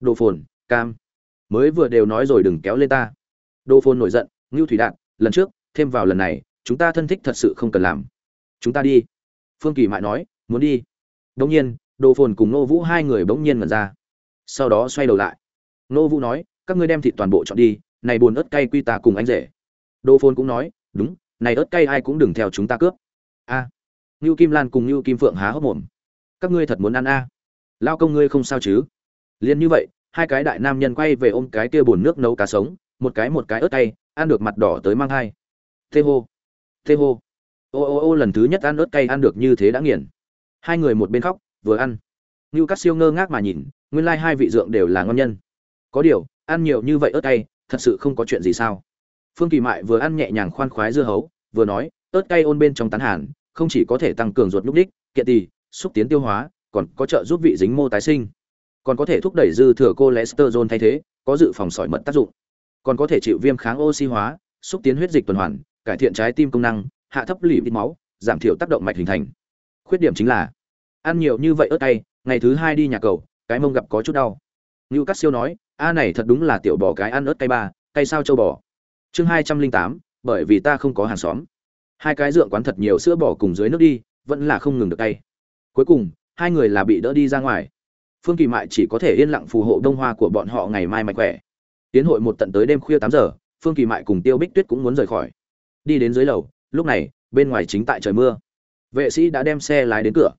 đồ phồn cam. Mới vừa đều nói rồi đừng kéo lên ta. Đồ phồn nổi giận ngưu thủy đạn lần trước thêm vào lần này chúng ta thân thích thật sự không cần làm. Chúng ta đi. Phương kỳ mại nói muốn đi. Đông nhiên đồ phồn cùng nô vũ hai người bỗng nhiên ngẩn ra. Sau đó xoay đầu lại. Nô vũ nói các ngươi đem thịt toàn bộ chọn đi này buồn ớt cay quy ta cùng anh rể. Đồ phồn cũng nói đúng này ớt cay ai cũng đừng theo chúng ta cướp. A. À, ngưu kim lan cùng ngưu kim phượng há hốc mồm. Các ngươi thật muốn ăn a? Lao công ngươi không sao chứ? Liền như vậy, hai cái đại nam nhân quay về ôm cái kia bồn nước nấu cá sống, một cái một cái ớt cay, ăn được mặt đỏ tới mang hai thê hô thê hô. Ô ô ô lần thứ nhất ăn ớt cay ăn được như thế đã nghiền. Hai người một bên khóc, vừa ăn. Như các siêu ngơ ngác mà nhìn, nguyên lai hai vị dượng đều là ngon nhân. Có điều, ăn nhiều như vậy ớt cay, thật sự không có chuyện gì sao. Phương kỳ mại vừa ăn nhẹ nhàng khoan khoái dưa hấu, vừa nói, ớt cay ôn bên trong tán hàn, không chỉ có thể tăng cường ruột núc đích kiện tỳ, xúc tiến tiêu hóa, còn có trợ giúp vị dính mô tái sinh còn có thể thúc đẩy dư thừa cholesterol thay thế, có dự phòng sỏi mật tác dụng. Còn có thể chịu viêm kháng oxy hóa, xúc tiến huyết dịch tuần hoàn, cải thiện trái tim công năng, hạ thấp lỉ đi máu, giảm thiểu tác động mạch hình thành. Khuyết điểm chính là, ăn nhiều như vậy ớt cay, ngày thứ hai đi nhà cầu, cái mông gặp có chút đau. Nưu Cát siêu nói, a này thật đúng là tiểu bò cái ăn ớt cay ba, cay sao châu bò? Chương hai trăm linh tám, bởi vì ta không có hàng xóm. Hai cái dượng quán thật nhiều sữa bò cùng dưới nước đi, vẫn là không ngừng được cay. Cuối cùng, hai người là bị đỡ đi ra ngoài phương kỳ mại chỉ có thể yên lặng phù hộ đông hoa của bọn họ ngày mai mạnh khỏe. Tiến hội một tận tới đêm khuya tám giờ, phương kỳ mại cùng tiêu bích tuyết cũng muốn rời khỏi. Đi đến dưới lầu, lúc này, bên ngoài chính tại trời mưa. Vệ sĩ đã đem xe lái đến cửa.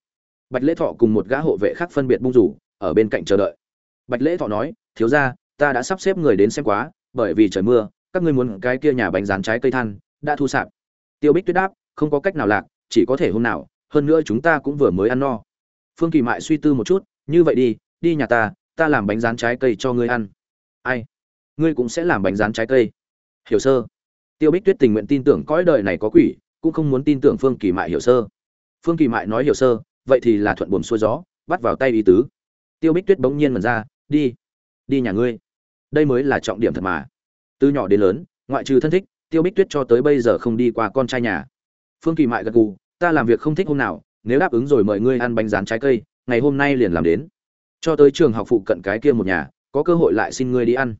Bạch lễ thọ cùng một gã hộ vệ khác phân biệt bung rủ, ở bên cạnh chờ đợi. Bạch lễ thọ nói, thiếu ra ta đã sắp xếp người đến xem quá, bởi vì trời mưa, các ngươi muốn cái kia nhà bánh rán trái cây than, đã thu sạp. Tiêu bích tuyết đáp, không có cách nào lạc, chỉ có thể hôm nào, hơn nữa chúng ta cũng vừa mới ăn no. Phương kỳ mại suy tư một chút như vậy đi đi nhà ta ta làm bánh rán trái cây cho ngươi ăn. Ai? Ngươi cũng sẽ làm bánh rán trái cây. Hiểu sơ. Tiêu bích tuyết tình nguyện tin tưởng cõi đời này có quỷ, cũng không muốn tin tưởng phương kỳ mại hiểu sơ. Phương kỳ mại nói hiểu sơ, vậy thì là thuận buồm xuôi gió, bắt vào tay ý tứ. Tiêu bích tuyết bỗng nhiên mần ra, đi. Đi nhà ngươi. Đây mới là trọng điểm thật mà. Từ nhỏ đến lớn, ngoại trừ thân thích, tiêu bích tuyết cho tới bây giờ không đi qua con trai nhà. Phương kỳ mại gật gù, ta làm việc không thích hôm nào, nếu đáp ứng rồi mời ngươi ăn bánh rán trái cây ngày hôm nay liền làm đến. Cho tới trường học phụ cận cái kia một nhà, có cơ hội lại xin ngươi đi ăn.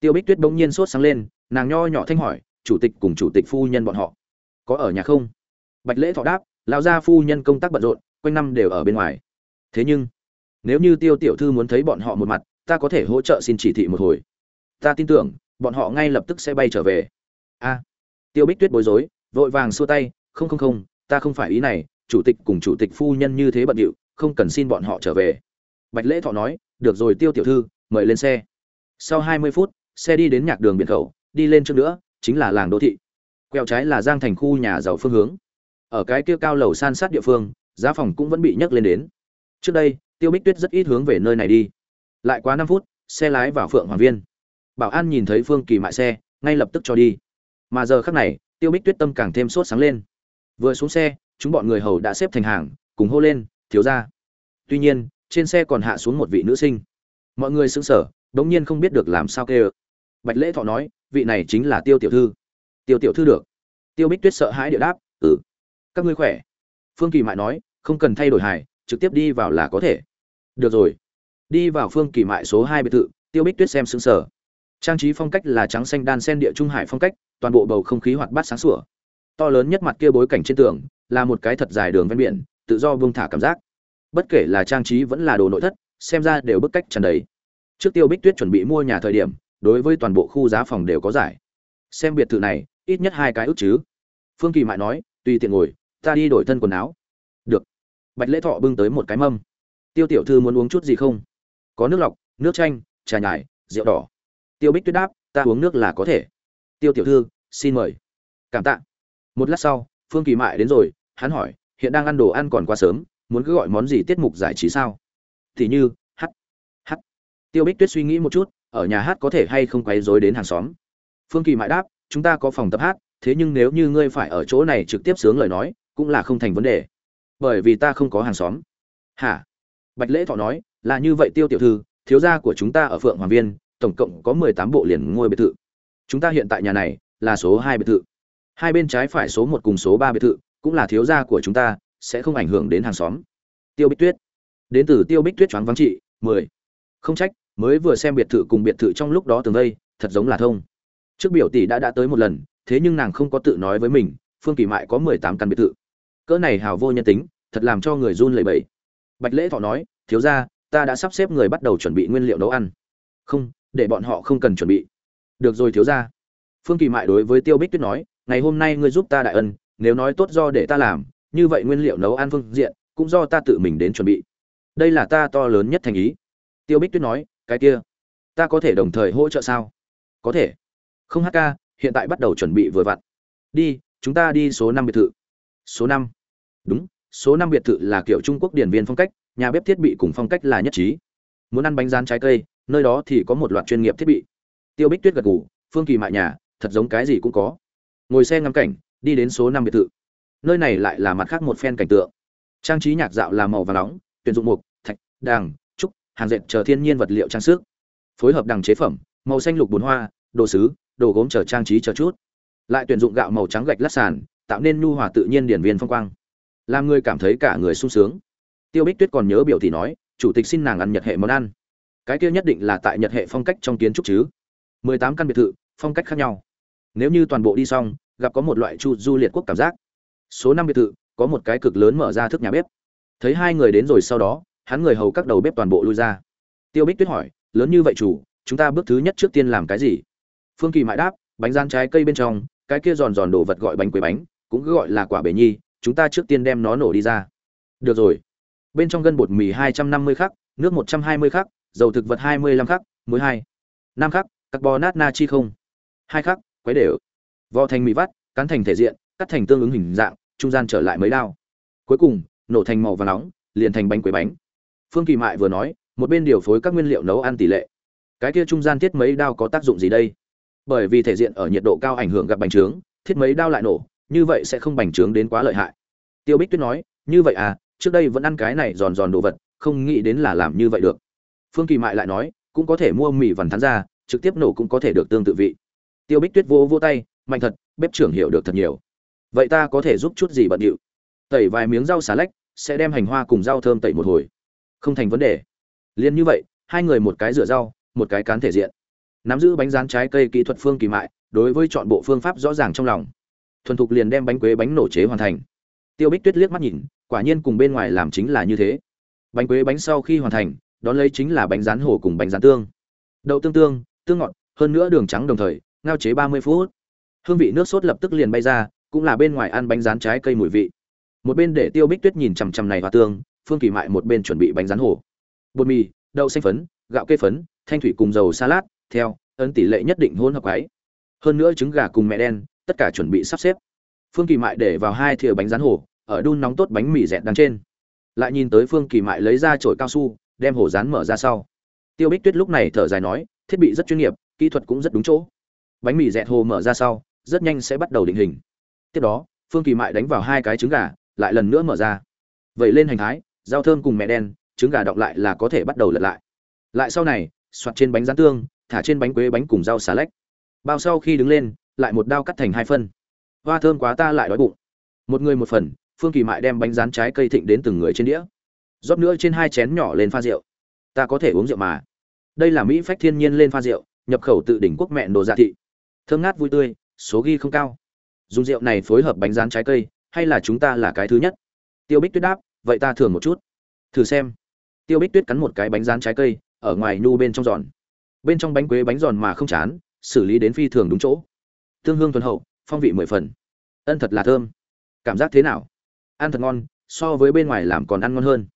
Tiêu bích tuyết bỗng nhiên sốt sáng lên, nàng nho nhỏ thanh hỏi, chủ tịch cùng chủ tịch phu nhân bọn họ, có ở nhà không? Bạch lễ thọ đáp, lão gia phu nhân công tác bận rộn, quanh năm đều ở bên ngoài. Thế nhưng, nếu như tiêu tiểu thư muốn thấy bọn họ một mặt, ta có thể hỗ trợ xin chỉ thị một hồi. Ta tin tưởng, bọn họ ngay lập tức sẽ bay trở về. A. Tiêu bích tuyết bối rối, vội vàng xua tay, không không không, ta không phải ý này, chủ tịch cùng chủ tịch phu nhân như thế bận điệu không cần xin bọn họ trở về. Bạch lễ thọ nói, được rồi tiêu tiểu thư, mời lên xe. Sau hai mươi phút, xe đi đến nhạc đường biển khẩu, đi lên trước nữa, chính là làng đô thị. Quẹo trái là giang thành khu nhà giàu phương hướng. Ở cái kia cao lầu san sát địa phương, giá phòng cũng vẫn bị nhấc lên đến. Trước đây, tiêu bích tuyết rất ít hướng về nơi này đi. Lại quá năm phút, xe lái vào phượng hoàng viên. Bảo an nhìn thấy phương kỳ mại xe, ngay lập tức cho đi. Mà giờ khắc này, tiêu bích tuyết tâm càng thêm sốt sáng lên. Vừa xuống xe, chúng bọn người hầu đã xếp thành hàng, cùng hô lên, thiếu ra tuy nhiên, trên xe còn hạ xuống một vị nữ sinh. Mọi người xứng sở đ ỗ n g nhiên không biết được làm sao kê ơ bạch lễ thọ nói, vị này chính là tiêu tiểu thư. Tiêu tiểu thư được. Tiêu bích tuyết sợ hãi địa đáp ừ các ngươi khỏe. Phương kỳ mại nói, không cần thay đổi hài, trực tiếp đi vào là có thể. Được rồi. Đi vào phương kỳ mại số hai biệt thự, tiêu bích tuyết xem xứng sở trang trí phong cách là trắng xanh đan sen địa trung hải phong cách, toàn bộ bầu không khí hoạt bát sáng sủa. To lớn nhất mặt kia bối cảnh trên tường, là một cái thật dài đường ven biển, tự do vương thả cảm giác bất kể là trang trí vẫn là đồ nội thất, xem ra đều bức cách tràn đầy. Trước tiêu bích tuyết chuẩn bị mua nhà thời điểm, đối với toàn bộ khu giá phòng đều có giải. Xem biệt thự này, ít nhất hai cái ước chứ. Phương kỳ mại nói, tùy tiện ngồi, ta đi đổi thân quần áo. Được. Bạch lễ thọ bưng tới một cái mâm. Tiêu tiểu thư muốn uống chút gì không? Có nước lọc, nước chanh, trà nhài rượu đỏ. Tiêu bích tuyết đáp, ta uống nước là có thể. Tiêu tiểu thư, xin mời. Cảm tạ. Một lát sau, phương kỳ mại đến rồi, hắn hỏi, hiện đang ăn đồ ăn còn quá sớm muốn cứ gọi món gì tiết mục giải trí sao? Thì như, hát hát. Tiêu bích tuyết suy nghĩ một chút, ở nhà hát có thể hay không quấy rối đến hàng xóm. Phương kỳ mãi đáp, chúng ta có phòng tập hát, thế nhưng nếu như ngươi phải ở chỗ này trực tiếp sướng lời nói, cũng là không thành vấn đề. Bởi vì ta không có hàng xóm. Hả? Bạch lễ thọ nói, là như vậy tiêu tiểu thư, thiếu gia của chúng ta ở phượng hoàng viên, tổng cộng có mười tám bộ liền ngôi biệt thự. Chúng ta hiện tại nhà này là số hai biệt thự. Hai bên trái phải số một cùng số ba biệt thự, cũng là thiếu gia của chúng ta sẽ không ảnh hưởng đến hàng xóm. Tiêu bích tuyết. Đến từ tiêu bích tuyết choáng vắng trị, mười. Không trách, mới vừa xem biệt thự cùng biệt thự trong lúc đó tường vây, thật giống là thông. Trước biểu tỷ đã đã tới một lần, thế nhưng nàng không có tự nói với mình, phương kỳ mại có mười tám căn biệt thự. Cỡ này hào vô nhân tính, thật làm cho người run lẩy bẩy. Bạch lễ thọ nói, thiếu ra ta đã sắp xếp người bắt đầu chuẩn bị nguyên liệu nấu ăn. Không, để bọn họ không cần chuẩn bị. Được rồi, thiếu ra phương kỳ mại đối với tiêu bích tuyết nói, ngày hôm nay ngươi giúp ta đại ân, nếu nói tốt do để ta làm như vậy nguyên liệu nấu ăn phương diện cũng do ta tự mình đến chuẩn bị. Đây là ta to lớn nhất thành ý. Tiêu bích tuyết nói, cái kia, ta có thể đồng thời hỗ trợ sao? Có thể. Không hk hiện tại bắt đầu chuẩn bị vừa vặn. Đi, chúng ta đi số năm biệt thự. Số năm. Đúng, số năm biệt thự là kiểu trung quốc điển viên phong cách, nhà bếp thiết bị cùng phong cách là nhất trí. Muốn ăn bánh rán trái cây, nơi đó thì có một loạt chuyên nghiệp thiết bị. Tiêu bích tuyết gật ngủ phương kỳ mại nhà, thật giống cái gì cũng có. Ngồi xe ngắm cảnh, đi đến số năm biệt thự nơi này lại là mặt khác một phen cảnh tượng. Trang trí nhạc dạo là màu và nóng, tuyển dụng mục, thạch đàng trúc, hàng dệt chờ thiên nhiên vật liệu trang sức. Phối hợp đằng chế phẩm, màu xanh lục bồn hoa, đồ sứ, đồ gốm chờ trang trí chờ chút. Lại tuyển dụng gạo màu trắng gạch lát sàn, tạo nên nhu hòa tự nhiên điển viên phong quang. Làm người cảm thấy cả người sung sướng. Tiêu bích tuyết còn nhớ biểu tỷ nói, chủ tịch xin nàng ăn nhật hệ món ăn. Cái kia nhất định là tại nhật hệ phong cách trong kiến trúc chứ. Mười tám căn biệt thự, phong cách khác nhau. Nếu như toàn bộ đi xong, gặp có một loại chu du liệt quốc cảm giác số năm biệt thự, có một cái cực lớn mở ra thức nhà bếp. Thấy hai người đến rồi sau đó, hắn người hầu các đầu bếp toàn bộ lui ra. Tiêu bích tuyết hỏi, lớn như vậy chủ, chúng ta bước thứ nhất trước tiên làm cái gì? Phương kỳ mãi đáp, bánh rán trái cây bên trong, cái kia giòn giòn đồ vật gọi bánh quế bánh, cũng cứ gọi là quả bể nhi, chúng ta trước tiên đem nó nổ đi ra. Được rồi. Bên trong gân bột mì hai trăm năm mươi khắc, nước một trăm hai mươi khắc, dầu thực vật hai mươi lăm khắc, muối hai, năm khắc carbonat natri không, hai khắc, quấy đều. Vò thành mì vắt cắn thành thể diện, cắt thành tương ứng hình dạng trung gian trở lại mấy đao. Cuối cùng, nổ thành màu và nóng, liền thành bánh quế bánh. Phương kỳ mại vừa nói, một bên điều phối các nguyên liệu nấu ăn tỷ lệ. Cái kia trung gian thiết mấy đao có tác dụng gì đây? Bởi vì thể diện ở nhiệt độ cao ảnh hưởng gặp bành trướng, thiết mấy đao lại nổ, như vậy sẽ không bành trướng đến quá lợi hại. Tiêu bích tuyết nói, như vậy à trước đây vẫn ăn cái này giòn giòn đồ vật, không nghĩ đến là làm như vậy được. Phương kỳ mại lại nói, cũng có thể mua mì vằn thắn ra, trực tiếp nổ cũng có thể được tương tự vị. Tiêu bích tuyết vô vô tay, mạnh thật, bếp trưởng hiểu được thật nhiều vậy ta có thể giúp chút gì bận điệu? Tẩy vài miếng rau xà lách, sẽ đem hành hoa cùng rau thơm tẩy một hồi. Không thành vấn đề. Liền như vậy, hai người một cái rửa rau, một cái cán thể diện. Nắm giữ bánh rán trái cây kỹ thuật phương kỳ mại, đối với chọn bộ phương pháp rõ ràng trong lòng. Thuần thục liền đem bánh quế bánh nổ chế hoàn thành. Tiêu bích tuyết liếc mắt nhìn, quả nhiên cùng bên ngoài làm chính là như thế. Bánh quế bánh sau khi hoàn thành, đón lấy chính là bánh rán hổ cùng bánh rán tương. Đậu tương tương tương ngọt, hơn nữa đường trắng đồng thời, ngao chế ba mươi phút. Hương vị nước sốt lập tức liền bay ra cũng là bên ngoài ăn bánh rán trái cây mùi vị. Một bên để tiêu bích tuyết nhìn chằm chằm này hòa tương phương kỳ mại một bên chuẩn bị bánh rán hổ. Bột mì, đậu xanh phấn, gạo cây phấn, thanh thủy cùng dầu salad, theo, ấn tỷ lệ nhất định hỗn hợp ấy. Hơn nữa trứng gà cùng mẹ đen, tất cả chuẩn bị sắp xếp. Phương kỳ mại để vào hai thìa bánh rán hổ, ở đun nóng tốt bánh mì dẹt đằng trên. Lại nhìn tới phương kỳ mại lấy ra chổi cao su, đem hổ rán mở ra sau. Tiêu bích tuyết lúc này thở dài nói, thiết bị rất chuyên nghiệp, kỹ thuật cũng rất đúng chỗ. Bánh mì dẹt hồ mở ra sau, rất nhanh sẽ bắt đầu định hình tiếp đó, phương kỳ mại đánh vào hai cái trứng gà, lại lần nữa mở ra. Vậy lên hành thái, rau thơm cùng mẹ đen, trứng gà đọng lại là có thể bắt đầu lật lại. Lại sau này, soạt trên bánh rán tương, thả trên bánh quế bánh cùng rau xà lách. Bao sau khi đứng lên, lại một đao cắt thành hai phân. Hoa thơm quá ta lại đói bụng. Một người một phần, phương kỳ mại đem bánh rán trái cây thịnh đến từng người trên đĩa. Rót nữa trên hai chén nhỏ lên pha rượu. Ta có thể uống rượu mà. Đây là mỹ phách thiên nhiên lên pha rượu, nhập khẩu tự đỉnh quốc mẹ đồ gia thị. Thơm ngát vui tươi, số ghi không cao dùng rượu này phối hợp bánh rán trái cây, hay là chúng ta là cái thứ nhất? Tiêu bích tuyết đáp, vậy ta thường một chút. Thử xem. Tiêu bích tuyết cắn một cái bánh rán trái cây, ở ngoài nhu bên trong giòn. Bên trong bánh quế bánh giòn mà không chán, xử lý đến phi thường đúng chỗ. Tương hương thuần hậu, phong vị mười phần. Ân thật là thơm. Cảm giác thế nào? Ăn thật ngon, so với bên ngoài làm còn ăn ngon hơn.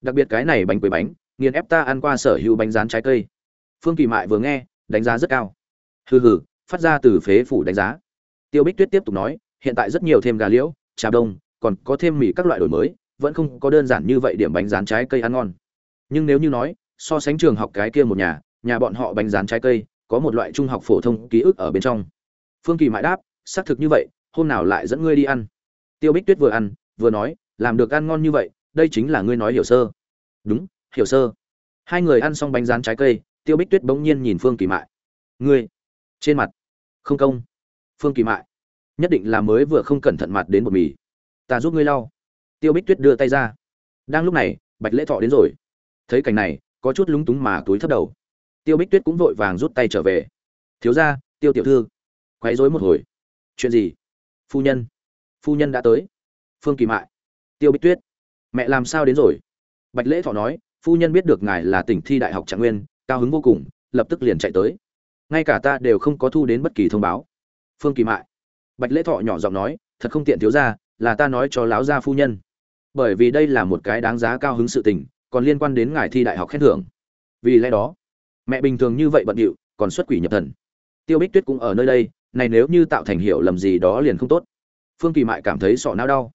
Đặc biệt cái này bánh quế bánh, nghiền ép ta ăn qua sở hữu bánh rán trái cây. Phương kỳ mại vừa nghe, đánh giá rất cao. Hừ hừ, phát ra từ phế phủ đánh giá tiêu bích tuyết tiếp tục nói, hiện tại rất nhiều thêm gà liễu, trà đông, còn có thêm mì các loại đổi mới, vẫn không có đơn giản như vậy điểm bánh rán trái cây ăn ngon. Nhưng nếu như nói, so sánh trường học cái kia một nhà nhà bọn họ bánh rán trái cây, có một loại trung học phổ thông ký ức ở bên trong. Phương kỳ mãi đáp, xác thực như vậy, hôm nào lại dẫn ngươi đi ăn? Tiêu bích tuyết vừa ăn, vừa nói, làm được ăn ngon như vậy, đây chính là ngươi nói hiểu sơ. Đúng, hiểu sơ. Hai người ăn xong bánh rán trái cây, tiêu bích tuyết bỗng nhiên nhìn phương kỳ mại. Ngươi, trên mặt, không công phương kỳ mại. Nhất định là mới vừa không cẩn thận mặt đến một mì. Ta giúp ngươi lau. Tiêu bích tuyết đưa tay ra. Đang lúc này, bạch lễ thọ đến rồi. Thấy cảnh này, có chút lúng túng mà túi thấp đầu. Tiêu bích tuyết cũng vội vàng rút tay trở về. Thiếu ra tiêu tiểu thư, quấy rối một hồi. Chuyện gì? Phu nhân phu nhân đã tới. Phương kỳ mại. Tiêu bích tuyết, mẹ làm sao đến rồi? Bạch lễ thọ nói, phu nhân biết được ngài là tỉnh thi đại học trạng nguyên, cao hứng vô cùng, lập tức liền chạy tới. Ngay cả ta đều không có thu đến bất kỳ thông báo phương kỳ mại. Bạch lễ thọ nhỏ giọng nói, thật không tiện thiếu ra, là ta nói cho láo gia phu nhân. Bởi vì đây là một cái đáng giá cao hứng sự tình, còn liên quan đến ngài thi đại học khen thưởng. Vì lẽ đó, mẹ bình thường như vậy bận điệu, còn xuất quỷ nhập thần. Tiêu bích tuyết cũng ở nơi đây, này nếu như tạo thành hiểu lầm gì đó liền không tốt. Phương kỳ mại cảm thấy sọ não đau.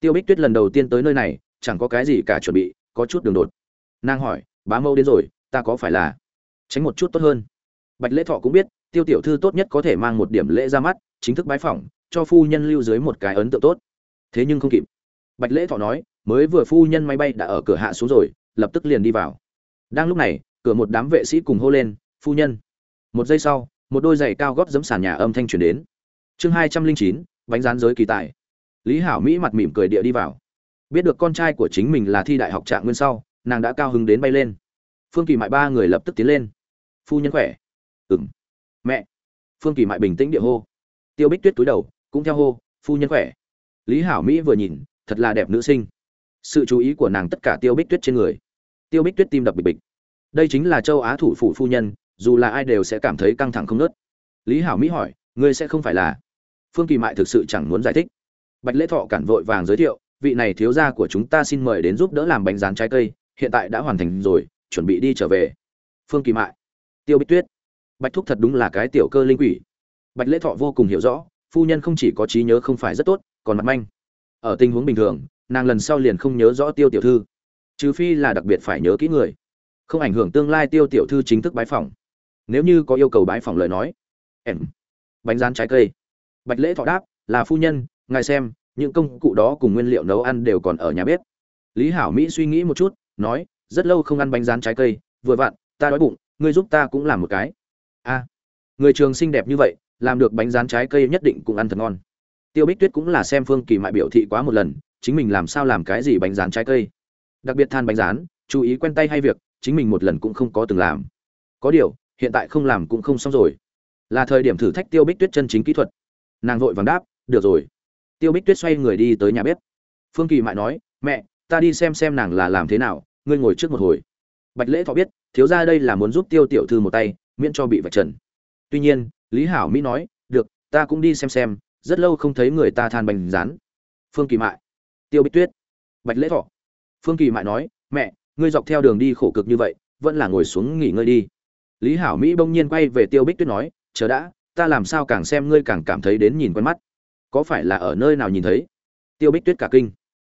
Tiêu bích tuyết lần đầu tiên tới nơi này, chẳng có cái gì cả chuẩn bị, có chút đường đột. Nàng hỏi, bá mâu đến rồi, ta có phải là tránh một chút tốt hơn? Bạch lễ thọ cũng biết tiêu tiểu thư tốt nhất có thể mang một điểm lễ ra mắt, chính thức bái phỏng, cho phu nhân lưu dưới một cái ấn tượng tốt. Thế nhưng không kịp. Bạch lễ thọ nói, mới vừa phu nhân máy bay đã ở cửa hạ xuống rồi, lập tức liền đi vào. Đang lúc này, cửa một đám vệ sĩ cùng hô lên, phu nhân. Một giây sau, một đôi giày cao gót giấm sàn nhà âm thanh truyền đến. Chương hai trăm linh chín, bánh rán giới kỳ tài. Lý hảo mỹ mặt mỉm cười địa đi vào. Biết được con trai của chính mình là thi đại học trạng nguyên sau, nàng đã cao hứng đến bay lên. Phương kỳ mại ba người lập tức tiến lên. Phu nhân khỏe? Ừng mẹ. Phương kỳ mại bình tĩnh địa hô. Tiêu bích tuyết túi đầu, cũng theo hô, phu nhân khỏe. Lý hảo mỹ vừa nhìn, thật là đẹp nữ sinh. Sự chú ý của nàng tất cả tiêu bích tuyết trên người. Tiêu bích tuyết tim đập bịch bịch. Đây chính là châu á thủ phủ phu nhân, dù là ai đều sẽ cảm thấy căng thẳng không nớt lý hảo mỹ hỏi, ngươi sẽ không phải là? Phương kỳ mại thực sự chẳng muốn giải thích. Bạch lễ thọ cản vội vàng giới thiệu, vị này thiếu gia của chúng ta xin mời đến giúp đỡ làm bánh rán trái cây, hiện tại đã hoàn thành rồi, chuẩn bị đi trở về. Phương kỳ mại. Tiêu bích tuyết bạch thúc thật đúng là cái tiểu cơ linh quỷ. Bạch lễ thọ vô cùng hiểu rõ, phu nhân không chỉ có trí nhớ không phải rất tốt, còn mặt manh. Ở tình huống bình thường, nàng lần sau liền không nhớ rõ tiêu tiểu thư. Trừ phi là đặc biệt phải nhớ kỹ người. Không ảnh hưởng tương lai tiêu tiểu thư chính thức bái phỏng. Nếu như có yêu cầu bái phỏng lời nói, em, bánh rán trái cây. Bạch lễ thọ đáp, là phu nhân, ngài xem, những công cụ đó cùng nguyên liệu nấu ăn đều còn ở nhà bếp. Lý hảo mỹ suy nghĩ một chút, nói, rất lâu không ăn bánh rán trái cây, vừa vặn, ta đói bụng, ngươi giúp ta cũng làm một cái a người trường xinh đẹp như vậy, làm được bánh rán trái cây nhất định cũng ăn thật ngon. Tiêu bích tuyết cũng là xem phương kỳ mại biểu thị quá một lần, chính mình làm sao làm cái gì bánh rán trái cây? Đặc biệt than bánh rán, chú ý quen tay hay việc, chính mình một lần cũng không có từng làm. Có điều, hiện tại không làm cũng không xong rồi. Là thời điểm thử thách tiêu bích tuyết chân chính kỹ thuật. Nàng vội vàng đáp, được rồi. Tiêu bích tuyết xoay người đi tới nhà bếp. Phương kỳ mại nói, mẹ, ta đi xem xem nàng là làm thế nào, ngươi ngồi trước một hồi. Bạch lễ thọ biết, thiếu ra đây là muốn giúp tiêu tiểu thư một tay miễn cho bị vạch trần. Tuy nhiên, lý hảo mỹ nói, được, ta cũng đi xem xem, rất lâu không thấy người ta than bành rán. Phương kỳ mại, tiêu bích tuyết. Bạch lễ thọ, phương kỳ mại nói, mẹ, ngươi dọc theo đường đi khổ cực như vậy, vẫn là ngồi xuống nghỉ ngơi đi. Lý hảo mỹ bỗng nhiên quay về tiêu bích tuyết nói, chờ đã, ta làm sao càng xem ngươi càng cảm thấy đến nhìn quen mắt. Có phải là ở nơi nào nhìn thấy? Tiêu bích tuyết cả kinh.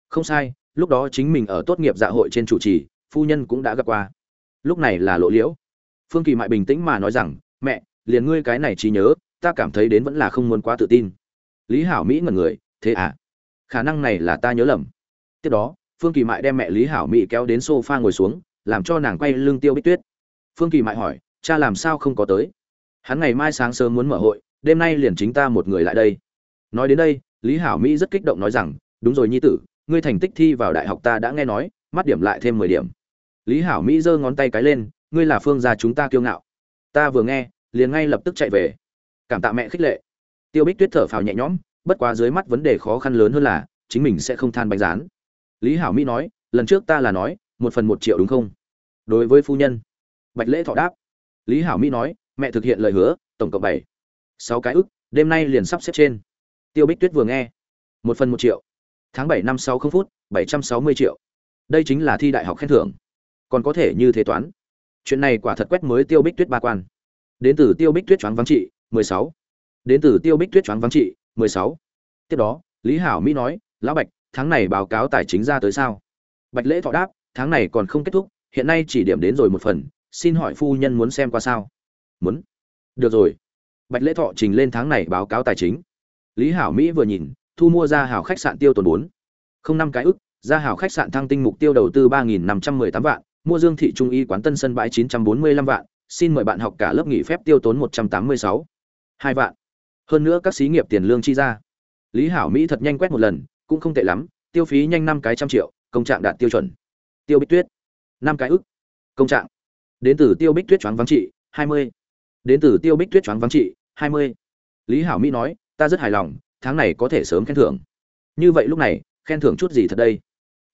Không sai, lúc đó chính mình ở tốt nghiệp dạ hội trên chủ trì, phu nhân cũng đã gặp qua. Lúc này là lộ liễu phương kỳ mại bình tĩnh mà nói rằng, mẹ, liền ngươi cái này trí nhớ, ta cảm thấy đến vẫn là không muốn quá tự tin. Lý hảo mỹ ngẩn người, thế à? Khả năng này là ta nhớ lầm. Tiếp đó, phương kỳ mại đem mẹ lý hảo mỹ kéo đến s o f a ngồi xuống, làm cho nàng quay lưng tiêu bích tuyết. Phương kỳ mại hỏi, cha làm sao không có tới? Hắn ngày mai sáng sớm muốn mở hội, đêm nay liền chính ta một người lại đây. Nói đến đây, lý hảo mỹ rất kích động nói rằng, đúng rồi nhi tử, ngươi thành tích thi vào đại học ta đã nghe nói, mắt điểm lại thêm mười điểm. Lý hảo mỹ giơ ngón tay cái lên ngươi là phương gia chúng ta kiêu ngạo. Ta vừa nghe, liền ngay lập tức chạy về. Cảm tạ mẹ khích lệ. Tiêu bích tuyết thở phào nhẹ nhõm, bất quá dưới mắt vấn đề khó khăn lớn hơn là, chính mình sẽ không than bánh rán. Lý hảo mỹ nói, lần trước ta là nói, một phần một triệu đúng không? Đối với phu nhân. Bạch lễ thọ đáp. Lý hảo mỹ nói, mẹ thực hiện lời hứa, tổng cộng bảy, sáu cái ức, đêm nay liền sắp xếp trên. Tiêu bích tuyết vừa nghe, một phần một triệu. Tháng bảy năm sáu không phút, bảy trăm sáu mươi triệu. Đây chính là thi đại học khen thưởng. Còn có thể như thế toán chuyện này quả thật quét mới tiêu bích tuyết ba quan. Đến từ tiêu bích tuyết choáng vắng trị, mười sáu. Đến từ tiêu bích tuyết choáng vắng trị, mười sáu. Tiếp đó, lý hảo mỹ nói, lão bạch, tháng này báo cáo tài chính ra tới sao? Bạch lễ thọ đáp, tháng này còn không kết thúc, hiện nay chỉ điểm đến rồi một phần, xin hỏi phu nhân muốn xem qua sao? Muốn. Được rồi. Bạch lễ thọ trình lên tháng này báo cáo tài chính. Lý hảo mỹ vừa nhìn, thu mua ra hảo khách sạn tiêu tồn bốn. Không năm cái ức, ra hảo khách sạn thăng tinh mục tiêu đầu tư ba nghìn năm trăm mười tám vạn mua dương thị trung y quán tân sân bãi chín trăm bốn mươi lăm vạn, xin mời bạn học cả lớp nghỉ phép tiêu tốn một trăm tám mươi sáu. Hai vạn. Hơn nữa các xí nghiệp tiền lương chi ra. Lý hảo mỹ thật nhanh quét một lần, cũng không tệ lắm, tiêu phí nhanh năm cái trăm triệu, công trạng đạt tiêu chuẩn. Tiêu bích tuyết. Năm cái ức. Công trạng. Đến từ tiêu bích tuyết choáng vắng trị, hai mươi. Đến từ tiêu bích tuyết choáng vắng trị, hai mươi. Lý hảo mỹ nói, ta rất hài lòng, tháng này có thể sớm khen thưởng. Như vậy lúc này, khen thưởng chút gì thật đây?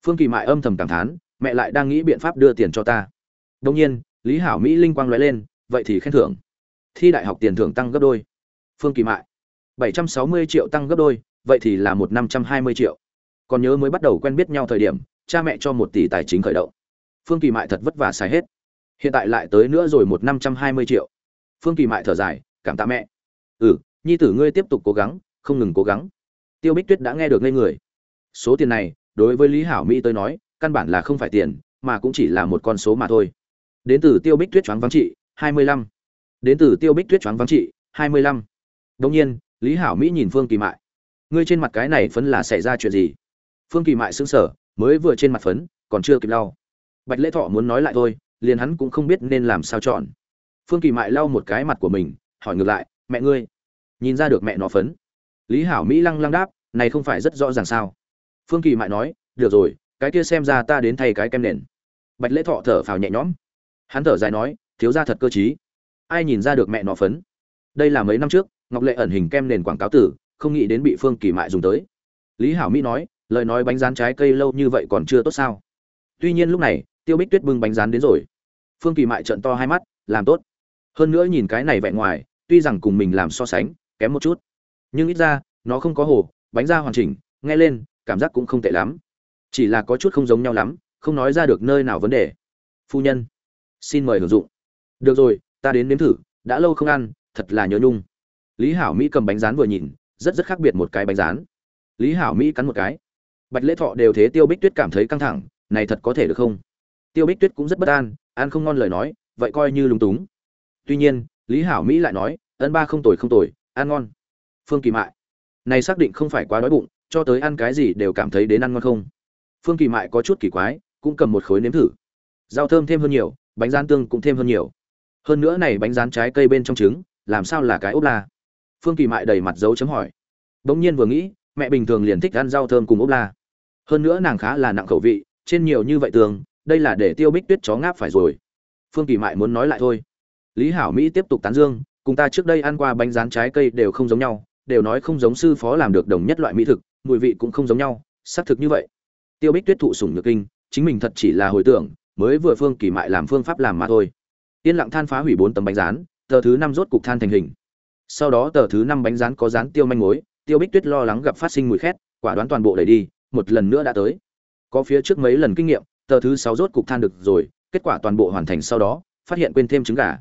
Phương kỳ mại âm thầm cảm thán mẹ lại đang nghĩ biện pháp đưa tiền cho ta. Đông nhiên, lý hảo mỹ linh quang lóe lên, vậy thì khen thưởng. Thi đại học tiền thưởng tăng gấp đôi. Phương kỳ mại, bảy trăm sáu mươi triệu tăng gấp đôi, vậy thì là một năm trăm hai mươi triệu. Còn nhớ mới bắt đầu quen biết nhau thời điểm, cha mẹ cho một tỷ tài chính khởi động. Phương kỳ mại thật vất vả xài hết. Hiện tại lại tới nữa rồi một năm trăm hai mươi triệu. Phương kỳ mại thở dài, cảm tạ mẹ. Ừ nhi tử ngươi tiếp tục cố gắng, không ngừng cố gắng. Tiêu bích tuyết đã nghe được ngây người. Số tiền này, đối với lý hảo mỹ tới nói căn bản là không phải tiền, mà cũng chỉ là một con số mà thôi. Đến từ tiêu bích tuyết choáng vắng trị, hai mươi lăm. Đến từ tiêu bích tuyết choáng vắng trị 25. Đương nhiên, lý hảo mỹ nhìn phương kỳ mại. Ngươi trên mặt cái này phấn là xảy ra chuyện gì? Phương kỳ mại sững sờ, mới vừa trên mặt phấn, còn chưa kịp lau. Bạch lễ thọ muốn nói lại thôi, liền hắn cũng không biết nên làm sao chọn. Phương kỳ mại lau một cái mặt của mình, hỏi ngược lại, mẹ ngươi, nhìn ra được mẹ nó phấn? Lý hảo mỹ lăng lăng đáp, này không phải rất rõ ràng sao? Phương kỳ mại nói, được rồi cái kia xem ra ta đến thay cái kem nền. Bạch lễ thọ thở phào nhẹ nhõm. Hắn thở dài nói, thiếu ra thật cơ t ai nhìn ra được mẹ nọ phấn? Đây là mấy năm trước, ngọc lệ ẩn hình kem nền quảng cáo tử, không nghĩ đến bị phương kỳ mại dùng tới. Lý hảo mỹ nói, lời nói bánh rán trái cây lâu như vậy còn chưa tốt sao? Tuy nhiên lúc này, tiêu bích tuyết bưng bánh rán đến rồi. Phương kỳ mại trận to hai mắt, làm tốt. Hơn nữa nhìn cái này vẹn ngoài, tuy rằng cùng mình làm so sánh, kém một chút. Nhưng ít ra, nó không có hồ, bánh da hoàn chỉnh, nghe lên, cảm giác cũng không tệ lắm chỉ là có chút không giống nhau lắm, không nói ra được nơi nào vấn đề. Phu nhân, xin mời hưởng dụng. Được rồi, ta đến nếm thử, đã lâu không ăn, thật là nhớ nhung. Lý hảo mỹ cầm bánh rán vừa nhìn, rất rất khác biệt một cái bánh rán. Lý hảo mỹ cắn một cái. Bạch lễ thọ đều thế tiêu bích tuyết cảm thấy căng thẳng, này thật có thể được không? Tiêu bích tuyết cũng rất bất an, ăn không ngon lời nói, vậy coi như lúng túng. Tuy nhiên, lý hảo mỹ lại nói, ân ba không tồi không tồi, ăn ngon. Phương kỳ mại, này xác định không phải quá đói bụng, cho tới ăn cái gì đều cảm thấy đến ăn ngon không? Phương kỳ mại có chút kỳ quái, cũng cầm một khối nếm thử. Rau thơm thêm hơn nhiều, bánh rán tương cũng thêm hơn nhiều. Hơn nữa này bánh rán trái cây bên trong trứng, làm sao là cái ốp la? Phương kỳ mại đầy mặt dấu chấm hỏi. Bỗng nhiên vừa nghĩ, mẹ bình thường liền thích ăn rau thơm cùng ốp la. Hơn nữa nàng khá là nặng khẩu vị, trên nhiều như vậy tường, đây là để tiêu bích tuyết chó ngáp phải rồi. Phương kỳ mại muốn nói lại thôi. Lý hảo mỹ tiếp tục tán dương, cùng ta trước đây ăn qua bánh rán trái cây đều không giống nhau, đều nói không giống sư phó làm được đồng nhất loại mỹ thực, mùi vị cũng không giống nhau, xác thực như vậy tiêu bích tuyết thụ sủng nhược kinh, chính mình thật chỉ là hồi tưởng, mới vừa phương kỳ mại làm phương pháp làm mà thôi. Yên lặng than phá hủy bốn tấm bánh rán, tờ thứ năm rốt cục than thành hình. Sau đó tờ thứ năm bánh rán có rán tiêu manh mối, tiêu bích tuyết lo lắng gặp phát sinh mùi khét, quả đoán toàn bộ đẩy đi, một lần nữa đã tới. Có phía trước mấy lần kinh nghiệm, tờ thứ sáu rốt cục than được rồi, kết quả toàn bộ hoàn thành sau đó, phát hiện quên thêm trứng gà.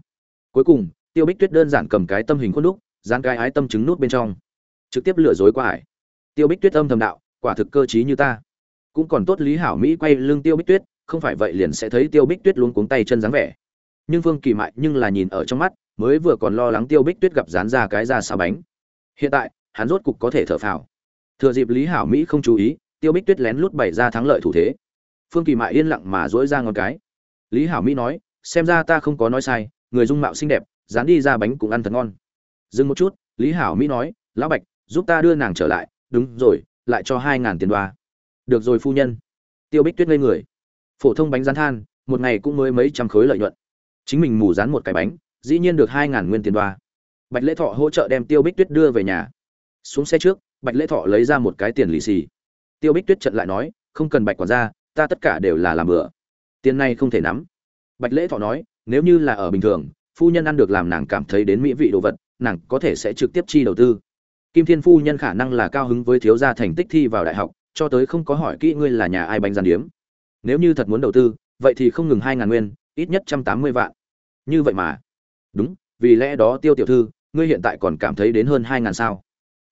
Cuối cùng, tiêu bích tuyết đơn giản cầm cái tâm hình khuôn đúc, dán cái ái tâm trứng nút bên trong. Trực tiếp lừa dối qua hải tiêu bích tuyết âm thầm đạo, quả thực cơ trí như ta cũng còn tốt lý hảo mỹ quay lưng tiêu bích tuyết, không phải vậy liền sẽ thấy tiêu bích tuyết luôn cuống tay chân dáng vẻ. Nhưng vương kỳ mại nhưng là nhìn ở trong mắt, mới vừa còn lo lắng tiêu bích tuyết gặp dán ra cái ra xà bánh. Hiện tại, hắn rốt cục có thể thở phào. Thừa dịp lý hảo mỹ không chú ý, tiêu bích tuyết lén lút bày ra thắng lợi thủ thế. Phương kỳ mại yên lặng mà dỗi ra ngón cái. Lý hảo mỹ nói, xem ra ta không có nói sai, người dung mạo xinh đẹp, dán đi ra bánh cũng ăn thật ngon. Dừng một chút, lý hảo mỹ nói, lão bạch, giúp ta đưa nàng trở lại. Đúng rồi, lại cho hai ngàn tiền đoa được rồi phu nhân. Tiêu bích tuyết ngây người. Phổ thông bánh rán than, một ngày cũng mới mấy trăm khối lợi nhuận. Chính mình mù rán một cái bánh, dĩ nhiên được hai ngàn nguyên tiền đoa. Bạch lễ thọ hỗ trợ đem tiêu bích tuyết đưa về nhà. Xuống xe trước, bạch lễ thọ lấy ra một cái tiền lì xì. Tiêu bích tuyết trận lại nói, không cần bạch quản ra ta tất cả đều là làm bữa. Tiền này không thể nắm. Bạch lễ thọ nói, nếu như là ở bình thường, phu nhân ăn được làm nàng cảm thấy đến mỹ vị đồ vật, nàng có thể sẽ trực tiếp chi đầu tư. Kim thiên phu nhân khả năng là cao hứng với thiếu gia thành tích thi vào đại học cho tới không có hỏi kỹ ngươi là nhà ai bánh gian điếm. Nếu như thật muốn đầu tư, vậy thì không ngừng hai ngàn nguyên, ít nhất trăm tám mươi vạn. Như vậy mà. Đúng, vì lẽ đó tiêu tiểu thư, ngươi hiện tại còn cảm thấy đến hơn hai ngàn sao?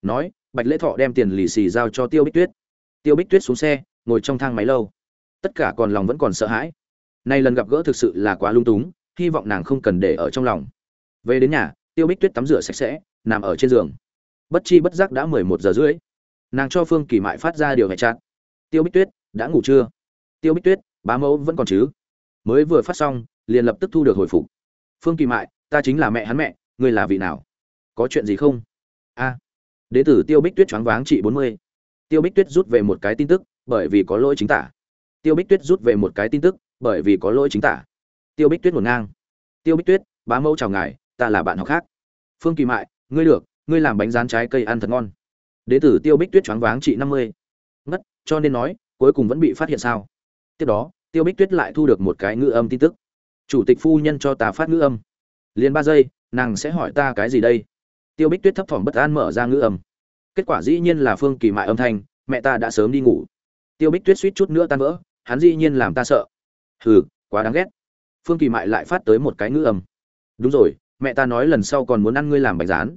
Nói, bạch lễ thọ đem tiền lì xì giao cho tiêu bích tuyết. Tiêu bích tuyết xuống xe, ngồi trong thang máy lâu. Tất cả còn lòng vẫn còn sợ hãi. Nay lần gặp gỡ thực sự là quá lung túng, hy vọng nàng không cần để ở trong lòng. Về đến nhà, tiêu bích tuyết tắm rửa sạch sẽ, nằm ở trên giường. Bất chi bất giác đã mười một giờ rưỡi nàng cho phương kỳ mại phát ra điều hẹn chặt tiêu bích tuyết đã ngủ chưa? Tiêu bích tuyết bá mẫu vẫn còn chứ? Mới vừa phát xong liền lập tức thu được hồi phục. Phương kỳ mại ta chính là mẹ hắn mẹ ngươi là vị nào? Có chuyện gì không? A. À, đế tử tiêu bích tuyết choáng váng chị bốn mươi. Tiêu bích tuyết rút về một cái tin tức bởi vì có lỗi chính tả. Tiêu bích tuyết rút về một cái tin tức bởi vì có lỗi chính tả. Tiêu bích tuyết ngổn ngang. Tiêu bích tuyết bá mẫu chào ngài ta là bạn học khác. Phương kỳ mại ngươi được ngươi làm bánh rán trái cây ăn thật ngon đế tử tiêu bích tuyết choáng váng trị năm mươi. Ngất, cho nên nói, cuối cùng vẫn bị phát hiện sao? Tiếp đó, tiêu bích tuyết lại thu được một cái ngữ âm tin tức. Chủ tịch phu nhân cho ta phát ngữ âm. Liền ba giây, nàng sẽ hỏi ta cái gì đây? Tiêu bích tuyết thấp thỏm bất an mở ra ngữ âm. Kết quả dĩ nhiên là phương kỳ mại âm thanh, mẹ ta đã sớm đi ngủ. Tiêu bích tuyết suýt chút nữa tan vỡ, hắn dĩ nhiên làm ta sợ. Hừ, quá đáng ghét. Phương kỳ mại lại phát tới một cái ngữ âm. Đúng rồi, mẹ ta nói lần sau còn muốn ăn ngươi làm bánh rán.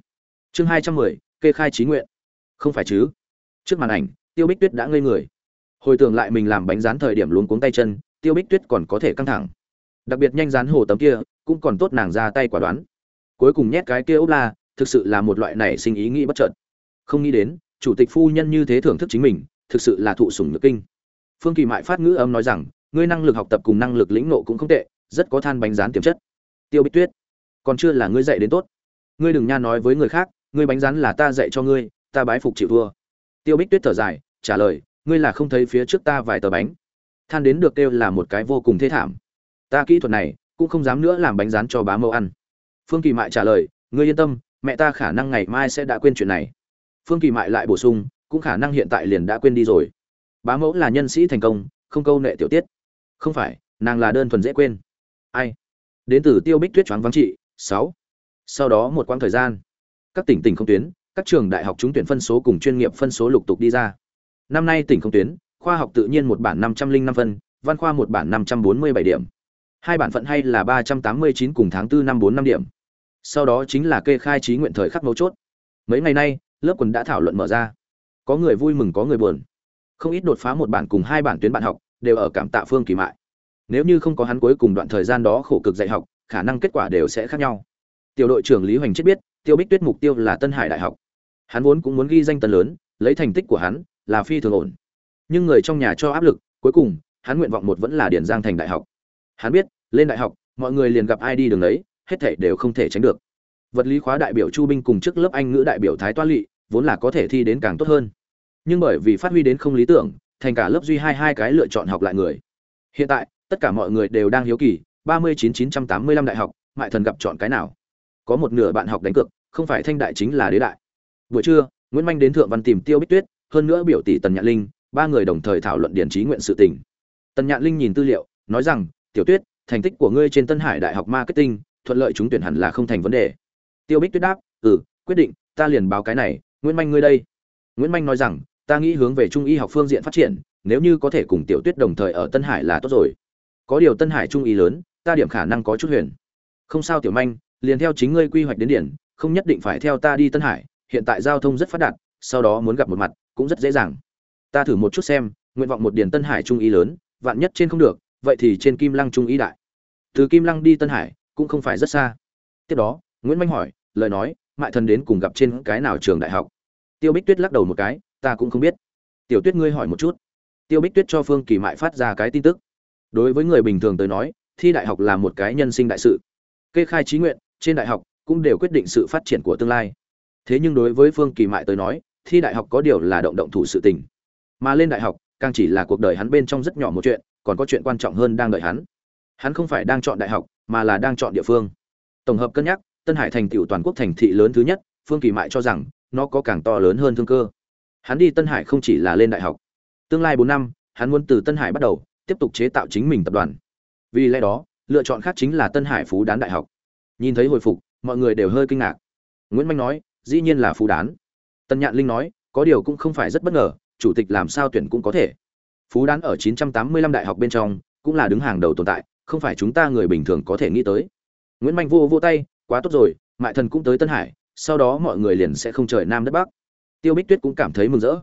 Chương hai trăm mười, kê khai trí nguyện không phải chứ? Trước màn ảnh, tiêu bích tuyết đã ngây người. Hồi tưởng lại mình làm bánh rán thời điểm luống cuống tay chân, tiêu bích tuyết còn có thể căng thẳng. Đặc biệt nhanh rán hồ tấm kia, cũng còn tốt nàng ra tay quả đoán. Cuối cùng nhét cái kia ốp la, thực sự là một loại nảy sinh ý nghĩ bất chợt. Không nghĩ đến, chủ tịch phu nhân như thế thưởng thức chính mình, thực sự là thụ sủng nhược kinh. Phương kỳ mại phát ngữ âm nói rằng, ngươi năng lực học tập cùng năng lực lĩnh nộ cũng không tệ, rất có than bánh rán tiềm chất. Tiêu bích tuyết, còn chưa là ngươi dạy đến tốt. Ngươi đừng nha nói với người khác, ngươi bánh rán là ta dạy cho ngươi ta bái phục chịu thua. Tiêu bích tuyết thở dài, trả lời, ngươi là không thấy phía trước ta vài tờ bánh. Than đến được kêu là một cái vô cùng thế thảm. Ta kỹ thuật này, cũng không dám nữa làm bánh rán cho bá mẫu ăn. Phương kỳ mại trả lời, ngươi yên tâm, mẹ ta khả năng ngày mai sẽ đã quên chuyện này. Phương kỳ mại lại bổ sung, cũng khả năng hiện tại liền đã quên đi rồi. Bá mẫu là nhân sĩ thành công, không câu nệ tiểu tiết. Không phải, nàng là đơn thuần dễ quên. Ai? Đến từ tiêu bích tuyết choáng vắng trị, sáu. Sau đó một quãng thời gian, các tỉnh tỉnh không tuyến các trường đại học trúng tuyển phân số cùng chuyên nghiệp phân số lục tục đi ra. Năm nay tỉnh không tuyến, khoa học tự nhiên một bản năm trăm linh năm phân, văn khoa một bản năm trăm bốn mươi bảy điểm. Hai bản phận hay là ba trăm tám mươi chín cùng tháng 4 năm bốn năm điểm. Sau đó chính là kê khai trí nguyện thời khắc mấu chốt. Mấy ngày nay, lớp quần đã thảo luận mở ra. Có người vui mừng, có người buồn. Không ít đột phá một bản cùng hai bản tuyến bạn học đều ở cảm tạ phương kỳ mại. Nếu như không có hắn cuối cùng đoạn thời gian đó khổ cực dạy học, khả năng kết quả đều sẽ khác nhau. Tiểu đội trưởng lý hoành chết biết, tiêu bích tuyết mục tiêu là tân hải đại học hắn vốn cũng muốn ghi danh tân lớn, lấy thành tích của hắn là phi thường ổn. Nhưng người trong nhà cho áp lực, cuối cùng, hắn nguyện vọng một vẫn là điển giang thành đại học. Hắn biết, lên đại học, mọi người liền gặp ai đi đường đấy hết thảy đều không thể tránh được. Vật lý khóa đại biểu chu binh cùng trước lớp anh ngữ đại biểu thái toa lỵ vốn là có thể thi đến càng tốt hơn. Nhưng bởi vì phát huy đến không lý tưởng, thành cả lớp duy hai hai cái lựa chọn học lại người. Hiện tại, tất cả mọi người đều đang hiếu kỳ, ba mươi chín chín trăm tám mươi lăm đại học, mại thần gặp chọn cái nào? Có một nửa bạn học đánh cược, không phải thanh đại chính là đế đại buổi trưa, nguyễn manh đến thượng văn tìm tiêu bích tuyết, hơn nữa biểu tỷ tần nhạn linh, ba người đồng thời thảo luận điển trí nguyện sự tình. Tần nhạn linh nhìn tư liệu, nói rằng, tiểu tuyết, thành tích của ngươi trên tân hải đại học marketing, thuận lợi chúng tuyển hẳn là không thành vấn đề. Tiêu bích tuyết đáp ừ quyết định, ta liền báo cái này, nguyễn manh ngươi đây. Nguyễn manh nói rằng, ta nghĩ hướng về trung y học phương diện phát triển, nếu như có thể cùng tiểu tuyết đồng thời ở tân hải là tốt rồi. Có điều tân hải trung y lớn, ta điểm khả năng có chút huyền. Không sao tiểu manh, liền theo chính ngươi quy hoạch đến điển, không nhất định phải theo ta đi tân hải hiện tại giao thông rất phát đạt, sau đó muốn gặp một mặt, cũng rất dễ dàng. Ta thử một chút xem, nguyện vọng một điển tân hải trung ý lớn, vạn nhất trên không được, vậy thì trên kim lăng trung ý đại. Từ kim lăng đi tân hải, cũng không phải rất xa. Tiếp đó, nguyễn manh hỏi, lời nói, mại thần đến cùng gặp trên cái nào trường đại học? Tiêu bích tuyết lắc đầu một cái, ta cũng không biết. Tiểu tuyết ngươi hỏi một chút. Tiêu bích tuyết cho phương kỳ mại phát ra cái tin tức. Đối với người bình thường tới nói, thi đại học là một cái nhân sinh đại sự. Kê khai trí nguyện, trên đại học cũng đều quyết định sự phát triển của tương lai thế nhưng đối với phương kỳ mại tới nói, thi đại học có điều là động động thủ sự tình. Mà lên đại học, càng chỉ là cuộc đời hắn bên trong rất nhỏ một chuyện, còn có chuyện quan trọng hơn đang đợi hắn. Hắn không phải đang chọn đại học, mà là đang chọn địa phương. Tổng hợp cân nhắc, tân hải thành tựu toàn quốc thành thị lớn thứ nhất, phương kỳ mại cho rằng, nó có càng to lớn hơn thương cơ. Hắn đi tân hải không chỉ là lên đại học. Tương lai bốn năm, hắn muốn từ tân hải bắt đầu, tiếp tục chế tạo chính mình tập đoàn. Vì lẽ đó, lựa chọn khác chính là tân hải phú đán đại học. Nhìn thấy hồi phục, mọi người đều hơi kinh ngạc. Nguyễn manh nói dĩ nhiên là phú đán. Tân nhạn linh nói, có điều cũng không phải rất bất ngờ, chủ tịch làm sao tuyển cũng có thể. Phú đán ở 985 đại học bên trong, cũng là đứng hàng đầu tồn tại, không phải chúng ta người bình thường có thể nghĩ tới. Nguyễn mạnh vô vô tay, quá tốt rồi, mại thần cũng tới tân hải, sau đó mọi người liền sẽ không trời nam đất bắc. Tiêu bích tuyết cũng cảm thấy mừng rỡ.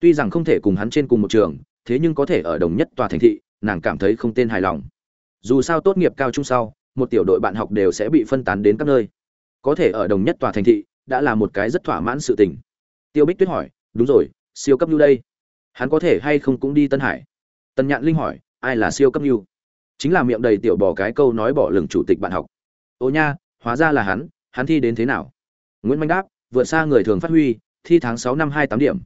Tuy rằng không thể cùng hắn trên cùng một trường, thế nhưng có thể ở đồng nhất tòa thành thị, nàng cảm thấy không tên hài lòng. Dù sao tốt nghiệp cao trung sau, một tiểu đội bạn học đều sẽ bị phân tán đến các nơi. Có thể ở đồng nhất tòa thành thị đã là một cái rất thỏa mãn sự tình. Tiêu bích tuyết hỏi, đúng rồi, siêu cấp lưu đây? Hắn có thể hay không cũng đi tân hải? Tần nhạn linh hỏi, ai là siêu cấp lưu chính là miệng đầy tiểu bỏ cái câu nói bỏ lửng chủ tịch bạn học. Ô nha, hóa ra là hắn hắn thi đến thế nào? Nguyễn Minh đáp, vượt xa người thường phát huy, thi tháng sáu năm hai tám điểm.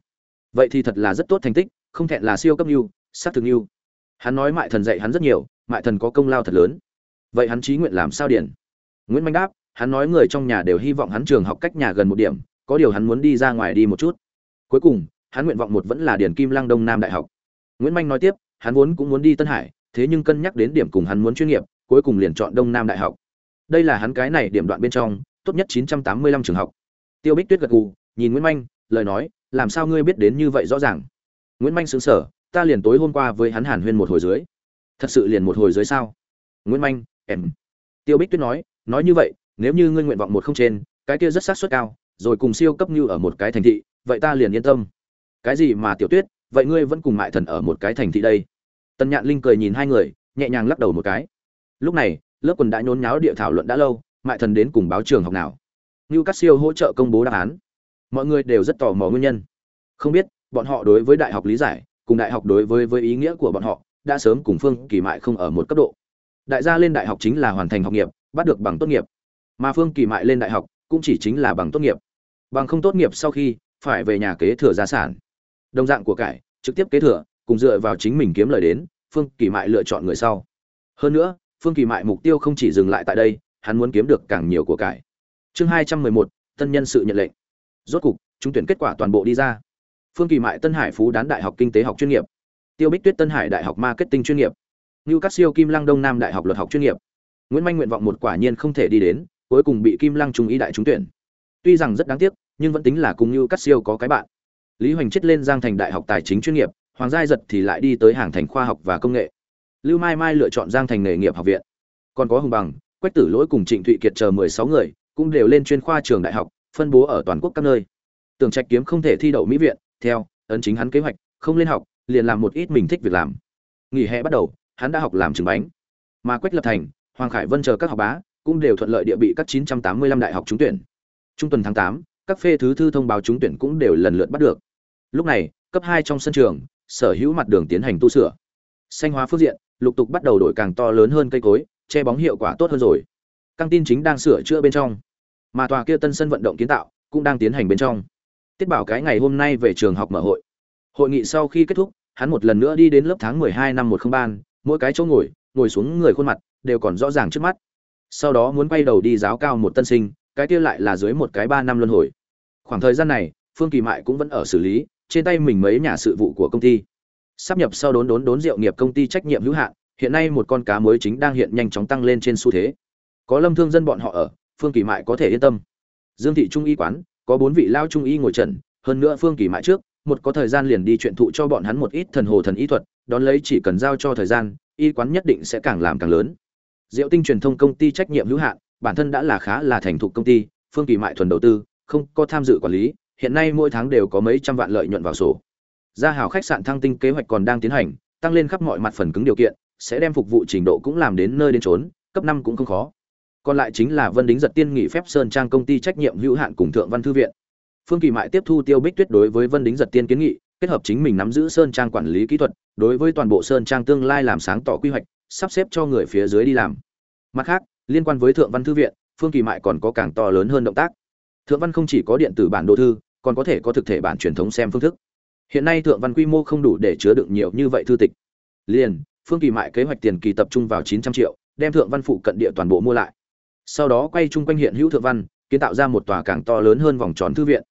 Vậy thì thật là rất tốt thành tích, không thẹn là siêu cấp nhu sát thực lưu hắn nói mại thần dạy hắn rất nhiều, mại thần có công lao thật lớn. Vậy hắn trí nguyện làm sao điển nguyễn manh đáp hắn nói người trong nhà đều hy vọng hắn trường học cách nhà gần một điểm, có điều hắn muốn đi ra ngoài đi một chút. Cuối cùng, hắn nguyện vọng một vẫn là điển kim lăng đông nam đại học. Nguyễn manh nói tiếp, hắn vốn cũng muốn đi tân hải, thế nhưng cân nhắc đến điểm cùng hắn muốn chuyên nghiệp, cuối cùng liền chọn đông nam đại học. Đây là hắn cái này điểm đoạn bên trong, tốt nhất 985 trường học. Tiêu bích tuyết gật gù, nhìn nguyễn manh, lời nói, làm sao ngươi biết đến như vậy rõ ràng? Nguyễn manh sững sở ta liền tối hôm qua với hắn hàn huyên một hồi dưới. Thật sự liền một hồi dưới sao? Nguyễn manh, em. Tiêu bích tuyết nói nói như vậy nếu như ngươi nguyện vọng một không trên, cái kia rất sát suất cao, rồi cùng siêu cấp như ở một cái thành thị, vậy ta liền yên tâm. Cái gì mà tiểu tuyết, vậy ngươi vẫn cùng mại thần ở một cái thành thị đây? Tần nhạn linh cười nhìn hai người, nhẹ nhàng lắc đầu một cái. Lúc này, lớp quần đã nhốn nháo địa thảo luận đã lâu, mại thần đến cùng báo trường học nào? Như các siêu hỗ trợ công bố đáp án. Mọi người đều rất tò mò nguyên nhân. Không biết, bọn họ đối với đại học lý giải, cùng đại học đối với với ý nghĩa của bọn họ, đã sớm cùng phương kỳ mại không ở một cấp độ. Đại gia lên đại học chính là hoàn thành học nghiệp, bắt được bằng tốt nghiệp mà phương kỳ mại lên đại học, cũng chỉ chính là bằng tốt nghiệp. Bằng không tốt nghiệp sau khi, phải về nhà kế thừa gia sản. Đồng dạng của cải, trực tiếp kế thừa, cùng dựa vào chính mình kiếm lời đến, phương kỳ mại lựa chọn người sau. Hơn nữa, phương kỳ mại mục tiêu không chỉ dừng lại tại đây, hắn muốn kiếm được càng nhiều của cải. Chương hai trăm mười một, tân nhân sự nhận lệnh. Rốt cục chúng tuyển kết quả toàn bộ đi ra. Phương kỳ mại tân hải phú đán đại học kinh tế học chuyên nghiệp. Tiêu bích tuyết tân hải đại học marketing chuyên nghiệp. Như các siêu kim lăng đông nam đại học luật học chuyên nghiệp. Nguyễn manh nguyện vọng một quả nhiên không thể đi đến cuối cùng bị kim lăng trung ý đại trúng tuyển. Tuy rằng rất đáng tiếc, nhưng vẫn tính là cùng như cắt siêu có cái bạn. Lý hoành chết lên giang thành đại học tài chính chuyên nghiệp, hoàng giai giật thì lại đi tới hàng thành khoa học và công nghệ. Lưu mai mai lựa chọn giang thành nghề nghiệp học viện. Còn có hùng bằng, quách tử lỗi cùng trịnh thụy kiệt chờ mười sáu người, cũng đều lên chuyên khoa trường đại học, phân bố ở toàn quốc các nơi. Tưởng trạch kiếm không thể thi đậu mỹ viện, theo, ấn chính hắn kế hoạch, không lên học, liền làm một ít mình thích việc làm. Nghỉ hè bắt đầu, hắn đã học làm trứng bánh. Mà quách lập thành, hoàng khải vân chờ các học bá cũng đều thuận lợi địa bị các 985 đại học trúng tuyển. Trung tuần tháng 8, các phê thứ thư thông báo trúng tuyển cũng đều lần lượt bắt được. Lúc này cấp hai trong sân trường sở hữu mặt đường tiến hành tu sửa. Xanh hóa phước diện lục tục bắt đầu đổi càng to lớn hơn cây cối che bóng hiệu quả tốt hơn rồi. Căng tin chính đang sửa chữa bên trong. Mà tòa kia tân sân vận động kiến tạo cũng đang tiến hành bên trong. Tiết bảo cái ngày hôm nay về trường học mở hội. Hội nghị sau khi kết thúc hắn một lần nữa đi đến lớp tháng mười hai năm một không ban mỗi cái chỗ ngồi ngồi xuống người khuôn mặt đều còn rõ ràng trước mắt sau đó muốn quay đầu đi giáo cao một tân sinh, cái kia lại là dưới một cái ba năm luân hồi. Khoảng thời gian này, phương kỳ mại cũng vẫn ở xử lý, trên tay mình mấy nhà sự vụ của công ty. Sắp nhập sau đốn đốn đốn rượu nghiệp công ty trách nhiệm hữu hạn, hiện nay một con cá mới chính đang hiện nhanh chóng tăng lên trên xu thế. Có lâm thương dân bọn họ ở, phương kỳ mại có thể yên tâm. Dương thị trung y quán, có bốn vị lao trung y ngồi trần, hơn nữa phương kỳ mại trước, một có thời gian liền đi chuyện thụ cho bọn hắn một ít thần hồ thần y thuật, đón lấy chỉ cần giao cho thời gian, y quán nhất định sẽ càng làm càng lớn diệu tinh truyền thông công ty trách nhiệm hữu hạn bản thân đã là khá là thành thục công ty phương kỳ mại thuần đầu tư không có tham dự quản lý hiện nay mỗi tháng đều có mấy trăm vạn lợi nhuận vào sổ. Gia hảo khách sạn thăng tinh kế hoạch còn đang tiến hành tăng lên khắp mọi mặt phần cứng điều kiện sẽ đem phục vụ trình độ cũng làm đến nơi đến chốn, cấp năm cũng không khó. Còn lại chính là vân đính giật tiên nghị phép sơn trang công ty trách nhiệm hữu hạn cùng thượng văn thư viện. Phương kỳ mại tiếp thu tiêu bích tuyết đối với vân đính giật tiên kiến nghị kết hợp chính mình nắm giữ sơn trang quản lý kỹ thuật đối với toàn bộ sơn trang tương lai làm sáng tỏ quy hoạch sắp xếp cho người phía dưới đi làm. Mặt khác, liên quan với thượng văn thư viện, phương kỳ mại còn có càng to lớn hơn động tác. Thượng văn không chỉ có điện tử bản đồ thư, còn có thể có thực thể bản truyền thống xem phương thức. Hiện nay thượng văn quy mô không đủ để chứa đựng nhiều như vậy thư tịch. Liền, phương kỳ mại kế hoạch tiền kỳ tập trung vào chín trăm triệu, đem thượng văn phụ cận địa toàn bộ mua lại. Sau đó quay chung quanh hiện hữu thượng văn, kiến tạo ra một tòa càng to lớn hơn vòng tròn thư viện.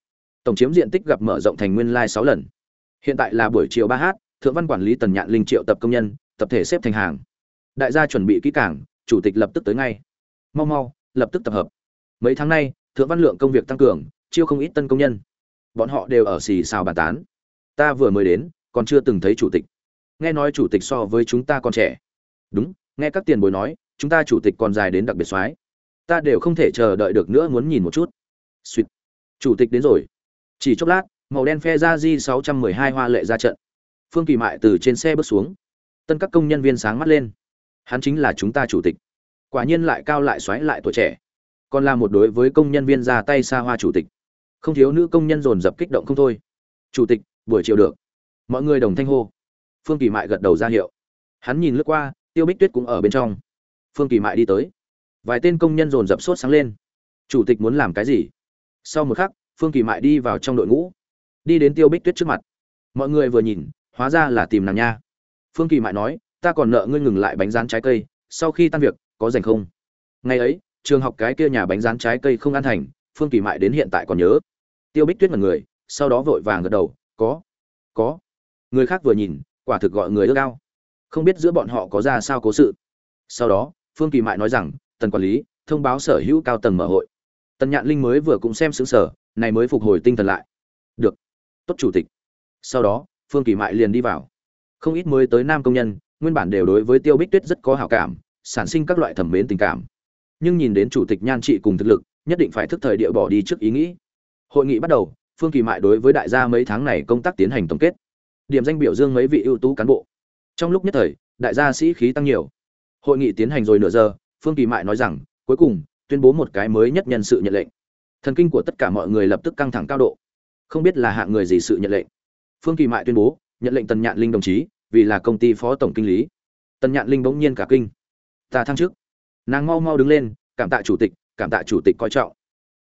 Tổng chiếm diện tích gặp mở rộng thành nguyên lai sáu lần. Hiện tại là buổi chiều ba h, thượng văn quản lý tần nhạn linh triệu tập công nhân, tập thể xếp thành hàng đại gia chuẩn bị kỹ cảng chủ tịch lập tức tới ngay. Mau mau, lập tức tập hợp. Mấy tháng nay, thượng văn lượng công việc tăng cường, chiêu không ít tân công nhân. Bọn họ đều ở xì xào bàn tán. Ta vừa mới đến, còn chưa từng thấy chủ tịch. Nghe nói chủ tịch so với chúng ta còn trẻ. Đúng, nghe các tiền bối nói, chúng ta chủ tịch còn dài đến đặc biệt soái. Ta đều không thể chờ đợi được nữa muốn nhìn một chút. Suýt chủ tịch đến rồi. Chỉ chốc lát, màu đen phe ra di 612 hoa lệ ra trận. Phương kỳ mại từ trên xe bước xuống. Tân các công nhân viên sáng mắt lên hắn chính là chúng ta chủ tịch. Quả nhiên lại cao lại xoáy lại tuổi trẻ. Còn là một đối với công nhân viên ra tay xa hoa chủ tịch. Không thiếu nữ công nhân dồn dập kích động không thôi. Chủ tịch, buổi chiều được. Mọi người đồng thanh hô. Phương kỳ mại gật đầu ra hiệu. Hắn nhìn lướt qua, tiêu bích tuyết cũng ở bên trong. Phương kỳ mại đi tới. Vài tên công nhân dồn dập sốt sáng lên. Chủ tịch muốn làm cái gì? Sau một khắc, phương kỳ mại đi vào trong đội ngũ. Đi đến tiêu bích tuyết trước mặt. Mọi người vừa nhìn, hóa ra là tìm nàng nha. Phương kỳ mại nói ta còn nợ ngươi ngừng lại bánh rán trái cây, sau khi tan việc, có dành không? Ngày ấy, trường học cái kia nhà bánh rán trái cây không ăn thành, phương kỳ mại đến hiện tại còn nhớ. Tiêu bích tuyết mật người, sau đó vội vàng gật đầu, có có. Người khác vừa nhìn, quả thực gọi người ước ao. Không biết giữa bọn họ có ra sao cố sự. Sau đó, phương kỳ mại nói rằng, tần quản lý, thông báo sở hữu cao tầng mở hội. Tần nhạn linh mới vừa cũng xem xứng sở này mới phục hồi tinh thần lại. Được, tốt chủ tịch. Sau đó, phương kỳ mại liền đi vào. Không ít mới tới nam công nhân nguyên bản đều đối với tiêu bích tuyết rất có hảo cảm, sản sinh các loại thẩm mến tình cảm. Nhưng nhìn đến chủ tịch nhan trị cùng thực lực, nhất định phải thức thời địa bỏ đi trước ý nghĩ. Hội nghị bắt đầu, phương kỳ mại đối với đại gia mấy tháng này công tác tiến hành tổng kết. Điểm danh biểu dương mấy vị ưu tú cán bộ. Trong lúc nhất thời, đại gia sĩ khí tăng nhiều. Hội nghị tiến hành rồi nửa giờ, phương kỳ mại nói rằng, cuối cùng, tuyên bố một cái mới nhất nhân sự nhận lệnh. Thần kinh của tất cả mọi người lập tức căng thẳng cao độ. Không biết là hạng người gì sự nhận lệnh. Phương kỳ mại tuyên bố, nhận lệnh tần nhạn linh đồng chí vì là công ty phó tổng kinh lý. Tần nhạn linh bỗng nhiên cả kinh. Ta thăng chức. Nàng mau mau đứng lên, cảm tạ chủ tịch, cảm tạ chủ tịch coi trọng.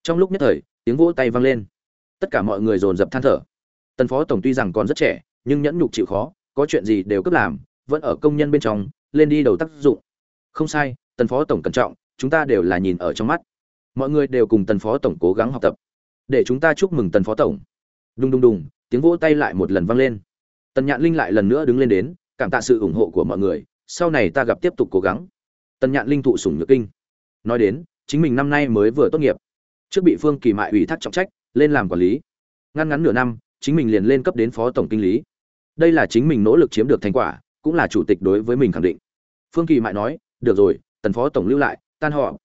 Trong lúc nhất thời, tiếng vỗ tay vang lên. Tất cả mọi người dồn dập than thở. Tần phó tổng tuy rằng còn rất trẻ, nhưng nhẫn nhục chịu khó, có chuyện gì đều cấp làm, vẫn ở công nhân bên trong, lên đi đầu tác dụng. Không sai, tần phó tổng cẩn trọng, chúng ta đều là nhìn ở trong mắt. Mọi người đều cùng tần phó tổng cố gắng học tập. Để chúng ta chúc mừng tần phó tổng. Đùng đùng đùng, tiếng vỗ tay lại một lần vang lên tần nhạn linh lại lần nữa đứng lên đến, cảm tạ sự ủng hộ của mọi người, sau này ta gặp tiếp tục cố gắng. Tần nhạn linh thụ sủng nhược kinh. Nói đến, chính mình năm nay mới vừa tốt nghiệp. Trước bị phương kỳ mại ủy thác trọng trách, lên làm quản lý. Ngăn ngắn nửa năm, chính mình liền lên cấp đến phó tổng kinh lý. Đây là chính mình nỗ lực chiếm được thành quả, cũng là chủ tịch đối với mình khẳng định. Phương kỳ mại nói, được rồi, tần phó tổng lưu lại, tan họ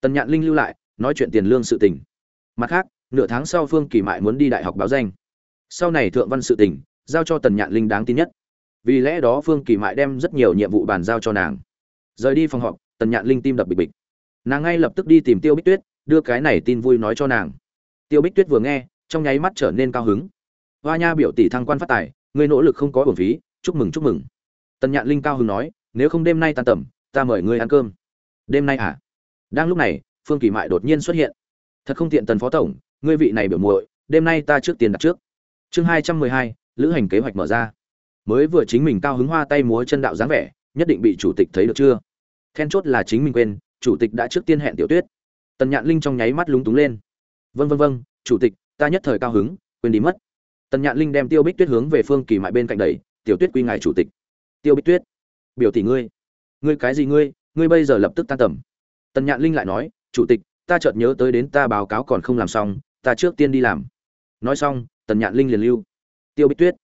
tần nhạn linh lưu lại, nói chuyện tiền lương sự tình. Mặt khác, nửa tháng sau phương kỳ mại muốn đi đại học báo danh. Sau này thượng văn sự tình giao cho tần nhạn linh đáng tin nhất. Vì lẽ đó phương kỳ mại đem rất nhiều nhiệm vụ bàn giao cho nàng. Rời đi phòng họp, tần nhạn linh tim đập bịch bịch. Nàng ngay lập tức đi tìm tiêu bích tuyết, đưa cái này tin vui nói cho nàng. Tiêu bích tuyết vừa nghe, trong nháy mắt trở nên cao hứng. Hoa nha biểu tỷ thăng quan phát tài người nỗ lực không có uổng phí, chúc mừng chúc mừng. Tần nhạn linh cao hứng nói, nếu không đêm nay tan tầm, ta mời ngươi ăn cơm. Đêm nay à? Đang lúc này, phương kỳ mại đột nhiên xuất hiện. Thật không tiện tần phó tổng, ngươi vị này biểu muội, đêm nay ta trước tiền đặt trước. Chương hai trăm mười hai lữ hành kế hoạch mở ra. Mới vừa chính mình cao hứng hoa tay múa chân đạo dáng vẻ, nhất định bị chủ tịch thấy được chưa? Then chốt là chính mình quên, chủ tịch đã trước tiên hẹn tiểu tuyết. Tần nhạn linh trong nháy mắt lúng túng lên. Vân vân vân chủ tịch, ta nhất thời cao hứng, quên đi mất. Tần nhạn linh đem tiêu bích tuyết hướng về phương kỳ mại bên cạnh đẩy, tiểu tuyết quy ngài chủ tịch. Tiêu bích tuyết, biểu tỷ ngươi. Ngươi cái gì ngươi? Ngươi bây giờ lập tức tan tầm. Tần nhạn linh lại nói, chủ tịch, ta chợt nhớ tới đến ta báo cáo còn không làm xong, ta trước tiên đi làm. Nói xong, tần nhạn linh liền lưu tiêu bích tuyết.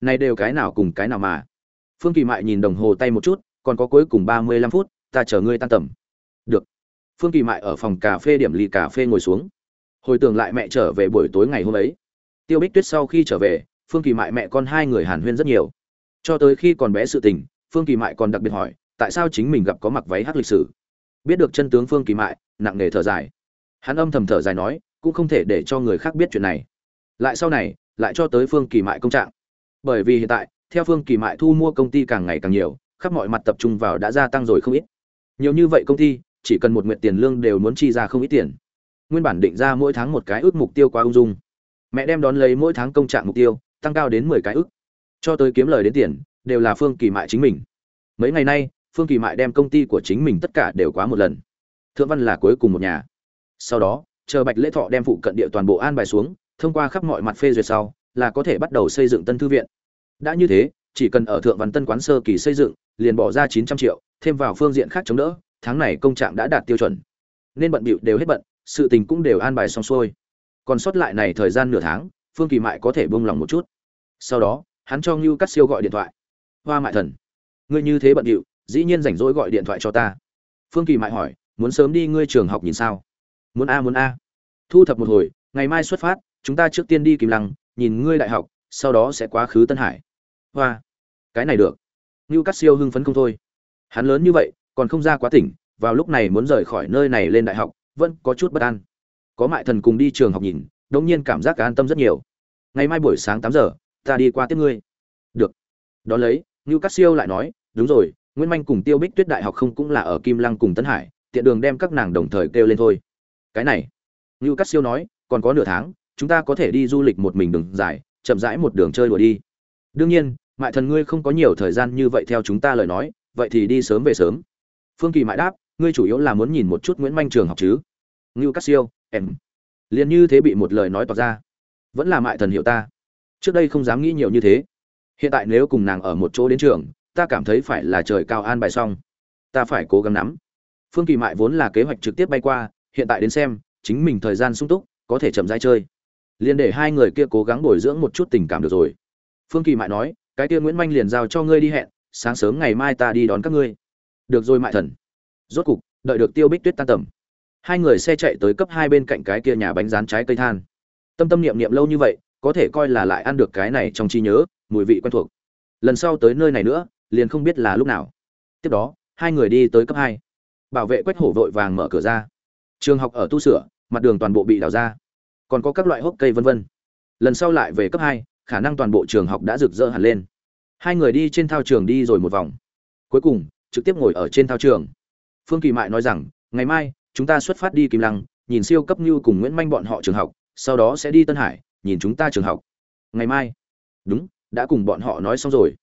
Này đều cái nào cùng cái nào mà. Phương kỳ mại nhìn đồng hồ tay một chút, còn có cuối cùng ba mươi lăm phút, ta chờ ngươi tan tầm. Được. Phương kỳ mại ở phòng cà phê điểm ly cà phê ngồi xuống. Hồi tưởng lại mẹ trở về buổi tối ngày hôm ấy. Tiêu bích tuyết sau khi trở về, phương kỳ mại mẹ con hai người hàn huyên rất nhiều. Cho tới khi còn bé sự tình, phương kỳ mại còn đặc biệt hỏi, tại sao chính mình gặp có mặc váy hát lịch sử? Biết được chân tướng phương kỳ mại, nặng nề thở dài. Hắn âm thầm thở dài nói, cũng không thể để cho người khác biết chuyện này. Lại sau này lại cho tới phương kỳ mại công trạng. Bởi vì hiện tại, theo phương kỳ mại thu mua công ty càng ngày càng nhiều, khắp mọi mặt tập trung vào đã gia tăng rồi không ít. Nhiều như vậy công ty, chỉ cần một nguyện tiền lương đều muốn chi ra không ít tiền. Nguyên bản định ra mỗi tháng một cái ước mục tiêu quá ung dung. Mẹ đem đón lấy mỗi tháng công trạng mục tiêu, tăng cao đến mười cái ước. Cho tới kiếm lời đến tiền, đều là phương kỳ mại chính mình. Mấy ngày nay, phương kỳ mại đem công ty của chính mình tất cả đều quá một lần. Thượng văn là cuối cùng một nhà. Sau đó, chờ bạch lễ thọ đem phụ cận địa toàn bộ an bài xuống thông qua khắp mọi mặt phê duyệt sau, là có thể bắt đầu xây dựng tân thư viện. Đã như thế, chỉ cần ở thượng văn tân quán sơ kỳ xây dựng, liền bỏ ra chín trăm triệu, thêm vào phương diện khác chống đỡ, tháng này công trạng đã đạt tiêu chuẩn. Nên bận bịu đều hết bận, sự tình cũng đều an bài xong xuôi. Còn sót lại này thời gian nửa tháng, phương kỳ mại có thể buông lòng một chút. Sau đó, hắn cho Nưu cắt siêu gọi điện thoại. Hoa mại thần, ngươi như thế bận bịu, dĩ nhiên rảnh rỗi gọi điện thoại cho ta. Phương kỳ mại hỏi, muốn sớm đi ngươi trường học nhìn sao? Muốn a muốn a. Thu thập một hồi, ngày mai xuất phát chúng ta trước tiên đi kim lăng, nhìn ngươi đại học, sau đó sẽ quá khứ tân hải. Hoa, cái này được. Ngưu cắt siêu hưng phấn không thôi. Hắn lớn như vậy, còn không ra quá tỉnh, vào lúc này muốn rời khỏi nơi này lên đại học, vẫn có chút bất an. Có mại thần cùng đi trường học nhìn đột nhiên cảm giác an tâm rất nhiều. Ngày mai buổi sáng tám giờ, ta đi qua tiếp ngươi. Được. Đ ó lấy ngưu cắt siêu lại nói, đúng rồi nguyễn manh cùng tiêu bích tuyết đại học không cũng là ở kim lăng cùng tân hải, tiện đường đem các nàng đồng thời kêu lên thôi. Cái này ngưu cắt siêu nói, còn có nửa tháng chúng ta có thể đi du lịch một mình đường dài, chậm rãi một đường chơi đùa đi. Đương nhiên, mại thần ngươi không có nhiều thời gian như vậy theo chúng ta lời nói, vậy thì đi sớm về sớm. Phương kỳ mại đáp, ngươi chủ yếu là muốn nhìn một chút nguyễn manh trường học chứ? Ngưu cắt siêu, em. Liền như thế bị một lời nói tỏ ra. Vẫn là mại thần hiểu ta. Trước đây không dám nghĩ nhiều như thế. Hiện tại nếu cùng nàng ở một chỗ đến trường, ta cảm thấy phải là trời cao an bài xong. Ta phải cố gắng nắm. Phương kỳ mại vốn là kế hoạch trực tiếp bay qua, hiện tại đến xem, chính mình thời gian sung túc, có thể chậm rãi chơi liền để hai người kia cố gắng bồi dưỡng một chút tình cảm được rồi. Phương kỳ mại nói, cái kia nguyễn manh liền giao cho ngươi đi hẹn, sáng sớm ngày mai ta đi đón các ngươi. Được rồi mại thần. Rốt cục, đợi được tiêu bích tuyết tan tầm, hai người xe chạy tới cấp hai bên cạnh cái kia nhà bánh rán trái cây than. Tâm tâm niệm niệm lâu như vậy, có thể coi là lại ăn được cái này trong trí nhớ, mùi vị quen thuộc. Lần sau tới nơi này nữa, liền không biết là lúc nào. Tiếp đó, hai người đi tới cấp hai. Bảo vệ quách hổ vội vàng mở cửa ra. Trường học ở tu sửa, mặt đường toàn bộ bị đào ra còn có các loại hốc cây vân vân. Lần sau lại về cấp hai, khả năng toàn bộ trường học đã rực rỡ hẳn lên. Hai người đi trên thao trường đi rồi một vòng. Cuối cùng, trực tiếp ngồi ở trên thao trường. Phương kỳ mại nói rằng, ngày mai, chúng ta xuất phát đi kim lăng, nhìn siêu cấp Nưu cùng nguyễn manh bọn họ trường học, sau đó sẽ đi tân hải, nhìn chúng ta trường học. Ngày mai? Đúng, đã cùng bọn họ nói xong rồi.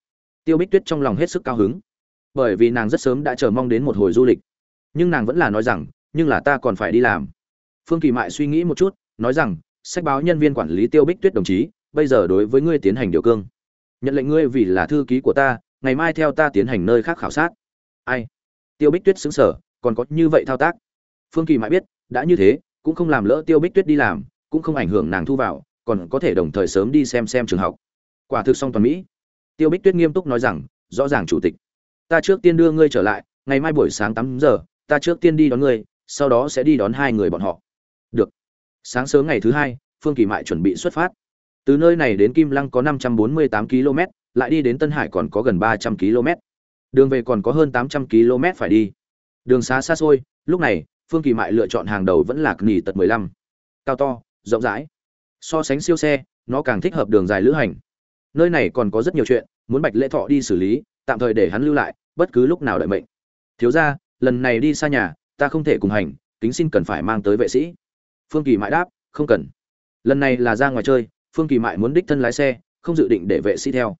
Tiêu bích tuyết trong lòng hết sức cao hứng. Bởi vì nàng rất sớm đã chờ mong đến một hồi du lịch. Nhưng nàng vẫn là nói rằng, nhưng là ta còn phải đi làm. Phương kỳ mại suy nghĩ một chút nói rằng, sách báo nhân viên quản lý tiêu bích tuyết đồng chí, bây giờ đối với ngươi tiến hành điều cương. Nhận lệnh ngươi vì là thư ký của ta, ngày mai theo ta tiến hành nơi khác khảo sát. Ai? Tiêu bích tuyết xứng sở còn có như vậy thao tác. Phương kỳ mãi biết, đã như thế, cũng không làm lỡ tiêu bích tuyết đi làm, cũng không ảnh hưởng nàng thu vào, còn có thể đồng thời sớm đi xem xem trường học. Quả thực xong toàn mỹ. Tiêu bích tuyết nghiêm túc nói rằng, rõ ràng chủ tịch. Ta trước tiên đưa ngươi trở lại, ngày mai buổi sáng tám giờ, ta trước tiên đi đón ngươi, sau đó sẽ đi đón hai người bọn họ sáng sớm ngày thứ hai, phương kỳ mại chuẩn bị xuất phát. Từ nơi này đến kim lăng có năm trăm bốn mươi tám km, lại đi đến tân hải còn có gần ba trăm km. Đường về còn có hơn tám trăm km phải đi. Đường xá xa xôi, lúc này, phương kỳ mại lựa chọn hàng đầu vẫn là nghỉ tật mười lăm. Cao to, rộng rãi. So sánh siêu xe, nó càng thích hợp đường dài lữ hành. Nơi này còn có rất nhiều chuyện, muốn bạch lễ thọ đi xử lý, tạm thời để hắn lưu lại, bất cứ lúc nào đợi mệnh. Thiếu ra lần này đi xa nhà, ta không thể cùng hành, kính xin cần phải mang tới vệ sĩ phương kỳ mại đáp, không cần. Lần này là ra ngoài chơi, phương kỳ mại muốn đích thân lái xe, không dự định để vệ sĩ theo.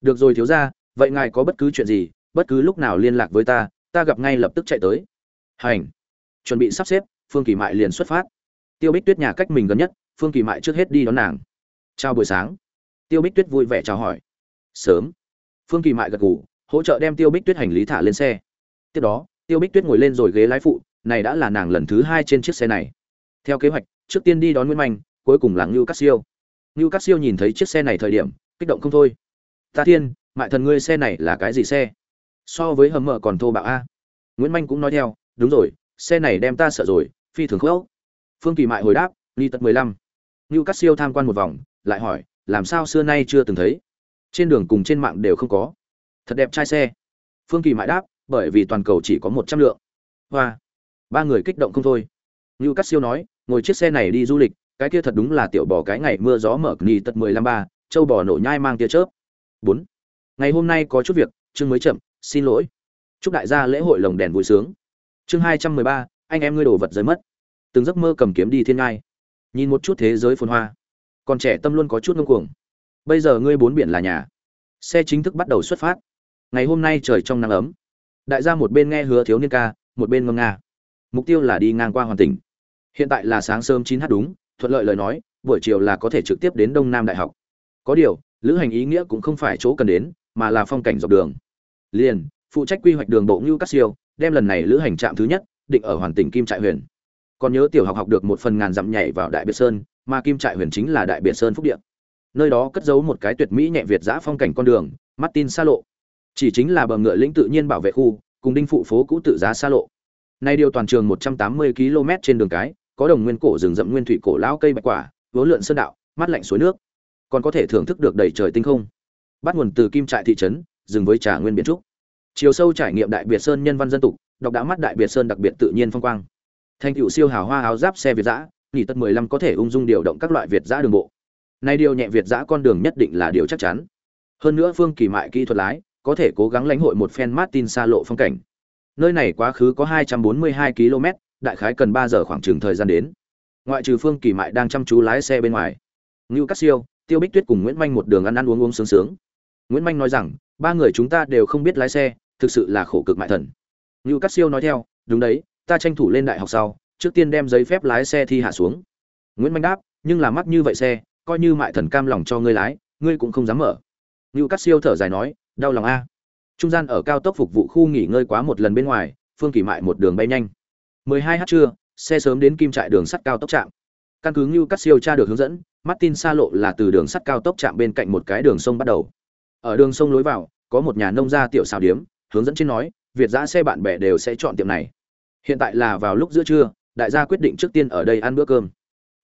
Được rồi thiếu ra vậy ngài có bất cứ chuyện gì, bất cứ lúc nào liên lạc với ta ta gặp ngay lập tức chạy tới. Hành. Chuẩn bị sắp xếp, phương kỳ mại liền xuất phát. Tiêu bích tuyết nhà cách mình gần nhất, phương kỳ mại trước hết đi đón nàng. Chào buổi sáng. Tiêu bích tuyết vui vẻ chào hỏi. Sớm. Phương kỳ mại gật ngủ hỗ trợ đem tiêu bích tuyết hành lý thả lên xe. Tiếp đó, tiêu bích tuyết ngồi lên rồi ghế lái phụ, này đã là nàng lần thứ hai trên chiếc xe này theo kế hoạch, trước tiên đi đón nguyễn manh, cuối cùng là ngưu cát siêu. Ngưu cát siêu nhìn thấy chiếc xe này thời điểm, kích động không thôi. Ta thiên, mại thần ngươi xe này là cái gì xe? So với hầm mở còn thô bạo a. Nguyễn manh cũng nói theo, đúng rồi, xe này đem ta sợ rồi, phi thường khốc. Phương kỳ mại hồi đáp ly tật mười lăm. Ngưu cát siêu tham quan một vòng, lại hỏi, làm sao xưa nay chưa từng thấy? Trên đường cùng trên mạng đều không có. Thật đẹp trai xe. Phương kỳ mại đáp, bởi vì toàn cầu chỉ có một trăm lượng. Hoa. Ba người kích động không thôi. Ngưu cát siêu nói ngồi chiếc xe này đi du lịch, cái kia thật đúng là tiểu bò cái ngày mưa gió mở nghỉ tật mười lăm ba châu bò nổ nhai mang tia chớp. Bốn, ngày hôm nay có chút việc, chương mới chậm, xin lỗi. Chúc đại gia lễ hội lồng đèn vui sướng. Chương hai trăm mười ba, anh em ngươi đồ vật rơi mất. Từng giấc mơ cầm kiếm đi thiên ngai. Nhìn một chút thế giới phồn hoa. Còn trẻ tâm luôn có chút ngông cuồng. Bây giờ ngươi bốn biển là nhà. Xe chính thức bắt đầu xuất phát. Ngày hôm nay trời trong nắng ấm. Đại gia một bên nghe hứa thiếu niên ca, một bên ngâm nga mục tiêu là đi ngang qua hoàn tỉnh hiện tại là sáng sớm chín h đúng, thuận lợi lời nói, buổi chiều là có thể trực tiếp đến đông nam đại học. Có điều, lữ hành ý nghĩa cũng không phải chỗ cần đến, mà là phong cảnh dọc đường. Liền, phụ trách quy hoạch đường bộ ngưu cát siêu, đem lần này lữ hành trạm thứ nhất, định ở hoàn tỉnh kim trại huyền. Còn nhớ tiểu học học được một phần ngàn dặm nhảy vào đại biệt sơn, mà kim trại huyền chính là đại biệt sơn phúc điện nơi đó cất giấu một cái tuyệt mỹ nhẹ việt giã phong cảnh con đường, martin xa lộ. Chỉ chính là bờ ngựa lĩnh tự nhiên bảo vệ khu, cùng đinh phụ phố cũ tự giá xa lộ. Nay điều toàn trường 180 km trên đường cái có đồng nguyên cổ rừng rậm nguyên thủy cổ lão cây bạch quả, vốn lượn sơn đạo, mát lạnh suối nước. Còn có thể thưởng thức được đầy trời tinh không. Bắt nguồn từ kim trại thị trấn dừng với trà nguyên biển trúc. Chiều sâu trải nghiệm đại biệt sơn nhân văn dân tục, đọc đã mắt đại biệt sơn đặc biệt tự nhiên phong quang. Thành tựu siêu hào hoa áo giáp xe việt giã nghỉ tất 15 có thể ung dung điều động các loại việt giã đường bộ. Nay điều nhẹ việt giã con đường nhất định là điều chắc chắn. Hơn nữa phương kỳ mại kỹ thuật lái, có thể cố gắng lãnh hội một phen martin xa lộ phong cảnh. Nơi này quá khứ có 242 km đại khái cần 3 giờ khoảng chừng thời gian đến. Ngoại trừ phương kỳ mại đang chăm chú lái xe bên ngoài, ngưu cát siêu, tiêu bích tuyết cùng nguyễn manh một đường ăn ăn uống uống sướng sướng. Nguyễn manh nói rằng, ba người chúng ta đều không biết lái xe, thực sự là khổ cực mại thần. Ngưu cát siêu nói theo, đúng đấy, ta tranh thủ lên đại học sau, trước tiên đem giấy phép lái xe thi hạ xuống. Nguyễn manh đáp, nhưng là mắc như vậy xe, coi như mại thần cam lòng cho ngươi lái, ngươi cũng không dám mở. Ngưu Cát siêu thở dài nói, đau lòng a. Trung gian ở cao tốc phục vụ khu nghỉ ngơi quá một lần bên ngoài, phương kỳ mại một đường bay nhanh. 12 h trưa, xe sớm đến kim trại đường sắt cao tốc trạm. Căn cứ ngưu cắt siêu tra được hướng dẫn, martin xa lộ là từ đường sắt cao tốc trạm bên cạnh một cái đường sông bắt đầu. Ở đường sông lối vào, có một nhà nông gia tiểu xào điếm, hướng dẫn trên nói, việt giã xe bạn bè đều sẽ chọn tiệm này. Hiện tại là vào lúc giữa trưa, đại gia quyết định trước tiên ở đây ăn bữa cơm.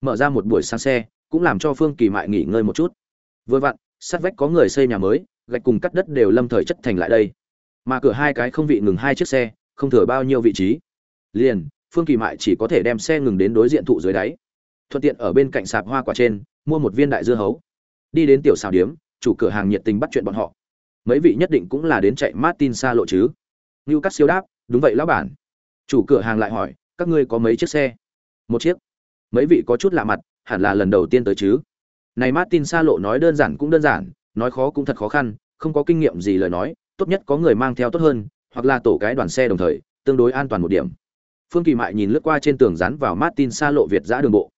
Mở ra một buổi sáng xe, cũng làm cho phương kỳ mại nghỉ ngơi một chút. Vừa vặn, sát vách có người xây nhà mới, gạch cùng cắt đất đều lâm thời chất thành lại đây. Mà cửa hai cái không vị ngừng hai chiếc xe, không thừa bao nhiêu vị trí. Liền phương kỳ mại chỉ có thể đem xe ngừng đến đối diện thụ dưới đáy. Thuận tiện ở bên cạnh sạp hoa quả trên, mua một viên đại dưa hấu. Đi đến tiểu xào điếm, chủ cửa hàng nhiệt tình bắt chuyện bọn họ. Mấy vị nhất định cũng là đến chạy martin xa lộ chứ. Như cắt siêu đáp, đúng vậy lão bản. Chủ cửa hàng lại hỏi, các ngươi có mấy chiếc xe? Một chiếc. Mấy vị có chút lạ mặt, hẳn là lần đầu tiên tới chứ. Này martin xa lộ nói đơn giản cũng đơn giản, nói khó cũng thật khó khăn, không có kinh nghiệm gì lời nói, tốt nhất có người mang theo tốt hơn, hoặc là tổ cái đoàn xe đồng thời, tương đối an toàn một điểm phương kỳ mại nhìn lướt qua trên tường dán vào martin xa lộ việt giã đường bộ.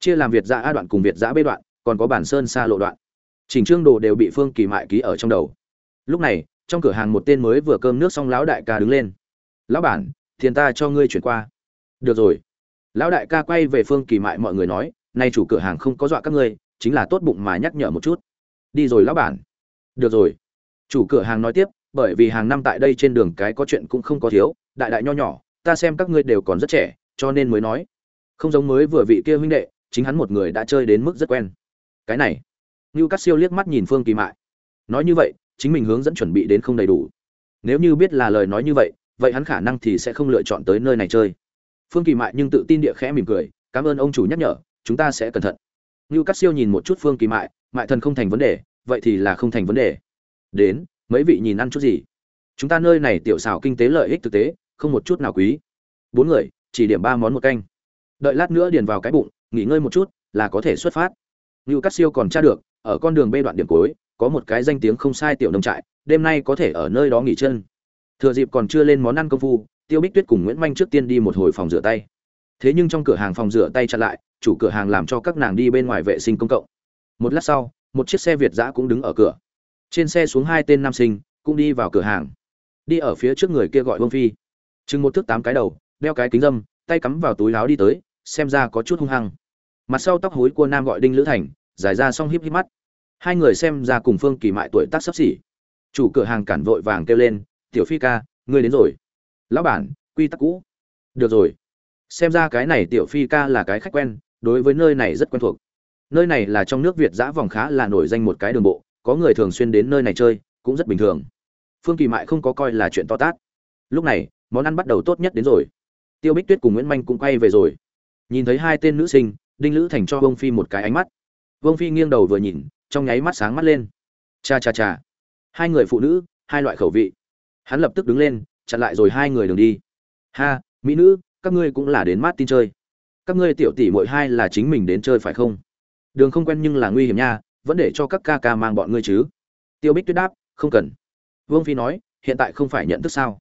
Chia làm việt giã a đoạn cùng việt giã b đoạn, còn có bản sơn xa lộ đoạn. Chỉnh trương đồ đều bị phương kỳ mại ký ở trong đầu. Lúc này, trong cửa hàng một tên mới vừa cơm nước xong lão đại ca đứng lên. Lão bản, tiền ta cho ngươi chuyển qua. Được rồi. Lão đại ca quay về phương kỳ mại mọi người nói, nay chủ cửa hàng không có dọa các ngươi, chính là tốt bụng mà nhắc nhở một chút. Đi rồi lão bản. Được rồi. Chủ cửa hàng nói tiếp, bởi vì hàng năm tại đây trên đường cái có chuyện cũng không có thiếu, đại đại nho nhỏ ta xem các ngươi đều còn rất trẻ cho nên mới nói không giống mới vừa vị kia huynh đệ chính hắn một người đã chơi đến mức rất quen cái này Ngưu Cát Siêu liếc mắt nhìn Phương Kỳ Mại. Nói như vậy, chính mình hướng dẫn chuẩn bị đến không đầy đủ. Nếu như biết là lời nói như vậy, vậy hắn khả năng thì sẽ không lựa chọn tới nơi này chơi. Phương Kỳ Mại nhưng tự tin địa khẽ mỉm cười, cảm ơn ông chủ nhắc nhở, chúng ta sẽ cẩn thận. Ngưu Cát Siêu nhìn một chút Phương Kỳ Mại, Mại thần không thành vấn đề, vậy thì là không thành vấn đề. Đến, mấy vị nhìn ăn chút gì? Chúng ta nơi này tiểu xảo kinh tế lợi ích thực tế, không một chút nào quý. Bốn người, chỉ điểm ba món một canh. Đợi lát nữa điền vào cái bụng, nghỉ ngơi một chút, là có thể xuất phát. Ngưu Cát Siêu còn tra được, ở con đường bê đoạn điểm cuối có một cái danh tiếng không sai tiểu nông trại đêm nay có thể ở nơi đó nghỉ chân thừa dịp còn chưa lên món ăn công phu tiêu bích tuyết cùng nguyễn manh trước tiên đi một hồi phòng rửa tay thế nhưng trong cửa hàng phòng rửa tay chặn lại chủ cửa hàng làm cho các nàng đi bên ngoài vệ sinh công cộng một lát sau một chiếc xe việt giã cũng đứng ở cửa trên xe xuống hai tên nam sinh cũng đi vào cửa hàng đi ở phía trước người kia gọi vương phi chừng một thước tám cái đầu, đeo cái kính dâm, tay cắm vào túi láo đi tới, xem ra có chút hung hăng. Mặt sau tóc hối của nam gọi đinh lữ thành, giải ra xong híp híp mắt. Hai người xem ra cùng phương kỳ mại tuổi tác sắp xỉ. Chủ cửa hàng cản vội vàng kêu lên, tiểu phi ca, ngươi đến rồi. Lão bản, quy tắc cũ. Được rồi. Xem ra cái này tiểu phi ca là cái khách quen, đối với nơi này rất quen thuộc. Nơi này là trong nước việt giã vòng khá là nổi danh một cái đường bộ, có người thường xuyên đến nơi này chơi, cũng rất bình thường. Phương kỳ mại không có coi là chuyện to tát. Lúc này món ăn bắt đầu tốt nhất đến rồi tiêu bích tuyết cùng nguyễn manh cũng quay về rồi nhìn thấy hai tên nữ sinh đinh lữ thành cho Vương phi một cái ánh mắt Vương Phi nghiêng đầu vừa nhìn, trong nháy mắt sáng mắt lên. Cha cha cha. Hai người phụ nữ, hai loại khẩu vị. Hắn lập tức đứng lên, chặn lại rồi hai người đường đi. Ha, mỹ nữ, các ngươi cũng là đến mát tin chơi. Các ngươi tiểu tỷ muội hai là chính mình đến chơi phải không? Đường không quen nhưng là nguy hiểm nha, vẫn để cho các ca ca mang bọn ngươi chứ. Tiêu Bích Tuyết đáp, không cần. Vương Phi nói, hiện tại không phải nhận thức sao?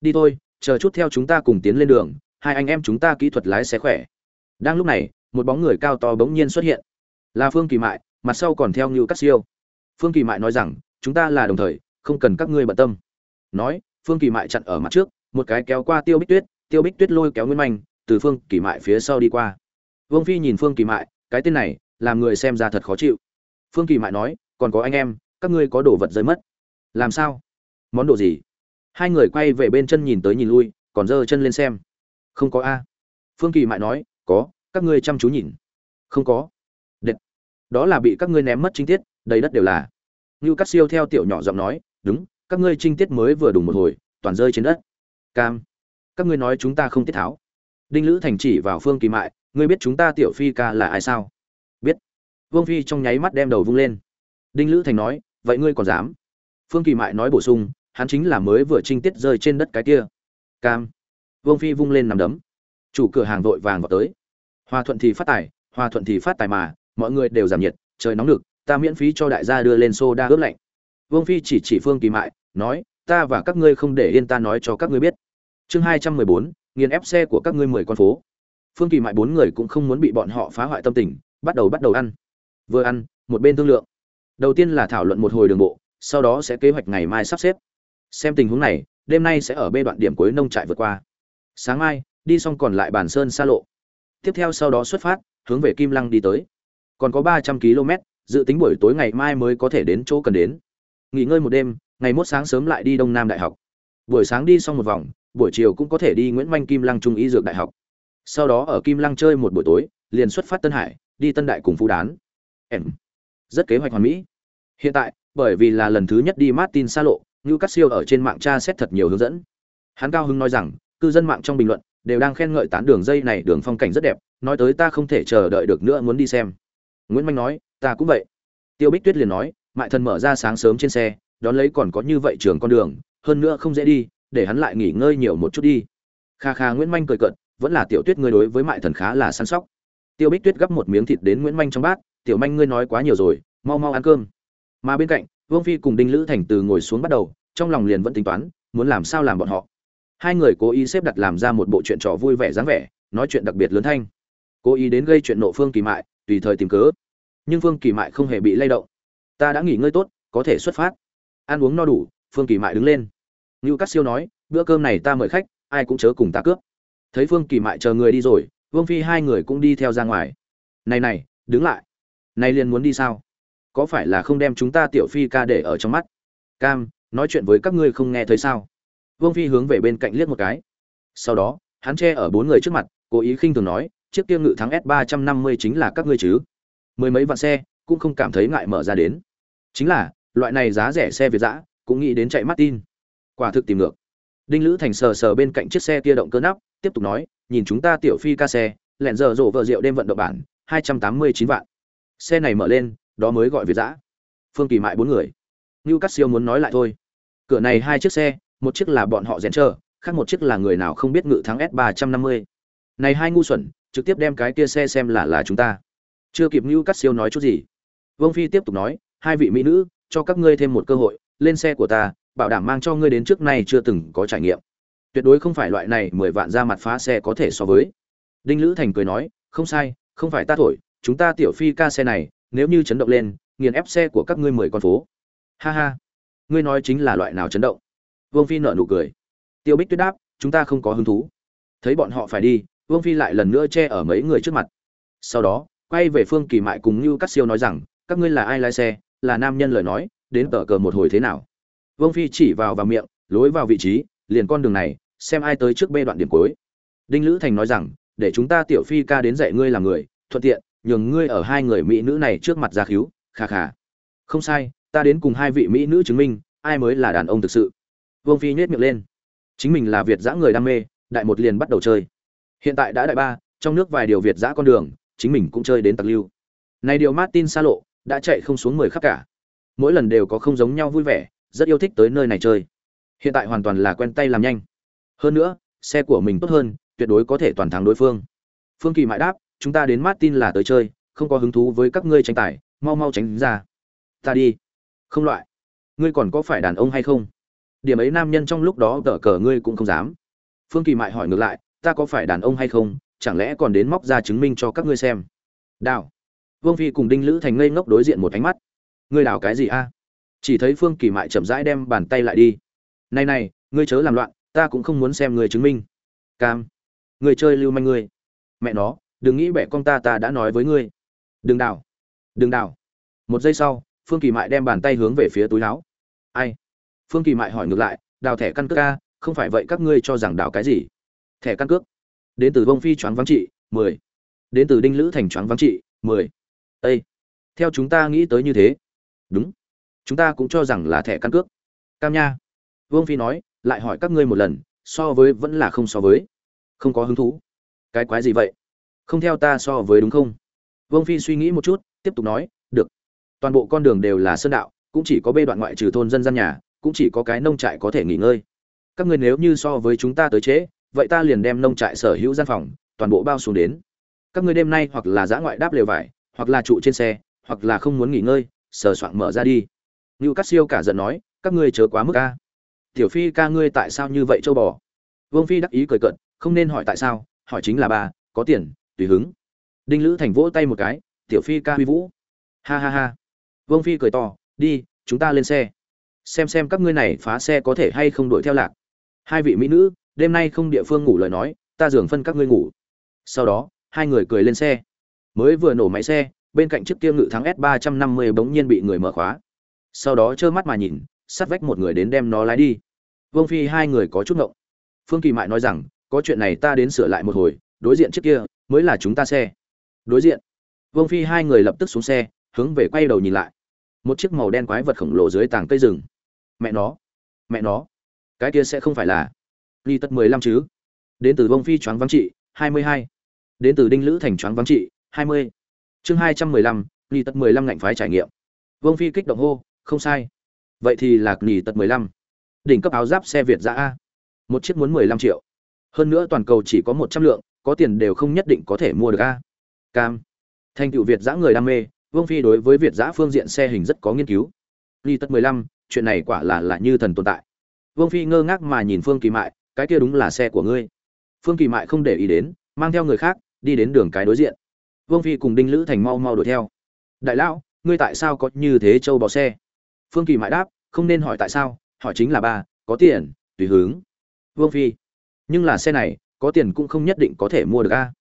Đi thôi, chờ chút theo chúng ta cùng tiến lên đường, hai anh em chúng ta kỹ thuật lái xe khỏe. Đang lúc này, một bóng người cao to bỗng nhiên xuất hiện. Là phương kỳ mại mặt sau còn theo như các siêu. Phương kỳ mại nói rằng chúng ta là đồng thời không cần các ngươi bận tâm. Nói phương kỳ mại chặn ở mặt trước một cái kéo qua tiêu bích tuyết tiêu bích tuyết lôi kéo nguyên manh từ phương kỳ mại phía sau đi qua. Vương phi nhìn phương kỳ mại cái tên này làm người xem ra thật khó chịu. Phương kỳ mại nói còn có anh em các ngươi có đồ vật rơi mất. Làm sao? Món đồ gì? Hai người quay về bên chân nhìn tới nhìn lui, còn giơ chân lên xem. Không có a. Phương kỳ mại nói, có, các ngươi chăm chú nhìn. Không có. Đó là bị các ngươi ném mất trinh tiết, đầy đất đều là. Như cắt siêu theo tiểu nhỏ giọng nói, đúng, các ngươi trinh tiết mới vừa đùng một hồi, toàn rơi trên đất. Cam, các ngươi nói chúng ta không tiết tháo. Đinh lữ thành chỉ vào phương kỳ mại, ngươi biết chúng ta tiểu phi ca là ai sao? Biết. Vương phi trong nháy mắt đem đầu vung lên. Đinh lữ thành nói, vậy ngươi còn dám? Phương kỳ mại nói bổ sung hắn chính là mới vừa trinh tiết rơi trên đất cái kia. Cam. Vương phi vung lên nằm đấm. Chủ cửa hàng vội vàng vào tới. Hòa thuận thì phát tài, hòa thuận thì phát tài mà, mọi người đều giảm nhiệt, trời nóng được ta miễn phí cho đại gia đưa lên xô đa ướp lạnh. Vương phi chỉ chỉ phương kỳ mại, nói, ta và các ngươi không để yên ta nói cho các ngươi biết. Chương hai trăm mười bốn, nghiền ép xe của các ngươi mười con phố. Phương kỳ mại bốn người cũng không muốn bị bọn họ phá hoại tâm tình, bắt đầu bắt đầu ăn. Vừa ăn, một bên thương lượng. Đầu tiên là thảo luận một hồi đường bộ, sau đó sẽ kế hoạch ngày mai sắp xếp xem tình huống này, đêm nay sẽ ở bê đoạn điểm cuối nông trại vượt qua. Sáng mai, đi xong còn lại bản sơn xa lộ. Tiếp theo sau đó xuất phát, hướng về kim lăng đi tới. Còn có ba trăm km, dự tính buổi tối ngày mai mới có thể đến chỗ cần đến. Nghỉ ngơi một đêm, ngày mốt sáng sớm lại đi đông nam đại học. Buổi sáng đi xong một vòng, buổi chiều cũng có thể đi nguyễn manh kim lăng trung y dược đại học. Sau đó ở kim lăng chơi một buổi tối, liền xuất phát tân hải, đi tân đại cùng phú đán. Em. Rất kế hoạch hoàn mỹ. Hiện tại, bởi vì là lần thứ nhất đi martin xa lộ Ngưu Cát siêu ở trên mạng tra xét thật nhiều hướng dẫn. Hắn cao hưng nói rằng cư dân mạng trong bình luận đều đang khen ngợi tán đường dây này đường phong cảnh rất đẹp nói tới ta không thể chờ đợi được nữa muốn đi xem. Nguyễn Minh nói ta cũng vậy. Tiêu bích tuyết liền nói mại thần mở ra sáng sớm trên xe đón lấy còn có như vậy trường con đường hơn nữa không dễ đi để hắn lại nghỉ ngơi nhiều một chút đi. Kha kha nguyễn Minh cười cợt, vẫn là tiểu tuyết ngươi đối với mại thần khá là săn sóc. Tiêu bích tuyết gắp một miếng thịt đến nguyễn Minh trong bát tiểu manh ngươi nói quá nhiều rồi mau mau ăn cơm. Mà bên cạnh vương phi cùng đinh lữ thành từ ngồi xuống bắt đầu, trong lòng liền vẫn tính toán, muốn làm sao làm bọn họ. Hai người cố ý xếp đặt làm ra một bộ chuyện trò vui vẻ dáng vẻ, nói chuyện đặc biệt lớn thanh. Cố ý đến gây chuyện nộ phương kỳ mại, tùy thời tìm cớ. Nhưng phương kỳ mại không hề bị lay động. Ta đã nghỉ ngơi tốt, có thể xuất phát. Ăn uống no đủ, phương kỳ mại đứng lên. Nưu Cát siêu nói, bữa cơm này ta mời khách, ai cũng chớ cùng ta cướp. Thấy phương kỳ mại chờ người đi rồi, vương phi hai người cũng đi theo ra ngoài. Này này, đứng lại. Này liền muốn đi sao? Có phải là không đem chúng ta tiểu phi ca để ở trong mắt? Cam, nói chuyện với các ngươi không nghe thấy sao? Vương phi hướng về bên cạnh liếc một cái. Sau đó, hắn che ở bốn người trước mặt, cố ý khinh thường nói, chiếc kia ngự thắng s ba trăm năm mươi chính là các ngươi chứ. Mười mấy vạn xe, cũng không cảm thấy ngại mở ra đến. Chính là, loại này giá rẻ xe việt giã cũng nghĩ đến chạy martin. Quả thực tìm ngược. Đinh lữ thành sờ sờ bên cạnh chiếc xe kia động cơ nắp, tiếp tục nói, nhìn chúng ta tiểu phi ca xe, lẹn giờ rổ vợ rượu đêm vận động bản, hai trăm tám mươi chín vạn. Xe này mở lên đó mới gọi việt giã. Phương kỳ mại bốn người. Như cắt siêu muốn nói lại thôi. Cửa này hai chiếc xe, một chiếc là bọn họ rèn trơ khác một chiếc là người nào không biết ngự thắng s ba trăm năm mươi. Này hai ngu xuẩn, trực tiếp đem cái kia xe xem là là chúng ta. Chưa kịp như cắt siêu nói chút gì, vương phi tiếp tục nói, hai vị mỹ nữ, cho các ngươi thêm một cơ hội, lên xe của ta, bảo đảm mang cho ngươi đến trước nay chưa từng có trải nghiệm. Tuyệt đối không phải loại này mười vạn ra mặt phá xe có thể so với. Đinh lữ thành cười nói, không sai, không phải ta thổi, chúng ta tiểu phi ca xe này nếu như chấn động lên, nghiền ép xe của các ngươi mười con phố. Ha ha. Ngươi nói chính là loại nào chấn động? Vương phi nợ nụ cười. Tiêu bích tuyết đáp, chúng ta không có hứng thú. Thấy bọn họ phải đi, vương phi lại lần nữa che ở mấy người trước mặt. Sau đó, quay về phương kỳ mại cùng như các siêu nói rằng, các ngươi là ai lái xe, là nam nhân lời nói, đến tờ cờ một hồi thế nào? Vương phi chỉ vào vào miệng, lối vào vị trí, liền con đường này, xem ai tới trước bê đoạn điểm cuối. Đinh lữ thành nói rằng, để chúng ta tiểu phi ca đến dạy ngươi làm người, thuận tiện nhường ngươi ở hai người mỹ nữ này trước mặt ra khíu khà khà không sai, ta đến cùng hai vị mỹ nữ chứng minh, ai mới là đàn ông thực sự. Vương phi nhếch miệng lên. Chính mình là việt giã người đam mê, đại một liền bắt đầu chơi. Hiện tại đã đại ba, trong nước vài điều việt giã con đường, chính mình cũng chơi đến tặc lưu. Này điều martin xa lộ, đã chạy không xuống mười khắp cả. Mỗi lần đều có không giống nhau vui vẻ, rất yêu thích tới nơi này chơi. Hiện tại hoàn toàn là quen tay làm nhanh. Hơn nữa, xe của mình tốt hơn, tuyệt đối có thể toàn thắng đối phương. Phương kỳ mãi đáp chúng ta đến martin là tới chơi, không có hứng thú với các ngươi tranh tài, mau mau tránh ra. Ta đi. Không loại. Ngươi còn có phải đàn ông hay không? Điểm ấy nam nhân trong lúc đó tở cờ ngươi cũng không dám. Phương kỳ mại hỏi ngược lại, ta có phải đàn ông hay không? Chẳng lẽ còn đến móc ra chứng minh cho các ngươi xem? Đào. Vương phi cùng đinh lữ thành ngây ngốc đối diện một ánh mắt. Ngươi đào cái gì a? Chỉ thấy phương kỳ mại chậm rãi đem bàn tay lại đi. Này này, ngươi chớ làm loạn, ta cũng không muốn xem người chứng minh. Cam. Người chơi lưu manh ngươi. Mẹ nó đừng nghĩ bẻ con ta ta đã nói với ngươi. Đừng đào đừng đào một giây sau, phương kỳ mại đem bàn tay hướng về phía túi láo. Ai? Phương kỳ mại hỏi ngược lại, đào thẻ căn cước ca không phải vậy các ngươi cho rằng đào cái gì? Thẻ căn cước. Đến từ vông phi choáng vắng trị, mười. Đến từ đinh lữ thành choáng vắng trị, mười. Ây theo chúng ta nghĩ tới như thế. Đúng. Chúng ta cũng cho rằng là thẻ căn cước. Cam nha. Vương phi nói, lại hỏi các ngươi một lần, so với vẫn là không so với. Không có hứng thú. Cái quái gì vậy? Không theo ta so với đúng không? Vương phi suy nghĩ một chút tiếp tục nói được. Toàn bộ con đường đều là sơn đạo cũng chỉ có bê đoạn ngoại trừ thôn dân gian nhà cũng chỉ có cái nông trại có thể nghỉ ngơi. Các ngươi nếu như so với chúng ta tới trễ vậy ta liền đem nông trại sở hữu gian phòng toàn bộ bao xuống đến. Các ngươi đêm nay hoặc là giã ngoại đáp lều vải hoặc là trụ trên xe hoặc là không muốn nghỉ ngơi sờ soạn mở ra đi. Ngưu Cát Siêu cả giận nói, các ngươi chớ quá mức a. Tiểu Phi ca ngươi tại sao như vậy châu bò? Vương Phi đắc ý cười cợt, không nên hỏi tại sao, hỏi chính là bà, có tiền tùy hứng. Đinh lữ thành vỗ tay một cái, tiểu phi ca huy vũ. Ha ha ha. Vương phi cười to, đi, chúng ta lên xe. Xem xem các ngươi này phá xe có thể hay không đuổi theo lạc. Hai vị mỹ nữ, đêm nay không địa phương ngủ lời nói, ta giường phân các ngươi ngủ. Sau đó, hai người cười lên xe. Mới vừa nổ máy xe, bên cạnh chiếc kia ngự thắng s 350 bỗng nhiên bị người mở khóa. Sau đó trơ mắt mà nhìn sát vách một người đến đem nó lái đi. Vương phi hai người có chút ngộng. Phương kỳ mại nói rằng, có chuyện này ta đến sửa lại một hồi, đối diện trước kia mới là chúng ta xe. Đối diện, vương phi hai người lập tức xuống xe, hướng về quay đầu nhìn lại. Một chiếc màu đen quái vật khổng lồ dưới tàng cây rừng. Mẹ nó mẹ nó, cái kia sẽ không phải là ly tất mười lăm chứ? Đến từ vương phi choáng vắng trị, hai mươi hai. Đến từ đinh lữ thành choáng vắng trị, hai mươi. Chương hai trăm mười lăm, ly tất mười lăm ngạnh phái trải nghiệm. Vương phi kích động hô, không sai. Vậy thì là nghỉ tật mười lăm. Đỉnh cấp áo giáp xe việt giã a. Một chiếc muốn mười lăm triệu. Hơn nữa toàn cầu chỉ có một trăm lượng có tiền đều không nhất định có thể mua được a. Cam. Thành tựu việt giã người đam mê, vương phi đối với việt giã phương diện xe hình rất có nghiên cứu. Ly tất mười lăm, chuyện này quả là là như thần tồn tại. Vương phi ngơ ngác mà nhìn phương kỳ mại, cái kia đúng là xe của ngươi. Phương kỳ mại không để ý đến, mang theo người khác, đi đến đường cái đối diện. Vương phi cùng đinh lữ thành mau mau đuổi theo. Đại lão, ngươi tại sao có như thế châu bò xe? Phương kỳ mại đáp, không nên hỏi tại sao, hỏi chính là ba, có tiền, tùy hướng. Vương phi, nhưng là xe này có tiền cũng không nhất định có thể mua được a.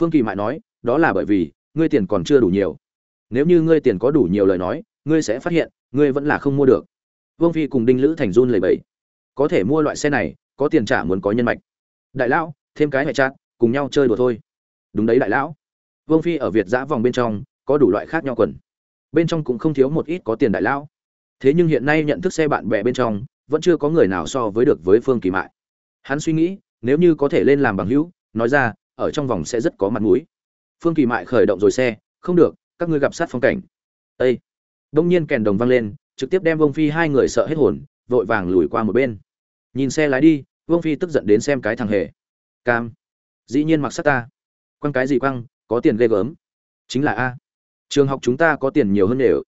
Phương kỳ mại nói, đó là bởi vì, ngươi tiền còn chưa đủ nhiều. Nếu như ngươi tiền có đủ nhiều lời nói, ngươi sẽ phát hiện, ngươi vẫn là không mua được. Vương phi cùng đinh lữ thành run lầy bẫy có thể mua loại xe này, có tiền trả muốn có nhân mạch. Đại lão, thêm cái hệ chát cùng nhau chơi đùa thôi. Đúng đấy đại lão. Vương phi ở việt giã vòng bên trong, có đủ loại khác nhau quần. Bên trong cũng không thiếu một ít có tiền đại lão. Thế nhưng hiện nay nhận thức xe bạn bè bên trong, vẫn chưa có người nào so với được với phương kỳ mại. Hắn suy nghĩ nếu như có thể lên làm bằng hữu, nói ra, ở trong vòng sẽ rất có mặt mũi. Phương kỳ mại khởi động rồi xe, không được, các ngươi gặp sát phong cảnh. Ây đông nhiên kèn đồng vang lên, trực tiếp đem vông phi hai người sợ hết hồn, vội vàng lùi qua một bên. Nhìn xe lái đi, vương phi tức giận đến xem cái thằng hề. Cam! Dĩ nhiên mặc sát ta. Quăng cái gì quăng, có tiền ghê gớm. Chính là a. Trường học chúng ta có tiền nhiều hơn đều.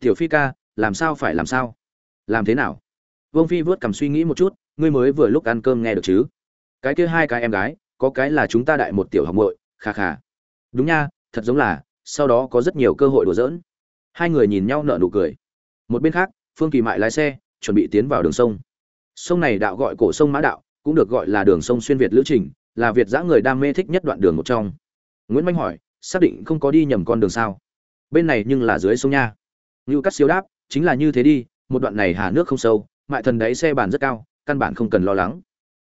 Tiểu phi ca, làm sao phải làm sao? Làm thế nào? Vương phi vớt cầm suy nghĩ một chút, ngươi mới vừa lúc ăn cơm nghe được chứ? Cái kia hai cái em gái, có cái là chúng ta đại một tiểu học muội khà khà đúng nha, thật giống là, sau đó có rất nhiều cơ hội đùa giỡn. Hai người nhìn nhau nở nụ cười. Một bên khác, phương kỳ mại lái xe, chuẩn bị tiến vào đường sông. Sông này đạo gọi cổ sông mã đạo, cũng được gọi là đường sông xuyên việt lữ trình, là việt giã người đam mê thích nhất đoạn đường một trong. Nguyễn Minh hỏi, xác định không có đi nhầm con đường sao? Bên này nhưng là dưới sông nha. Ngưu cắt siêu đáp, chính là như thế đi, một đoạn này hà nước không sâu, mại thần đáy xe bàn rất cao, căn bản không cần lo lắng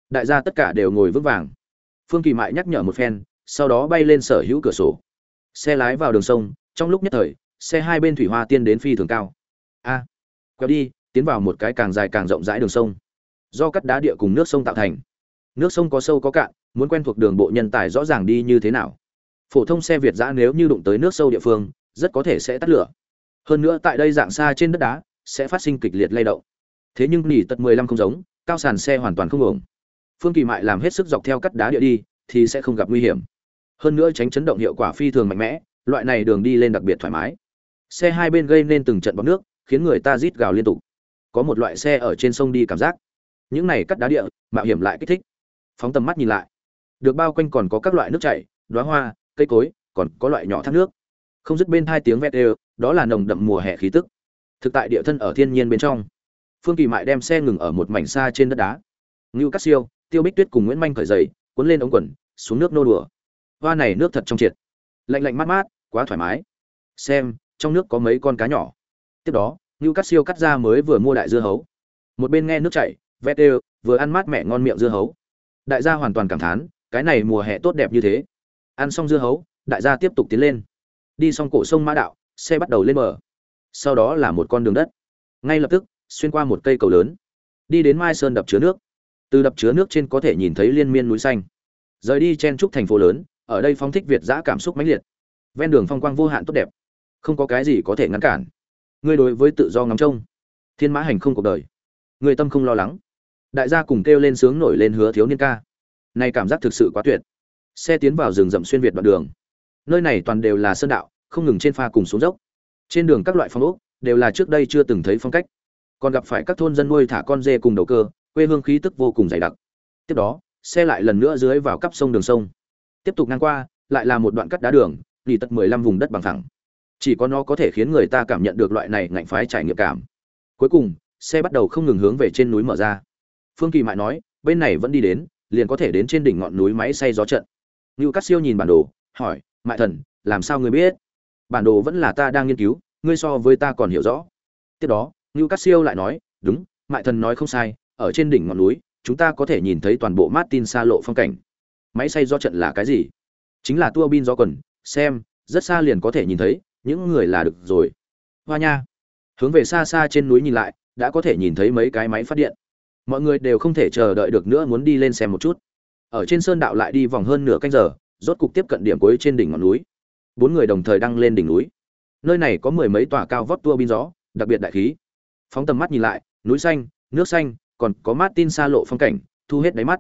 đại gia tất cả đều ngồi vững vàng. Phương kỳ mại nhắc nhở một phen sau đó bay lên sở hữu cửa sổ. Xe lái vào đường sông trong lúc nhất thời xe hai bên thủy hoa tiên đến phi thường cao. A à, quẹo đi tiến vào một cái càng dài càng rộng rãi đường sông. Do cắt đá địa cùng nước sông tạo thành. Nước sông có sâu có cạn muốn quen thuộc đường bộ nhân tài rõ ràng đi như thế nào. Phổ thông xe việt giã nếu như đụng tới nước sâu địa phương rất có thể sẽ tắt lửa. Hơn nữa tại đây dạng xa trên đất đá sẽ phát sinh kịch liệt lay động. Thế nhưng nỉ tật 15 không giống cao sàn xe hoàn toàn không ổn phương kỳ mại làm hết sức dọc theo cắt đá địa đi, thì sẽ không gặp nguy hiểm. Hơn nữa tránh chấn động hiệu quả phi thường mạnh mẽ, loại này đường đi lên đặc biệt thoải mái. Xe hai bên gây nên từng trận bọc nước, khiến người ta rít gào liên tục. Có một loại xe ở trên sông đi cảm giác. Những này cắt đá địa, mạo hiểm lại kích thích. Phóng tầm mắt nhìn lại. Được bao quanh còn có các loại nước chảy, đóa hoa, cây cối, còn có loại nhỏ thác nước. Không dứt bên hai tiếng vét đều, đó là nồng đậm mùa hè khí tức. Thực tại địa thân ở thiên nhiên bên trong. Phương kỳ mại đem xe ngừng ở một mảnh xa trên đất đá. Ngưu cắt siêu tiêu bích tuyết cùng nguyễn manh khởi dậy, cuốn lên ống quần xuống nước nô đùa. Hoa này nước thật trong triệt. Lạnh lạnh mát mát quá thoải mái. Xem trong nước có mấy con cá nhỏ. Tiếp đó ngưu cắt siêu cắt ra mới vừa mua đại dưa hấu. Một bên nghe nước chảy vét đều vừa ăn mát mẹ ngon miệng dưa hấu. Đại gia hoàn toàn cảm thán cái này mùa hè tốt đẹp như thế. Ăn xong dưa hấu đại gia tiếp tục tiến lên. Đi xong cổ sông mã đạo xe bắt đầu lên bờ. Sau đó là một con đường đất. Ngay lập tức xuyên qua một cây cầu lớn. Đi đến mai sơn đập chứa nước từ đập chứa nước trên có thể nhìn thấy liên miên núi xanh. Rời đi chen trúc thành phố lớn, ở đây phong thích việt giã cảm xúc mãnh liệt. Ven đường phong quang vô hạn tốt đẹp. Không có cái gì có thể ngăn cản. Ngươi đối với tự do ngắm trông. Thiên mã hành không cuộc đời. Người tâm không lo lắng. Đại gia cùng kêu lên sướng nổi lên hứa thiếu niên ca. Này cảm giác thực sự quá tuyệt. Xe tiến vào rừng rậm xuyên việt đoạn đường. Nơi này toàn đều là sơn đạo, không ngừng trên pha cùng xuống dốc. Trên đường các loại phong ốc đều là trước đây chưa từng thấy phong cách. Còn gặp phải các thôn dân nuôi thả con dê cùng đầu cơ quê hương khí tức vô cùng dày đặc. Tiếp đó, xe lại lần nữa dưới vào cắp sông đường sông. Tiếp tục ngang qua, lại là một đoạn cắt đá đường, nghỉ tật mười lăm vùng đất bằng thẳng chỉ có nó có thể khiến người ta cảm nhận được loại này ngạnh phái trải nghiệm cảm. Cuối cùng, xe bắt đầu không ngừng hướng về trên núi mở ra. Phương kỳ mại nói, bên này vẫn đi đến, liền có thể đến trên đỉnh ngọn núi máy xay gió trận. Ngưu cắt siêu nhìn bản đồ, hỏi, mại thần, làm sao ngươi biết? Bản đồ vẫn là ta đang nghiên cứu, ngươi so với ta còn hiểu rõ. Tiếp đó, ngưu cắt siêu lại nói, đúng, mại thần nói không sai ở trên đỉnh ngọn núi, chúng ta có thể nhìn thấy toàn bộ martin xa lộ phong cảnh. Máy xay gió trận là cái gì? Chính là tua bin gió quần, xem, rất xa liền có thể nhìn thấy, những người là được rồi. Hoa nha. Hướng về xa xa trên núi nhìn lại, đã có thể nhìn thấy mấy cái máy phát điện. Mọi người đều không thể chờ đợi được nữa muốn đi lên xem một chút. Ở trên sơn đạo lại đi vòng hơn nửa canh giờ, rốt cục tiếp cận điểm cuối trên đỉnh ngọn núi. Bốn người đồng thời đăng lên đỉnh núi. Nơi này có mười mấy tòa cao vót tua bin gió, đặc biệt đại khí. Phóng tầm mắt nhìn lại, núi xanh, nước xanh còn có Martin xa lộ phong cảnh, thu hết đáy mắt.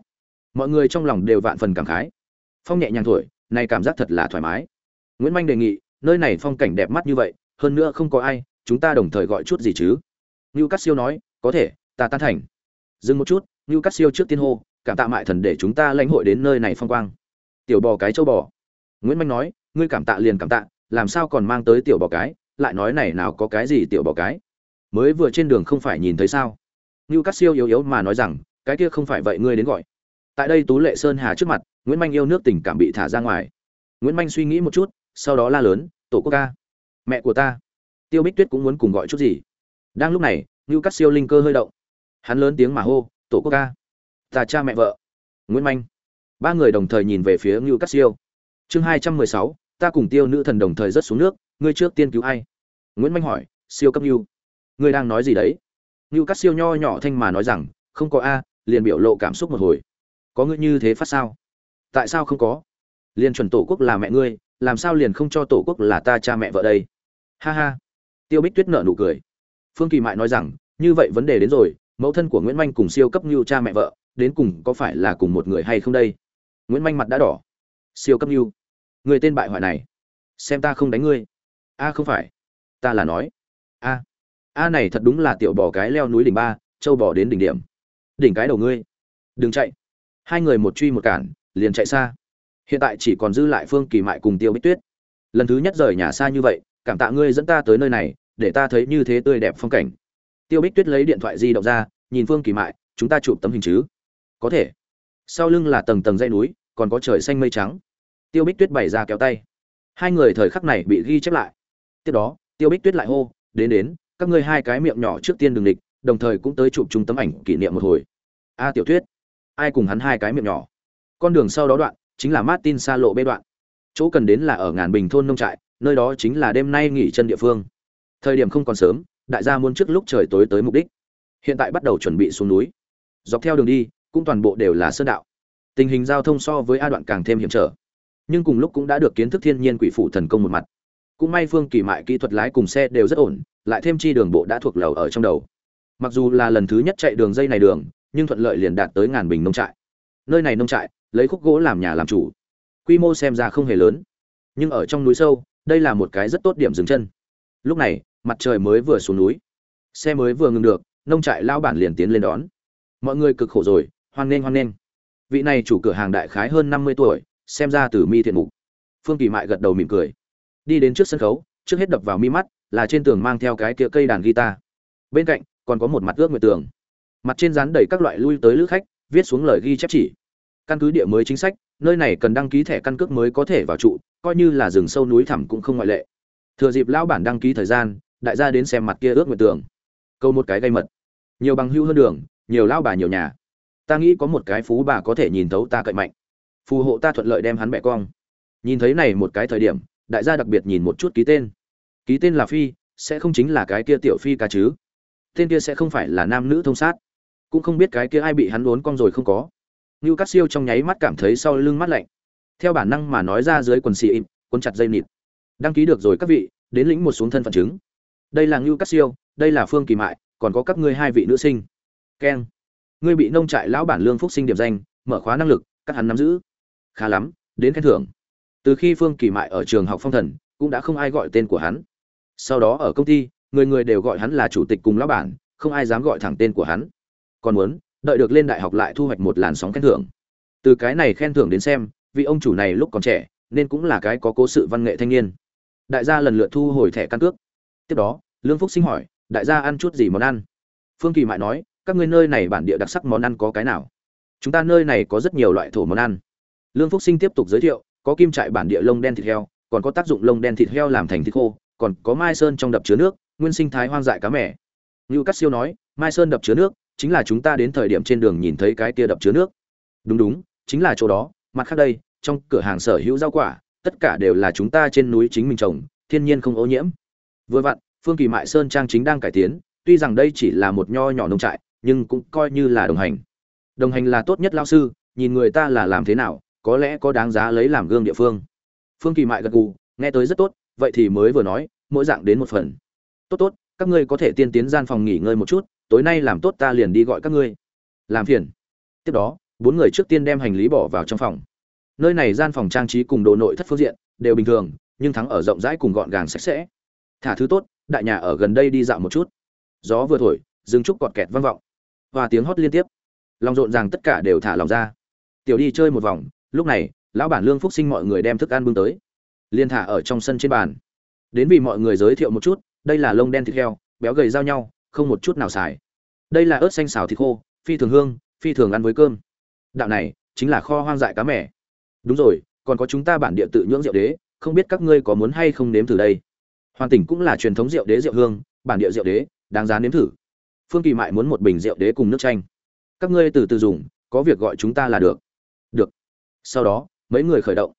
Mọi người trong lòng đều vạn phần cảm khái. Phong nhẹ nhàng thổi, này cảm giác thật là thoải mái. Nguyễn Minh đề nghị, nơi này phong cảnh đẹp mắt như vậy, hơn nữa không có ai, chúng ta đồng thời gọi chút gì chứ? Ngưu Cát siêu nói, có thể, ta tan thành. Dừng một chút ngưu Cát siêu trước tiên hô, cảm tạ mại thần để chúng ta lãnh hội đến nơi này phong quang. Tiểu bò cái châu bò. Nguyễn Minh nói, ngươi cảm tạ liền cảm tạ, làm sao còn mang tới tiểu bò cái, lại nói này nào có cái gì tiểu bò cái? Mới vừa trên đường không phải nhìn thấy sao? Ngưu Cát siêu yếu yếu mà nói rằng, cái kia không phải vậy, ngươi đến gọi. Tại đây tú lệ sơn hà trước mặt, nguyễn manh yêu nước tình cảm bị thả ra ngoài. Nguyễn manh suy nghĩ một chút, sau đó la lớn, tổ quốc ca, mẹ của ta, tiêu bích tuyết cũng muốn cùng gọi chút gì. Đang lúc này, ngưu Cát siêu linh cơ hơi động. Hắn lớn tiếng mà hô, tổ quốc ca, ta cha mẹ vợ. Nguyễn manh. Ba người đồng thời nhìn về phía ngưu Cát siêu. Chương hai trăm mười sáu, ta cùng tiêu nữ thần đồng thời rớt xuống nước, ngươi trước tiên cứu ai? Nguyễn manh hỏi, siêu cấp ngưu, ngươi đang nói gì đấy? Ngưu Cát siêu nho nhỏ thanh mà nói rằng, không có a, liền biểu lộ cảm xúc một hồi. Có ngươi như thế phát sao? Tại sao không có? Liền chuẩn tổ quốc là mẹ ngươi, làm sao liền không cho tổ quốc là ta cha mẹ vợ đây? Ha ha. Tiêu bích tuyết nở nụ cười. Phương kỳ mại nói rằng, như vậy vấn đề đến rồi, mẫu thân của nguyễn manh cùng siêu cấp Ngưu cha mẹ vợ, đến cùng có phải là cùng một người hay không đây? Nguyễn manh mặt đã đỏ. Siêu cấp Ngưu, người tên bại hoại này, xem ta không đánh ngươi. A, không phải. Ta là nói a này thật đúng là tiểu bò cái leo núi đỉnh ba, châu bò đến đỉnh điểm. Đỉnh cái đầu ngươi. Đừng chạy. Hai người một truy một cản, liền chạy xa. Hiện tại chỉ còn dư lại phương kỳ mại cùng tiêu bích tuyết. Lần thứ nhất rời nhà xa như vậy, cảm tạ ngươi dẫn ta tới nơi này, để ta thấy như thế tươi đẹp phong cảnh. Tiêu bích tuyết lấy điện thoại di động ra, nhìn phương kỳ mại, chúng ta chụp tấm hình chứ? Có thể. Sau lưng là tầng tầng dây núi, còn có trời xanh mây trắng. Tiêu bích tuyết bày ra kéo tay. Hai người thời khắc này bị ghi chép lại. Tiếp đó, tiêu bích tuyết lại hô, đến đến các ngươi hai cái miệng nhỏ trước tiên đường địch, đồng thời cũng tới chụp chung tấm ảnh kỷ niệm một hồi. A, tiểu thuyết. Ai cùng hắn hai cái miệng nhỏ? Con đường sau đó đoạn, chính là martin xa lộ bê đoạn. Chỗ cần đến là ở ngàn bình thôn nông trại, nơi đó chính là đêm nay nghỉ chân địa phương. Thời điểm không còn sớm, đại gia muốn trước lúc trời tối tới mục đích. Hiện tại bắt đầu chuẩn bị xuống núi. Dọc theo đường đi, cũng toàn bộ đều là sơn đạo. Tình hình giao thông so với a đoạn càng thêm hiểm trở. Nhưng cùng lúc cũng đã được kiến thức thiên nhiên quỷ phủ thần công một mặt. Cũng may phương kỳ mại kỹ thuật lái cùng xe đều rất ổn lại thêm chi đường bộ đã thuộc lầu ở trong đầu. Mặc dù là lần thứ nhất chạy đường dây này đường, nhưng thuận lợi liền đạt tới ngàn bình nông trại. Nơi này nông trại, lấy khúc gỗ làm nhà làm chủ. Quy mô xem ra không hề lớn, nhưng ở trong núi sâu, đây là một cái rất tốt điểm dừng chân. Lúc này, mặt trời mới vừa xuống núi. Xe mới vừa ngừng được, nông trại lao bản liền tiến lên đón. Mọi người cực khổ rồi, hoan nghênh hoan nghênh. Vị này chủ cửa hàng đại khái hơn năm mươi tuổi, xem ra từ mi thiện mục. Phương kỳ mại gật đầu mỉm cười. Đi đến trước sân khấu, trước hết đập vào mi mắt là trên tường mang theo cái kia cây đàn guitar. Bên cạnh, còn có một mặt ước nguyệt tường. Mặt trên dán đầy các loại lui tới lữ khách, viết xuống lời ghi chép chỉ. Căn cứ địa mới chính sách, nơi này cần đăng ký thẻ căn cước mới có thể vào trụ, coi như là rừng sâu núi thẳm cũng không ngoại lệ. Thừa dịp lão bản đăng ký thời gian, đại gia đến xem mặt kia ước nguyệt tường. Câu một cái gây mật. Nhiều bằng hưu hơn đường, nhiều lao bà nhiều nhà. Ta nghĩ có một cái phú bà có thể nhìn thấu ta cậy mạnh. Phù hộ ta thuận lợi đem hắn bẻ cong. Nhìn thấy này một cái thời điểm, đại gia đặc biệt nhìn một chút ký tên ký tên là phi sẽ không chính là cái kia tiểu phi ca chứ tên kia sẽ không phải là nam nữ thông sát cũng không biết cái kia ai bị hắn uốn cong rồi không có Ngưu Cát Siêu trong nháy mắt cảm thấy sau lưng mắt lạnh. Theo bản năng mà nói ra dưới quần xì im, cuốn chặt dây nịt. Đăng ký được rồi các vị, đến lĩnh một xuống thân phận chứng. Đây là Ngưu Cát Siêu, đây là Phương Kỳ Mại, còn có các ngươi hai vị nữ sinh. Keng. Ngươi bị nông trại lão bản lương phúc sinh điểm danh, mở khóa năng lực, các hắn nắm giữ. Khá lắm, đến khen thưởng. Từ khi Phương Kỳ Mại ở trường học phong thần, cũng đã không ai gọi tên của hắn. Sau đó ở công ty, người người đều gọi hắn là chủ tịch cùng lão bản, không ai dám gọi thẳng tên của hắn. Còn muốn, đợi được lên đại học lại thu hoạch một làn sóng khen thưởng. Từ cái này khen thưởng đến xem vị ông chủ này lúc còn trẻ nên cũng là cái có cố sự văn nghệ thanh niên. Đại gia lần lượt thu hồi thẻ căn cước. Tiếp đó lương phúc sinh hỏi đại gia ăn chút gì món ăn? Phương kỳ mại nói các ngươi nơi này bản địa đặc sắc món ăn có cái nào? Chúng ta nơi này có rất nhiều loại thổ món ăn. Lương phúc sinh tiếp tục giới thiệu có kim trại bản địa lông đen thịt heo còn có tác dụng lông đen thịt heo làm thành thịt khô còn có mai sơn trong đập chứa nước, nguyên sinh thái hoang dại cá mẻ như cắt siêu nói, mai sơn đập chứa nước, chính là chúng ta đến thời điểm trên đường nhìn thấy cái kia đập chứa nước. Đúng đúng, chính là chỗ đó, mặt khác đây, trong cửa hàng sở hữu rau quả, tất cả đều là chúng ta trên núi chính mình trồng, thiên nhiên không ô nhiễm. Vừa vặn, phương kỳ mại sơn trang chính đang cải tiến, tuy rằng đây chỉ là một nho nhỏ nông trại, nhưng cũng coi như là đồng hành. Đồng hành là tốt nhất lao sư, nhìn người ta là làm thế nào, có lẽ có đáng giá lấy làm gương địa phương. Phương kỳ mại gật gù, nghe tới rất tốt vậy thì mới vừa nói, mỗi dạng đến một phần. Tốt tốt, các ngươi có thể tiên tiến gian phòng nghỉ ngơi một chút, tối nay làm tốt ta liền đi gọi các ngươi. Làm phiền. Tiếp đó, bốn người trước tiên đem hành lý bỏ vào trong phòng. Nơi này gian phòng trang trí cùng đồ nội thất phương diện đều bình thường, nhưng thắng ở rộng rãi cùng gọn gàng sạch sẽ. Thả thứ tốt, đại nhà ở gần đây đi dạo một chút. Gió vừa thổi dương trúc cọt kẹt vang vọng. Và tiếng hót liên tiếp. Lòng rộn ràng tất cả đều thả lòng ra. Tiểu đi chơi một vòng, lúc này, lão bản lương phúc sinh mọi người đem thức ăn bưng tới liên thả ở trong sân trên bàn. Đến vì mọi người giới thiệu một chút, đây là lông đen thịt heo, béo gầy giao nhau, không một chút nào xài. Đây là ớt xanh xào thịt khô, phi thường hương, phi thường ăn với cơm. Đạo này, chính là kho hoang dại cá mẻ đúng rồi, còn có chúng ta bản địa tự nhưỡng rượu đế, không biết các ngươi có muốn hay không nếm thử đây? Hoàn tỉnh cũng là truyền thống rượu đế rượu hương, bản địa rượu đế, đáng giá nếm thử. Phương kỳ mại muốn một bình rượu đế cùng nước chanh. Các ngươi từ từ dùng, có việc gọi chúng ta là được. Được. Sau đó, mấy người khởi động.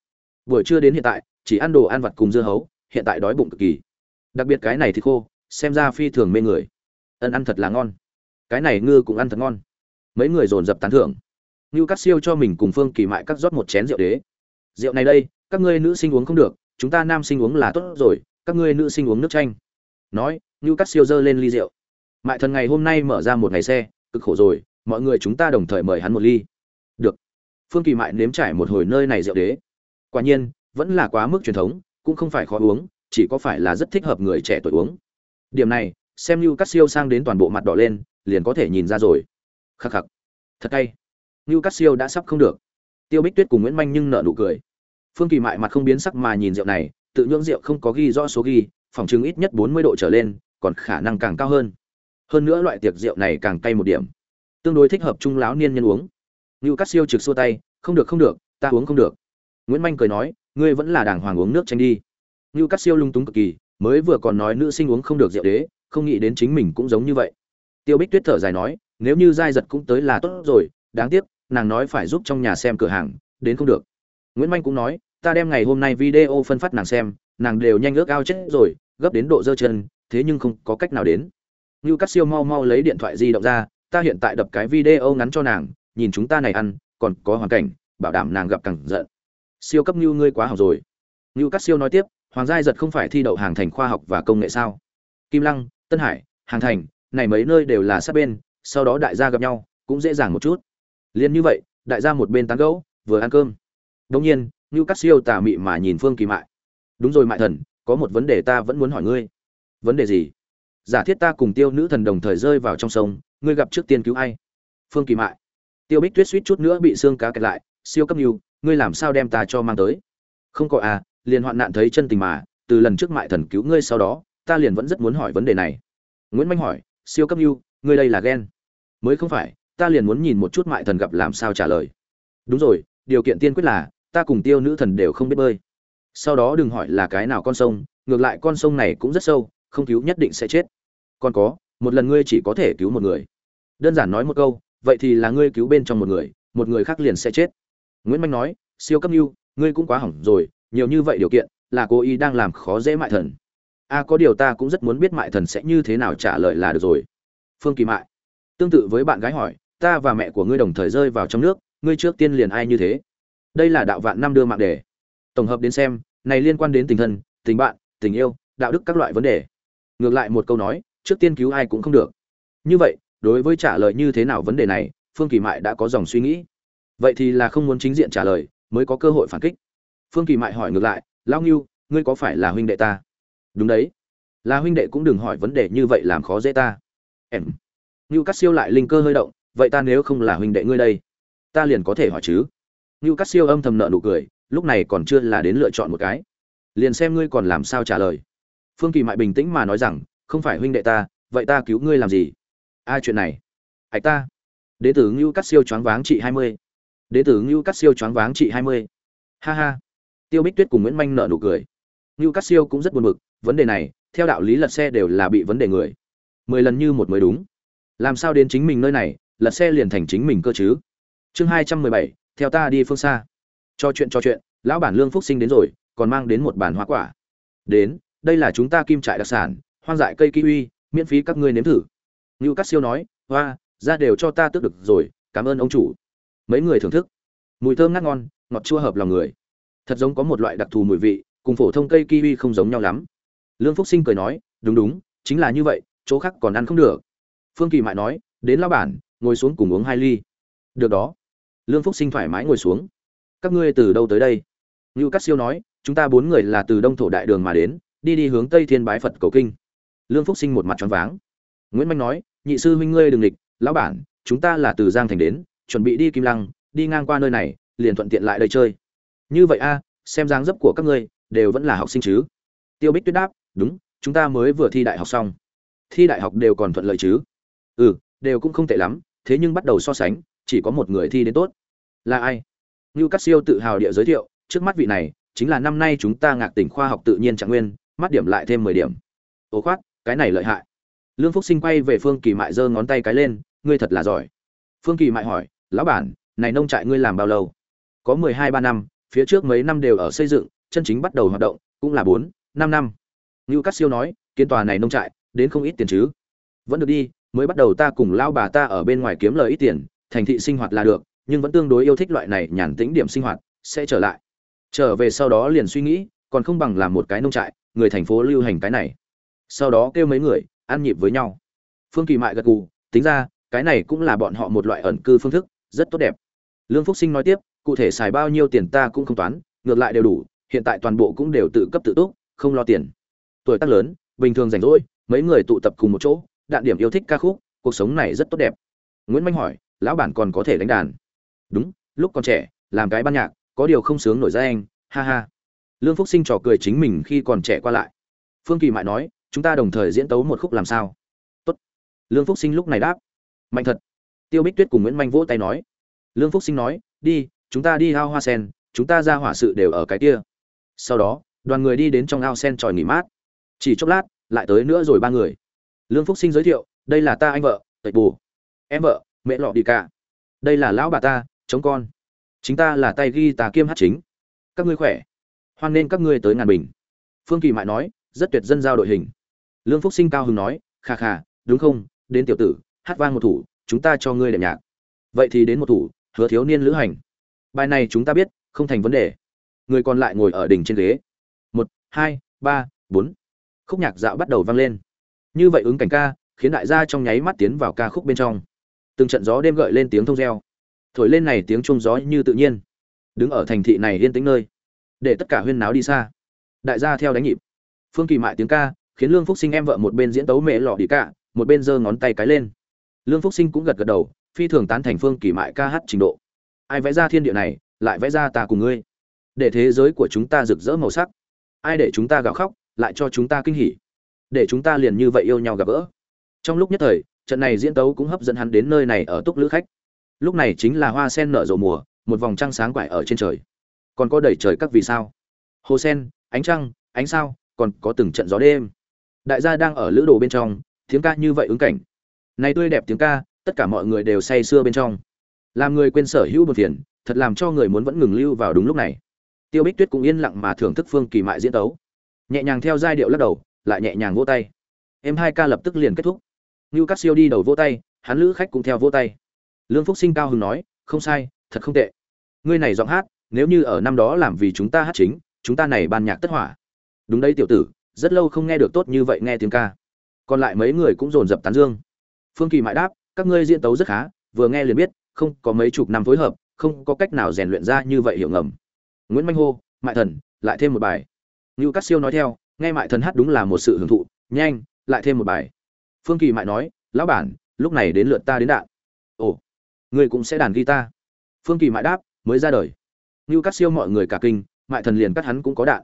Buổi trưa đến hiện tại chỉ ăn đồ ăn vặt cùng dưa hấu, hiện tại đói bụng cực kỳ. Đặc biệt cái này thì khô, xem ra phi thường mê người. Ân ăn thật là ngon. Cái này ngư cũng ăn thật ngon. Mấy người dồn dập tán thưởng. Ngưu cắt siêu cho mình cùng phương kỳ mại cắt rót một chén rượu đế. Rượu này đây, các ngươi nữ sinh uống không được, chúng ta nam sinh uống là tốt rồi, các ngươi nữ sinh uống nước chanh. Nói, ngưu cắt siêu dơ lên ly rượu. Mại thần ngày hôm nay mở ra một ngày xe, cực khổ rồi, mọi người chúng ta đồng thời mời hắn một ly. Được. Phương kỳ mại nếm trải một hồi nơi này rượu đế. Quả nhiên vẫn là quá mức truyền thống, cũng không phải khó uống, chỉ có phải là rất thích hợp người trẻ tuổi uống. Điểm này, xem như cắt siêu sang đến toàn bộ mặt đỏ lên, liền có thể nhìn ra rồi. Khắc khắc. Thật cay. Như cắt siêu đã sắp không được. Tiêu bích tuyết cùng nguyễn manh nhưng nợ nụ cười. Phương kỳ mại mặt không biến sắc mà nhìn rượu này, tự nhưỡng rượu không có ghi rõ số ghi, phòng chứng ít nhất bốn mươi độ trở lên, còn khả năng càng cao hơn. Hơn nữa loại tiệc rượu này càng cay một điểm. Tương đối thích hợp trung lão niên nhân uống. Như cắt siêu trực xua tay, không được không được, ta uống không được. Nguyễn manh cười nói ngươi vẫn là đàng hoàng uống nước tranh đi. Như cắt siêu lung túng cực kỳ, mới vừa còn nói nữ sinh uống không được rượu đế, không nghĩ đến chính mình cũng giống như vậy. Tiêu bích tuyết thở dài nói, nếu như giai giật cũng tới là tốt rồi, đáng tiếc, nàng nói phải giúp trong nhà xem cửa hàng, đến không được. Nguyễn manh cũng nói, ta đem ngày hôm nay video phân phát nàng xem, nàng đều nhanh ước ao chết rồi, gấp đến độ dơ chân, thế nhưng không có cách nào đến. Như cắt siêu mau mau lấy điện thoại di động ra, ta hiện tại đập cái video ngắn cho nàng, nhìn chúng ta này ăn, còn có hoàn cảnh, bảo đảm nàng gặp càng giận siêu cấp như ngươi quá học rồi. Như các siêu nói tiếp, hoàng giai giật không phải thi đậu hàng thành khoa học và công nghệ sao? Kim lăng, tân hải, hàng thành, này mấy nơi đều là sát bên, sau đó đại gia gặp nhau, cũng dễ dàng một chút. Liền như vậy, đại gia một bên tán gẫu, vừa ăn cơm. Đông nhiên như các siêu tà mị mà nhìn phương kỳ mại. Đúng rồi mại thần, có một vấn đề ta vẫn muốn hỏi ngươi. Vấn đề gì? Giả thiết ta cùng tiêu nữ thần đồng thời rơi vào trong sông, ngươi gặp trước tiên cứu ai? Phương kỳ mại. Tiêu bích tuyết suýt chút nữa bị xương cá kẹt lại, siêu cấp nhiều ngươi làm sao đem ta cho mang tới? Không có à liền hoạn nạn thấy chân tình mà, từ lần trước mại thần cứu ngươi sau đó, ta liền vẫn rất muốn hỏi vấn đề này. Nguyễn manh hỏi, siêu cấp yêu, ngươi đây là ghen? Mới không phải, ta liền muốn nhìn một chút mại thần gặp làm sao trả lời. Đúng rồi, điều kiện tiên quyết là, ta cùng tiêu nữ thần đều không biết bơi. Sau đó đừng hỏi là cái nào con sông, ngược lại con sông này cũng rất sâu, không cứu nhất định sẽ chết. Còn có, một lần ngươi chỉ có thể cứu một người. Đơn giản nói một câu, vậy thì là ngươi cứu bên trong một người một người khác liền sẽ chết nguyễn Minh nói, siêu cấp yêu ngươi cũng quá hỏng rồi, nhiều như vậy điều kiện, là cô y đang làm khó dễ mại thần. A, có điều ta cũng rất muốn biết mại thần sẽ như thế nào trả lời là được rồi. Phương kỳ mại, tương tự với bạn gái hỏi, ta và mẹ của ngươi đồng thời rơi vào trong nước, ngươi trước tiên liền ai như thế? Đây là đạo vạn năm đưa mạng đề. Tổng hợp đến xem, này liên quan đến tình thân, tình bạn, tình yêu, đạo đức các loại vấn đề. Ngược lại một câu nói, trước tiên cứu ai cũng không được. Như vậy, đối với trả lời như thế nào vấn đề này, phương kỳ mại đã có dòng suy nghĩ vậy thì là không muốn chính diện trả lời mới có cơ hội phản kích phương kỳ mại hỏi ngược lại lao nghiêu ngươi có phải là huynh đệ ta đúng đấy là huynh đệ cũng đừng hỏi vấn đề như vậy làm khó dễ ta em ngưu cắt siêu lại linh cơ hơi động vậy ta nếu không là huynh đệ ngươi đây ta liền có thể hỏi chứ Ngưu cắt Siêu âm thầm nợ nụ cười, lúc này còn chưa là đến lựa chọn một cái. Liền xem ngươi còn làm sao trả lời. Phương Kỳ Mại bình tĩnh mà nói rằng, không phải huynh đệ ta, vậy ta cứu ngươi làm gì? Ai chuyện này? hãy ta. Đệ tử Ngưu cắt Siêu choáng váng trị 20 đến tử Ngưu cắt Siêu choáng váng chị hai mươi Ha ha. Tiêu Bích Tuyết cùng Nguyễn manh nợ nụ cười. Ngưu cắt Siêu cũng rất buồn bực, vấn đề này, theo đạo lý lật xe đều là bị vấn đề người. Mười lần như một mới đúng. Làm sao đến chính mình nơi này, lật xe liền thành chính mình cơ chứ? Chương 217, theo ta đi phương xa cho chuyện cho chuyện lão bản lương phúc sinh đến rồi còn mang đến một bàn hoa quả đến đây là chúng ta kim trại đặc sản hoang dại cây kiwi miễn phí các ngươi nếm thử ngưu cắt siêu nói hoa ra đều cho ta tước được rồi cảm ơn ông chủ mấy người thưởng thức. Mùi thơm ngát ngon, ngọt chua hợp lòng người. Thật giống có một loại đặc thù mùi vị, cùng phổ thông cây kiwi không giống nhau lắm. Lương phúc sinh cười nói, đúng đúng, chính là như vậy, chỗ khác còn ăn không được. Phương kỳ mại nói, đến lão bản, ngồi xuống cùng uống hai ly. Được đó. Lương phúc sinh thoải mái ngồi xuống. Các ngươi từ đâu tới đây? Ngưu cát siêu nói, chúng ta bốn người là từ đông thổ đại đường mà đến, đi đi hướng tây thiên bái phật cầu kinh. Lương phúc sinh một mặt choáng váng. Nguyễn manh nói, nhị sư huynh ngươi đừng địch, lão bản, chúng ta là từ giang thành đến chuẩn bị đi kim lăng đi ngang qua nơi này liền thuận tiện lại đây chơi như vậy a xem dáng dấp của các ngươi đều vẫn là học sinh chứ tiêu bích tuyết đáp đúng chúng ta mới vừa thi đại học xong thi đại học đều còn thuận lợi chứ ừ đều cũng không tệ lắm thế nhưng bắt đầu so sánh chỉ có một người thi đến tốt là ai như Cát Siêu tự hào địa giới thiệu, trước mắt vị này chính là năm nay chúng ta ngạc tỉnh khoa học tự nhiên trạng nguyên, mắt điểm lại thêm mười điểm. ố khoát, cái này lợi hại. Lương Phúc Sinh quay về Phương Kỳ Mại giơ ngón tay cái lên, ngươi thật là giỏi. Phương Kỳ Mại hỏi, lão bản, này nông trại ngươi làm bao lâu? Có mười hai ba năm, phía trước mấy năm đều ở xây dựng, chân chính bắt đầu hoạt động, cũng là bốn, năm năm. Ngưu Cát Siêu nói, kiến tòa này nông trại, đến không ít tiền chứ? Vẫn được đi, mới bắt đầu ta cùng lao bà ta ở bên ngoài kiếm lời ít tiền, thành thị sinh hoạt là được, nhưng vẫn tương đối yêu thích loại này nhàn tĩnh điểm sinh hoạt sẽ trở lại trở về sau đó liền suy nghĩ còn không bằng làm một cái nông trại người thành phố lưu hành cái này sau đó kêu mấy người ăn nhịp với nhau phương kỳ mại gật gù tính ra cái này cũng là bọn họ một loại ẩn cư phương thức rất tốt đẹp. Lương phúc sinh nói tiếp, cụ thể xài bao nhiêu tiền ta cũng không toán, ngược lại đều đủ, hiện tại toàn bộ cũng đều tự cấp tự túc, không lo tiền. Tuổi tác lớn, bình thường rảnh rỗi, mấy người tụ tập cùng một chỗ, đạn điểm yêu thích ca khúc, cuộc sống này rất tốt đẹp. Nguyễn minh hỏi, lão bản còn có thể đánh đàn? Đúng, lúc còn trẻ, làm cái ban nhạc, có điều không sướng nổi ra anh, ha ha. Lương phúc sinh trò cười chính mình khi còn trẻ qua lại. Phương kỳ mại nói, chúng ta đồng thời diễn tấu một khúc làm sao? Tốt. lương phúc sinh lúc này đáp. Mạnh thật tiêu bích tuyết cùng nguyễn manh vỗ tay nói. Lương phúc sinh nói, đi, chúng ta đi ao hoa sen, chúng ta ra hỏa sự đều ở cái kia. Sau đó, đoàn người đi đến trong ao sen tròi nghỉ mát. Chỉ chốc lát, lại tới nữa rồi ba người. Lương phúc sinh giới thiệu, đây là ta anh vợ, tẩy bù. Em vợ, mẹ lọ đi cả đây là lão bà ta, chống con. Chính ta là tay ghi tà kiêm hát chính. Các ngươi khỏe. Hoan nên các ngươi tới ngàn bình. Phương kỳ mại nói, rất tuyệt dân giao đội hình. Lương phúc sinh cao hứng nói, kha kha, đúng không? Đến tiểu tử, hát vang một thủ chúng ta cho ngươi đệm nhạc. Vậy thì đến một thủ, hứa thiếu niên lữ hành. Bài này chúng ta biết, không thành vấn đề. Người còn lại ngồi ở đỉnh trên ghế. Một, hai, ba, bốn. Khúc nhạc dạo bắt đầu vang lên. Như vậy ứng cảnh ca, khiến đại gia trong nháy mắt tiến vào ca khúc bên trong. Từng trận gió đêm gợi lên tiếng thông reo. Thổi lên này tiếng chuông gió như tự nhiên. Đứng ở thành thị này yên tĩnh nơi. Để tất cả huyên náo đi xa. Đại gia theo đánh nhịp. Phương kỳ mại tiếng ca, khiến lương phúc sinh em vợ một bên diễn tấu mẹ lọ đi cả, một bên giơ ngón tay cái lên lương phúc sinh cũng gật gật đầu, phi thường tán thành phương kỳ mại ca hát trình độ. Ai vẽ ra thiên địa này, lại vẽ ra ta cùng ngươi. Để thế giới của chúng ta rực rỡ màu sắc. Ai để chúng ta gào khóc, lại cho chúng ta kinh hỉ. Để chúng ta liền như vậy yêu nhau gặp gỡ. Trong lúc nhất thời, trận này diễn tấu cũng hấp dẫn hắn đến nơi này ở túc lữ khách. Lúc này chính là hoa sen nở rộ mùa, một vòng trăng sáng quải ở trên trời. Còn có đầy trời các vì sao? Hồ sen, ánh trăng, ánh sao, còn có từng trận gió đêm. Đại gia đang ở lữ đồ bên trong tiếng ca như vậy ứng cảnh này tươi đẹp tiếng ca, tất cả mọi người đều say sưa bên trong. Làm người quên sở hữu bờ phiền, thật làm cho người muốn vẫn ngừng lưu vào đúng lúc này. Tiêu bích tuyết cũng yên lặng mà thưởng thức phương kỳ mại diễn tấu. Nhẹ nhàng theo giai điệu lắc đầu, lại nhẹ nhàng vỗ tay. Em hai ca lập tức liền kết thúc. Như các siêu đi đầu vỗ tay, hắn lữ khách cũng theo vỗ tay. Lương phúc sinh cao hứng nói, không sai, thật không tệ. Ngươi này giọng hát, nếu như ở năm đó làm vì chúng ta hát chính, chúng ta này ban nhạc tất hỏa. Đúng đấy tiểu tử, rất lâu không nghe được tốt như vậy nghe tiếng ca. Còn lại mấy người cũng dồn dập tán dương phương kỳ mại đáp, các ngươi diễn tấu rất khá, vừa nghe liền biết, không có mấy chục năm phối hợp, không có cách nào rèn luyện ra như vậy hiểu ngầm. Nguyễn manh hô, mại thần, lại thêm một bài. Lưu Cát siêu nói theo, nghe mại thần hát đúng là một sự hưởng thụ, nhanh, lại thêm một bài. Phương kỳ mại nói, lão bản, lúc này đến lượt ta đến đạn. Ồ, ngươi cũng sẽ đàn guitar. Phương kỳ mại đáp, mới ra đời. Ngưu Cát siêu mọi người cả kinh, mại thần liền cắt hắn cũng có đạn.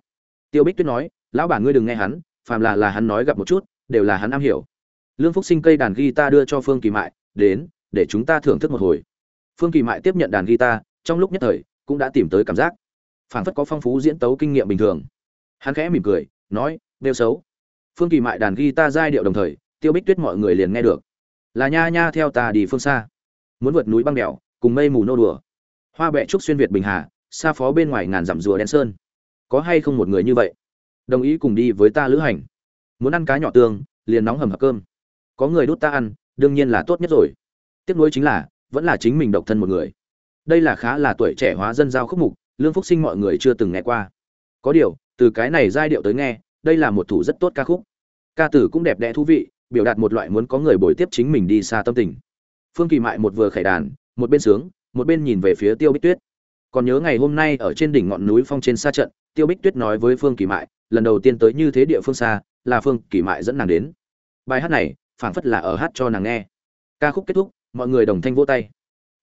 Tiêu bích tuyết nói, lão bản ngươi đừng nghe hắn, phàm là là hắn nói gặp một chút, đều là hắn am hiểu lương phúc sinh cây đàn guitar đưa cho phương kỳ mại, đến, để chúng ta thưởng thức một hồi. Phương kỳ mại tiếp nhận đàn guitar, trong lúc nhất thời, cũng đã tìm tới cảm giác. Phảng phất có phong phú diễn tấu kinh nghiệm bình thường. Hắn khẽ mỉm cười, nói đeo xấu. Phương kỳ mại đàn guitar giai điệu đồng thời, tiêu bích tuyết mọi người liền nghe được. Là nha nha, theo ta đi phương xa. Muốn vượt núi băng đèo, cùng mây mù nô đùa. Hoa bẹ trúc xuyên việt bình hà, xa phó bên ngoài ngàn dặm rùa đen sơn. Có hay không một người như vậy? Đồng ý cùng đi với ta lữ hành. Muốn ăn cá nhỏ tương, liền nóng hầm hập cơm có người đút ta ăn, đương nhiên là tốt nhất rồi. Tiếc nuối chính là, vẫn là chính mình độc thân một người. Đây là khá là tuổi trẻ hóa dân giao khúc mục, lương phúc sinh mọi người chưa từng nghe qua. Có điều, từ cái này giai điệu tới nghe, đây là một thủ rất tốt ca khúc. Ca tử cũng đẹp đẽ thú vị, biểu đạt một loại muốn có người bồi tiếp chính mình đi xa tâm tình. Phương kỳ mại một vừa khải đàn, một bên sướng, một bên nhìn về phía tiêu bích tuyết. Còn nhớ ngày hôm nay ở trên đỉnh ngọn núi phong trên xa trận, tiêu bích tuyết nói với phương kỳ mại, lần đầu tiên tới như thế địa phương xa, là phương kỳ mại dẫn nàng đến. Bài hát này phảng phất là ở hát cho nàng nghe. Ca khúc kết thúc, mọi người đồng thanh vỗ tay.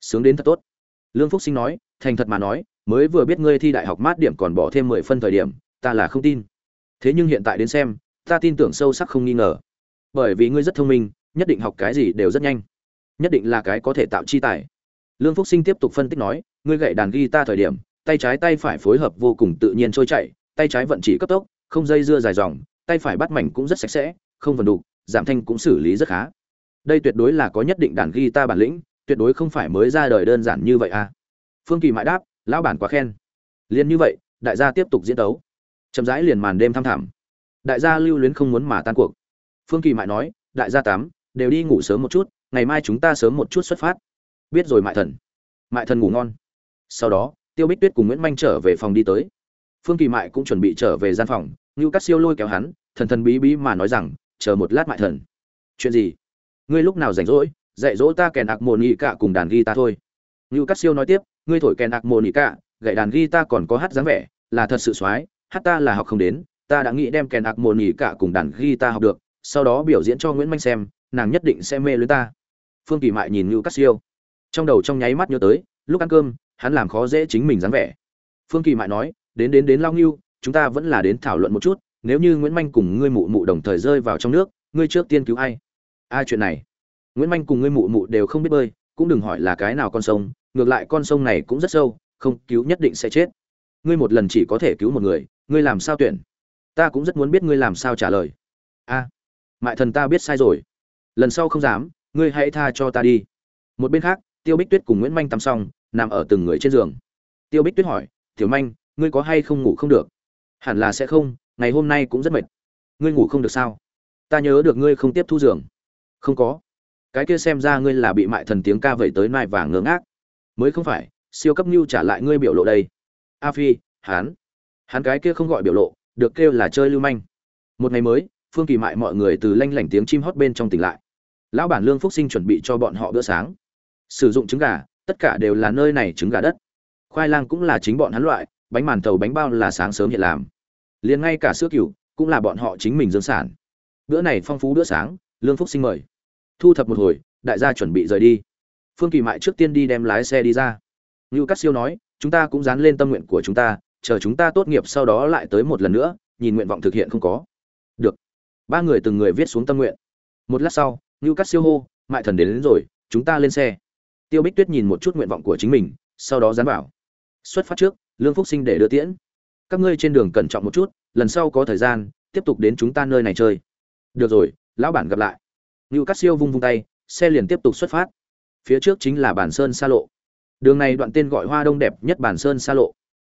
Sướng đến thật tốt. Lương phúc sinh nói, thành thật mà nói, mới vừa biết ngươi thi đại học mát điểm còn bỏ thêm mười phân thời điểm, ta là không tin. Thế nhưng hiện tại đến xem, ta tin tưởng sâu sắc không nghi ngờ. Bởi vì ngươi rất thông minh, nhất định học cái gì đều rất nhanh. Nhất định là cái có thể tạo chi tài. Lương phúc sinh tiếp tục phân tích nói, ngươi gậy đàn guitar thời điểm, tay trái tay phải phối hợp vô cùng tự nhiên trôi chảy, tay trái vận chỉ cấp tốc, không dây dưa dài dòng, tay phải bắt mảnh cũng rất sạch sẽ, không vần đục giảm thanh cũng xử lý rất khá. Đây tuyệt đối là có nhất định đàn guitar bản lĩnh, tuyệt đối không phải mới ra đời đơn giản như vậy à. Phương kỳ mãi đáp, lão bản quá khen. Liền như vậy, đại gia tiếp tục diễn tấu. Chậm rãi liền màn đêm thăm thẳm. Đại gia lưu luyến không muốn mà tan cuộc. Phương kỳ mại nói, đại gia tám, đều đi ngủ sớm một chút, ngày mai chúng ta sớm một chút xuất phát. Biết rồi mại thần. Mại thần ngủ ngon. Sau đó, tiêu bích tuyết cùng nguyễn manh trở về phòng đi tới. Phương kỳ mại cũng chuẩn bị trở về gian phòng, ngưu cắt siêu lôi kéo hắn, thần thần bí bí mà nói rằng chờ một lát mại thần. Chuyện gì? Ngươi lúc nào rảnh rỗi, dạy dỗ ta kèn ạc mồn nhị cả cùng đàn ghi ta thôi. Ngưu cắt siêu nói tiếp, ngươi thổi kèn ạc mồn nhị cả gậy đàn ghi ta còn có hát dáng vẻ, là thật sự soái, hát ta là học không đến, ta đã nghĩ đem kèn ạc mồn nhị cả cùng đàn ghi ta học được, sau đó biểu diễn cho nguyễn manh xem, nàng nhất định sẽ mê lưới ta. Phương kỳ mại nhìn ngưu cắt siêu. Trong đầu trong nháy mắt nhớ tới, lúc ăn cơm, hắn làm khó dễ chính mình dáng vẻ. Phương kỳ mại nói, đến đến đến lao ngưu, chúng ta vẫn là đến thảo luận một chút nếu như nguyễn manh cùng ngươi mụ mụ đồng thời rơi vào trong nước, ngươi trước tiên cứu ai? Ai chuyện này. Nguyễn manh cùng ngươi mụ mụ đều không biết bơi, cũng đừng hỏi là cái nào con sông, ngược lại con sông này cũng rất sâu, không cứu nhất định sẽ chết. Ngươi một lần chỉ có thể cứu một người, ngươi làm sao tuyển? Ta cũng rất muốn biết ngươi làm sao trả lời. A, mại thần ta biết sai rồi. Lần sau không dám, ngươi hãy tha cho ta đi. Một bên khác, tiêu bích tuyết cùng nguyễn manh tắm xong, nằm ở từng người trên giường. Tiêu bích tuyết hỏi, tiểu manh, ngươi có hay không ngủ không được? Hẳn là sẽ không ngày hôm nay cũng rất mệt. Ngươi ngủ không được sao? Ta nhớ được ngươi không tiếp thu giường. Không có. Cái kia xem ra ngươi là bị mại thần tiếng ca vẩy tới nai vàng ngớ ngác. Mới không phải, siêu cấp nhu trả lại ngươi biểu lộ đây. A phi hán hắn cái kia không gọi biểu lộ, được kêu là chơi lưu manh. Một ngày mới, phương kỳ mại mọi người từ lanh lảnh tiếng chim hót bên trong tỉnh lại. Lão bản lương phúc sinh chuẩn bị cho bọn họ bữa sáng. Sử dụng trứng gà, tất cả đều là nơi này trứng gà đất. Khoai lang cũng là chính bọn hắn loại, bánh màn tàu bánh bao là sáng sớm hiện làm liền ngay cả sữa cừu cũng là bọn họ chính mình dưỡng sản. Bữa này phong phú bữa sáng lương phúc sinh mời. Thu thập một hồi đại gia chuẩn bị rời đi. Phương kỳ mại trước tiên đi đem lái xe đi ra. Ngưu cắt siêu nói chúng ta cũng dán lên tâm nguyện của chúng ta chờ chúng ta tốt nghiệp sau đó lại tới một lần nữa nhìn nguyện vọng thực hiện không có. Được. Ba người từng người viết xuống tâm nguyện. Một lát sau ngưu cắt siêu hô mại thần đến, đến rồi chúng ta lên xe. Tiêu bích tuyết nhìn một chút nguyện vọng của chính mình sau đó dán vào. Xuất phát trước lương phúc sinh để đưa tiễn các ngươi trên đường cẩn trọng một chút, lần sau có thời gian, tiếp tục đến chúng ta nơi này chơi. Được rồi, lão bản gặp lại. Ngưu cát siêu vung vung tay, xe liền tiếp tục xuất phát. Phía trước chính là bản sơn xa lộ. Đường này đoạn tên gọi hoa đông đẹp nhất bản sơn xa lộ.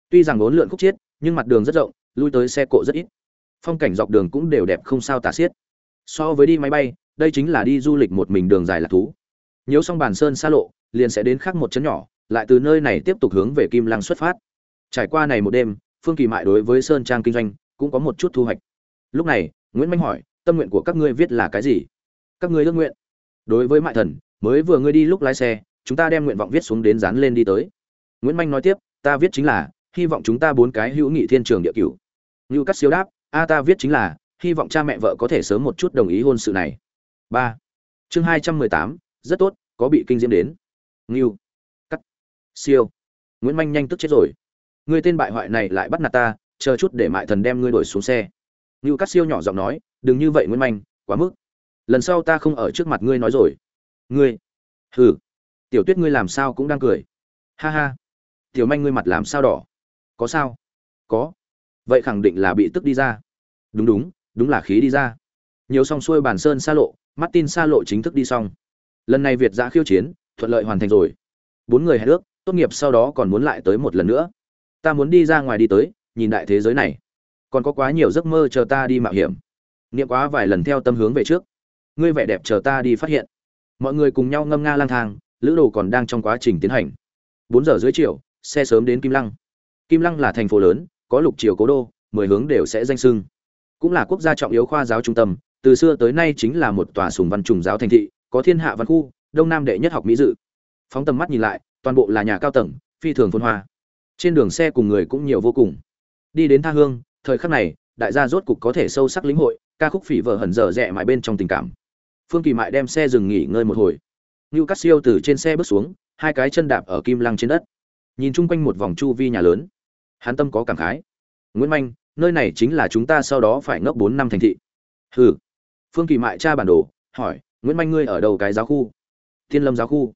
Tuy rằng bốn lượn khúc chiết, nhưng mặt đường rất rộng, lui tới xe cộ rất ít. Phong cảnh dọc đường cũng đều đẹp không sao tả xiết. So với đi máy bay, đây chính là đi du lịch một mình đường dài là thú. Nhớ xong bản sơn xa lộ, liền sẽ đến khác một chấn nhỏ, lại từ nơi này tiếp tục hướng về kim lăng xuất phát. Trải qua này một đêm phương kỳ mại đối với sơn trang kinh doanh cũng có một chút thu hoạch. Lúc này, nguyễn minh hỏi, tâm nguyện của các ngươi viết là cái gì? Các ngươi ước nguyện. Đối với mại thần, mới vừa ngươi đi lúc lái xe, chúng ta đem nguyện vọng viết xuống đến dán lên đi tới. Nguyễn manh nói tiếp, ta viết chính là, hy vọng chúng ta bốn cái hữu nghị thiên trường địa cửu. Như cắt siêu đáp, a, ta viết chính là, hy vọng cha mẹ vợ có thể sớm một chút đồng ý hôn sự này. Ba. Chương hai trăm mười tám, rất tốt, có bị kinh diễm đến. Ngưu cắt siêu. Nguyễn manh nhanh tức chết rồi ngươi tên bại hoại này lại bắt nạt ta, chờ chút để mại thần đem ngươi đuổi xuống xe. Ngưu cắt siêu nhỏ giọng nói, đừng như vậy nguyễn manh, quá mức. Lần sau ta không ở trước mặt ngươi nói rồi. Ngươi, hừ. Tiểu tuyết ngươi làm sao cũng đang cười. Ha ha. Tiểu manh ngươi mặt làm sao đỏ? Có sao? Có. Vậy khẳng định là bị tức đi ra. Đúng đúng đúng là khí đi ra. Nhiều xong xuôi bàn sơn xa lộ, martin xa lộ chính thức đi xong. Lần này việt giã khiêu chiến, thuận lợi hoàn thành rồi. Bốn người hẹn ước, tốt nghiệp sau đó còn muốn lại tới một lần nữa ta muốn đi ra ngoài đi tới, nhìn đại thế giới này. Còn có quá nhiều giấc mơ chờ ta đi mạo hiểm. Niệm quá vài lần theo tâm hướng về trước. Ngươi vẻ đẹp chờ ta đi phát hiện. Mọi người cùng nhau ngâm nga lang thang, lữ đồ còn đang trong quá trình tiến hành. Bốn giờ dưới chiều, xe sớm đến kim lăng. Kim lăng là thành phố lớn, có lục triều cố đô, mười hướng đều sẽ danh sưng cũng là quốc gia trọng yếu khoa giáo trung tâm, từ xưa tới nay chính là một tòa sùng văn trùng giáo thành thị, có thiên hạ văn khu, đông nam đệ nhất học mỹ dự. Phóng tầm mắt nhìn lại, toàn bộ là nhà cao tầng, phi thường phôn hoa trên đường xe cùng người cũng nhiều vô cùng. Đi đến tha hương, thời khắc này, đại gia rốt cục có thể sâu sắc lĩnh hội, ca khúc phỉ vợ hẩn dở rẽ mãi bên trong tình cảm. Phương kỳ mại đem xe dừng nghỉ ngơi một hồi. Ngưu cắt siêu từ trên xe bước xuống, hai cái chân đạp ở kim lăng trên đất. Nhìn chung quanh một vòng chu vi nhà lớn, hắn tâm có cảm khái. Nguyễn manh, nơi này chính là chúng ta sau đó phải ngốc bốn năm thành thị. Hừ. Phương kỳ mại tra bản đồ, hỏi, nguyễn manh ngươi ở đầu cái giáo khu? Thiên lâm giáo khu.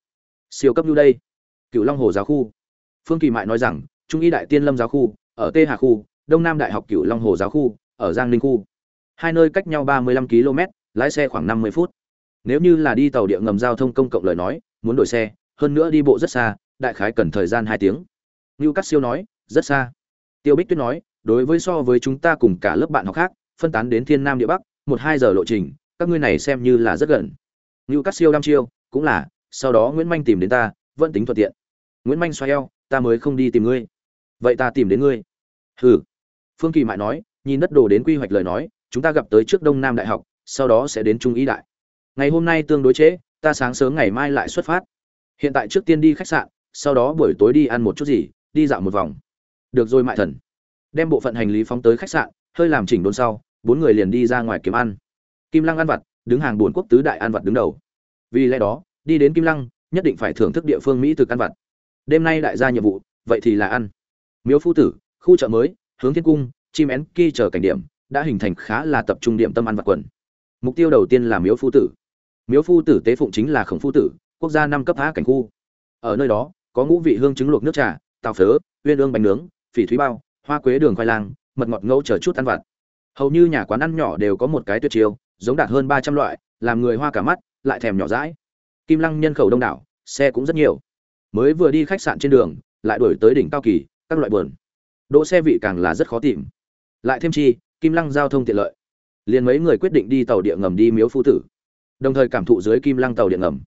Siêu cấp lưu đây. Cựu long hồ giáo khu phương kỳ mại nói rằng, trung y đại tiên lâm giáo khu, ở tê hà khu, đông nam đại học cựu long hồ giáo khu, ở giang ninh khu. Hai nơi cách nhau ba mươi lăm km lái xe khoảng năm mươi phút. Nếu như là đi tàu điện ngầm giao thông công cộng lời nói, muốn đổi xe, hơn nữa đi bộ rất xa, đại khái cần thời gian hai tiếng. Ngưu cắt siêu nói, rất xa. Tiêu bích tuyết nói, đối với so với chúng ta cùng cả lớp bạn học khác, phân tán đến thiên nam địa bắc, một hai giờ lộ trình, các ngươi này xem như là rất gần. Ngưu cắt siêu đăm chiêu, cũng là, sau đó nguyễn manh tìm đến ta, vẫn tính thuận tiện. Nguyễn manh xoay eo ta mới không đi tìm ngươi. Vậy ta tìm đến ngươi. Hừ. Phương kỳ mại nói, nhìn đất đồ đến quy hoạch lời nói, chúng ta gặp tới trước đông nam đại học, sau đó sẽ đến trung ý đại. Ngày hôm nay tương đối trễ, ta sáng sớm ngày mai lại xuất phát. Hiện tại trước tiên đi khách sạn, sau đó buổi tối đi ăn một chút gì, đi dạo một vòng. Được rồi mại thần. Đem bộ phận hành lý phóng tới khách sạn, hơi làm chỉnh đốn sau, bốn người liền đi ra ngoài kiếm ăn. Kim lăng ăn vặt, đứng hàng bốn quốc tứ đại ăn vặt đứng đầu. Vì lẽ đó, đi đến kim lăng, nhất định phải thưởng thức địa phương mỹ thực ăn vặt đêm nay đại gia nhiệm vụ, vậy thì là ăn. Miếu phu tử, khu chợ mới, hướng thiên cung, chim én ki chờ cảnh điểm, đã hình thành khá là tập trung điểm tâm ăn vặt quần. Mục tiêu đầu tiên là miếu phu tử. Miếu phu tử tế phụng chính là khổng phu tử, quốc gia năm cấp há cảnh khu. Ở nơi đó, có ngũ vị hương trứng luộc nước trà, tàu phớ, uyên ương bánh nướng, phỉ thúy bao, hoa quế đường khoai lang, mật ngọt ngẫu chờ chút ăn vặt. Hầu như nhà quán ăn nhỏ đều có một cái tuyệt chiêu, giống đạt hơn ba trăm loại, làm người hoa cả mắt, lại thèm nhỏ rãi kim lăng nhân khẩu đông đảo, xe cũng rất nhiều mới vừa đi khách sạn trên đường, lại đổi tới đỉnh cao kỳ, các loại buồn. Đỗ xe vị càng là rất khó tìm. Lại thêm chi, kim lăng giao thông tiện lợi. Liền mấy người quyết định đi tàu điện ngầm đi miếu phu tử. Đồng thời cảm thụ dưới kim lăng tàu điện ngầm.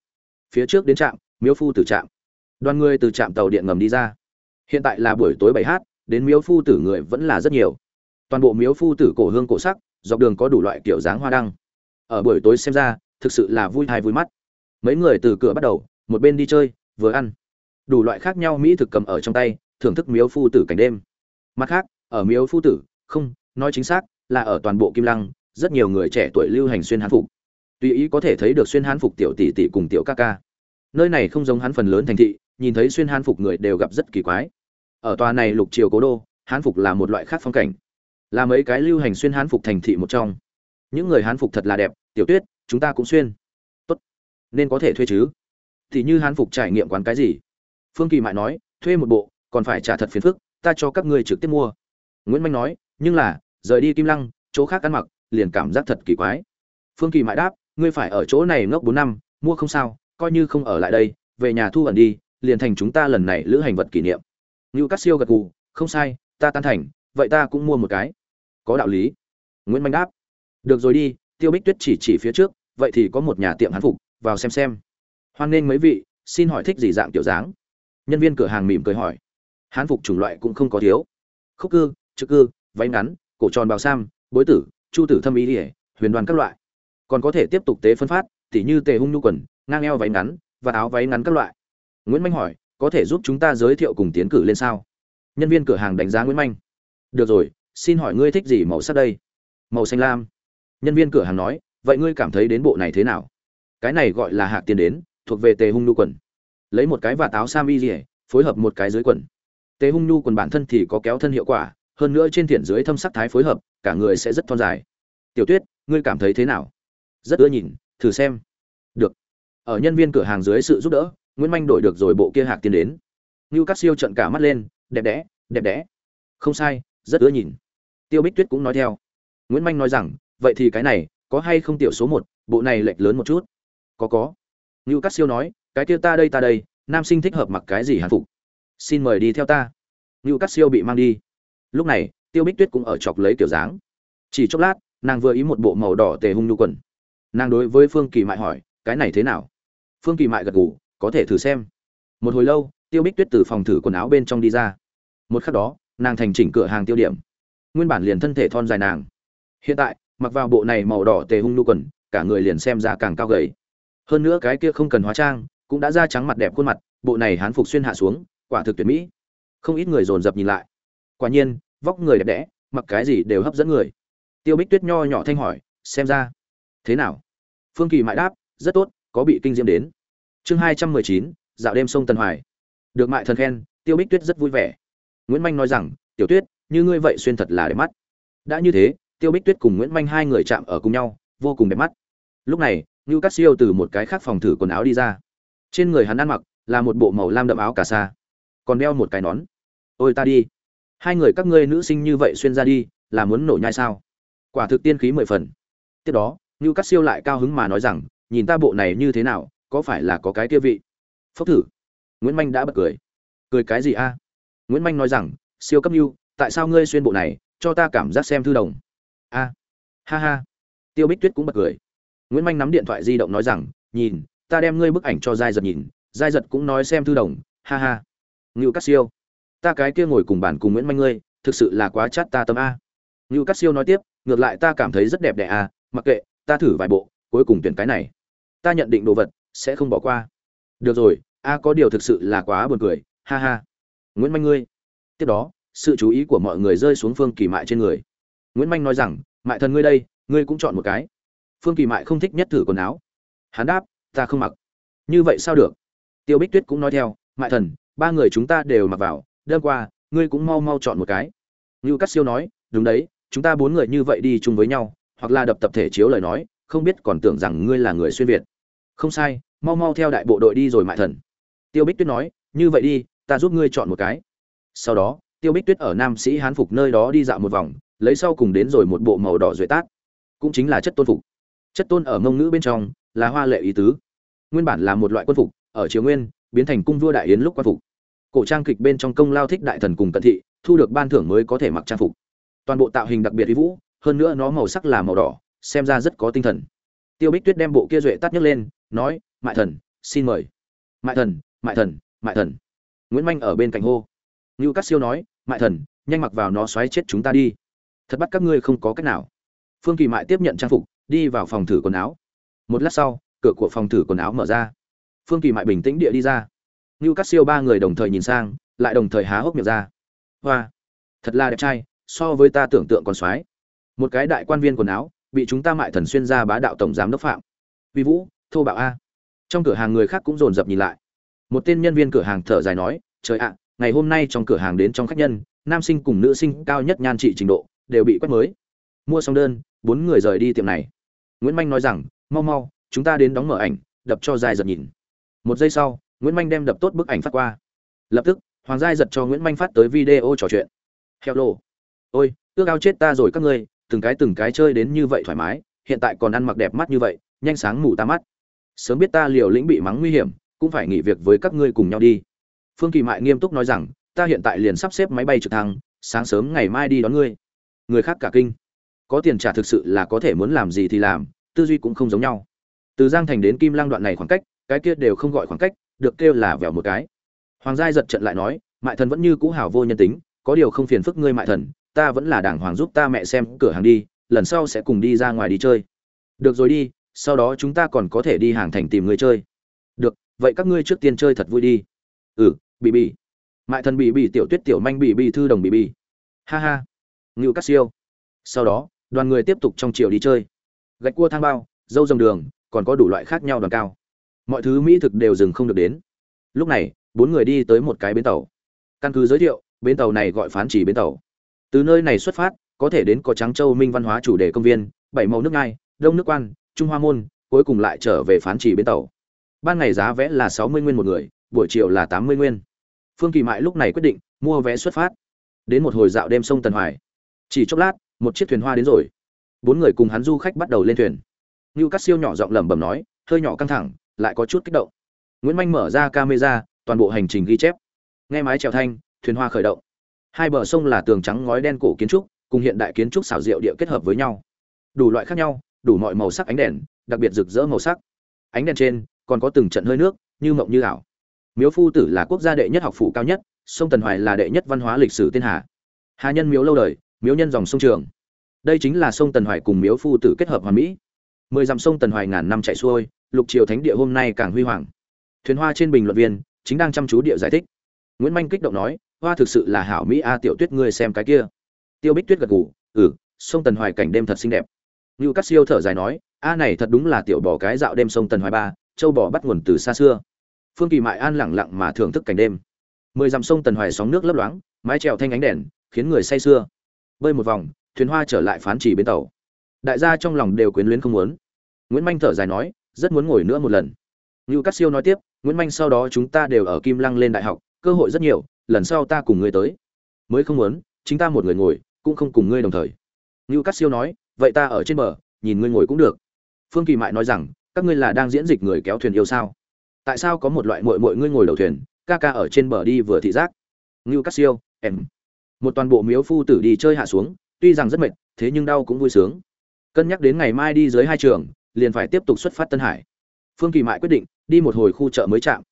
Phía trước đến trạm, miếu phu tử trạm. Đoàn người từ trạm tàu điện ngầm đi ra. Hiện tại là buổi tối bảy h đến miếu phu tử người vẫn là rất nhiều. Toàn bộ miếu phu tử cổ hương cổ sắc, dọc đường có đủ loại kiểu dáng hoa đăng. Ở buổi tối xem ra, thực sự là vui hay vui mắt. Mấy người từ cửa bắt đầu, một bên đi chơi, vừa ăn đủ loại khác nhau mỹ thực cầm ở trong tay, thưởng thức miếu phu tử cảnh đêm. Mặt khác, ở miếu phu tử, không, nói chính xác, là ở toàn bộ kim lăng, rất nhiều người trẻ tuổi lưu hành xuyên hán phục. Tùy ý có thể thấy được xuyên hán phục tiểu tỷ tỷ cùng tiểu ca ca. Nơi này không giống hắn phần lớn thành thị, nhìn thấy xuyên hán phục người đều gặp rất kỳ quái. Ở tòa này lục triều cố đô, hán phục là một loại khác phong cảnh. Là mấy cái lưu hành xuyên hán phục thành thị một trong. Những người hán phục thật là đẹp, tiểu tuyết, chúng ta cũng xuyên. Tốt. Nên có thể thuê chứ. Thì như hán phục trải nghiệm quán cái gì? Phương kỳ mại nói, thuê một bộ, còn phải trả thật phiền phức, ta cho các ngươi trực tiếp mua. Nguyễn manh nói, nhưng là, rời đi kim lăng, chỗ khác ăn mặc, liền cảm giác thật kỳ quái. Phương kỳ mại đáp, ngươi phải ở chỗ này ngốc bốn năm, mua không sao, coi như không ở lại đây, về nhà thu ẩn đi, liền thành chúng ta lần này lữ hành vật kỷ niệm. Ngưu cát siêu gật gù, không sai, ta tan thành, vậy ta cũng mua một cái. Có đạo lý. Nguyễn manh đáp, được rồi đi, tiêu bích tuyết chỉ chỉ phía trước, vậy thì có một nhà tiệm hán phục, vào xem xem. Hoan nghênh mấy vị, xin hỏi thích gì dạng kiểu dáng? Nhân viên cửa hàng mỉm cười hỏi. Hán phục chủng loại cũng không có thiếu. Khúc cư trực cư, váy ngắn, cổ tròn bào sam, bối tử, chu tử thâm ý ỉa huyền đoàn các loại. Còn có thể tiếp tục tế phân phát, tỉ như tề hung nhu quần, ngang eo váy ngắn và áo váy ngắn các loại. Nguyễn manh hỏi, có thể giúp chúng ta giới thiệu cùng tiến cử lên sao? Nhân viên cửa hàng đánh giá nguyễn manh. Được rồi, xin hỏi ngươi thích gì màu sắc đây? Màu xanh lam. Nhân viên cửa hàng nói, vậy ngươi cảm thấy đến bộ này thế nào? Cái này gọi là hạc tiền đến, thuộc về tề hung nhu quần lấy một cái và táo sam y rỉa phối hợp một cái dưới quần. Tế hung nhu quần bản thân thì có kéo thân hiệu quả, hơn nữa trên thiện dưới thâm sắc thái phối hợp, cả người sẽ rất thon dài. Tiểu tuyết, ngươi cảm thấy thế nào? Rất ưa nhìn, thử xem. Được. Ở nhân viên cửa hàng dưới sự giúp đỡ, nguyễn manh đổi được rồi bộ kia hạc tiến đến. Ngưu cắt siêu trận cả mắt lên, đẹp đẽ đẹp đẽ. Không sai, rất ưa nhìn. Tiêu bích tuyết cũng nói theo. Nguyễn manh nói rằng, vậy thì cái này, có hay không tiểu số một, bộ này lệch lớn một chút? Có có. Ngưu cắt siêu nói cái kia ta đây ta đây, nam sinh thích hợp mặc cái gì hàn phục. Xin mời đi theo ta. Ngưu cắt siêu bị mang đi. Lúc này, tiêu bích tuyết cũng ở chọc lấy kiểu dáng. Chỉ chốc lát, nàng vừa ý một bộ màu đỏ tề hung nhu quần. Nàng đối với phương kỳ mại hỏi, cái này thế nào? Phương kỳ mại gật gù, có thể thử xem. Một hồi lâu, tiêu bích tuyết từ phòng thử quần áo bên trong đi ra. Một khắc đó, nàng thành chỉnh cửa hàng tiêu điểm. Nguyên bản liền thân thể thon dài nàng. Hiện tại, mặc vào bộ này màu đỏ tề hung nhu quần, cả người liền xem ra càng cao gầy. Hơn nữa cái kia không cần hóa trang cũng đã da trắng mặt đẹp khuôn mặt, bộ này hán phục xuyên hạ xuống, quả thực tuyệt mỹ. Không ít người dồn dập nhìn lại. Quả nhiên, vóc người đẹp đẽ, mặc cái gì đều hấp dẫn người. Tiêu bích tuyết nho nhỏ thanh hỏi, xem ra, thế nào? Phương kỳ mãi đáp, rất tốt, có bị kinh diễm đến. Chương hai trăm mười chín, dạo đêm sông tân hoài. Được mại thần khen, tiêu bích tuyết rất vui vẻ. Nguyễn manh nói rằng, tiểu tuyết, như ngươi vậy xuyên thật là đẹp mắt. Đã như thế, tiêu bích tuyết cùng nguyễn manh hai người chạm ở cùng nhau, vô cùng đẹp mắt. Lúc này, ngưu cát siêu từ một cái khác phòng thử quần áo đi ra trên người hắn ăn mặc là một bộ màu lam đậm áo cà sa. Còn đeo một cái nón. Ôi ta đi. Hai người các ngươi nữ sinh như vậy xuyên ra đi là muốn nổ nhai sao? Quả thực tiên khí mười phần. Tiếp đó như cát siêu lại cao hứng mà nói rằng, nhìn ta bộ này như thế nào, có phải là có cái kia vị? Phốc thử. Nguyễn manh đã bật cười. Cười cái gì a? Nguyễn manh nói rằng, siêu cấp như tại sao ngươi xuyên bộ này, cho ta cảm giác xem thư đồng? A, ha ha. Tiêu bích tuyết cũng bật cười. Nguyễn manh nắm điện thoại di động nói rằng, nhìn ta đem ngươi bức ảnh cho giai giật nhìn, giai giật cũng nói xem thư đồng, ha ha. Ngưu cắt siêu, ta cái kia ngồi cùng bàn cùng nguyễn manh ngươi, thực sự là quá chát ta tâm a. Ngưu cắt siêu nói tiếp, ngược lại ta cảm thấy rất đẹp đẽ a, mặc kệ, ta thử vài bộ, cuối cùng tuyển cái này. Ta nhận định đồ vật, sẽ không bỏ qua. Được rồi, a có điều thực sự là quá buồn cười, ha ha. Nguyễn manh ngươi, tiếp đó, sự chú ý của mọi người rơi xuống phương kỳ mại trên người. Nguyễn manh nói rằng, mại thần ngươi đây, ngươi cũng chọn một cái. Phương kỳ mại không thích nhất thử quần áo. Hắn đáp ta không mặc. Như vậy sao được? Tiêu bích tuyết cũng nói theo, mại thần, ba người chúng ta đều mặc vào đơn qua, ngươi cũng mau mau chọn một cái. Ngưu cắt siêu nói, đúng đấy, chúng ta bốn người như vậy đi chung với nhau, hoặc là đập tập thể chiếu lời nói, không biết còn tưởng rằng ngươi là người xuyên việt. Không sai, mau mau theo đại bộ đội đi rồi, mại thần. Tiêu bích tuyết nói, như vậy đi, ta giúp ngươi chọn một cái. Sau đó, tiêu bích tuyết ở nam sĩ hán phục nơi đó đi dạo một vòng, lấy sau cùng đến rồi một bộ màu đỏ duệ tát. Cũng chính là chất tôn phục. Chất tôn ở mông ngữ bên trong là hoa lệ ý tứ. Nguyên bản là một loại quân phục, ở triều nguyên, biến thành cung vua đại yến lúc quan phục. Cổ trang kịch bên trong công lao thích đại thần cùng cận thị, thu được ban thưởng mới có thể mặc trang phục. Toàn bộ tạo hình đặc biệt uy vũ, hơn nữa nó màu sắc là màu đỏ, xem ra rất có tinh thần. Tiêu bích tuyết đem bộ kia duệ tắt nhấc lên, nói, mại thần, xin mời. Mại thần mại thần mại thần. Nguyễn manh ở bên cạnh hô. Ngưu cát siêu nói, mại thần, nhanh mặc vào nó xoáy chết chúng ta đi. Thật bắt các ngươi không có cách nào. Phương kỳ mại tiếp nhận trang phục, đi vào phòng thử quần áo một lát sau, cửa của phòng thử quần áo mở ra. Phương kỳ mại bình tĩnh địa đi ra. Như cát siêu ba người đồng thời nhìn sang, lại đồng thời há hốc miệng ra. Hoa, thật là đẹp trai, so với ta tưởng tượng còn soái một cái đại quan viên quần áo, bị chúng ta mại thần xuyên ra bá đạo tổng giám đốc phạm. Vi vũ, thô bạo a. Trong cửa hàng người khác cũng dồn dập nhìn lại. Một tên nhân viên cửa hàng thở dài nói, trời ạ, ngày hôm nay trong cửa hàng đến trong khách nhân, nam sinh cùng nữ sinh cao nhất nhan trị trình độ, đều bị quét mới. Mua xong đơn, bốn người rời đi tiệm này. Nguyễn manh nói rằng mau mau, chúng ta đến đóng mở ảnh, đập cho dài giật nhìn. Một giây sau, nguyễn manh đem đập tốt bức ảnh phát qua. Lập tức, hoàng giai giật cho nguyễn manh phát tới video trò chuyện. Hello. Ôi, ước ao chết ta rồi các ngươi, từng cái từng cái chơi đến như vậy thoải mái, hiện tại còn ăn mặc đẹp mắt như vậy, nhanh sáng mù ta mắt. Sớm biết ta liều lĩnh bị mắng nguy hiểm, cũng phải nghỉ việc với các ngươi cùng nhau đi. Phương kỳ mại nghiêm túc nói rằng, ta hiện tại liền sắp xếp máy bay trực thăng, sáng sớm ngày mai đi đón ngươi. Người khác cả kinh. Có tiền trả thực sự là có thể muốn làm gì thì làm tư duy cũng không giống nhau. Từ giang thành đến kim lang đoạn này khoảng cách, cái kia đều không gọi khoảng cách, được kêu là vẻo một cái. Hoàng giai giật trận lại nói, mại thần vẫn như cũ hảo vô nhân tính, có điều không phiền phức ngươi mại thần, ta vẫn là đàng hoàng giúp ta mẹ xem cửa hàng đi, lần sau sẽ cùng đi ra ngoài đi chơi. Được rồi đi, sau đó chúng ta còn có thể đi hàng thành tìm người chơi. Được, vậy các ngươi trước tiên chơi thật vui đi. Ừ bị bị mại thần bị bị tiểu tuyết, tiểu manh bị bị thư đồng bị bị ha ha. Ngưu cắt siêu. Sau đó, đoàn người tiếp tục trong chiều đi chơi gạch cua thang bao, dâu dòng đường, còn có đủ loại khác nhau đoàn cao. Mọi thứ mỹ thực đều dừng không được đến. Lúc này, bốn người đi tới một cái bến tàu. Căn cứ giới thiệu, bến tàu này gọi phán chỉ bến tàu. Từ nơi này xuất phát, có thể đến có trắng châu minh văn hóa chủ đề công viên, bảy màu nước ngai, đông nước quan, trung hoa môn, cuối cùng lại trở về phán chỉ bến tàu. Ban ngày giá vé là sáu mươi nguyên một người, buổi chiều là tám mươi nguyên. Phương kỳ mại lúc này quyết định mua vé xuất phát. Đến một hồi dạo đêm sông tần hoài. Chỉ chốc lát, một chiếc thuyền hoa đến rồi bốn người cùng hắn du khách bắt đầu lên thuyền. Như cắt siêu nhỏ giọng lẩm bẩm nói, hơi nhỏ căng thẳng, lại có chút kích động. Nguyễn manh mở ra camera, toàn bộ hành trình ghi chép. Nghe mái trèo thanh, thuyền hoa khởi động. Hai bờ sông là tường trắng ngói đen cổ kiến trúc, cùng hiện đại kiến trúc xảo diệu địa kết hợp với nhau. Đủ loại khác nhau, đủ mọi màu sắc ánh đèn, đặc biệt rực rỡ màu sắc. Ánh đèn trên, còn có từng trận hơi nước, như mộng như ảo. Miếu phu tử là quốc gia đệ nhất học phủ cao nhất, sông tần hoài là đệ nhất văn hóa lịch sử tiên hà hà nhân miếu lâu đời, miếu nhân dòng sông trường đây chính là sông tần hoài cùng miếu phu tử kết hợp hoàn mỹ. Mười dặm sông tần hoài ngàn năm chạy xuôi, lục triều thánh địa hôm nay càng huy hoàng. Thuyền hoa trên bình luận viên, chính đang chăm chú địa giải thích. Nguyễn manh kích động nói, hoa thực sự là hảo mỹ a à, tiểu tuyết ngươi xem cái kia. Tiêu bích tuyết gật gù ừ sông tần hoài cảnh đêm thật xinh đẹp. Ngưu cắt siêu thở dài nói, a này thật đúng là tiểu bò cái dạo đêm sông tần hoài ba, châu bò bắt nguồn từ xa xưa. Phương kỳ mại an lẳng lặng mà thưởng thức cảnh đêm. Mười dặm sông tần hoài sóng nước lấp loáng, mái trèo thanh ánh đèn, khiến người say sưa. Bơi một vòng thuyền hoa trở lại phán chỉ bên tàu. Đại gia trong lòng đều quyến luyến không muốn. Nguyễn manh thở dài nói, rất muốn ngồi nữa một lần. Ngưu Cát siêu nói tiếp, nguyễn manh sau đó chúng ta đều ở kim lăng lên đại học, cơ hội rất nhiều, lần sau ta cùng ngươi tới. Mới không muốn, chính ta một người ngồi, cũng không cùng ngươi đồng thời. Ngưu Cát siêu nói, vậy ta ở trên bờ, nhìn ngươi ngồi cũng được. Phương kỳ mại nói rằng, các ngươi là đang diễn dịch người kéo thuyền yêu sao? Tại sao có một loại mội mội ngươi ngồi đầu thuyền, ca ca ở trên bờ đi vừa thị giác? Ngưu Cát siêu, em. Một toàn bộ miếu phu tử đi chơi hạ xuống tuy rằng rất mệt, thế nhưng đau cũng vui sướng. Cân nhắc đến ngày mai đi dưới hai trường, liền phải tiếp tục xuất phát tân hải. Phương kỳ mại quyết định, đi một hồi khu chợ mới chạm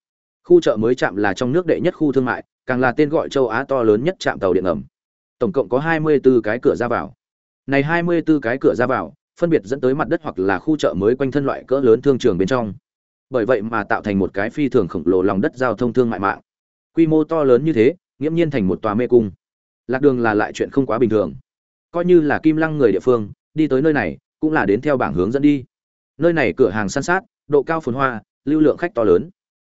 khu chợ mới chạm là trong nước đệ nhất khu thương mại, càng là tên gọi châu á to lớn nhất trạm tàu điện ngầm. Tổng cộng có hai mươi 24 cái cửa ra vào. Này hai mươi 24 cái cửa ra vào, phân biệt dẫn tới mặt đất hoặc là khu chợ mới quanh thân loại cỡ lớn thương trường bên trong. Bởi vậy mà tạo thành một cái phi thường khổng lồ lòng đất giao thông thương mại mạng. Quy mô to lớn như thế, nghiễm nhiên thành một tòa mê cung. Lạc đường là lại chuyện không quá bình thường coi như là kim lăng người địa phương, đi tới nơi này, cũng là đến theo bảng hướng dẫn đi. Nơi này cửa hàng san sát, độ cao phồn hoa, lưu lượng khách to lớn.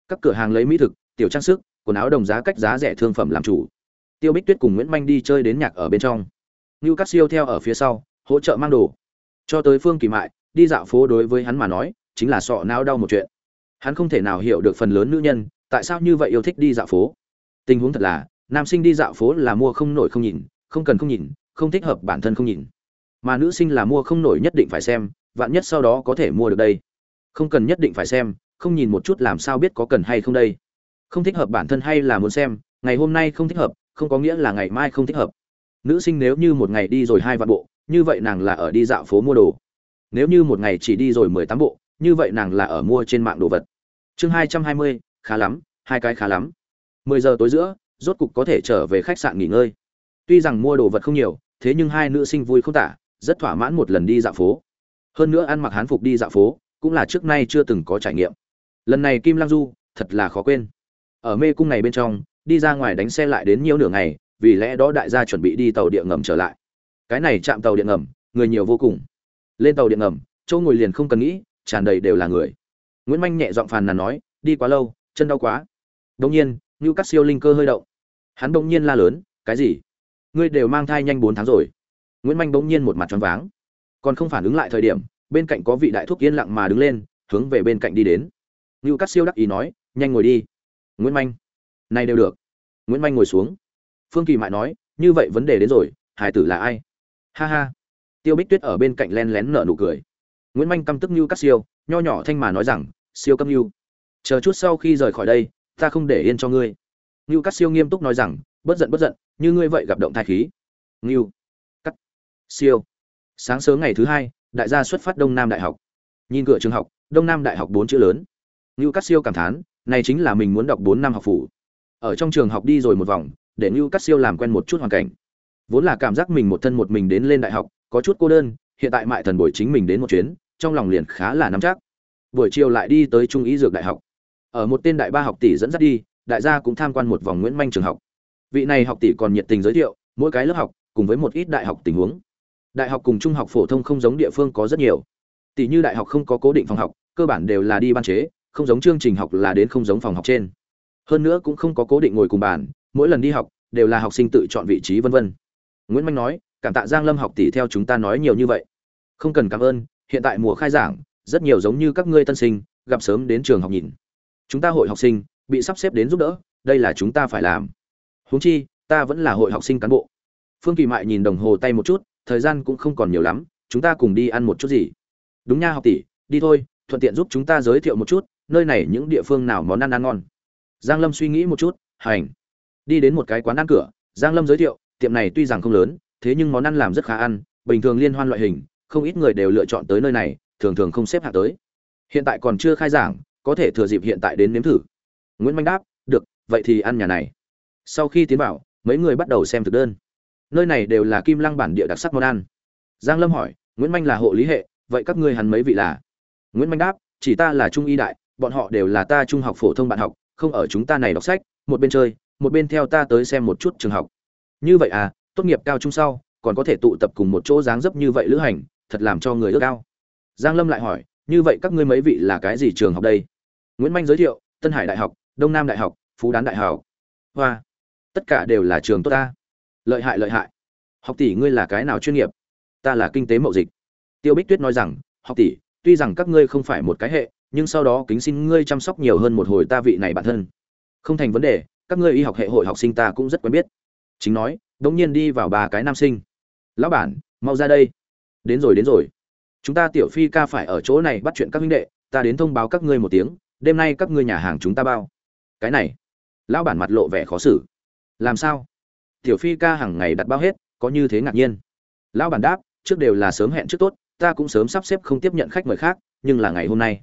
Các cửa hàng lấy mỹ thực, tiểu trang sức, quần áo đồng giá cách giá rẻ thương phẩm làm chủ. Tiêu bích tuyết cùng nguyễn manh đi chơi đến nhạc ở bên trong. Ngưu cắt siêu theo ở phía sau, hỗ trợ mang đồ. Cho tới phương kỳ mại, đi dạo phố đối với hắn mà nói, chính là sọ não đau một chuyện. Hắn không thể nào hiểu được phần lớn nữ nhân, tại sao như vậy yêu thích đi dạo phố. Tình huống thật là, nam sinh đi dạo phố là mua không nổi không nhìn, không cần không nhìn không thích hợp bản thân không nhìn. Mà nữ sinh là mua không nổi nhất định phải xem, vạn nhất sau đó có thể mua được đây. Không cần nhất định phải xem, không nhìn một chút làm sao biết có cần hay không đây. Không thích hợp bản thân hay là muốn xem, ngày hôm nay không thích hợp, không có nghĩa là ngày mai không thích hợp. Nữ sinh nếu như một ngày đi rồi hai vạn bộ, như vậy nàng là ở đi dạo phố mua đồ. Nếu như một ngày chỉ đi rồi mười tám bộ, như vậy nàng là ở mua trên mạng đồ vật. Chương hai trăm hai mươi, khá lắm, hai cái khá lắm. mười giờ tối giữa, rốt cục có thể trở về khách sạn nghỉ ngơi. Tuy rằng mua đồ vật không nhiều thế nhưng hai nữ sinh vui không tả, rất thỏa mãn một lần đi dạo phố. Hơn nữa ăn mặc hán phục đi dạo phố, cũng là trước nay chưa từng có trải nghiệm. Lần này kim lang du, thật là khó quên. Ở mê cung này bên trong, đi ra ngoài đánh xe lại đến nhiều nửa ngày, vì lẽ đó đại gia chuẩn bị đi tàu điện ngầm trở lại. Cái này chạm tàu điện ngầm, người nhiều vô cùng. Lên tàu điện ngầm, chỗ ngồi liền không cần nghĩ, tràn đầy đều là người. Nguyễn manh nhẹ giọng phàn nàn nói, đi quá lâu, chân đau quá. Đông nhiên như cắt siêu linh cơ hơi động. Hắn đông nhiên la lớn, cái gì? Ngươi đều mang thai nhanh bốn tháng rồi. Nguyễn manh bỗng nhiên một mặt tròn váng. Còn không phản ứng lại thời điểm, bên cạnh có vị đại thúc yên lặng mà đứng lên, hướng về bên cạnh đi đến. Lưu cắt siêu đắc ý nói, nhanh ngồi đi. Nguyễn manh, này đều được. Nguyễn manh ngồi xuống. Phương kỳ mại nói, như vậy vấn đề đến rồi, hải tử là ai? Ha ha. Tiêu bích tuyết ở bên cạnh len lén nở nụ cười. Nguyễn manh căm tức Lưu cắt siêu, nho nhỏ thanh mà nói rằng, siêu căm Lưu. chờ chút sau khi rời khỏi đây, ta không để yên cho ngươi. Lưu cắt siêu nghiêm túc nói rằng, bất giận bất giận như ngươi vậy gặp động thai khí. Ngưu. Cắt. Siêu. Sáng sớm ngày thứ hai, đại gia xuất phát đông nam đại học. Nhìn cửa trường học, đông nam đại học bốn chữ lớn. Ngưu cắt siêu cảm thán, này chính là mình muốn đọc bốn năm học phủ. Ở trong trường học đi rồi một vòng, để ngưu cắt siêu làm quen một chút hoàn cảnh. Vốn là cảm giác mình một thân một mình đến lên đại học, có chút cô đơn, hiện tại mại thần buổi chính mình đến một chuyến, trong lòng liền khá là nắm chắc. Buổi chiều lại đi tới trung ý dược đại học. Ở một tên đại ba học tỷ dẫn dắt đi, đại gia cũng tham quan một vòng nguyễn manh trường học vị này học tỷ còn nhiệt tình giới thiệu, mỗi cái lớp học cùng với một ít đại học tình huống. Đại học cùng trung học phổ thông không giống địa phương có rất nhiều. Tỷ như đại học không có cố định phòng học, cơ bản đều là đi ban chế, không giống chương trình học là đến không giống phòng học trên. Hơn nữa cũng không có cố định ngồi cùng bàn, mỗi lần đi học đều là học sinh tự chọn vị trí vân vân. Nguyễn Minh nói, cảm tạ giang lâm học tỷ theo chúng ta nói nhiều như vậy. Không cần cảm ơn, hiện tại mùa khai giảng, rất nhiều giống như các ngươi tân sinh, gặp sớm đến trường học nhìn. Chúng ta hội học sinh, bị sắp xếp đến giúp đỡ, đây là chúng ta phải làm huống chi, ta vẫn là hội học sinh cán bộ. Phương kỳ mại nhìn đồng hồ tay một chút, thời gian cũng không còn nhiều lắm, chúng ta cùng đi ăn một chút gì? Đúng nha, học tỷ, đi thôi, thuận tiện giúp chúng ta giới thiệu một chút, nơi này những địa phương nào món ăn ăn ngon. Giang lâm suy nghĩ một chút, hành. Đi đến một cái quán ăn cửa, giang lâm giới thiệu, tiệm này tuy rằng không lớn, thế nhưng món ăn làm rất khá ăn, bình thường liên hoan loại hình, không ít người đều lựa chọn tới nơi này, thường thường không xếp hạ tới. Hiện tại còn chưa khai giảng, có thể thừa dịp hiện tại đến nếm thử. Nguyễn Minh đáp, được, vậy thì ăn nhà này sau khi tiến vào, mấy người bắt đầu xem thực đơn. Nơi này đều là kim lăng bản địa đặc sắc món ăn. Giang lâm hỏi, nguyễn Minh là hộ lý hệ, vậy các ngươi hắn mấy vị là? Nguyễn Minh đáp, chỉ ta là trung y đại, bọn họ đều là ta trung học phổ thông bạn học, không ở chúng ta này đọc sách, một bên chơi, một bên theo ta tới xem một chút trường học. Như vậy à tốt nghiệp cao trung sau, còn có thể tụ tập cùng một chỗ dáng dấp như vậy lữ hành, thật làm cho người ước ao. Giang lâm lại hỏi, như vậy các ngươi mấy vị là cái gì trường học đây? Nguyễn Minh giới thiệu, tân hải đại học, đông nam đại học, phú đán đại học. Hoa tất cả đều là trường tốt ta. Lợi hại lợi hại. Học tỷ ngươi là cái nào chuyên nghiệp? Ta là kinh tế mậu dịch. Tiêu bích tuyết nói rằng, học tỷ, tuy rằng các ngươi không phải một cái hệ, nhưng sau đó kính xin ngươi chăm sóc nhiều hơn một hồi ta vị này bản thân. Không thành vấn đề, các ngươi y học hệ hội học sinh ta cũng rất quen biết. Chính nói, đống nhiên đi vào ba cái nam sinh. Lão bản, mau ra đây. Đến rồi đến rồi. Chúng ta tiểu phi ca phải ở chỗ này bắt chuyện các huynh đệ, ta đến thông báo các ngươi một tiếng, đêm nay các ngươi nhà hàng chúng ta bao. Cái này, lão bản mặt lộ vẻ khó xử làm sao? Tiểu phi ca hàng ngày đặt bao hết, có như thế ngạc nhiên. Lão bản đáp, trước đều là sớm hẹn trước tốt, ta cũng sớm sắp xếp không tiếp nhận khách mời khác, nhưng là ngày hôm nay.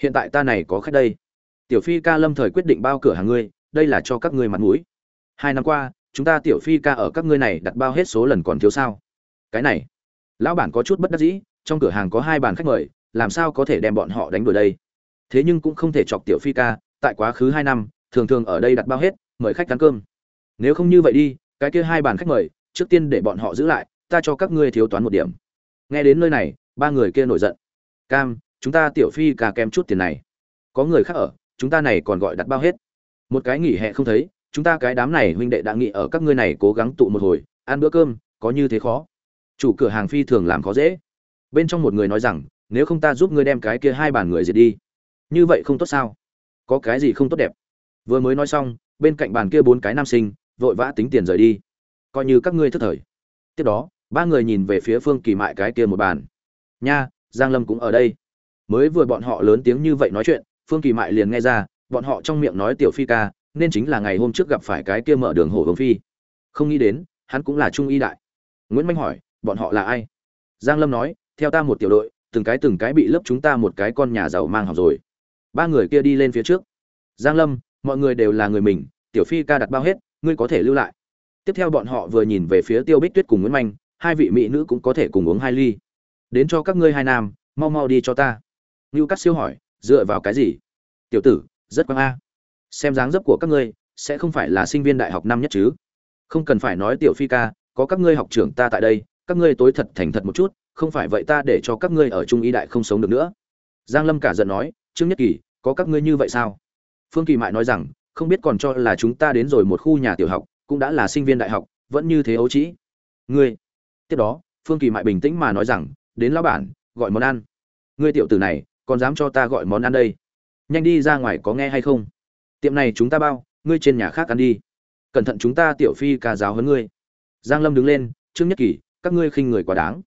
Hiện tại ta này có khách đây. Tiểu phi ca lâm thời quyết định bao cửa hàng ngươi, đây là cho các ngươi mặt mũi. Hai năm qua, chúng ta tiểu phi ca ở các ngươi này đặt bao hết số lần còn thiếu sao? Cái này, lão bản có chút bất đắc dĩ, trong cửa hàng có hai bàn khách mời, làm sao có thể đem bọn họ đánh đuổi đây? Thế nhưng cũng không thể chọc tiểu phi ca, tại quá khứ hai năm, thường thường ở đây đặt bao hết, mời khách ăn cơm nếu không như vậy đi, cái kia hai bàn khách mời, trước tiên để bọn họ giữ lại, ta cho các ngươi thiếu toán một điểm. Nghe đến nơi này, ba người kia nổi giận. Cam, chúng ta tiểu phi cà kem chút tiền này. Có người khác ở, chúng ta này còn gọi đặt bao hết. Một cái nghỉ hè không thấy, chúng ta cái đám này huynh đệ đã nghỉ ở các ngươi này cố gắng tụ một hồi, ăn bữa cơm, có như thế khó. Chủ cửa hàng phi thường làm khó dễ. Bên trong một người nói rằng, nếu không ta giúp ngươi đem cái kia hai bàn người diệt đi, như vậy không tốt sao? Có cái gì không tốt đẹp? Vừa mới nói xong, bên cạnh bàn kia bốn cái nam sinh vội vã tính tiền rời đi. Coi như các ngươi thất thời. Tiếp đó, ba người nhìn về phía phương kỳ mại cái kia một bàn. Nha, giang lâm cũng ở đây. Mới vừa bọn họ lớn tiếng như vậy nói chuyện, phương kỳ mại liền nghe ra, bọn họ trong miệng nói tiểu phi ca, nên chính là ngày hôm trước gặp phải cái kia mở đường hổ hồng phi. Không nghĩ đến, hắn cũng là trung y đại. Nguyễn minh hỏi, bọn họ là ai? Giang lâm nói, theo ta một tiểu đội, từng cái từng cái bị lớp chúng ta một cái con nhà giàu mang học rồi. Ba người kia đi lên phía trước. Giang lâm, mọi người đều là người mình, tiểu phi ca đặt bao hết ngươi có thể lưu lại. Tiếp theo bọn họ vừa nhìn về phía tiêu bích tuyết cùng nguyễn manh, hai vị mỹ nữ cũng có thể cùng uống hai ly. Đến cho các ngươi hai nam, mau mau đi cho ta. Ngưu cắt siêu hỏi, dựa vào cái gì? Tiểu tử, rất quang a. Xem dáng dấp của các ngươi, sẽ không phải là sinh viên đại học năm nhất chứ? Không cần phải nói tiểu phi ca, có các ngươi học trưởng ta tại đây, các ngươi tối thật thành thật một chút, không phải vậy ta để cho các ngươi ở trung y đại không sống được nữa. Giang lâm cả giận nói, trương nhất kỳ, có các ngươi như vậy sao? Phương kỳ mại nói rằng không biết còn cho là chúng ta đến rồi một khu nhà tiểu học, cũng đã là sinh viên đại học, vẫn như thế ấu trĩ. Ngươi. Tiếp đó, phương kỳ mại bình tĩnh mà nói rằng, đến lão bản, gọi món ăn. Ngươi tiểu tử này, còn dám cho ta gọi món ăn đây? Nhanh đi ra ngoài có nghe hay không? Tiệm này chúng ta bao, ngươi trên nhà khác ăn đi. Cẩn thận chúng ta tiểu phi ca giáo hơn ngươi. Giang lâm đứng lên, trương nhất kỳ, các ngươi khinh người quá đáng.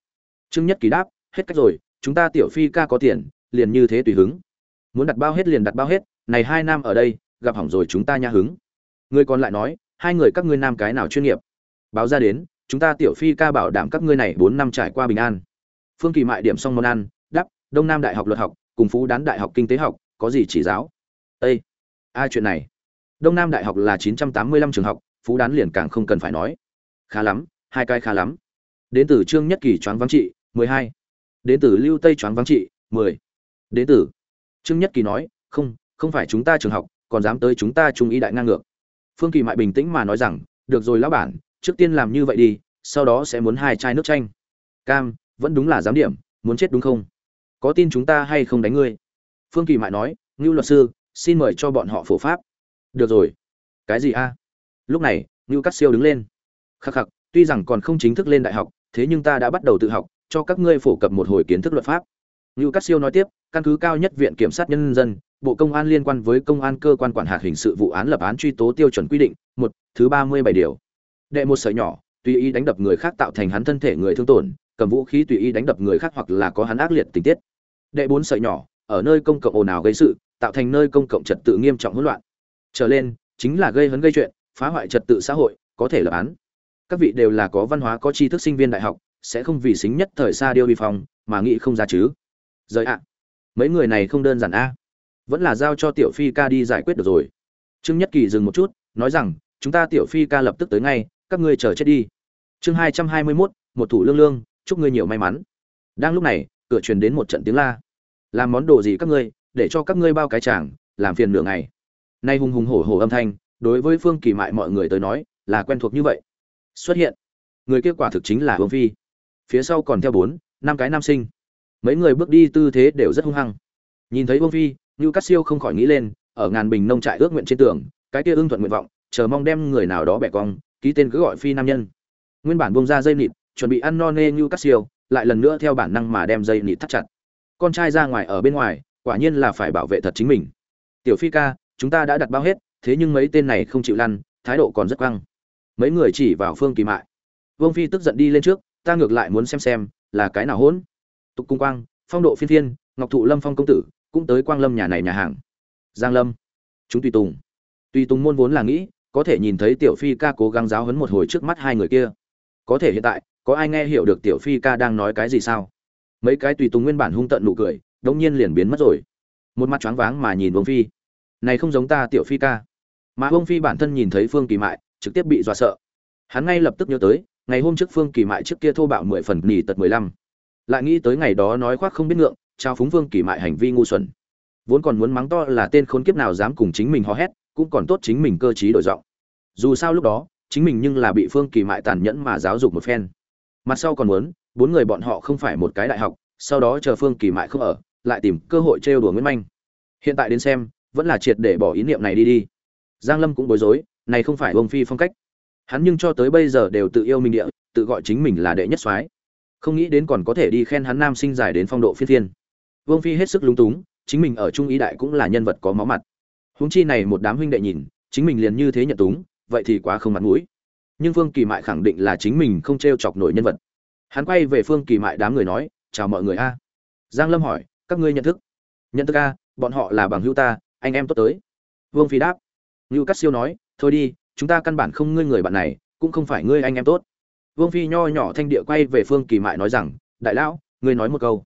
Trương nhất kỳ đáp, hết cách rồi, chúng ta tiểu phi ca có tiền, liền như thế tùy hứng. Muốn đặt bao hết liền đặt bao hết, này hai nam ở đây gặp hỏng rồi chúng ta nha hứng. Ngươi còn lại nói, hai người các ngươi nam cái nào chuyên nghiệp? Báo ra đến, chúng ta tiểu phi ca bảo đảm các ngươi này bốn năm trải qua bình an. Phương kỳ mại điểm xong món ăn đắp đông nam đại học luật học, cùng phú đán đại học kinh tế học, có gì chỉ giáo? Ê, ai chuyện này? Đông nam đại học là chín trăm tám mươi lăm trường học, phú đán liền càng không cần phải nói. Khá lắm, hai cái khá lắm. Đến từ trương nhất kỳ choáng vắng trị, mười hai. Đến từ lưu tây choáng vắng trị, mười. Đến từ trương nhất kỳ nói, không không phải chúng ta trường học còn dám tới chúng ta trung ý đại ngang ngược. Phương kỳ mại bình tĩnh mà nói rằng, được rồi lão bản, trước tiên làm như vậy đi, sau đó sẽ muốn hai chai nước chanh. Cam, vẫn đúng là giám điểm, muốn chết đúng không? Có tin chúng ta hay không đánh ngươi? Phương kỳ mại nói, ngưu luật sư, xin mời cho bọn họ phổ pháp. Được rồi. Cái gì a? Lúc này, ngưu cắt siêu đứng lên. Khắc khắc, tuy rằng còn không chính thức lên đại học, thế nhưng ta đã bắt đầu tự học, cho các ngươi phổ cập một hồi kiến thức luật pháp. Ngưu cắt siêu nói tiếp căn cứ cao nhất viện kiểm sát nhân dân, bộ công an liên quan với công an cơ quan quản hạt hình sự vụ án lập án truy tố tiêu chuẩn quy định, một, thứ ba mươi bảy điều. Đệ một sợi nhỏ, tùy ý đánh đập người khác tạo thành hắn thân thể người thương tổn, cầm vũ khí tùy ý đánh đập người khác hoặc là có hắn ác liệt tình tiết. Đệ bốn sợi nhỏ, ở nơi công cộng ồn ào gây sự, tạo thành nơi công cộng trật tự nghiêm trọng hỗn loạn. Trở lên, chính là gây hấn gây chuyện, phá hoại trật tự xã hội, có thể lập án. Các vị đều là có văn hóa, có tri thức sinh viên đại học, sẽ không vì xính nhất thời xa điêu vi phong, mà nghĩ không ra chứ. Rời ạ mấy người này không đơn giản a. Vẫn là giao cho tiểu phi ca đi giải quyết được rồi. Trương nhất kỳ dừng một chút, nói rằng, chúng ta tiểu phi ca lập tức tới ngay, các ngươi chờ chết đi. Chương hai trăm hai mươi mốt, một thủ lương lương, chúc ngươi nhiều may mắn. Đang lúc này, cửa truyền đến một trận tiếng la. Làm món đồ gì các ngươi, để cho các ngươi bao cái chàng, làm phiền nửa ngày. Nay hùng hùng hổ hổ âm thanh, đối với phương kỳ mại mọi người tới nói, là quen thuộc như vậy. Xuất hiện. Người kết quả thực chính là vương phi. Phía sau còn theo bốn, năm cái nam sinh mấy người bước đi tư thế đều rất hung hăng. Nhìn thấy vương phi như cát siêu không khỏi nghĩ lên, ở ngàn bình nông trại ước nguyện trên tường, cái kia ưng thuận nguyện vọng, chờ mong đem người nào đó bẻ cong, ký tên cứ gọi phi nam nhân. Nguyên bản bông ra dây nịt, chuẩn bị ăn no nê như cát siêu, lại lần nữa theo bản năng mà đem dây nịt thắt chặt. Con trai ra ngoài ở bên ngoài, quả nhiên là phải bảo vệ thật chính mình. Tiểu phi ca, chúng ta đã đặt bao hết, thế nhưng mấy tên này không chịu lăn, thái độ còn rất căng. Mấy người chỉ vào phương kỳ mại. Vương phi tức giận đi lên trước, ta ngược lại muốn xem xem, là cái nào hỗn? Tục cung quang, phong độ phiên thiên, ngọc thụ lâm phong công tử, cũng tới quang lâm nhà này nhà hàng. Giang lâm. Chúng tùy tùng. Tùy tùng môn vốn là nghĩ, có thể nhìn thấy tiểu phi ca cố gắng giáo hấn một hồi trước mắt hai người kia. Có thể hiện tại, có ai nghe hiểu được tiểu phi ca đang nói cái gì sao? Mấy cái tùy tùng nguyên bản hung tận nụ cười đông nhiên liền biến mất rồi. Một mặt choáng váng mà nhìn vương phi. Này không giống ta, tiểu phi ca. Mà vương phi bản thân nhìn thấy phương kỳ mại, trực tiếp bị dọa sợ. Hắn ngay lập tức nhớ tới, ngày hôm trước phương kỳ mại trước kia thô bạo mười phần nỉ tật mười lăm lại nghĩ tới ngày đó nói khoác không biết ngượng, trao phúng Vương kỳ mại hành vi ngu xuẩn. Vốn còn muốn mắng to là tên khốn kiếp nào dám cùng chính mình hò hét, cũng còn tốt chính mình cơ t đổi giọng. Dù sao lúc đó, chính mình nhưng là bị phương kỳ mại tàn nhẫn mà giáo dục một phen. Mặt sau còn muốn, bốn người bọn họ không phải một cái đại học, sau đó chờ phương kỳ mại không ở, lại tìm cơ hội trêu đùa nguyễn manh. Hiện tại đến xem, vẫn là triệt để bỏ ý niệm này đi đi. Giang lâm cũng bối rối, này không phải bông phi phong cách. Hắn nhưng cho tới bây giờ đều tự yêu minh địa, tự gọi chính mình là đệ nhất soái không nghĩ đến còn có thể đi khen hắn nam sinh dài đến phong độ phiên thiên vương phi hết sức lúng túng, chính mình ở trung ý đại cũng là nhân vật có máu mặt. Huống chi này một đám huynh đệ nhìn, chính mình liền như thế nhận túng, vậy thì quá không mặt mũi. Nhưng phương kỳ mại khẳng định là chính mình không t r e o chọc nổi nhân vật. Hắn quay về phương kỳ mại đám người nói, chào mọi người a. Giang lâm hỏi, các ngươi nhận thức? Nhận thức a, bọn họ là bằng hữu ta, anh em tốt tới. Vương phi đáp. Ngưu cắt siêu nói, thôi đi, chúng ta căn bản không ngươi người bạn này, cũng không phải ngươi anh em tốt vương phi nho nhỏ thanh địa quay về phương kỳ mại nói rằng, đại lão, ngươi nói một câu.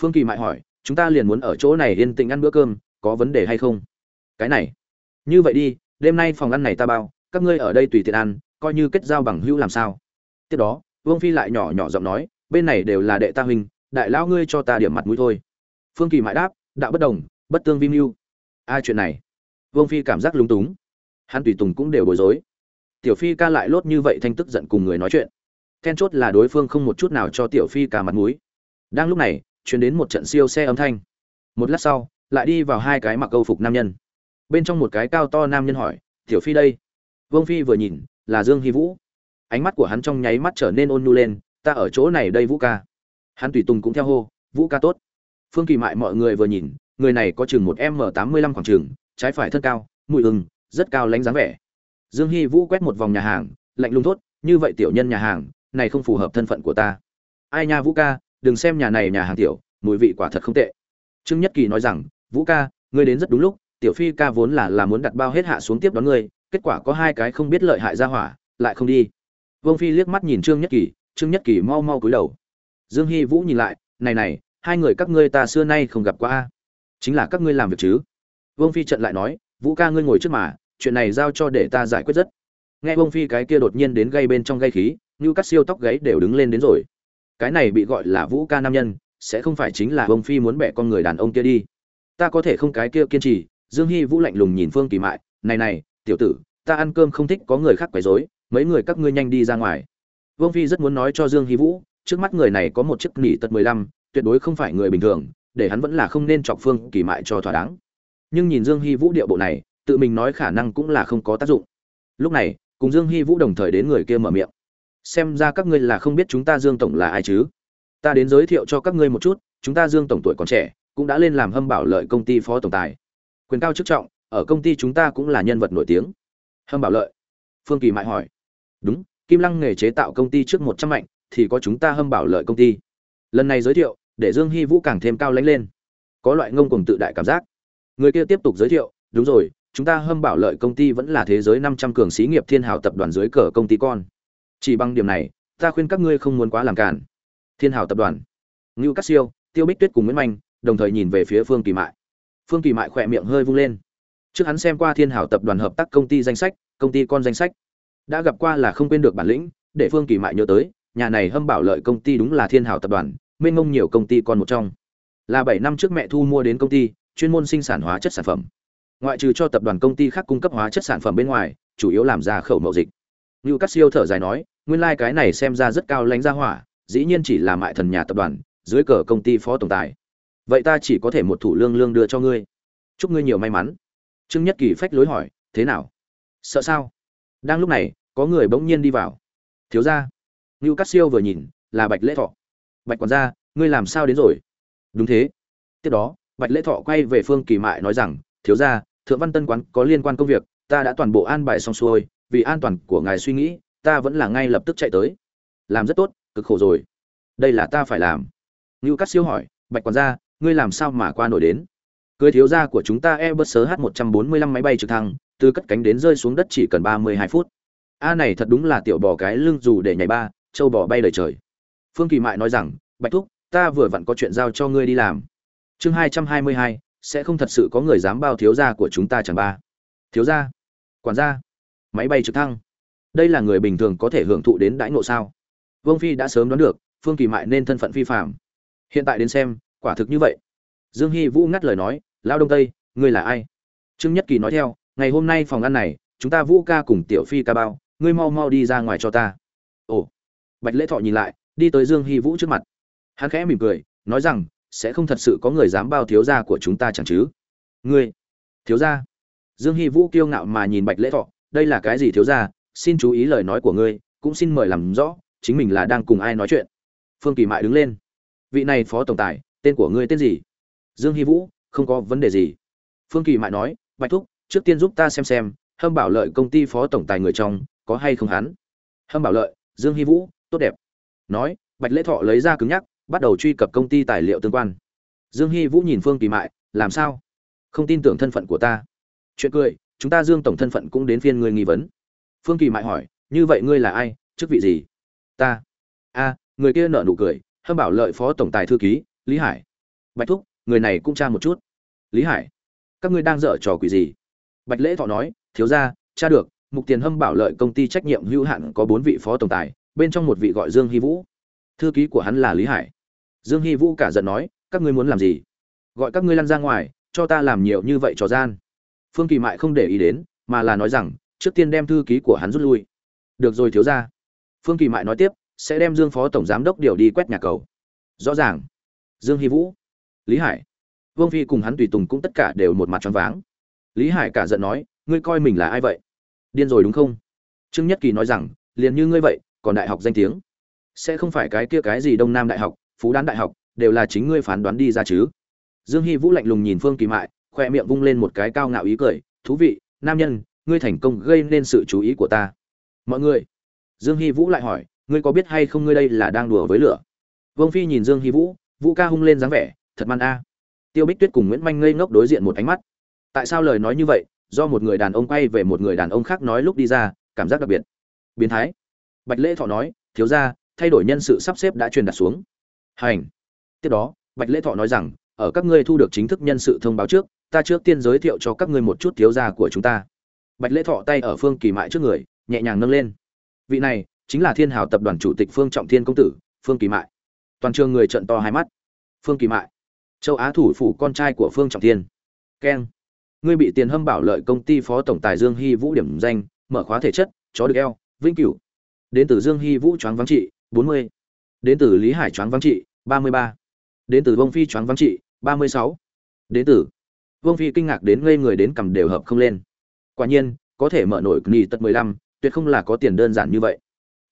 Phương kỳ mại hỏi, chúng ta liền muốn ở chỗ này yên tĩnh ăn bữa cơm, có vấn đề hay không? Cái này. Như vậy đi, đêm nay phòng ăn này ta bao, các ngươi ở đây tùy tiện ăn, coi như kết giao bằng hữu làm sao? Tiếp đó, vương phi lại nhỏ nhỏ giọng nói, bên này đều là đệ ta huynh, đại lão ngươi cho ta điểm mặt mũi thôi. Phương kỳ mãi đáp, đạo bất đồng, bất tương vi mưu. Ai chuyện này. Vương phi cảm giác lúng túng. Hắn tùy tùng cũng đều bối rối. Tiểu phi ca lại lốt như vậy thanh tức giận cùng người nói chuyện then chốt là đối phương không một chút nào cho tiểu phi cả mặt mũi. Đang lúc này, chuyển đến một trận siêu xe âm thanh. Một lát sau, lại đi vào hai cái mặc câu phục nam nhân. Bên trong một cái cao to nam nhân hỏi, tiểu phi đây? Vương phi vừa nhìn, là dương hy vũ. Ánh mắt của hắn trong nháy mắt trở nên ôn nhu lên, ta ở chỗ này đây vũ ca. Hắn tùy tùng cũng theo hô, vũ ca tốt. Phương kỳ mại mọi người vừa nhìn, người này có chừng một m tám mươi lăm khoảng chừng, trái phải thân cao, mùi ưng rất cao lánh dáng vẻ. Dương hy vũ quét một vòng nhà hàng, lạnh lùng thốt, như vậy tiểu nhân nhà hàng này không phù hợp thân phận của ta. Ai nha vũ ca, đừng xem nhà này nhà hàng tiểu, mùi vị quả thật không tệ. Trương nhất kỳ nói rằng, vũ ca, ngươi đến rất đúng lúc, tiểu phi ca vốn là là muốn đặt bao hết hạ xuống tiếp đón ngươi, kết quả có hai cái không biết lợi hại ra hỏa, lại không đi. Vương phi liếc mắt nhìn trương nhất kỳ, trương nhất kỳ mau mau cúi đầu. Dương hy vũ nhìn lại, này này, hai người các ngươi ta xưa nay không gặp qua chính là các ngươi làm việc chứ? Vương phi trận lại nói, vũ ca ngươi ngồi trước mà, chuyện này giao cho để ta giải quyết rất. Nghe vương phi cái kia đột nhiên đến gây bên trong gây khí như cắt siêu tóc gáy đều đứng lên đến rồi. Cái này bị gọi là vũ ca nam nhân, sẽ không phải chính là vương phi muốn bẻ con người đàn ông kia đi. Ta có thể không cái kia kiên trì, dương hy vũ lạnh lùng nhìn phương kỳ mại, này này, tiểu tử, ta ăn cơm không thích có người khác quấy rối, mấy người các ngươi nhanh đi ra ngoài. Vương phi rất muốn nói cho dương hy vũ, trước mắt người này có một chiếc nỉ tật mười lăm, tuyệt đối không phải người bình thường, để hắn vẫn là không nên chọc phương kỳ mại cho thỏa đáng. Nhưng nhìn dương hy vũ điệu bộ này, tự mình nói khả năng cũng là không có tác dụng. Lúc này, cùng dương hy vũ đồng thời đến người kia mở miệng xem ra các ngươi là không biết chúng ta dương tổng là ai chứ. Ta đến giới thiệu cho các ngươi một chút, chúng ta dương tổng tuổi còn trẻ, cũng đã lên làm hâm bảo lợi công ty phó tổng tài. Quyền cao chức trọng, ở công ty chúng ta cũng là nhân vật nổi tiếng. Hâm bảo lợi. Phương kỳ mại hỏi. Đúng, kim lăng nghề chế tạo công ty trước một trăm mạnh, thì có chúng ta hâm bảo lợi công ty. Lần này giới thiệu, để dương hy vũ càng thêm cao lãnh lên. Có loại ngông cùng tự đại cảm giác. Người kia tiếp tục giới thiệu, đúng rồi, chúng ta hâm bảo lợi công ty vẫn là thế giới năm trăm cường xí nghiệp thiên hào tập đoàn dưới cờ công ty con chỉ bằng điểm này, ta khuyên các ngươi không muốn quá làm cản thiên hào tập đoàn. Ngưu cát siêu, tiêu bích tuyết cùng nguyễn manh đồng thời nhìn về phía phương kỳ mại. Phương kỳ mại khỏe miệng hơi vung lên. Trước hắn xem qua thiên hảo tập đoàn hợp tác công ty danh sách, công ty con danh sách. Đã gặp qua là không quên được bản lĩnh, để phương kỳ mại nhớ tới, nhà này hâm bảo lợi công ty đúng là thiên hảo tập đoàn, mênh mông nhiều công ty con một trong. Là bảy năm trước mẹ thu mua đến công ty, chuyên môn sinh sản hóa chất sản phẩm. Ngoại trừ cho tập đoàn công ty khác cung cấp hóa chất sản phẩm bên ngoài, chủ yếu làm ra khẩu mậu dịch. Như các siêu thở dài nói nguyên lai cái này xem ra rất cao lãnh ra hỏa, dĩ nhiên chỉ là mại thần nhà tập đoàn, dưới cờ công ty phó tổng tài. Vậy ta chỉ có thể một thủ lương lương đưa cho ngươi. Chúc ngươi nhiều may mắn. Trương nhất kỳ phách lối hỏi, thế nào? Sợ sao? Đang lúc này, có người bỗng nhiên đi vào. Thiếu ra ngưu cát siêu vừa nhìn, là bạch lễ thọ. Bạch quản gia, ngươi làm sao đến rồi? Đúng thế. Tiếp đó, bạch lễ thọ quay về phương kỳ mại nói rằng, thiếu ra thượng văn tân quán có liên quan công việc, ta đã toàn bộ an bài xong xuôi, vì an toàn của ngài suy nghĩ ta vẫn là ngay lập tức chạy tới làm rất tốt cực khổ rồi đây là ta phải làm ngưu cát siêu hỏi bạch quản gia ngươi làm sao mà qua nổi đến cưới thiếu gia của chúng ta Airbus H145 máy bay trực thăng, từ cất cánh đến rơi xuống đất chỉ cần 32 phút. A này thật đúng là tiểu bò cái lưng dù để nhảy ba, châu bò bay lời trời. Phương Kỳ Mại nói rằng, Bạch Thúc, ta vừa vặn có chuyện giao cho ngươi đi làm. Chương 222, sẽ không thật sự có người dám bao thiếu gia của chúng ta chẳng ba. Thiếu gia, quản gia, máy bay trực thăng. Đây là người bình thường có thể hưởng thụ đến đãi ngộ sao? Vương Phi đã sớm đoán được, Phương Kỳ Mại nên thân phận phi phàm. Hiện tại đến xem, quả thực như vậy. Dương Hi Vũ ngắt lời nói, lao đông tây ngươi là ai? Trương nhất kỳ nói theo ngày hôm nay phòng ăn này chúng ta vũ ca cùng tiểu phi ca bao ngươi mau mau đi ra ngoài cho ta. Ồ. Bạch lễ thọ nhìn lại đi tới dương hy vũ trước mặt. Hắn khẽ mỉm cười nói rằng sẽ không thật sự có người dám bao thiếu gia của chúng ta chẳng chứ? Ngươi thiếu gia? Dương hy vũ kiêu ngạo mà nhìn bạch lễ thọ đây là cái gì thiếu gia? Xin chú ý lời nói của ngươi, cũng xin mời làm rõ, chính mình là đang cùng ai nói chuyện. Phương kỳ mại đứng lên. Vị này phó tổng tài, tên của ngươi tên gì? Dương hy vũ, không có vấn đề gì. Phương kỳ mại nói, bạch thúc, trước tiên giúp ta xem xem, hâm bảo lợi công ty phó tổng tài người trong, có hay không hắn? Hâm bảo lợi, dương hy vũ, tốt đẹp. Nói, bạch lễ thọ lấy ra cứng nhắc, bắt đầu truy cập công ty tài liệu tương quan. Dương hy vũ nhìn phương kỳ mại, làm sao? Không tin tưởng thân phận của ta. Chuyện cười, chúng ta dương tổng thân phận cũng đến phiên người nghi vấn phương kỳ mại hỏi, như vậy ngươi là ai? Chức vị gì? Ta. A, người kia nợ nụ cười, hâm bảo lợi phó tổng tài thư ký, lý hải. Bạch thúc, người này cũng tra một chút. Lý hải? Các ngươi đang dở trò quỷ gì? Bạch lễ thọ nói, thiếu ra tra được, mục tiền hâm bảo lợi công ty trách nhiệm hữu hạn có bốn vị phó tổng tài, bên trong một vị gọi dương hy vũ. Thư ký của hắn là lý hải. Dương hy vũ cả giận nói, các ngươi muốn làm gì? Gọi các ngươi lăn ra ngoài, cho ta làm nhiều như vậy trò gian. Phương kỳ mại không để ý đến, mà là nói rằng trước tiên đem thư ký của hắn rút lui. Được rồi thiếu ra phương kỳ mại nói tiếp, sẽ đem dương phó tổng giám đốc điều đi quét nhà cầu. Rõ ràng. Dương hy vũ, lý hải, vương phi cùng hắn tùy tùng cũng tất cả đều một mặt choáng váng. Lý hải cả giận nói, ngươi coi mình là ai vậy? Điên rồi đúng không? Trương nhất kỳ nói rằng, liền như ngươi vậy, còn đại học danh tiếng. Sẽ không phải cái kia cái gì đông nam đại học, phú đán đại học, đều là chính ngươi phán đoán đi ra chứ. Dương hy vũ lạnh lùng nhìn phương kỳ mại, khoe miệng vung lên một cái cao ngạo ý cười, thú vị, nam nhân ngươi thành công gây nên sự chú ý của ta. Mọi người, dương hy vũ lại hỏi, ngươi có biết hay không ngươi đây là đang đùa với lửa? Vương phi nhìn dương hy vũ vũ ca hung lên dáng vẻ, thật man a. Tiêu bích tuyết cùng nguyễn manh ngây ngốc đối diện một ánh mắt. Tại sao lời nói như vậy? Do một người đàn ông quay về một người đàn ông khác nói lúc đi ra, cảm giác đặc biệt. Biến thái. Bạch lễ thọ nói, thiếu ra thay đổi nhân sự sắp xếp đã truyền đạt xuống. Hành. Tiếp đó, bạch lễ thọ nói rằng, ở các ngươi thu được chính thức nhân sự thông báo trước, ta trước tiên giới thiệu cho các ngươi một chút thiếu gia của chúng ta bạch lễ thọ tay ở phương kỳ mại trước người, nhẹ nhàng nâng lên. Vị này, chính là thiên hào tập đoàn chủ tịch phương trọng thiên công tử, phương kỳ mại. Toàn trường người trận to hai mắt. Phương kỳ mại. Châu á thủ phủ con trai của phương trọng thiên. Keng. Ngươi bị tiền hâm bảo lợi công ty phó tổng tài dương hy vũ điểm danh, mở khóa thể chất, chó được eo, vĩnh cửu. Đến từ dương hy vũ choáng vắng trị, bốn mươi. Đến từ lý hải choáng vắng trị, ba mươi ba. Đến từ vông phi choáng vắng trị, ba mươi sáu. Đến từ. Vông phi kinh ngạc đến ngây người đến cầm đều hợp không lên quả nhiên, có thể mở nổi nghỉ tật mười lăm, tuyệt không là có tiền đơn giản như vậy.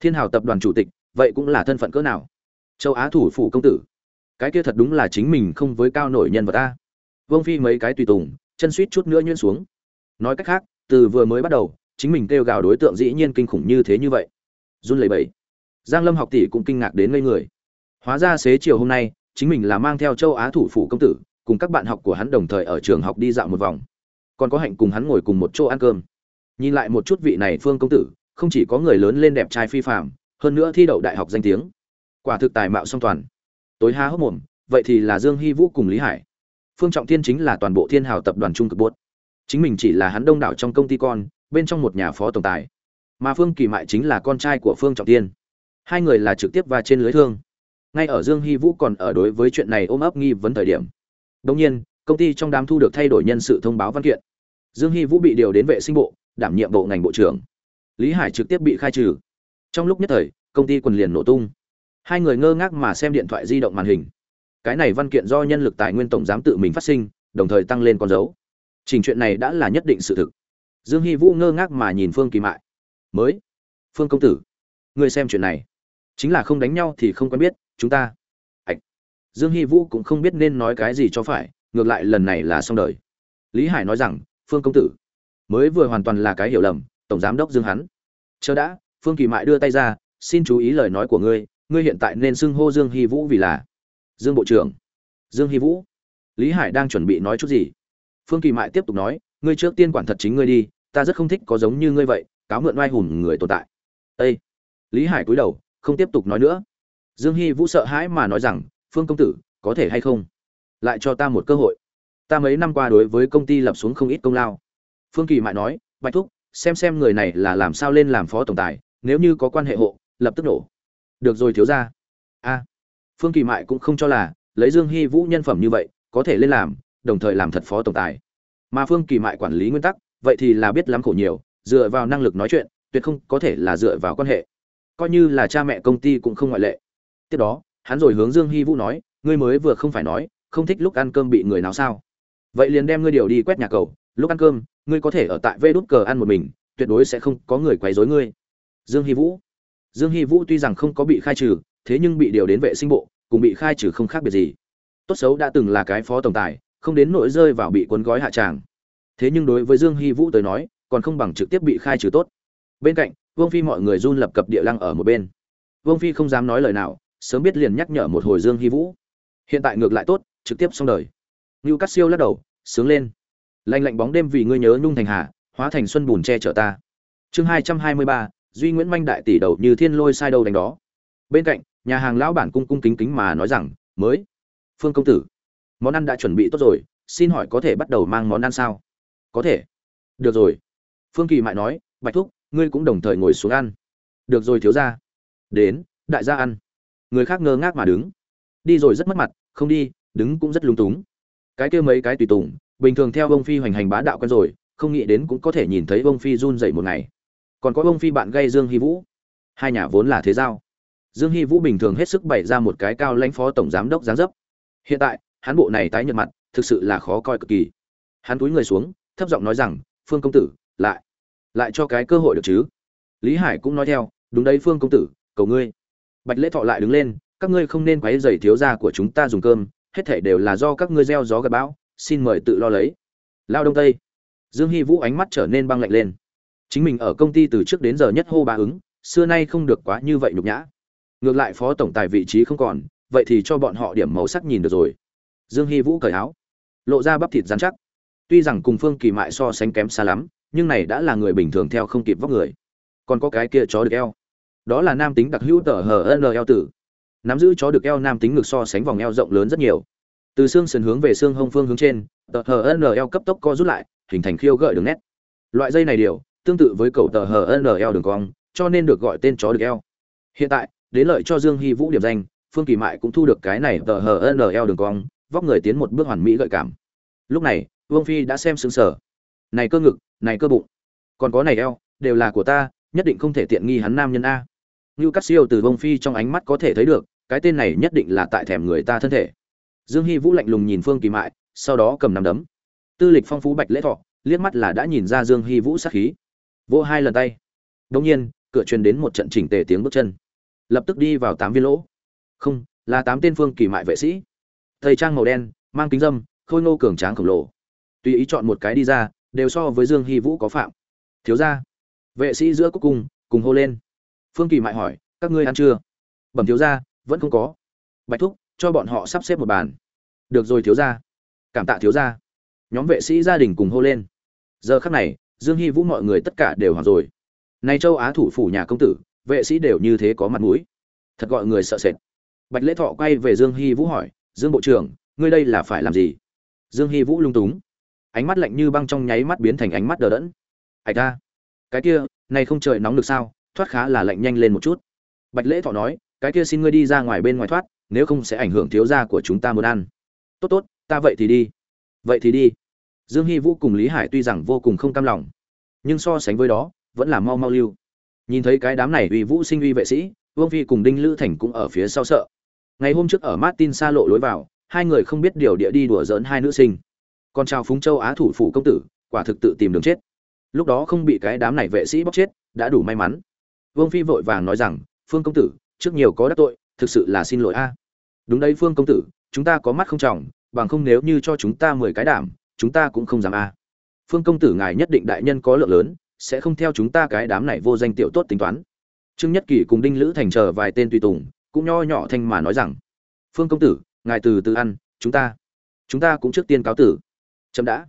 Thiên hào tập đoàn chủ tịch, vậy cũng là thân phận cỡ nào? Châu á thủ phủ công tử. Cái kia thật đúng là chính mình không với cao nổi nhân vật ta. Vương phi mấy cái tùy tùng, chân suýt chút nữa nhuyễn xuống. Nói cách khác, từ vừa mới bắt đầu, chính mình kêu gào đối tượng dĩ nhiên kinh khủng như thế như vậy. Run lẩy bẩy. Giang lâm học tỷ cũng kinh ngạc đến ngây người. Hóa ra xế chiều hôm nay, chính mình là mang theo châu á thủ phủ công tử, cùng các bạn học của hắn đồng thời ở trường học đi dạo một vòng còn có hạnh cùng hắn ngồi cùng một chỗ ăn cơm. Nhìn lại một chút vị này phương công tử, không chỉ có người lớn lên đẹp trai phi phạm hơn nữa thi đậu đại học danh tiếng. Quả thực tài mạo song toàn. Tối há hốc mồm, vậy thì là dương hy vũ cùng lý hải. Phương trọng thiên chính là toàn bộ thiên hào tập đoàn trung cực bốt chính mình chỉ là hắn đông đảo trong công ty con, bên trong một nhà phó tổng tài. Mà phương kỳ mại chính là con trai của phương trọng thiên. Hai người là trực tiếp và trên lưới thương. Ngay ở dương hy vũ còn ở đối với chuyện này ôm ấp nghi vấn thời điểm. Đông nhiên, công ty trong đám thu được thay đổi nhân sự thông báo văn kiện dương hy vũ bị điều đến vệ sinh bộ, đảm nhiệm bộ ngành bộ trưởng. Lý hải trực tiếp bị khai trừ. Trong lúc nhất thời, công ty quần liền nổ tung. Hai người ngơ ngác mà xem điện thoại di động màn hình. Cái này văn kiện do nhân lực tài nguyên tổng giám tự mình phát sinh, đồng thời tăng lên con dấu. Trình chuyện này đã là nhất định sự thực. Dương hy vũ ngơ ngác mà nhìn phương kỳ mại. Mới, phương công tử, ngươi xem chuyện này. Chính là không đánh nhau thì không quen biết, chúng ta. Ạch. Dương hy vũ cũng không biết nên nói cái gì cho phải, ngược lại lần này là xong đời. Lý hải nói rằng phương công tử. Mới vừa hoàn toàn là cái hiểu lầm, tổng giám đốc dương hắn chờ đã, phương kỳ mại đưa tay ra, xin chú ý lời nói của ngươi ngươi hiện tại nên xưng hô dương hy vũ vì là dương bộ trưởng. Dương hy vũ. Lý hải đang chuẩn bị nói chút gì? Phương kỳ mại tiếp tục nói, ngươi trước tiên quản thật chính ngươi đi, ta rất không thích có giống như ngươi vậy, cáo mượn oai hùng người tồn tại. Ê! Lý hải cúi đầu, không tiếp tục nói nữa. Dương hy vũ sợ hãi mà nói rằng, phương công tử, có thể hay không? Lại cho ta một cơ hội ta mấy năm qua đối với công ty lập xuống không ít công lao. Phương kỳ mại nói, bạch thúc, xem xem người này là làm sao lên làm phó tổng tài, nếu như có quan hệ hộ, lập tức nổ. Được rồi, thiếu ra a. Phương kỳ mại cũng không cho là, lấy dương hy vũ nhân phẩm như vậy, có thể lên làm, đồng thời làm thật phó tổng tài. Mà phương kỳ mại quản lý nguyên tắc, vậy thì là biết lắm khổ nhiều, dựa vào năng lực nói chuyện, tuyệt không có thể là dựa vào quan hệ. Coi như là cha mẹ công ty cũng không ngoại lệ. Tiếp đó, hắn rồi hướng dương hy vũ nói, ngươi mới vừa không phải nói, không thích lúc ăn cơm bị người nào sao? Vậy liền đem ngươi điều đi quét nhà cầu, lúc ăn cơm, ngươi có thể ở tại vê đút cờ ăn một mình, tuyệt đối sẽ không có người quấy rối ngươi. Dương hy vũ. Dương hy vũ tuy rằng không có bị khai trừ, thế nhưng bị điều đến vệ sinh bộ, cùng bị khai trừ không khác biệt gì. Tốt xấu đã từng là cái phó tổng tài, không đến nỗi rơi vào bị cuốn gói hạ tràng. Thế nhưng đối với dương hy vũ tới nói, còn không bằng trực tiếp bị khai trừ tốt. Bên cạnh, vương phi mọi người run lập cập địa lăng ở một bên. Vương phi không dám nói lời nào, sớm biết liền nhắc nhở một hồi dương hy vũ. Hiện tại ngược lại tốt, trực tiếp xong đời ngưu Cát siêu lắc đầu, sướng lên. Lạnh lạnh bóng đêm vì ngươi nhớ nhung thành hà, hóa thành xuân bùn che chở ta. Chương hai trăm hai mươi ba, duy nguyễn Minh đại tỷ đầu như thiên lôi sai đầu đánh đó. Bên cạnh, nhà hàng lão bản cung cung kính kính mà nói rằng, mới, phương công tử, món ăn đã chuẩn bị tốt rồi, xin hỏi có thể bắt đầu mang món ăn sao? Có thể. Được rồi. Phương kỳ mại nói, bạch thúc, ngươi cũng đồng thời ngồi xuống ăn. Được rồi thiếu gia. đến, đại gia ăn. Người khác ngơ ngác mà đứng. Đi rồi rất mất mặt, không đi, đứng cũng rất lung túng cái kia mấy cái tùy tùng, bình thường theo ông phi hoành hành bá đạo quen rồi, không nghĩ đến cũng có thể nhìn thấy ông phi run dậy một ngày. Còn có ông phi bạn gây dương hy vũ. Hai nhà vốn là thế giao. Dương hy vũ bình thường hết sức bày ra một cái cao lãnh phó tổng giám đốc giáng dấp. Hiện tại, hắn bộ này tái nhợt mặt, thực sự là khó coi cực kỳ. Hắn túi người xuống, thấp giọng nói rằng, phương công tử, lại lại cho cái cơ hội được chứ? Lý hải cũng nói theo, đúng đấy phương công tử, cầu ngươi. Bạch lễ thọ lại đứng lên, các ngươi không nên quấy rầy thiếu gia của chúng ta dùng cơm hết thảy đều là do các ngươi gieo gió gặt bão, xin mời tự lo lấy. Lao đông tây. Dương hy vũ ánh mắt trở nên băng lạnh lên. Chính mình ở công ty từ trước đến giờ nhất hô ba ứng, xưa nay không được quá như vậy nhục nhã. Ngược lại phó tổng tài vị trí không còn, vậy thì cho bọn họ điểm màu sắc nhìn được rồi. Dương hy vũ cởi áo, lộ ra bắp thịt rắn chắc. Tuy rằng cùng phương kỳ mại so sánh kém xa lắm, nhưng này đã là người bình thường theo không kịp vóc người. Còn có cái kia chó được eo. Đó là nam tính đặc hữu tở hở n eo tử nắm giữ chó được eo nam tính ngực so sánh vòng eo rộng lớn rất nhiều. Từ xương sườn hướng về xương hông phương hướng trên, tờ hờ n eo cấp tốc co rút lại, hình thành khiêu gợi đường nét. Loại dây này điều, tương tự với cầu tờ hờ n eo đường cong, cho nên được gọi tên chó được eo. Hiện tại, đến lợi cho dương hy vũ điểm danh, phương kỳ mại cũng thu được cái này tờ hờ n eo đường cong, vóc người tiến một bước hoàn mỹ gợi cảm. Lúc này, vương phi đã xem xứng sở này cơ ngực, này cơ bụng, còn có này eo, đều là của ta, nhất định không thể tiện nghi hắn nam nhân a như cắt siêu từ vương phi trong ánh mắt có thể thấy được cái tên này nhất định là tại thèm người ta thân thể dương hy vũ lạnh lùng nhìn phương kỳ mại sau đó cầm nắm đấm tư lịch phong phú bạch lễ thọ liếc mắt là đã nhìn ra dương hy vũ sát khí vô hai lần tay Đống nhiên, cửa truyền đến một trận chỉnh tề tiếng bước chân. Lập tức đi vào tám viên lỗ. Không, là tám tên phương kỳ mại vệ sĩ. Thầy trang màu đen, mang kính dâm, khôi ngô cường tráng khổng lồ. Tùy ý chọn một cái đi ra, đều so với Dương Hy Vũ có phạm. Thiếu gia, vệ sĩ giữa cuối cùng cùng hô lên. Phương Kỳ mại hỏi, các ngươi ăn chưa? Bẩm thiếu gia, vẫn không có. Bạch thúc, cho bọn họ sắp xếp một bàn. Được rồi thiếu gia. Cảm tạ thiếu gia. Nhóm vệ sĩ gia đình cùng hô lên. Giờ khắc này, Dương Hy Vũ mọi người tất cả đều hoảng rồi. Này châu Á thủ phủ nhà công tử, vệ sĩ đều như thế có mặt mũi. Thật gọi người sợ sệt. Bạch Lễ Thọ quay về Dương Hy Vũ hỏi, "Dương bộ trưởng, ngươi đây là phải làm gì?" Dương Hy Vũ lung túng. Ánh mắt lạnh như băng trong nháy mắt biến thành ánh mắt đờ đẫn. ạch ta cái kia, này không trời nóng được sao, thoát khá là lạnh nhanh lên một chút." Bạch Lễ Thọ nói, "Cái kia xin ngươi đi ra ngoài bên ngoài thoát, nếu không sẽ ảnh hưởng thiếu gia của chúng ta muốn ăn." "Tốt tốt, ta vậy thì đi." "Vậy thì đi." Dương Hy Vũ cùng Lý Hải tuy rằng vô cùng không cam lòng, nhưng so sánh với đó, vẫn là mau mau lưu. Nhìn thấy cái đám này uy vũ sinh uy vệ sĩ, Vương Phi cùng Đinh Lữ Thành cũng ở phía sau sợ. Ngày hôm trước ở Martin xa lộ lối vào, hai người không biết điều địa đi đùa giỡn hai nữ sinh. Còn chào Phúng Châu Á thủ phủ công tử, quả thực tự tìm đường chết. Lúc đó không bị cái đám này vệ sĩ bóc chết, đã đủ may mắn. Vương Phi vội vàng nói rằng, "Phương công tử, trước nhiều có đắc tội, thực sự là xin lỗi a." "Đúng đấy Phương công tử, chúng ta có mắt không trọng, bằng không nếu như cho chúng ta mười cái đảm, chúng ta cũng không dám a." Phương công tử ngài nhất định đại nhân có lượng lớn, sẽ không theo chúng ta cái đám này vô danh tiểu tốt tính toán. Trương nhất kỳ cùng đinh lữ thành chờ vài tên tùy tùng cũng nho nhỏ thanh mà nói rằng phương công tử ngài từ từ ăn chúng ta chúng ta cũng trước tiên cáo tử. Chậm đã.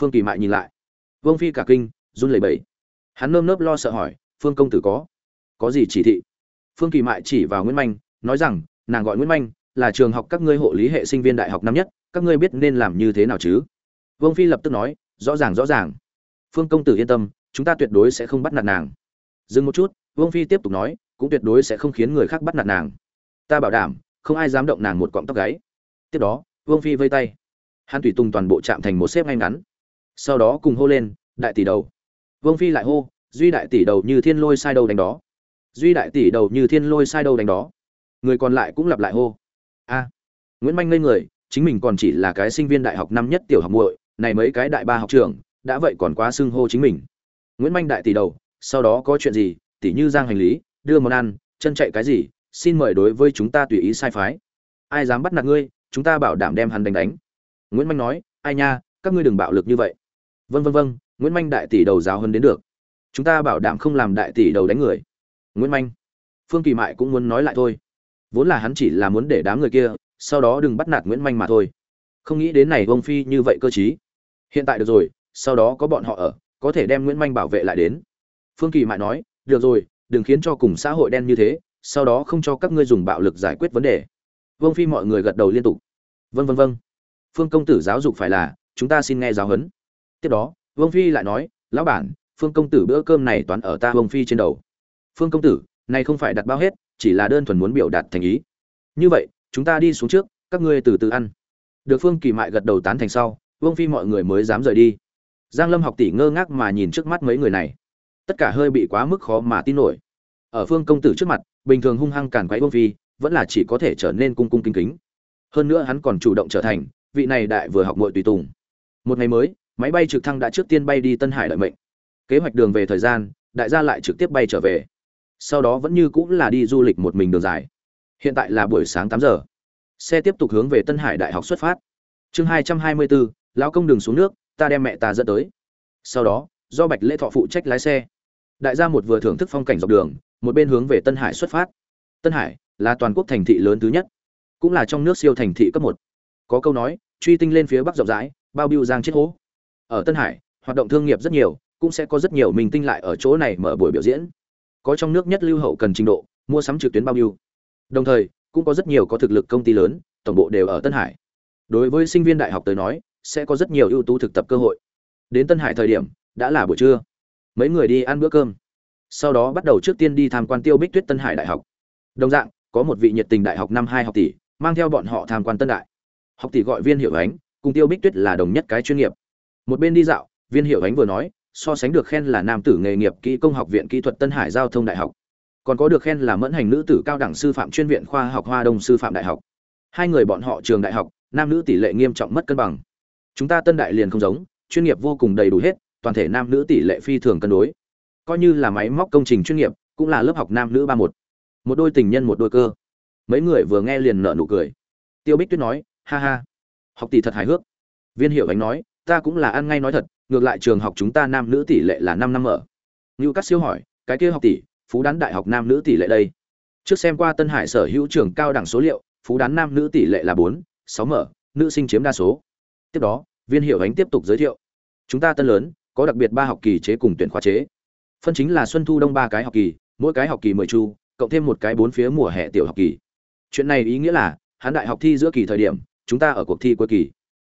Phương kỳ mại nhìn lại. Vương phi cả kinh run lẩy bẩy. Hắn nơm nớp lo sợ hỏi phương công tử có có gì chỉ thị? Phương kỳ mại chỉ vào nguyễn manh, nói rằng, nàng gọi nguyễn manh là trường học các ngươi hộ lý hệ sinh viên đại học năm nhất, các ngươi biết nên làm như thế nào chứ? Vương phi lập tức nói, rõ ràng rõ ràng. Phương công tử yên tâm, chúng ta tuyệt đối sẽ không bắt nạt nàng. Dừng một chút, vương phi tiếp tục nói, cũng tuyệt đối sẽ không khiến người khác bắt nạt nàng. Ta bảo đảm, không ai dám động nàng một cọng tóc gáy. Tiếp đó, vương phi vây tay. Hắn tùy tung toàn bộ chạm thành một xếp ngay ngắn. Sau đó cùng hô lên, đại tỷ đầu. Vương phi lại hô, duy đại tỷ đầu như thiên lôi sai đầu đánh đó duy đại tỷ đầu như thiên lôi sai đầu đánh đó. Người còn lại cũng lặp lại hô. A. Nguyễn manh ngây người, chính mình còn chỉ là cái sinh viên đại học năm nhất tiểu học muội, này mấy cái đại ba học trường đã vậy còn quá xưng hô chính mình. Nguyễn manh đại tỷ đầu, sau đó có chuyện gì tỷ như giang hành lý, đưa món ăn, chân chạy cái gì, xin mời đối với chúng ta tùy ý sai phái. Ai dám bắt nạt ngươi, chúng ta bảo đảm đem hắn đánh đánh. Nguyễn manh nói, ai nha, các ngươi đừng bạo lực như vậy. Vân vân vân nguyễn manh đại tỷ đầu giáo hơn đến được. Chúng ta bảo đảm không làm đại tỷ đầu đánh người nguyễn manh. Phương kỳ mại cũng muốn nói lại thôi. Vốn là hắn chỉ là muốn để đám người kia, sau đó đừng bắt nạt nguyễn manh mà thôi. Không nghĩ đến này Vương phi như vậy cơ trí. hiện tại được rồi, sau đó có bọn họ ở, có thể đem nguyễn manh bảo vệ lại đến. Phương kỳ mại nói, được rồi, đừng khiến cho cùng xã hội đen như thế, sau đó không cho các ngươi dùng bạo lực giải quyết vấn đề. Vương phi mọi người gật đầu liên tục. Vân vân vân phương công tử giáo dục phải là, chúng ta xin nghe giáo huấn. Tiếp đó, vương phi lại nói, lão bản, phương công tử bữa cơm này toán ở ta vương phi trên đầu phương công tử này không phải đặt bao hết, chỉ là đơn thuần muốn biểu đạt thành ý. Như vậy, chúng ta đi xuống trước, các ngươi từ từ ăn. Được phương kỳ mại gật đầu tán thành sau, vương phi mọi người mới dám rời đi. Giang lâm học tỷ ngơ ngác mà nhìn trước mắt mấy người này. Tất cả hơi bị quá mức khó mà tin nổi. Ở phương công tử trước mặt, bình thường hung hăng càn quấy vương phi, vẫn là chỉ có thể trở nên cung cung kính kính. Hơn nữa hắn còn chủ động trở thành, vị này đại vừa học muội tùy tùng. Một ngày mới, máy bay trực thăng đã trước tiên bay đi tân hải đợi mệnh. Kế hoạch đường về thời gian, đại gia lại trực tiếp bay trở về sau đó vẫn như cũng là đi du lịch một mình đường dài. Hiện tại là buổi sáng tám giờ. Xe tiếp tục hướng về tân hải đại học xuất phát. Chương hai trăm hai mươi bốn lão công đường xuống nước, ta đem mẹ ta dẫn tới. Sau đó, do bạch lễ thọ phụ trách lái xe. Đại gia một vừa thưởng thức phong cảnh dọc đường, một bên hướng về tân hải xuất phát. Tân hải là toàn quốc thành thị lớn thứ nhất, cũng là trong nước siêu thành thị cấp một. Có câu nói, truy tinh lên phía bắc rộng rãi, bao biêu giang chết hố. Ở tân hải, hoạt động thương nghiệp rất nhiều, cũng sẽ có rất nhiều mình tinh lại ở chỗ này mở buổi biểu diễn có trong nước nhất lưu hậu cần trình độ, mua sắm trực tuyến bao nhiêu. Đồng thời, cũng có rất nhiều có thực lực công ty lớn, tổng bộ đều ở tân hải. Đối với sinh viên đại học tới nói, sẽ có rất nhiều ưu tú thực tập cơ hội. Đến tân hải thời điểm, đã là buổi trưa. Mấy người đi ăn bữa cơm. Sau đó bắt đầu trước tiên đi tham quan tiêu bích tuyết tân hải đại học. Đồng dạng, có một vị nhiệt tình đại học năm hai học tỷ, mang theo bọn họ tham quan tân đại. Học tỷ gọi viên hiệu ánh, cùng tiêu bích tuyết là đồng nhất cái chuyên nghiệp. Một bên đi dạo, viên hiệu ánh vừa nói so sánh được khen là nam tử nghề nghiệp kỹ công học viện kỹ thuật tân hải giao thông đại học, còn có được khen là mẫn hành nữ tử cao đẳng sư phạm chuyên viện khoa học hoa đông sư phạm đại học. Hai người bọn họ trường đại học, nam nữ tỷ lệ nghiêm trọng mất cân bằng. Chúng ta tân đại liền không giống, chuyên nghiệp vô cùng đầy đủ hết, toàn thể nam nữ tỷ lệ phi thường cân đối. Coi như là máy móc công trình chuyên nghiệp, cũng là lớp học nam nữ ba một. Một đôi tình nhân một đôi cơ. Mấy người vừa nghe liền nở nụ cười. Tiêu bích tuyết nói, ha ha, học tỷ thật hài hước. Viên hiệu ánh nói, ta cũng là ăn ngay nói thật ngược lại trường học chúng ta nam nữ tỷ lệ là năm năm ở. Như cắt siêu hỏi, cái kia học tỷ, phú đán đại học nam nữ tỷ lệ đây? Trước xem qua tân hải sở hữu trường cao đẳng số liệu, phú đán nam nữ tỷ lệ là bốn, sáu mở, nữ sinh chiếm đa số. Tiếp đó, viên hiệu ánh tiếp tục giới thiệu. Chúng ta tân lớn, có đặc biệt ba học kỳ chế cùng tuyển khóa chế. Phân chính là xuân thu đông ba cái học kỳ, mỗi cái học kỳ mười chu, cộng thêm một cái bốn phía mùa hè tiểu học kỳ. Chuyện này ý nghĩa là, hắn đại học thi giữa kỳ thời điểm, chúng ta ở cuộc thi cuối kỳ.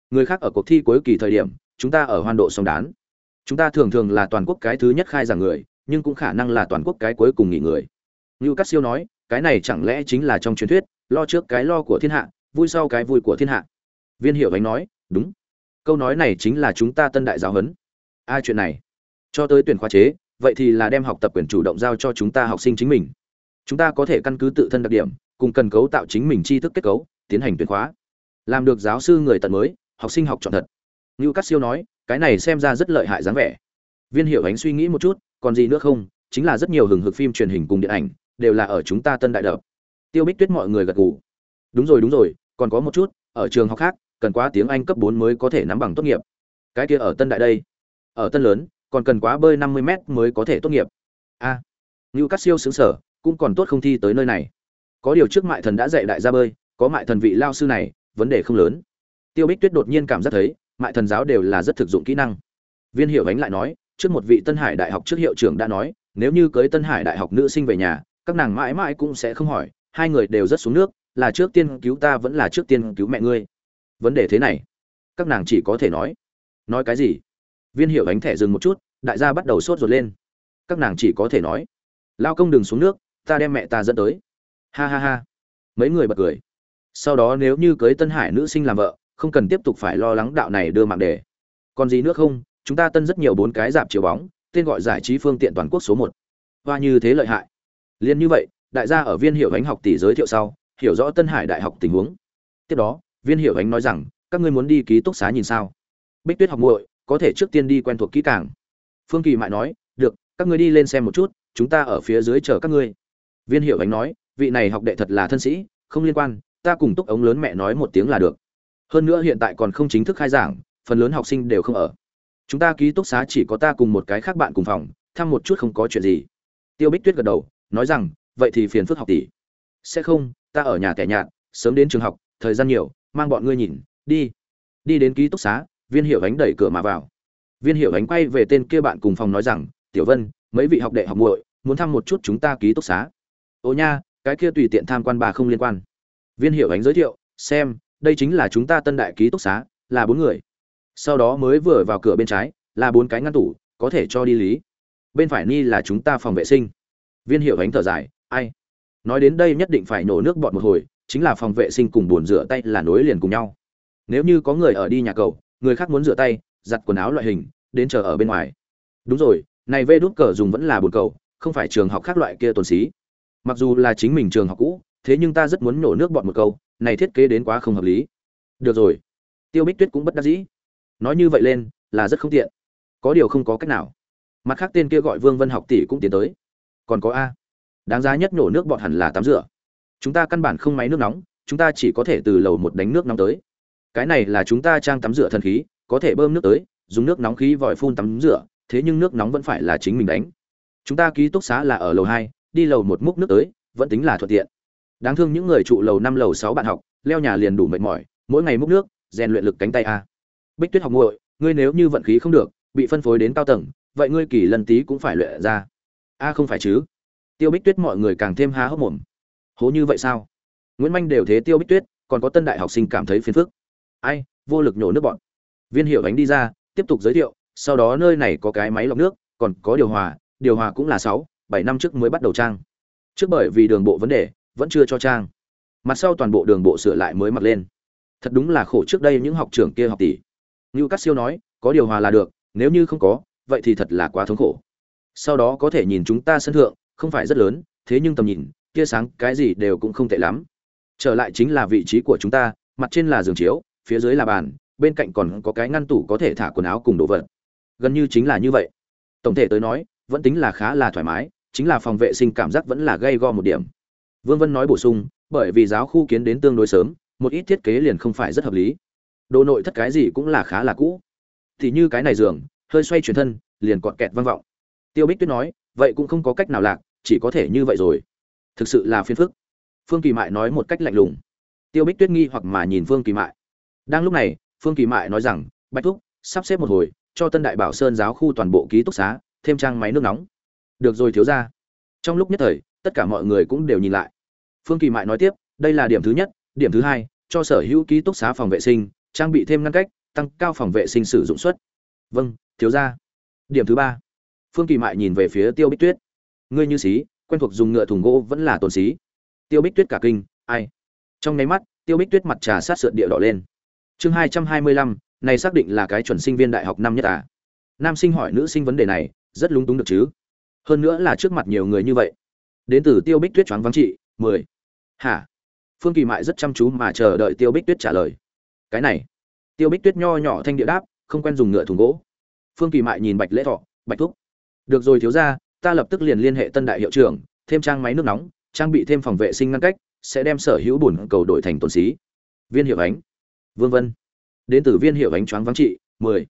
Người khác ở cuộc thi cuối kỳ thời điểm chúng ta ở hoan độ song đán. Chúng ta thường thường là toàn quốc cái thứ nhất khai giảng người, nhưng cũng khả năng là toàn quốc cái cuối cùng nghỉ người. Như các siêu nói, cái này chẳng lẽ chính là trong truyền thuyết, lo trước cái lo của thiên hạ, vui sau cái vui của thiên hạ. Viên hiệu ánh nói, đúng. Câu nói này chính là chúng ta tân đại giáo huấn. Ai chuyện này. Cho tới tuyển khoa chế, vậy thì là đem học tập quyền chủ động giao cho chúng ta học sinh chính mình. Chúng ta có thể căn cứ tự thân đặc điểm, cùng cần cấu tạo chính mình tri thức kết cấu, tiến hành tuyển khóa. Làm được giáo sư người tận mới, học sinh học chọn thật. Ngưu cát siêu nói cái này xem ra rất lợi hại dáng vẻ. Viên Hiểu ánh suy nghĩ một chút còn gì nữa không chính là rất nhiều hừng hực phim truyền hình cùng điện ảnh đều là ở chúng ta tân đại đập. Tiêu bích tuyết mọi người gật gù. Đúng rồi đúng rồi còn có một chút ở trường học khác cần quá tiếng anh cấp bốn mới có thể nắm bằng tốt nghiệp. Cái kia ở tân đại đây ở tân lớn còn cần quá bơi năm mươi m mới có thể tốt nghiệp. A à, Cát siêu xứng sở cũng còn tốt không thi tới nơi này. Có điều trước mại thần đã dạy đại gia bơi có mại thần vị lao sư này vấn đề không lớn. Tiêu bích tuyết đột nhiên cảm giác thấy mại thần giáo đều là rất thực dụng kỹ năng. Viên hiệu ánh lại nói, trước một vị tân hải đại học trước hiệu trưởng đã nói, nếu như cưới tân hải đại học nữ sinh về nhà, các nàng mãi mãi cũng sẽ không hỏi, hai người đều rất xuống nước, là trước tiên cứu ta vẫn là trước tiên cứu mẹ ngươi. Vấn đề thế này, các nàng chỉ có thể nói. Nói cái gì? Viên hiệu ánh thẻ dừng một chút, đại gia bắt đầu sốt ruột lên. Các nàng chỉ có thể nói, lao công đừng xuống nước, ta đem mẹ ta dẫn tới. Ha ha ha. Mấy người bật cười. Sau đó nếu như cưới tân hải nữ sinh làm vợ không cần tiếp tục phải lo lắng đạo này đưa mạng đề. Còn gì nữa không, chúng ta tân rất nhiều bốn cái dạp chiếu bóng, tên gọi giải trí phương tiện toàn quốc số một. Và như thế lợi hại. Liên như vậy, đại gia ở viên hiệu ánh học tỷ giới thiệu sau, hiểu rõ tân hải đại học tình huống. Tiếp đó, viên hiệu ánh nói rằng, các ngươi muốn đi ký túc xá nhìn sao? Bích tuyết học muội, có thể trước tiên đi quen thuộc kỹ càng. Phương kỳ mại nói, được, các ngươi đi lên xem một chút, chúng ta ở phía dưới chờ các ngươi. Viên hiệu ánh nói, vị này học đệ thật là thân sĩ, không liên quan, ta cùng túc ống lớn mẹ nói một tiếng là được hơn nữa hiện tại còn không chính thức khai giảng, phần lớn học sinh đều không ở. Chúng ta ký túc xá chỉ có ta cùng một cái khác bạn cùng phòng, thăm một chút không có chuyện gì. Tiêu bích tuyết gật đầu, nói rằng, vậy thì phiền phức học tỷ. Sẽ không, ta ở nhà tẻ nhạt, sớm đến trường học, thời gian nhiều, mang bọn ngươi nhìn, đi. Đi đến ký túc xá, viên hiệu ánh đẩy cửa mà vào. Viên hiệu ánh quay về tên kia bạn cùng phòng nói rằng, tiểu vân, mấy vị học đệ học muội, muốn thăm một chút chúng ta ký túc xá. Ô nha, cái kia tùy tiện tham quan bà không liên quan. Viên hiệu ánh giới thiệu, xem đây chính là chúng ta tân đại ký túc xá, là bốn người. Sau đó mới vừa vào cửa bên trái, là bốn cái ngăn tủ, có thể cho đi lý. Bên phải ni là chúng ta phòng vệ sinh. Viên hiệu ánh thở dài, ai? Nói đến đây nhất định phải nổ nước bọt một hồi, chính là phòng vệ sinh cùng bồn rửa tay là nối liền cùng nhau. Nếu như có người ở đi nhà cầu, người khác muốn rửa tay, giặt quần áo loại hình, đến chờ ở bên ngoài. Đúng rồi, này vê đút cờ dùng vẫn là bồn cầu, không phải trường học khác loại kia tồn xí. Mặc dù là chính mình trường học cũ, thế nhưng ta rất muốn nổ nước bọn một câu này thiết kế đến quá không hợp lý. Được rồi. Tiêu bích tuyết cũng bất đắc dĩ. Nói như vậy lên, là rất không tiện. Có điều không có cách nào. Mặt khác tên kia gọi vương vân học tỷ cũng tiến tới. Còn có a. Đáng giá nhất nổ nước bọn hẳn là tắm rửa. Chúng ta căn bản không máy nước nóng, chúng ta chỉ có thể từ lầu một đánh nước nóng tới. Cái này là chúng ta trang tắm rửa thần khí, có thể bơm nước tới, dùng nước nóng khí vòi phun tắm rửa, thế nhưng nước nóng vẫn phải là chính mình đánh. Chúng ta ký túc xá là ở lầu hai, đi lầu một múc nước tới, vẫn tính là thuận tiện đáng thương những người trụ lầu năm lầu sáu bạn học, leo nhà liền đủ mệt mỏi, mỗi ngày múc nước, rèn luyện lực cánh tay a. Bích tuyết học nguội ngươi nếu như vận khí không được, bị phân phối đến cao tầng, vậy ngươi kỳ lần tí cũng phải luyện ra. A không phải chứ? Tiêu bích tuyết mọi người càng thêm há hốc mồm. Hố như vậy sao? Nguyễn manh đều thế tiêu bích tuyết, còn có tân đại học sinh cảm thấy phiền phức. Ai, vô lực nhổ nước bọn. Viên hiệu ánh đi ra, tiếp tục giới thiệu, sau đó nơi này có cái máy lọc nước, còn có điều hòa điều hòa cũng là sáu, bảy năm trước mới bắt đầu trang. Trước bởi vì đường bộ vấn đề vẫn chưa cho trang. Mặt sau toàn bộ đường bộ sửa lại mới mặc lên. Thật đúng là khổ trước đây những học trưởng kia học tỷ. Như các siêu nói, có điều hòa là được, nếu như không có, vậy thì thật là quá thống khổ. Sau đó có thể nhìn chúng ta sân thượng, không phải rất lớn, thế nhưng tầm nhìn, tia sáng, cái gì đều cũng không tệ lắm. Trở lại chính là vị trí của chúng ta, mặt trên là giường chiếu, phía dưới là bàn, bên cạnh còn có cái ngăn tủ có thể thả quần áo cùng đồ vật. Gần như chính là như vậy. Tổng thể tới nói, vẫn tính là khá là thoải mái, chính là phòng vệ sinh cảm giác vẫn là gây go một điểm vương vân nói bổ sung, bởi vì giáo khu kiến đến tương đối sớm, một ít thiết kế liền không phải rất hợp lý. Đồ nội thất cái gì cũng là khá là cũ. Thì như cái này giường, hơi xoay chuyển thân, liền cọt kẹt vang vọng. Tiêu bích tuyết nói, vậy cũng không có cách nào lạc, chỉ có thể như vậy rồi. Thực sự là phiền phức. Phương kỳ mại nói một cách lạnh lùng. Tiêu bích tuyết nghi hoặc mà nhìn phương kỳ mại. Đang lúc này, phương kỳ mại nói rằng, bạch thúc, sắp xếp một hồi, cho tân đại bảo sơn giáo khu toàn bộ ký túc xá, thêm trang máy nước nóng. Được rồi thiếu gia. trong lúc nhất thời tất cả mọi người cũng đều nhìn lại. Phương kỳ mại nói tiếp, đây là điểm thứ nhất, điểm thứ hai, cho sở hữu ký túc xá phòng vệ sinh, trang bị thêm ngăn cách, tăng cao phòng vệ sinh sử dụng suất. Vâng thiếu ra điểm thứ ba. Phương kỳ mại nhìn về phía tiêu bích tuyết. Ngươi như xí, quen thuộc dùng ngựa thùng gỗ vẫn là tồn xí. Tiêu bích tuyết cả kinh, ai? Trong nháy mắt, tiêu bích tuyết mặt trà sát sượn địa đỏ lên. Chương hai trăm hai mươi lăm, này xác định là cái chuẩn sinh viên đại học năm nhất à? Nam sinh hỏi nữ sinh vấn đề này, rất lúng túng được chứ? Hơn nữa là trước mặt nhiều người như vậy đến từ tiêu bích tuyết choáng vắng chị mười. Hả? Phương kỳ mại rất chăm chú mà chờ đợi tiêu bích tuyết trả lời. Cái này. Tiêu bích tuyết nho nhỏ thanh địa đáp, không quen dùng ngựa thùng gỗ. Phương kỳ mại nhìn bạch lễ thọ, bạch thúc, được rồi thiếu ra ta lập tức liền liên hệ tân đại hiệu trưởng, thêm trang máy nước nóng, trang bị thêm phòng vệ sinh ngăn cách, sẽ đem sở hữu bùn cầu đổi thành tồn xí. Viên hiệu ánh. Vương vân. Đến từ viên hiệu ánh choáng vắng trị, mười.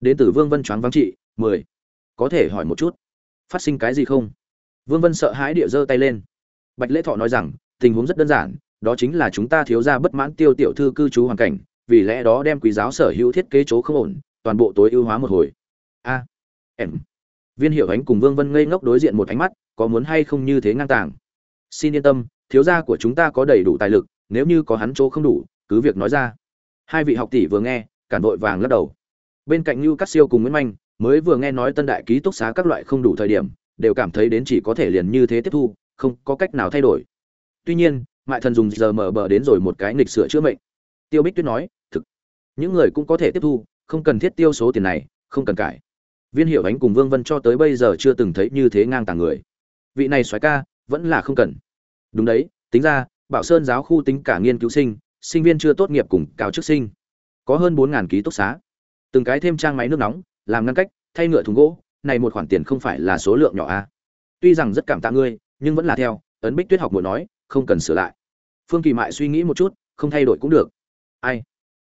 Đến từ vương vân choáng vắng trị, mười. Có thể hỏi một chút, phát sinh cái gì không? Vương vân sợ hãi địa giơ tay lên. Bạch lễ thọ nói rằng, tình huống rất đơn giản, đó chính là chúng ta thiếu ra bất mãn tiêu tiểu thư cư trú hoàn cảnh, vì lẽ đó đem quý giáo sở hữu thiết kế chỗ không ổn, toàn bộ tối ưu hóa một hồi. A, em. Viên hiệu ánh cùng vương vân ngây ngốc đối diện một ánh mắt, có muốn hay không như thế ngang tàng? Xin yên tâm, thiếu gia của chúng ta có đầy đủ tài lực, nếu như có hắn chỗ không đủ, cứ việc nói ra. Hai vị học tỷ vừa nghe, cản vội vàng lắc đầu. Bên cạnh lưu Cát siêu cùng nguyễn manh, mới vừa nghe nói tân đại ký túc xá các loại không đủ thời điểm đều cảm thấy đến chỉ có thể liền như thế tiếp thu, không có cách nào thay đổi. Tuy nhiên, mại thần dùng giờ mở bờ đến rồi một cái nghịch sửa chữa mệnh. Tiêu bích tuyết nói, thực, những người cũng có thể tiếp thu, không cần thiết tiêu số tiền này, không cần cải. Viên hiệu ánh cùng vương vân cho tới bây giờ chưa từng thấy như thế ngang tàng người. Vị này xoáy ca, vẫn là không cần. Đúng đấy, tính ra, bảo sơn giáo khu tính cả nghiên cứu sinh sinh viên chưa tốt nghiệp cùng cao chức sinh. Có hơn bốn ký túc xá. Từng cái thêm trang máy nước nóng, làm ngăn cách, thay ngựa thùng gỗ này một khoản tiền không phải là số lượng nhỏ a à. tuy rằng rất cảm tạ ngươi, nhưng vẫn là theo, ấn bích tuyết học muội nói, không cần sửa lại. Phương kỳ mại suy nghĩ một chút, không thay đổi cũng được. Ai?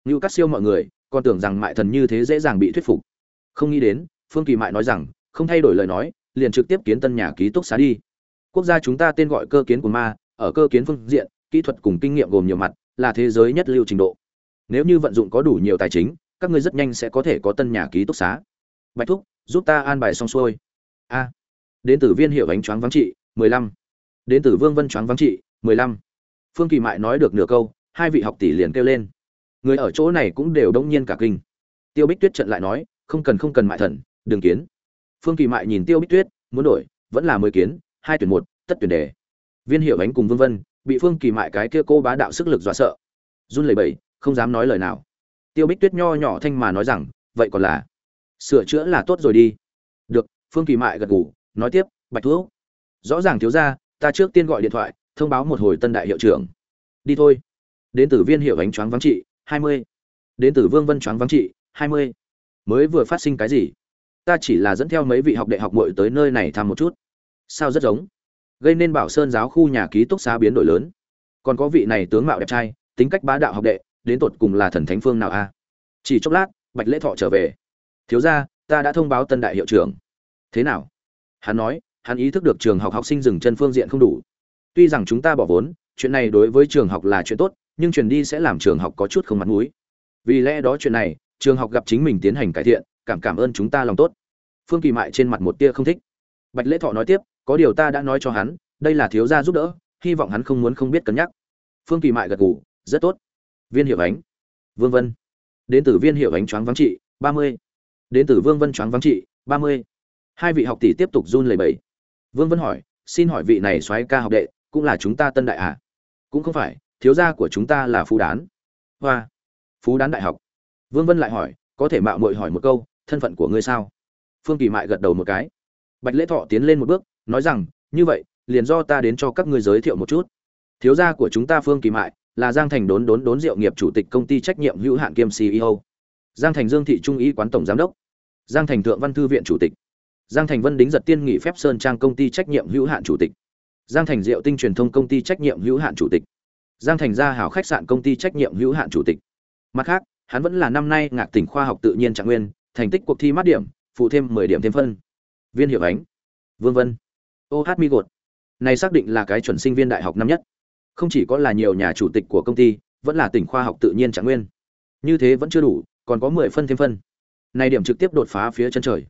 Như cắt siêu mọi người, còn tưởng rằng mại thần như thế dễ dàng bị thuyết phục. Không nghĩ đến, phương kỳ mại nói rằng, không thay đổi lời nói, liền trực tiếp kiến tân nhà ký túc xá đi. Quốc gia chúng ta tên gọi cơ kiến của ma, ở cơ kiến phương diện, kỹ thuật cùng kinh nghiệm gồm nhiều mặt, là thế giới nhất lưu trình độ. Nếu như vận dụng có đủ nhiều tài chính, các ngươi rất nhanh sẽ có thể có tân nhà ký túc xá. Bạch thúc giúp ta an bài xong xuôi. A. Đến từ viên hiệu ánh choáng vắng trị, mười lăm. Đến từ vương vân choáng vắng trị, mười lăm. Phương kỳ mại nói được nửa câu, hai vị học tỷ liền kêu lên. Người ở chỗ này cũng đều đông nhiên cả kinh. Tiêu bích tuyết trận lại nói, không cần không cần mại thần, đừng kiến. Phương kỳ mại nhìn tiêu bích tuyết, muốn đổi, vẫn là mười kiến, hai tuyển một, tất tuyển đề. Viên hiệu ánh cùng vương vân, bị phương kỳ mại cái kia cô bá đạo sức lực dọa sợ. Run lẩy bẩy, không dám nói lời nào. Tiêu bích tuyết nho nhỏ thanh mà nói rằng, vậy còn là sửa chữa là tốt rồi đi. Được, phương kỳ mại gật gù, nói tiếp, bạch thuốc, rõ ràng thiếu ra ta trước tiên gọi điện thoại, thông báo một hồi tân đại hiệu trưởng. Đi thôi. Đến từ viên hiệu ánh choáng vắng trị, hai mươi. Đến từ vương vân choáng vắng trị, hai mươi. Mới vừa phát sinh cái gì? Ta chỉ là dẫn theo mấy vị học đại học mội tới nơi này thăm một chút. Sao rất giống? Gây nên bảo sơn giáo khu nhà ký túc xá biến đổi lớn. Còn có vị này tướng mạo đẹp trai, tính cách bá đạo học đệ, đến tột cùng là thần thánh phương nào a? Chỉ chốc lát, bạch lễ thọ trở về thiếu ra ta đã thông báo tân đại hiệu trưởng. Thế nào? Hắn nói, hắn ý thức được trường học học sinh dừng chân phương diện không đủ. Tuy rằng chúng ta bỏ vốn, chuyện này đối với trường học là chuyện tốt, nhưng chuyển đi sẽ làm trường học có chút không mặt mũi. Vì lẽ đó chuyện này, trường học gặp chính mình tiến hành cải thiện, cảm cảm ơn chúng ta lòng tốt. Phương kỳ mại trên mặt một tia không thích. Bạch lễ thọ nói tiếp, có điều ta đã nói cho hắn, đây là thiếu gia giúp đỡ, hy vọng hắn không muốn không biết cân nhắc. Phương kỳ mại gật gù, rất tốt. Viên hiệu ánh. Vương vân. Đến từ viên hiệu ánh choáng vắng trị, ba mươi đến từ vương vân choáng vắng trị, ba mươi. Hai vị học tỷ tiếp tục run lẩy bẩy. Vương vân hỏi, xin hỏi vị này soái ca học đệ, cũng là chúng ta tân đại à? Cũng không phải, thiếu gia của chúng ta là phú đán. Hoa, phú đán đại học. Vương vân lại hỏi, có thể mạo muội hỏi một câu, thân phận của ngươi sao? Phương kỳ mại gật đầu một cái. Bạch lễ thọ tiến lên một bước, nói rằng, như vậy, liền do ta đến cho các ngươi giới thiệu một chút. Thiếu gia của chúng ta phương kỳ mại là giang thành đốn đốn đốn diệu nghiệp chủ tịch công ty trách nhiệm hữu hạn kiêm ceo giang thành dương thị trung ý quán tổng giám đốc giang thành thượng văn thư viện chủ tịch. Giang thành vân đính giật tiên Nghị phép sơn trang công ty trách nhiệm hữu hạn chủ tịch. Giang thành diệu tinh truyền thông công ty trách nhiệm hữu hạn chủ tịch. Giang thành gia hảo khách sạn công ty trách nhiệm hữu hạn chủ tịch. Mặt khác, hắn vẫn là năm nay ngạc tỉnh khoa học tự nhiên trạng nguyên, thành tích cuộc thi mát điểm, phụ thêm mười điểm thêm phân. Viên hiệu ánh. Vương vân. Ô hát mi gột. Này xác định là cái chuẩn sinh viên đại học năm nhất. Không chỉ có là nhiều nhà chủ tịch của công ty, vẫn là tỉnh khoa học tự nhiên trạng nguyên. Như thế vẫn chưa đủ, còn có mười phân thêm phân này điểm trực tiếp đột phá phía chân trời.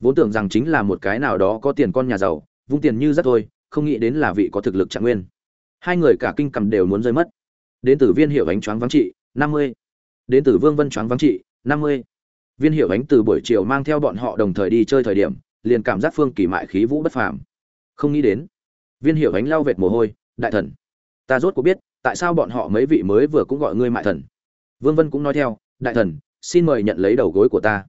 Vốn tưởng rằng chính là một cái nào đó có tiền con nhà giàu, vung tiền như rất thôi, không nghĩ đến là vị có thực lực trạng nguyên. Hai người cả kinh cầm đều muốn rơi mất. Đến từ viên hiệu ánh choáng vắng trị, năm mươi. Đến từ vương vân choáng vắng trị, năm mươi. Viên hiệu ánh từ buổi chiều mang theo bọn họ đồng thời đi chơi thời điểm, liền cảm giác phương kỳ mại khí vũ bất phàm. Không nghĩ đến, viên hiệu ánh lau vệt mồ hôi, đại thần, ta rốt cuộc biết, tại sao bọn họ mấy vị mới vừa cũng gọi ngươi mại thần? Vương vân cũng nói theo, đại thần xin mời nhận lấy đầu gối của ta.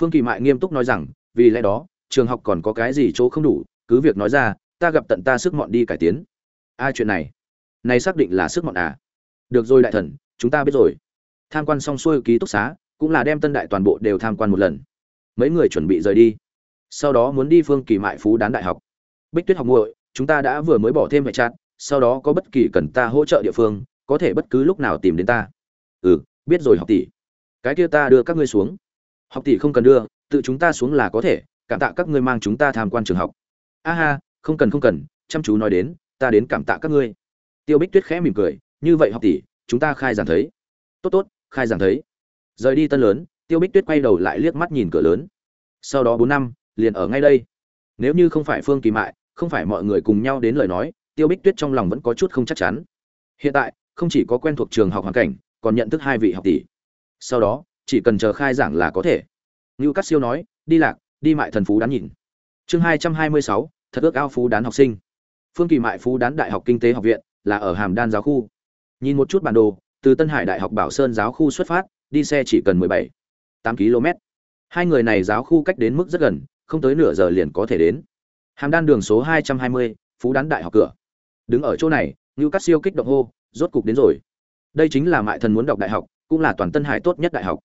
Phương kỳ mại nghiêm túc nói rằng, vì lẽ đó, trường học còn có cái gì chỗ không đủ, cứ việc nói ra, ta gặp tận ta sức mọn đi cải tiến. Ai chuyện này này xác định là sức mọn à? Được rồi đại thần, chúng ta biết rồi. Tham quan xong xuôi ký túc xá, cũng là đem tân đại toàn bộ đều tham quan một lần. Mấy người chuẩn bị rời đi. Sau đó muốn đi phương kỳ mại phú đán đại học. Bích tuyết học muội, chúng ta đã vừa mới bỏ thêm vệ chặt, sau đó có bất kỳ cần ta hỗ trợ địa phương, có thể bất cứ lúc nào tìm đến ta. Ừ biết rồi học tỷ cái kia ta đưa các ngươi xuống. Học tỷ không cần đưa, tự chúng ta xuống là có thể, cảm tạ các ngươi mang chúng ta tham quan trường học. A ha, không cần không cần, chăm chú nói đến, ta đến cảm tạ các ngươi. Tiêu bích tuyết khẽ mỉm cười, như vậy học tỷ, chúng ta khai giảng thấy. Tốt tốt, khai giảng thấy. Rời đi tân lớn, tiêu bích tuyết quay đầu lại liếc mắt nhìn cửa lớn. Sau đó bốn năm, liền ở ngay đây. Nếu như không phải phương kỳ mại, không phải mọi người cùng nhau đến lời nói, tiêu bích tuyết trong lòng vẫn có chút không chắc chắn. Hiện tại, không chỉ có quen thuộc trường học hoàn cảnh, còn nhận thức hai vị học tỷ sau đó, chỉ cần chờ khai giảng là có thể. Ngưu cát siêu nói, đi lạc, đi mại thần phú đán nhìn. Chương hai trăm hai mươi sáu, thật ước ao phú đán học sinh. Phương kỳ mại phú đán đại học kinh tế học viện, là ở hàm đan giáo khu. Nhìn một chút bản đồ, từ tân hải đại học bảo sơn giáo khu xuất phát, đi xe chỉ cần mười bảy, tám km. Hai người này giáo khu cách đến mức rất gần, không tới nửa giờ liền có thể đến. Hàm đan đường số hai trăm hai mươi, phú đán đại học cửa. Đứng ở chỗ này, ngưu cát siêu kích động hô, rốt cục đến rồi. Đây chính là mại thần muốn đọc đại học cũng là toàn tân hải tốt nhất đại học.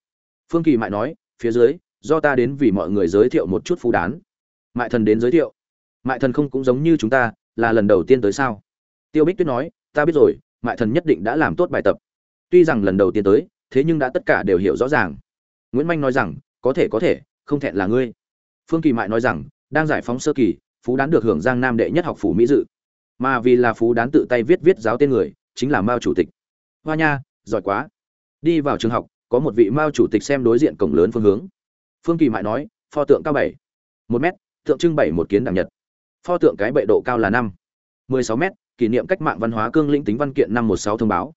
Phương kỳ mại nói, phía dưới, do ta đến vì mọi người giới thiệu một chút phú đán. Mại thần đến giới thiệu. Mại thần không cũng giống như chúng ta, là lần đầu tiên tới sao? Tiêu bích tuyết nói, ta biết rồi, mại thần nhất định đã làm tốt bài tập. Tuy rằng lần đầu tiên tới, thế nhưng đã tất cả đều hiểu rõ ràng. Nguyễn manh nói rằng, có thể có thể, không thẹn là ngươi. Phương kỳ mại nói rằng, đang giải phóng sơ kỳ, phú đán được hưởng giang nam đệ nhất học phủ mỹ dự. Mà vì là phú đán tự tay viết viết giáo tên người, chính là mao chủ tịch. Hoa nha, giỏi quá đi vào trường học, có một vị mao chủ tịch xem đối diện cổng lớn phương hướng. Phương kỳ mại nói, pho tượng cao bảy, một mét, tượng trưng bảy một kiến đảng nhật. Pho tượng cái bệ độ cao là năm, mười sáu mét, kỷ niệm cách mạng văn hóa cương lĩnh tính văn kiện năm một sáu thông báo.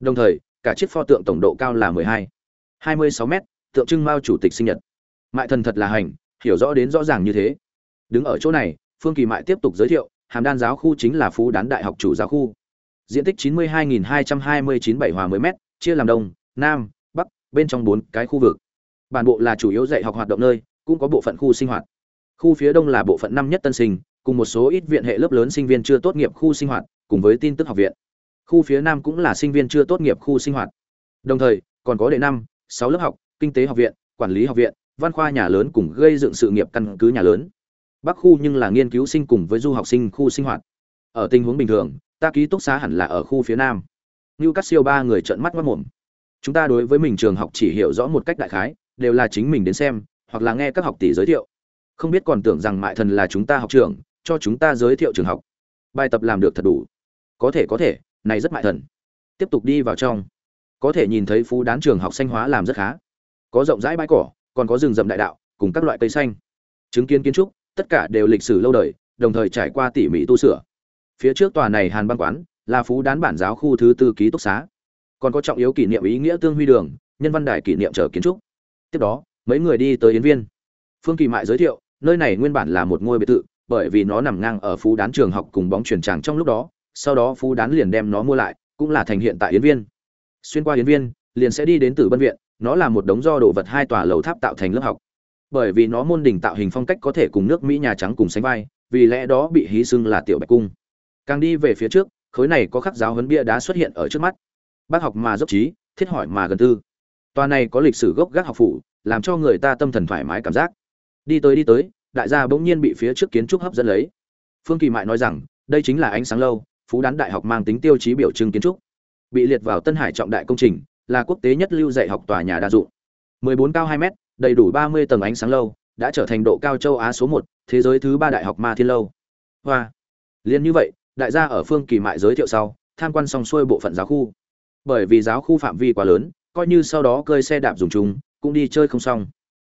Đồng thời, cả chiếc pho tượng tổng độ cao là mười hai hai mươi sáu mét, tượng trưng mao chủ tịch sinh nhật. Mại thần thật là hành, hiểu rõ đến rõ ràng như thế. Đứng ở chỗ này, phương kỳ mại tiếp tục giới thiệu, hàm đan giáo khu chính là phú đán đại học chủ giáo khu. Diện tích chín mươi hai hai trăm hai mươi chín bảy hòa mười m chia làm đông nam, bắc, bên trong bốn cái khu vực. Bản bộ là chủ yếu dạy học hoạt động nơi, cũng có bộ phận khu sinh hoạt. Khu phía đông là bộ phận năm nhất tân sinh, cùng một số ít viện hệ lớp lớn sinh viên chưa tốt nghiệp khu sinh hoạt, cùng với tin tức học viện. Khu phía nam cũng là sinh viên chưa tốt nghiệp khu sinh hoạt. Đồng thời, còn có đệ năm, sáu lớp học, kinh tế học viện, quản lý học viện, văn khoa nhà lớn cùng gây dựng sự nghiệp căn cứ nhà lớn. Bắc khu nhưng là nghiên cứu sinh cùng với du học sinh khu sinh hoạt. Ở tình huống bình thường, ta ký túc xá hẳn là ở khu phía nam. Như các siêu ba người trợn mắt mất mồm chúng ta đối với mình trường học chỉ hiểu rõ một cách đại khái, đều là chính mình đến xem, hoặc là nghe các học tỷ giới thiệu. Không biết còn tưởng rằng mại thần là chúng ta học trường cho chúng ta giới thiệu trường học. Bài tập làm được thật đủ. Có thể có thể, này rất mại thần. Tiếp tục đi vào trong. Có thể nhìn thấy phú đán trường học xanh hóa làm rất khá. Có rộng rãi bãi cỏ, còn có rừng rậm đại đạo, cùng các loại cây xanh. Chứng kiến kiến trúc, tất cả đều lịch sử lâu đời, đồng thời trải qua tỉ mỉ tu sửa. Phía trước tòa này hàn băng quán, là phú đán bản giáo khu thứ tư ký túc xá còn có trọng yếu kỷ niệm ý nghĩa tương huy đường, nhân văn đài kỷ niệm chờ kiến trúc. Tiếp đó, mấy người đi tới yến viên. Phương kỳ mại giới thiệu, nơi này nguyên bản là một ngôi biệt thự, bởi vì nó nằm ngang ở phú đán trường học cùng bóng chuyển tràng trong lúc đó, sau đó phú đán liền đem nó mua lại, cũng là thành hiện tại yến viên. Xuyên qua yến viên, liền sẽ đi đến tử bân viện, nó là một đống do đồ vật hai tòa lầu tháp tạo thành lớp học. Bởi vì nó môn đỉnh tạo hình phong cách có thể cùng nước mỹ nhà trắng cùng sánh vai, vì lẽ đó bị hí xưng là tiểu bạch cung. Càng đi về phía trước, khối này có khắc giáo huấn bia đá xuất hiện ở trước mắt bác học mà dốc trí thiết hỏi mà gần tư. Tòa này có lịch sử gốc gác học phủ làm cho người ta tâm thần thoải mái cảm giác. Đi tới đi tới đại gia bỗng nhiên bị phía trước kiến trúc hấp dẫn lấy. Phương kỳ mại nói rằng đây chính là ánh sáng lâu phú đán đại học mang tính tiêu chí biểu trưng kiến trúc. Bị liệt vào tân hải trọng đại công trình là quốc tế nhất lưu dạy học tòa nhà đa dụng. 14 cao 2 mét đầy đủ 30 tầng ánh sáng lâu đã trở thành độ cao châu á số 1, thế giới thứ ba đại học ma thiên lâu. Hoa! Liên như vậy đại gia ở phương kỳ mại giới thiệu sau tham quan xong xuôi bộ phận giáo khu bởi vì giáo khu phạm vi quá lớn, coi như sau đó cơi xe đạp dùng chung, cũng đi chơi không xong.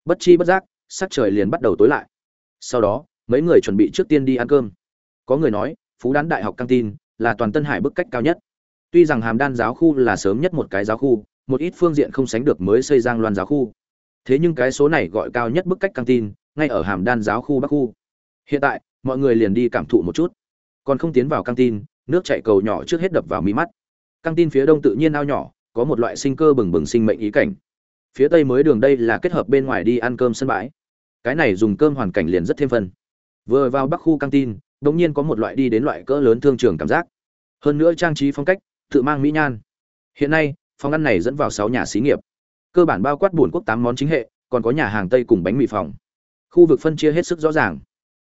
Bất chi bất giác, sắc trời liền bắt đầu tối lại. Sau đó, mấy người chuẩn bị trước tiên đi ăn cơm. Có người nói, phú đán đại học căng tin là toàn tân hải bức cách cao nhất. Tuy rằng hàm đan giáo khu là sớm nhất một cái giáo khu, một ít phương diện không sánh được mới xây giang loan giáo khu. Thế nhưng cái số này gọi cao nhất bức cách căng tin, ngay ở hàm đan giáo khu bắc khu. Hiện tại, mọi người liền đi cảm thụ một chút. Còn không tiến vào căng tin, nước chạy cầu nhỏ trước hết đập vào mi mắt căng tin phía đông tự nhiên ao nhỏ, có một loại sinh cơ bừng bừng sinh mệnh ý cảnh. Phía tây mới đường đây là kết hợp bên ngoài đi ăn cơm sân bãi. Cái này dùng cơm hoàn cảnh liền rất thêm phân. Vừa vào bắc khu căng tin đ nhiên có một loại đi đến loại cỡ lớn thương trường cảm giác. Hơn nữa trang trí phong cách, tự mang mỹ nhan. Hiện nay, phòng ăn này dẫn vào sáu nhà xí nghiệp. Cơ bản bao quát buồn quốc tám món chính hệ, còn có nhà hàng tây cùng bánh mì phòng. Khu vực phân chia hết sức rõ ràng.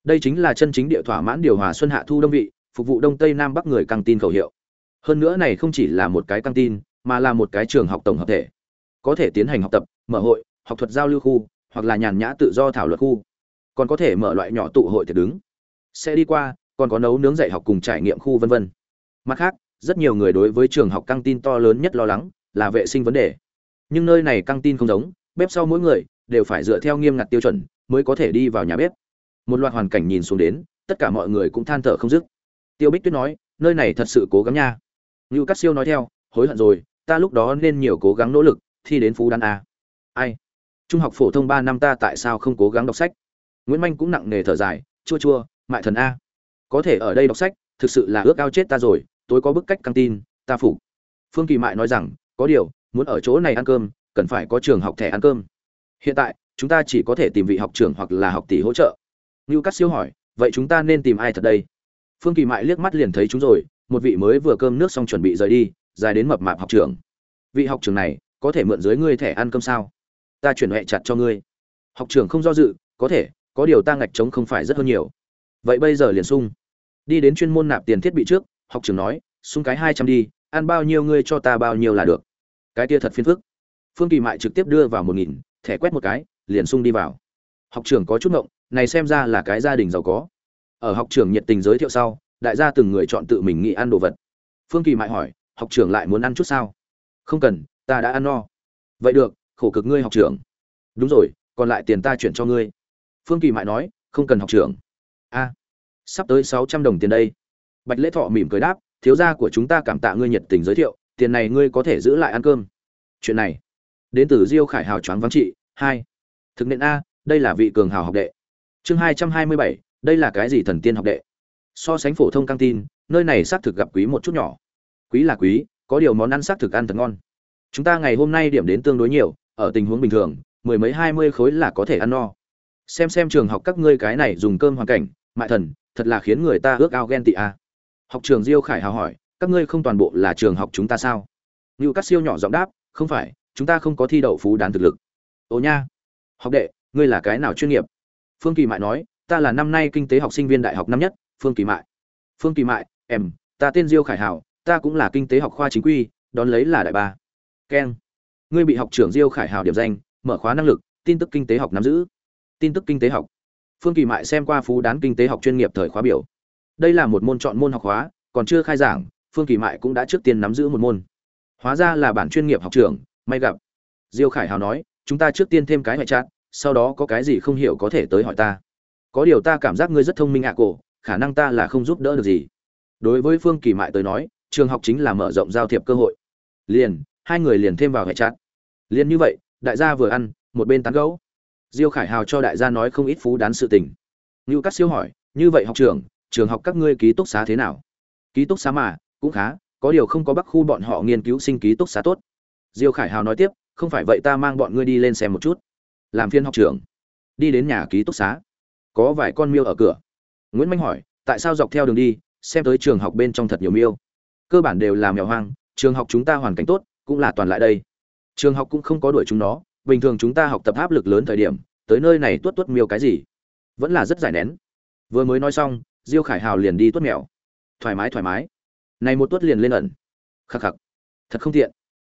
Đây chính là chân chính địa thỏa mãn điều hòa xuân hạ thu đông vị, phục vụ đông tây nam bắc người căng tin khẩu hiệu hơn nữa này không chỉ là một cái căng tin, mà là một cái trường học tổng hợp thể. Có thể tiến hành học tập, mở hội, học thuật giao lưu khu, hoặc là nhàn nhã tự do thảo luận khu. Còn có thể mở loại nhỏ tụ hội tiệc đứng. Sẽ đi qua, còn có nấu nướng dạy học cùng trải nghiệm khu vân vân. Mặt khác, rất nhiều người đối với trường học căng tin to lớn nhất lo lắng là vệ sinh vấn đề. Nhưng nơi này căng tin không giống, bếp sau mỗi người đều phải dựa theo nghiêm ngặt tiêu chuẩn mới có thể đi vào nhà bếp. Một loạt hoàn cảnh nhìn xuống đến, tất cả mọi người cũng than thở không dứt. Tiêu bích tuyết nói, nơi này thật sự cố gắng nha ngưu cát siêu nói theo, hối hận rồi, ta lúc đó nên nhiều cố gắng nỗ lực, thi đến phú đan a. Ai? Trung học phổ thông ba năm ta tại sao không cố gắng đọc sách? Nguyễn Minh cũng nặng nề thở dài, chua chua, mại thần a. Có thể ở đây đọc sách, thực sự là ước ao chết ta rồi, tối có bức cách căng tin, ta phục. Phương kỳ mại nói rằng, có điều, muốn ở chỗ này ăn cơm, cần phải có trường học thẻ ăn cơm. Hiện tại, chúng ta chỉ có thể tìm vị học trưởng hoặc là học tỷ hỗ trợ. Ngưu Cát siêu hỏi, vậy chúng ta nên tìm ai thật đây? Phương kỳ mại liếc mắt liền thấy chúng rồi một vị mới vừa cơm nước xong chuẩn bị rời đi, dài đến mập mạp học trường. vị học trưởng này, có thể mượn dưới ngươi thẻ ăn cơm sao? Ta chuyển huệ chặt cho ngươi. Học trường không do dự, có thể, có điều ta ngạch trống không phải rất hơn nhiều. Vậy bây giờ liền sung. Đi đến chuyên môn nạp tiền thiết bị trước, học trưởng nói, sung cái hai trăm đi, ăn bao nhiêu ngươi cho ta bao nhiêu là được. Cái kia thật phiền phức. Phương kỳ mại trực tiếp đưa vào một nghìn, thẻ quét một cái, liền sung đi vào. Học trưởng có chút ngộng, này xem ra là cái gia đình giàu có. Ở học trường nhiệt tình giới thiệu sau đại gia từng người chọn tự mình nghĩ ăn đồ vật. Phương kỳ mại hỏi, học trưởng lại muốn ăn chút sao? Không cần, ta đã ăn no. Vậy được, khổ cực ngươi học trưởng. Đúng rồi, còn lại tiền ta chuyển cho ngươi. Phương kỳ mại nói, không cần học trưởng. A, sắp tới sáu trăm đồng tiền đây. Bạch lễ thọ mỉm cười đáp, thiếu gia của chúng ta cảm tạ ngươi nhiệt tình giới thiệu, tiền này ngươi có thể giữ lại ăn cơm. Chuyện này, đến từ diêu khải hào choáng vắng trị, hai. Thực nện a, đây là vị cường hào học đệ. Chương hai trăm hai mươi bảy, đây là cái gì thần tiên học đệ? So sánh phổ thông căng tin, nơi này xác thực gặp quý một chút nhỏ. Quý là quý, có điều món ăn xác thực ăn thật ngon. Chúng ta ngày hôm nay điểm đến tương đối nhiều, ở tình huống bình thường, mười mấy hai mươi khối là có thể ăn no. Xem xem trường học các ngươi cái này dùng cơm hoàn cảnh, mại thần, thật là khiến người ta ước ao ghen tị a. Học trường diêu khải hào hỏi, các ngươi không toàn bộ là trường học chúng ta sao? Như các siêu nhỏ giọng đáp, không phải, chúng ta không có thi đậu phú đán thực lực. Ồ nha. Học đệ, ngươi là cái nào chuyên nghiệp? Phương kỳ mại nói, ta là năm nay kinh tế học sinh viên đại học năm nhất phương kỳ mại. Phương kỳ mại, em, ta tên diêu khải hảo, ta cũng là kinh tế học khoa chính quy, đón lấy là đại ba. Keng ngươi bị học trưởng diêu khải hảo điểm danh, mở khóa năng lực, tin tức kinh tế học nắm giữ. Tin tức kinh tế học. Phương kỳ mại xem qua phú đán kinh tế học chuyên nghiệp thời khóa biểu. Đây là một môn chọn môn học hóa, còn chưa khai giảng, phương kỳ mại cũng đã trước tiên nắm giữ một môn. Hóa ra là bản chuyên nghiệp học trưởng, may gặp. Diêu khải hào nói, chúng ta trước tiên thêm cái ngoại trạng, sau đó có cái gì không hiểu có thể tới hỏi ta. Có điều ta cảm giác ngươi rất thông minh ạ cổ khả năng ta là không giúp đỡ được gì. Đối với phương kỳ mại tới nói, trường học chính là mở rộng giao thiệp cơ hội. Liền, hai người liền thêm vào hệ chát liền như vậy, đại gia vừa ăn, một bên tán gẫu. Diêu khải hào cho đại gia nói không ít phú đán sự tình. Ngưu cắt siêu hỏi, như vậy học trưởng trường học các ngươi ký túc xá thế nào? Ký túc xá mà, cũng khá, có điều không có bắc khu bọn họ nghiên cứu sinh ký túc xá tốt. Diêu khải hào nói tiếp, không phải vậy ta mang bọn ngươi đi lên xem một chút. Làm phiên học trưởng đi đến nhà ký túc xá. Có vài con miêu ở cửa nguyễn Minh hỏi, tại sao dọc theo đường đi, xem tới trường học bên trong thật nhiều miêu? Cơ bản đều là mèo hoang, trường học chúng ta hoàn cảnh tốt, cũng là toàn lại đây. Trường học cũng không có đuổi chúng nó, bình thường chúng ta học tập áp lực lớn thời điểm, tới nơi này tuốt tuốt miêu cái gì? Vẫn là rất giải nén. Vừa mới nói xong, diêu khải hào liền đi tuốt mèo. Thoải mái thoải mái. Này một tuốt liền lên ẩn. Khắc khắc. Thật không tiện.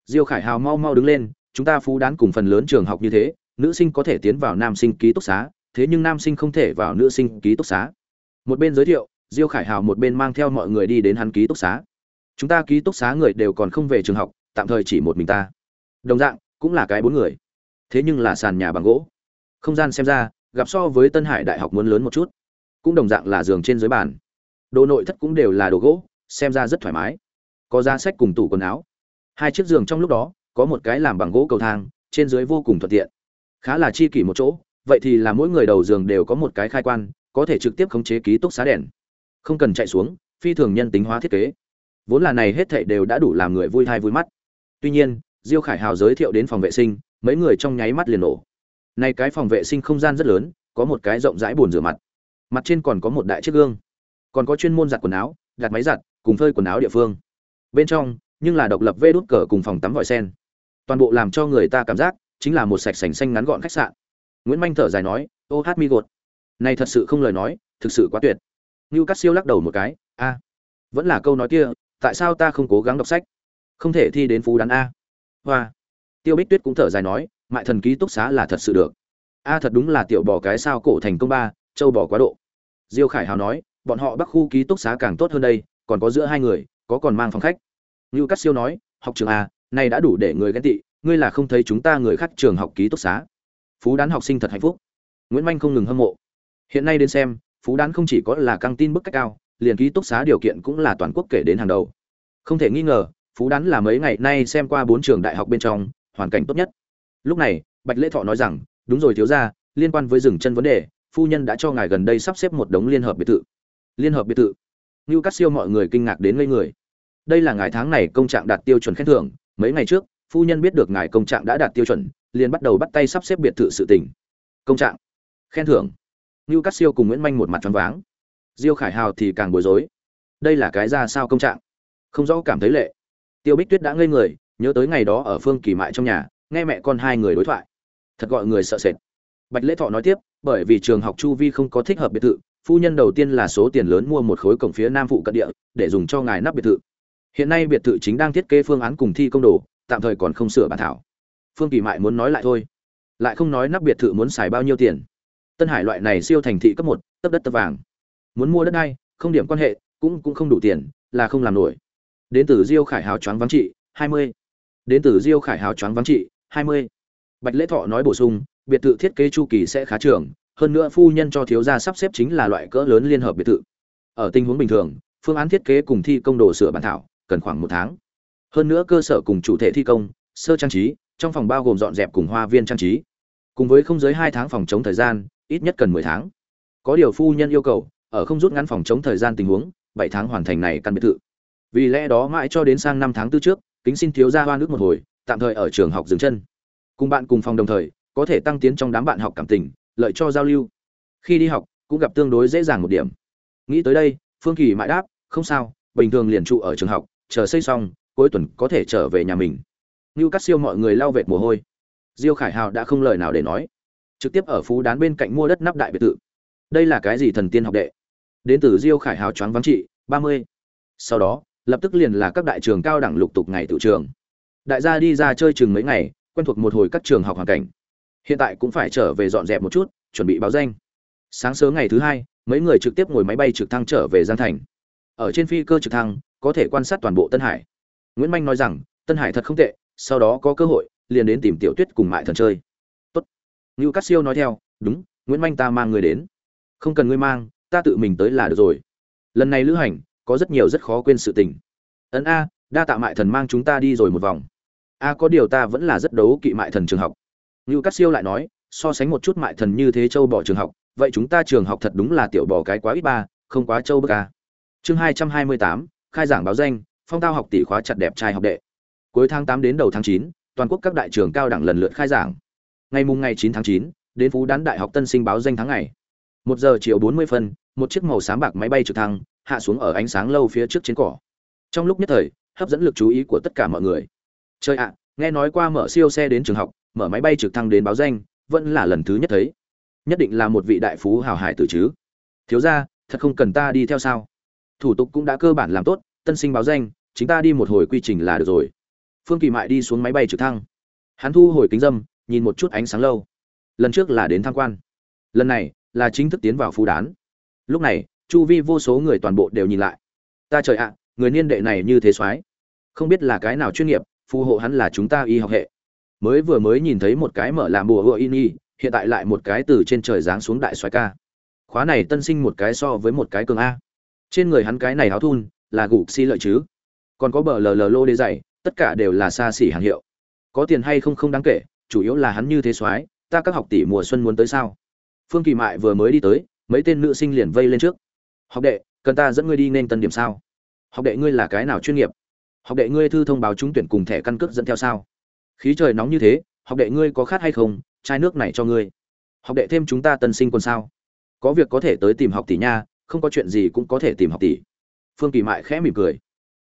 Diêu khải hào mau mau đứng lên, chúng ta phú đán cùng phần lớn trường học như thế, nữ sinh có thể tiến vào nam sinh ký túc xá, thế nhưng nam sinh không thể vào nữ sinh ký túc xá một bên giới thiệu, diêu khải hào một bên mang theo mọi người đi đến hắn ký túc xá. Chúng ta ký túc xá người đều còn không về trường học, tạm thời chỉ một mình ta. Đồng dạng, cũng là cái bốn người. Thế nhưng là sàn nhà bằng gỗ. Không gian xem ra, gặp so với tân hải đại học muốn lớn một chút. Cũng đồng dạng là giường trên dưới bàn. Đồ nội thất cũng đều là đồ gỗ, xem ra rất thoải mái. Có giá sách cùng tủ quần áo. Hai chiếc giường trong lúc đó, có một cái làm bằng gỗ cầu thang, trên dưới vô cùng thuận tiện. Khá là chi kỷ một chỗ, vậy thì là mỗi người đầu giường đều có một cái khai quan có thể trực tiếp khống chế ký túc xá đèn. Không cần chạy xuống, phi thường nhân tính hóa thiết kế. Vốn là này hết thảy đều đã đủ làm người vui thai vui mắt. Tuy nhiên, diêu khải hào giới thiệu đến phòng vệ sinh, mấy người trong nháy mắt liền nổ. Này cái phòng vệ sinh không gian rất lớn, có một cái rộng rãi bồn rửa mặt. Mặt trên còn có một đại chiếc gương. Còn có chuyên môn giặt quần áo gạt máy giặt, cùng phơi quần áo địa phương. Bên trong, nhưng là độc lập vê đốt cờ cùng phòng tắm vòi sen. Toàn bộ làm cho người ta cảm giác chính là một sạch sành xanh ngắn gọn khách sạn. Nguyễn manh thở dài nói, ô hát mi gột này thật sự không lời nói, thực sự quá tuyệt. Như cắt siêu lắc đầu một cái, a, vẫn là câu nói kia, tại sao ta không cố gắng đọc sách? Không thể thi đến phú đán a. Hoa. Tiêu bích tuyết cũng thở dài nói, mại thần ký túc xá là thật sự được. A thật đúng là tiểu bò cái sao cổ thành công ba, châu bò quá độ. Diêu khải hào nói, bọn họ bắc khu ký túc xá càng tốt hơn đây, còn có giữa hai người, có còn mang phòng khách. Như cắt siêu nói, học trường a, này đã đủ để người ghen tị, ngươi là không thấy chúng ta người khác trường học ký túc xá. Phú đán học sinh thật hạnh phúc. Nguyễn manh không ngừng hâm mộ hiện nay đến xem, phú đán không chỉ có là căng tin bức cách cao, liền ký túc xá điều kiện cũng là toàn quốc kể đến hàng đầu. Không thể nghi ngờ, phú đán là mấy ngày nay xem qua bốn trường đại học bên trong, hoàn cảnh tốt nhất. Lúc này, bạch lễ thọ nói rằng, đúng rồi thiếu ra liên quan với dừng chân vấn đề, phu nhân đã cho ngài gần đây sắp xếp một đống liên hợp biệt thự. Liên hợp biệt thự? Như cắt siêu mọi người kinh ngạc đến ngây người. Đây là ngài tháng này công trạng đạt tiêu chuẩn khen thưởng, mấy ngày trước, phu nhân biết được ngài công trạng đã đạt tiêu chuẩn, liền bắt đầu bắt tay sắp xếp biệt thự sự tình. Công trạng? Khen thưởng? Như Cát siêu cùng nguyễn manh một mặt tròn váng. Diêu khải hào thì càng bối rối. Đây là cái ra sao công trạng? Không rõ cảm thấy lệ. Tiêu bích tuyết đã ngây người, nhớ tới ngày đó ở phương kỳ mại trong nhà, nghe mẹ con hai người đối thoại. Thật gọi người sợ sệt. Bạch lễ thọ nói tiếp, bởi vì trường học chu vi không có thích hợp biệt thự, phu nhân đầu tiên là số tiền lớn mua một khối cổng phía nam phụ cận địa, để dùng cho ngài nắp biệt thự. Hiện nay biệt thự chính đang thiết kế phương án cùng thi công đồ, tạm thời còn không sửa bản thảo. Phương kỳ mại muốn nói lại thôi. Lại không nói nắp biệt thự muốn xài bao nhiêu tiền tân hải loại này siêu thành thị cấp một, tấp đất tấp vàng. Muốn mua đất này không điểm quan hệ, cũng cũng không đủ tiền, là không làm nổi. Đến từ diêu khải hào choáng vắng trị, hai mươi. Đến từ diêu khải hào choáng vắng trị, hai mươi. Bạch lễ thọ nói bổ sung, biệt thự thiết kế chu kỳ sẽ khá trường, hơn nữa phu nhân cho thiếu gia sắp xếp chính là loại cỡ lớn liên hợp biệt thự. Ở tình huống bình thường, phương án thiết kế cùng thi công đồ sửa bản thảo, cần khoảng một tháng. Hơn nữa cơ sở cùng chủ thể thi công, sơ trang trí, trong phòng bao gồm dọn dẹp cùng hoa viên trang trí. Cùng với không dưới hai tháng phòng chống thời gian ít nhất cần mười tháng. Có điều phu nhân yêu cầu, ở không rút ngắn phòng chống thời gian tình huống, bảy tháng hoàn thành này căn biệt thự. Vì lẽ đó mãi cho đến sang năm tháng tư trước, kính xin thiếu gia hoa nước một hồi, tạm thời ở trường học dừng chân. Cùng bạn cùng phòng đồng thời, có thể tăng tiến trong đám bạn học cảm tình, lợi cho giao lưu. Khi đi học, cũng gặp tương đối dễ dàng một điểm. Nghĩ tới đây, phương kỳ mãi đáp, không sao, bình thường liền trụ ở trường học, chờ xây xong, cuối tuần có thể trở về nhà mình. Như cắt siêu mọi người lau vệt mồ hôi. Diêu khải hào đã không lời nào để nói trực tiếp ở phú đán bên cạnh mua đất nắp đại biệt thự. Đây là cái gì thần tiên học đệ? Đến từ diêu khải hào choáng vắng trị, ba mươi. Sau đó, lập tức liền là các đại trường cao đẳng lục tục ngày tự trường. Đại gia đi ra chơi chừng mấy ngày, quen thuộc một hồi các trường học hoàn cảnh. Hiện tại cũng phải trở về dọn dẹp một chút, chuẩn bị báo danh. Sáng sớm ngày thứ hai, mấy người trực tiếp ngồi máy bay trực thăng trở về giang thành. Ở trên phi cơ trực thăng, có thể quan sát toàn bộ tân hải. Nguyễn manh nói rằng, tân hải thật không tệ, sau đó có cơ hội, liền đến tìm tiểu tuyết cùng mại thần chơi ngưu cát siêu nói theo, đúng, nguyễn Minh ta mang người đến. Không cần ngươi mang, ta tự mình tới là được rồi. Lần này lữ hành, có rất nhiều rất khó quên sự tình. Ấn a, đa tạ mại thần mang chúng ta đi rồi một vòng. A, có điều ta vẫn là rất đấu kỵ mại thần trường học. Ngưu cát siêu lại nói, so sánh một chút mại thần như thế châu bỏ trường học, vậy chúng ta trường học thật đúng là tiểu bỏ cái quá ít ba, không quá châu bức a. Chương hai trăm hai mươi tám, khai giảng báo danh, phong tao học tỷ khóa chặt đẹp trai học đệ. Cuối tháng tám đến đầu tháng chín, toàn quốc các đại trường cao đẳng lần lượt khai giảng ngày mùng ngày 9 tháng 9, đến phú đán đại học tân sinh báo danh tháng ngày. Một giờ chiều bốn mươi phân một chiếc màu xám bạc máy bay trực thăng hạ xuống ở ánh sáng lâu phía trước trên cỏ. Trong lúc nhất thời hấp dẫn lực chú ý của tất cả mọi người. Chơi ạ nghe nói qua mở siêu xe đến trường học mở máy bay trực thăng đến báo danh vẫn là lần thứ nhất thấy. Nhất định là một vị đại phú hào hải tử chứ. Thiếu gia, thật không cần ta đi theo sao? Thủ tục cũng đã cơ bản làm tốt tân sinh báo danh chính ta đi một hồi quy trình là được rồi. Phương kỳ mại đi xuống máy bay trực thăng. Hắn thu hồi kính dâm nhìn một chút ánh sáng lâu. Lần trước là đến tham quan. Lần này là chính thức tiến vào phú đán. Lúc này, chu vi vô số người toàn bộ đều nhìn lại. Ta trời ạ, người niên đệ này như thế soái không biết là cái nào chuyên nghiệp, phù hộ hắn là chúng ta y học hệ. Mới vừa mới nhìn thấy một cái mở làm bùa hựa in y hiện tại lại một cái từ trên trời giáng xuống đại soái ca. Khóa này tân sinh một cái so với một cái cường a. Trên người hắn cái này áo thun là gục xi lợi chứ. Còn có bờ lờ lờ lô đê dày, tất cả đều là xa xỉ hàng hiệu. Có tiền hay không không đáng kể chủ yếu là hắn như thế soái, ta các học tỷ mùa xuân muốn tới sao? Phương kỳ mại vừa mới đi tới, mấy tên nữ sinh liền vây lên trước. Học đệ, cần ta dẫn ngươi đi nên tân điểm sao? Học đệ ngươi là cái nào chuyên nghiệp? Học đệ ngươi thư thông báo trúng tuyển cùng thẻ căn cước dẫn theo sao? Khí trời nóng như thế, học đệ ngươi có khát hay không, chai nước này cho ngươi. Học đệ thêm chúng ta tân sinh quân sao? Có việc có thể tới tìm học tỷ nha, không có chuyện gì cũng có thể tìm học tỷ. Phương kỳ mại khẽ mỉm cười.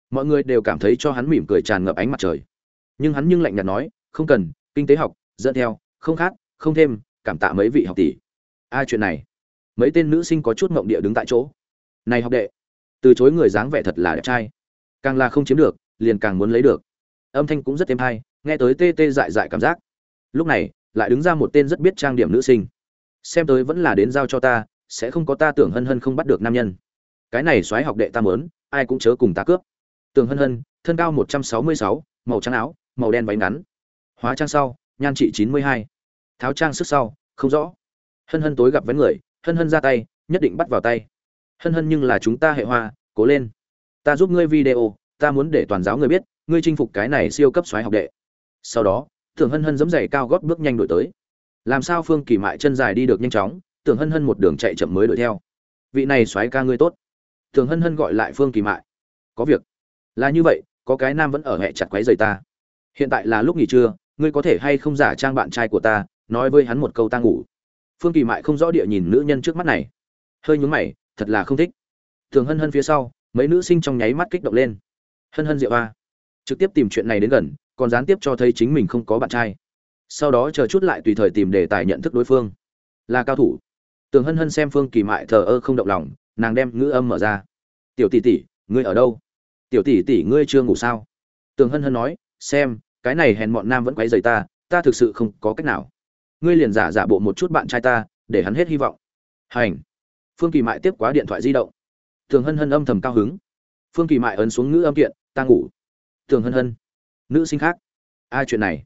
Mọi người đều cảm thấy cho hắn mỉm cười tràn ngập ánh mặt trời. Nhưng hắn nhưng lạnh nhạt nói, không cần kinh tế học, dẫn theo, không khác, không thêm, cảm tạ mấy vị học tỷ. Ai chuyện này? Mấy tên nữ sinh có chút mộng địa đứng tại chỗ. Này học đệ, từ chối người dáng vẻ thật là đẹp trai. Càng là không chiếm được, liền càng muốn lấy được. Âm thanh cũng rất êm hay, nghe tới tê tê dại dại cảm giác. Lúc này, lại đứng ra một tên rất biết trang điểm nữ sinh. Xem tới vẫn là đến giao cho ta, sẽ không có ta tưởng hân hân không bắt được nam nhân. Cái này xoáy học đệ ta mớn ai cũng chớ cùng ta cướp. Tưởng hân hân, thân cao một trăm sáu mươi sáu, màu trắng áo, màu đen váy ngắn hóa trang sau, nhan trị chín mươi hai. Tháo trang sức sau, không rõ. Hân hân tối gặp vấn người, hân hân ra tay, nhất định bắt vào tay. Hân hân nhưng là chúng ta hệ hoa, cố lên. Ta giúp ngươi video, ta muốn để toàn giáo người biết, ngươi chinh phục cái này siêu cấp xoáy học đệ. Sau đó tưởng hân hân giấm giày cao gót bước nhanh đổi tới. Làm sao phương kỳ mại chân dài đi được nhanh chóng tưởng hân hân một đường chạy chậm mới đuổi theo. Vị này xoáy ca ngươi tốt. Tưởng hân hân gọi lại phương kỳ mại. Có việc. Là như vậy, có cái nam vẫn ở hệ chặt quấy giày ta. Hiện tại là lúc nghỉ trưa ngươi có thể hay không giả trang bạn trai của ta, nói với hắn một câu ta ngủ. Phương kỳ mại không rõ địa nhìn nữ nhân trước mắt này. Hơi nhúng mày, thật là không thích. Thường hân hân phía sau, mấy nữ sinh trong nháy mắt kích động lên. Hân hân diệu a à? trực tiếp tìm chuyện này đến gần, còn gián tiếp cho thấy chính mình không có bạn trai. Sau đó chờ chút lại tùy thời tìm đề tài nhận thức đối phương. Là cao thủ. Tường hân hân xem phương kỳ mại thờ ơ không động lòng, nàng đem ngữ âm mở ra. Tiểu tỷ tỷ, ngươi ở đâu? Tiểu tỷ tỷ, ngươi chưa ngủ sao? Tường hân hân nói, xem cái này hèn mọn nam vẫn quấy rầy ta ta thực sự không có cách nào. Ngươi liền giả giả bộ một chút bạn trai ta, để hắn hết hy vọng. Hành. Phương kỳ mại tiếp quá điện thoại di động. Tường hân hân âm thầm cao hứng. Phương kỳ mại ấn xuống ngữ âm kiện, ta ngủ. Tường hân hân. Nữ sinh khác. Ai chuyện này?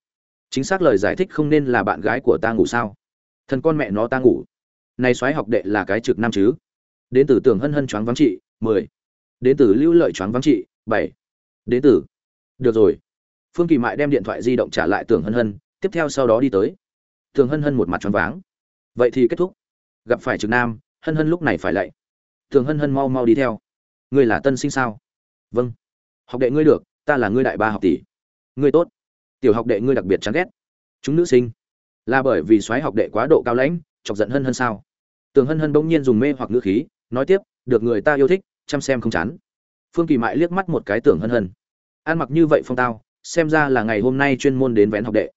Chính xác lời giải thích không nên là bạn gái của ta ngủ sao? Thần con mẹ nó ta ngủ. Này xoáy học đệ là cái trực nam chứ? Đến từ tường hân hân choáng vắng trị, mười. Đến từ lưu lợi choáng vắng trị, bảy. Đến từ. Được rồi phương kỳ mại đem điện thoại di động trả lại Tưởng hân hân, tiếp theo sau đó đi tới. Tưởng hân hân một mặt tròn váng. Vậy thì kết thúc. Gặp phải trực nam, hân hân lúc này phải lạy. Tưởng hân hân mau mau đi theo. Ngươi là tân sinh sao? Vâng. Học đệ ngươi được, ta là ngươi đại ba học tỷ. Ngươi tốt. Tiểu học đệ ngươi đặc biệt chán ghét. Chúng nữ sinh. Là bởi vì xoáy học đệ quá độ cao lãnh, chọc giận hân hân sao? Tường hân hân bỗng nhiên dùng mê hoặc ngữ khí, nói tiếp, được người ta yêu thích, chăm xem không chán. Phương kỳ mại liếc mắt một cái tưởng hân hân. Ăn mặc như vậy phong tao xem ra là ngày hôm nay chuyên môn đến vén học đệ.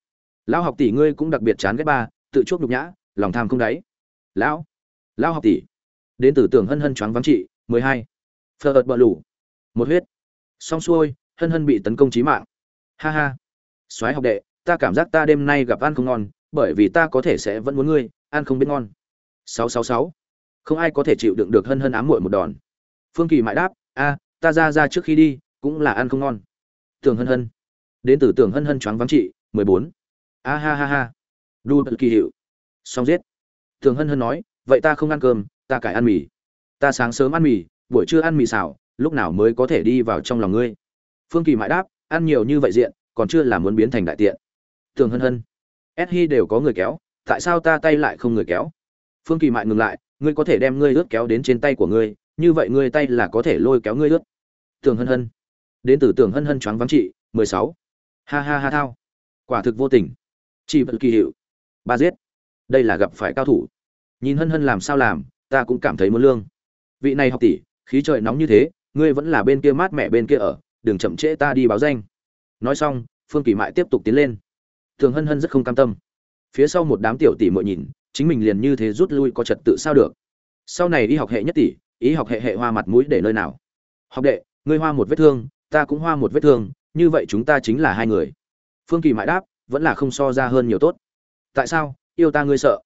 Lão học tỷ ngươi cũng đặc biệt chán ghét ba, tự chuốc nhục nhã, lòng tham không đáy. Lão lão học tỷ, đến từ tưởng hân hân choáng vắng trị, mười hai. Phờ ợt bờ lủ một huyết. Xong xuôi, hân hân bị tấn công trí mạng. Ha ha. Soái học đệ, ta cảm giác ta đêm nay gặp ăn không ngon, bởi vì ta có thể sẽ vẫn muốn ngươi, ăn không biết ngon. Sáu sáu sáu. Không ai có thể chịu đựng được hân hân ám muội một đòn. Phương kỳ mãi đáp, a, ta ra ra trước khi đi, cũng là ăn không ngon. Tưởng hân hân đến từ tưởng hân hân choáng vắng trị, mười bốn. A ha ha ha. Đu kỳ hiệu. Xong giết. Tưởng hân hân nói, vậy ta không ăn cơm, ta cải ăn mì. Ta sáng sớm ăn mì, buổi trưa ăn mì xào, lúc nào mới có thể đi vào trong lòng ngươi? Phương kỳ mãi đáp, ăn nhiều như vậy diện, còn chưa là muốn biến thành đại tiện. Tường hân hân. S hi đều có người kéo, tại sao ta tay lại không người kéo? Phương kỳ mại ngừng lại, ngươi có thể đem ngươi ướt kéo đến trên tay của ngươi, như vậy ngươi tay là có thể lôi kéo ngươi ướt. Tường hân hân. Đến từ tường hân hân choáng vắng trị, mười sáu ha ha ha thao. Quả thực vô tình. Chỉ vật kỳ hiệu. Ba giết. Đây là gặp phải cao thủ. Nhìn hân hân làm sao làm, ta cũng cảm thấy muốn lương. Vị này học tỷ, khí trời nóng như thế, ngươi vẫn là bên kia mát mẹ bên kia ở, đừng chậm trễ ta đi báo danh. Nói xong, phương kỳ mại tiếp tục tiến lên. Thường hân hân rất không cam tâm. Phía sau một đám tiểu tỷ muội nhìn, chính mình liền như thế rút lui có trật tự sao được. Sau này đi học hệ nhất tỷ ý học hệ hệ hoa mặt mũi để nơi nào? Học đệ, ngươi hoa một vết thương, ta cũng hoa một vết thương như vậy chúng ta chính là hai người. Phương kỳ mãi đáp, vẫn là không so ra hơn nhiều tốt. Tại sao? Yêu ta ngươi sợ.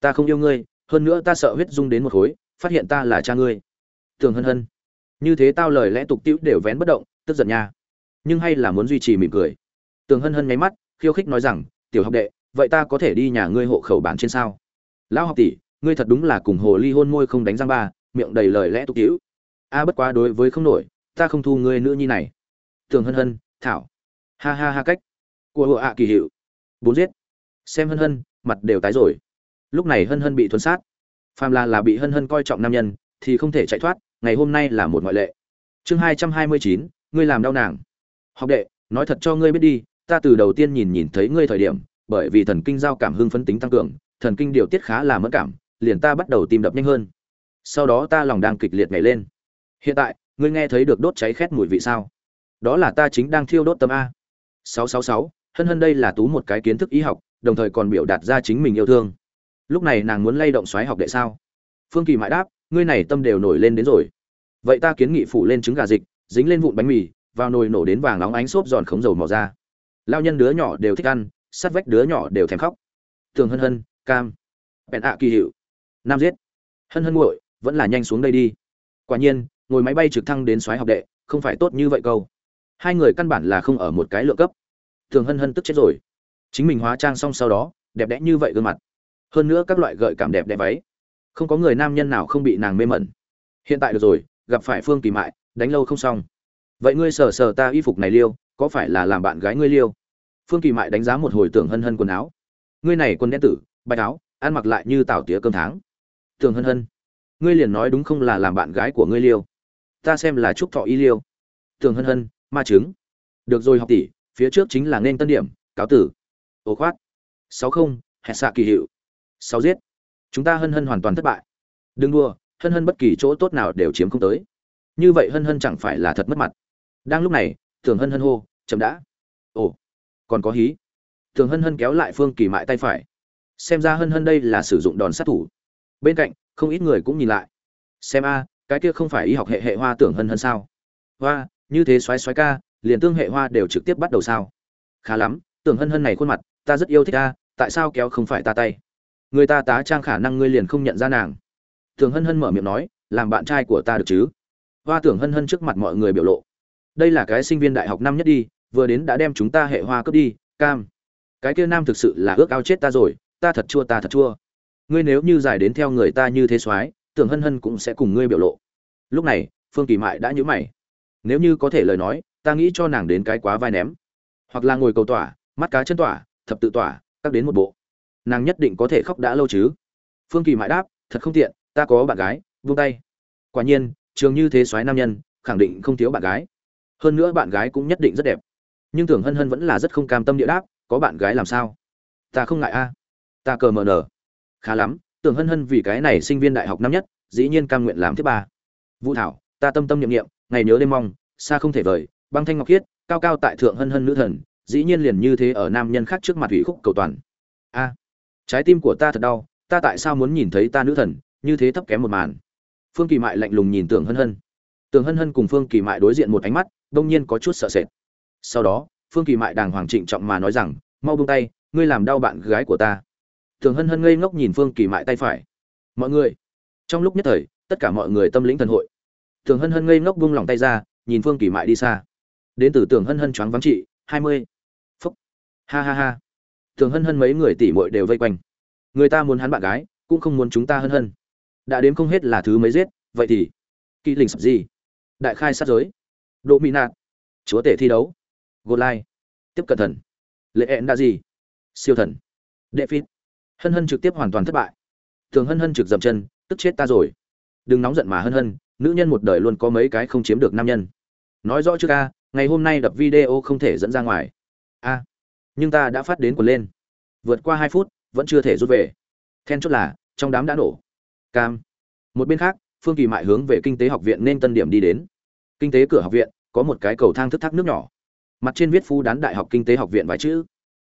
Ta không yêu ngươi, hơn nữa ta sợ huyết dung đến một khối, phát hiện ta là cha ngươi. Thường hân hân. Như thế tao lời lẽ tục tiễu đều vén bất động, tức giận nha. Nhưng hay là muốn duy trì mỉm cười. Tường hân hân nháy mắt, khiêu khích nói rằng, tiểu học đệ, vậy ta có thể đi nhà ngươi hộ khẩu bản trên sao? Lão học tỷ, ngươi thật đúng là cùng hồ ly hôn môi không đánh răng ba, miệng đầy lời lẽ tục tiễu a, bất quá đối với không nổi, ta không thu ngươi nữ nhi này. Tường hân hân thảo. Ha ha ha cách. Của hộ ạ kỳ hiệu. Bốn giết. Xem hân hân, mặt đều tái rồi. Lúc này hân hân bị thuấn sát. Phàm là là bị hân hân coi trọng nam nhân, thì không thể chạy thoát, ngày hôm nay là một ngoại lệ. Chương hai trăm hai mươi chín, ngươi làm đau nàng. Học đệ, nói thật cho ngươi biết đi, ta từ đầu tiên nhìn nhìn thấy ngươi thời điểm, bởi vì thần kinh giao cảm hưng phấn tính tăng cường, thần kinh điều tiết khá là mất cảm, liền ta bắt đầu tim đập nhanh hơn. Sau đó ta lòng đang kịch liệt nhảy lên. Hiện tại, ngươi nghe thấy được đốt cháy khét mùi vị sao? Đó là ta chính đang thiêu đốt tâm a. 666, hân hân đây là tú một cái kiến thức y học đồng thời còn biểu đạt ra chính mình yêu thương. Lúc này nàng muốn lay động xoáy học đệ sao? Phương kỳ mãi đáp ngươi này tâm đều nổi lên đến rồi. Vậy ta kiến nghị phủ lên trứng gà dịch dính lên vụn bánh mì vào nồi nổ đến vàng nóng ánh xốp giòn khống dầu mò ra lao nhân đứa nhỏ đều thích ăn sát vách đứa nhỏ đều thèm khóc. Tường hân hân cam. Bèn ạ kỳ hiệu. Nam giết. Hân hân nguội vẫn là nhanh xuống đây đi. Quả nhiên ngồi máy bay trực thăng đến xoáy học đệ không phải tốt như vậy câu hai người căn bản là không ở một cái lượng cấp. Thường hân hân tức chết rồi. Chính mình hóa trang xong sau đó, đẹp đẽ như vậy gương mặt. Hơn nữa các loại gợi cảm đẹp đẽ váy. Không có người nam nhân nào không bị nàng mê mẩn. Hiện tại được rồi, gặp phải phương kỳ mại, đánh lâu không xong. Vậy ngươi sờ sờ ta y phục này liêu, có phải là làm bạn gái ngươi liêu? Phương kỳ mại đánh giá một hồi tưởng hân hân quần áo. Ngươi này quần đen tử, bạch áo, ăn mặc lại như tảo tía cơm tháng. Tưởng hân hân, ngươi liền nói đúng không là làm bạn gái của ngươi liêu? Ta xem là chúc thọ y liêu. Tưởng hân hân ma chứng. Được rồi học tỷ, phía trước chính là nên tân điểm, cáo tử. Ồ khoát. Sáu không, hẹn xạ kỳ hiệu. Sáu giết. Chúng ta hân hân hoàn toàn thất bại. Đừng đua hân hân bất kỳ chỗ tốt nào đều chiếm không tới. Như vậy hân hân chẳng phải là thật mất mặt. Đang lúc này, thường hân hân hô, chậm đã. Ồ, còn có hí. Thường hân hân kéo lại phương kỳ mại tay phải. Xem ra hân hân đây là sử dụng đòn sát thủ. Bên cạnh, không ít người cũng nhìn lại. Xem a, cái kia không phải y học hệ hệ hoa tưởng hân hân sao? Hoa như thế xoáy xoáy ca, liền tương hệ hoa đều trực tiếp bắt đầu sao? Khá lắm, tưởng hân hân này khuôn mặt, ta rất yêu thích ta, tại sao kéo không phải ta tay? Người ta tá trang khả năng ngươi liền không nhận ra nàng. Tưởng hân hân mở miệng nói, làm bạn trai của ta được chứ? Hoa tưởng hân hân trước mặt mọi người biểu lộ. Đây là cái sinh viên đại học năm nhất đi, vừa đến đã đem chúng ta hệ hoa cướp đi, cam. Cái kia nam thực sự là ước ao chết ta rồi, ta thật chua ta thật chua. Ngươi nếu như giải đến theo người ta như thế soái tưởng hân hân cũng sẽ cùng ngươi biểu lộ. Lúc này, phương kỳ mại đã nhữ mày nếu như có thể lời nói, ta nghĩ cho nàng đến cái quá vai ném. Hoặc là ngồi cầu tỏa, mắt cá chân tỏa, thập tự tỏa, các đến một bộ. Nàng nhất định có thể khóc đã lâu chứ. Phương kỳ mãi đáp, thật không tiện, ta có bạn gái vung tay. Quả nhiên, trường như thế soái nam nhân, khẳng định không thiếu bạn gái. Hơn nữa bạn gái cũng nhất định rất đẹp. Nhưng tưởng hân hân vẫn là rất không cam tâm địa đáp, có bạn gái làm sao? Ta không ngại a. Ta cờ mờ nở khá lắm, tưởng hân hân vì cái này sinh viên đại học năm nhất, dĩ nhiên cam nguyện làm thứ ba. Vũ thảo, ta tâm tâm niệm niệm ngày nhớ đêm mong, xa không thể vời, băng thanh ngọc khiết, cao cao tại thượng hân hân nữ thần, dĩ nhiên liền như thế ở nam nhân khác trước mặt ủy khúc cầu toàn. A, trái tim của ta thật đau, ta tại sao muốn nhìn thấy ta nữ thần, như thế thấp kém một màn. Phương kỳ mại lạnh lùng nhìn tưởng hân hân. Tưởng hân hân cùng phương kỳ mại đối diện một ánh mắt, đông nhiên có chút sợ sệt. Sau đó, phương kỳ mại đàng hoàng trịnh trọng mà nói rằng, mau buông tay, ngươi làm đau bạn gái của ta. Tưởng hân hân ngây ngốc nhìn phương kỳ mại tay phải. Mọi người. Trong lúc nhất thời, tất cả mọi người tâm lĩnh thần hội tưởng hân hân ngây ngốc buông lòng tay ra, nhìn phương kỳ mại đi xa. Đến từ tưởng hân hân choáng vắng trị, hai mươi. Phúc. Ha ha ha. Tưởng hân hân mấy người tỷ muội đều vây quanh. Người ta muốn hắn bạn gái, cũng không muốn chúng ta hân hân. Đã đến không hết là thứ mấy giết, vậy thì kỵ lĩnh sập gì? Đại khai sát giới. Độ Mị nạt. Chúa tể thi đấu. Gột lai. Tiếp cận thần. Lệ ẹn đã gì siêu thần. Đệ phít. Hân hân trực tiếp hoàn toàn thất bại. Thường hân hân trực dậm chân, tức chết ta rồi. Đừng nóng giận mà hân hân nữ nhân một đời luôn có mấy cái không chiếm được nam nhân. Nói rõ trước a ngày hôm nay đập video không thể dẫn ra ngoài. A, nhưng ta đã phát đến quần lên. Vượt qua hai phút, vẫn chưa thể rút về. Then chốt là, trong đám đã nổ. Cam. Một bên khác, phương kỳ mại hướng về kinh tế học viện nên tân điểm đi đến. Kinh tế cửa học viện, có một cái cầu thang thức thác nước nhỏ. Mặt trên viết phu đán đại học kinh tế học viện vài chữ.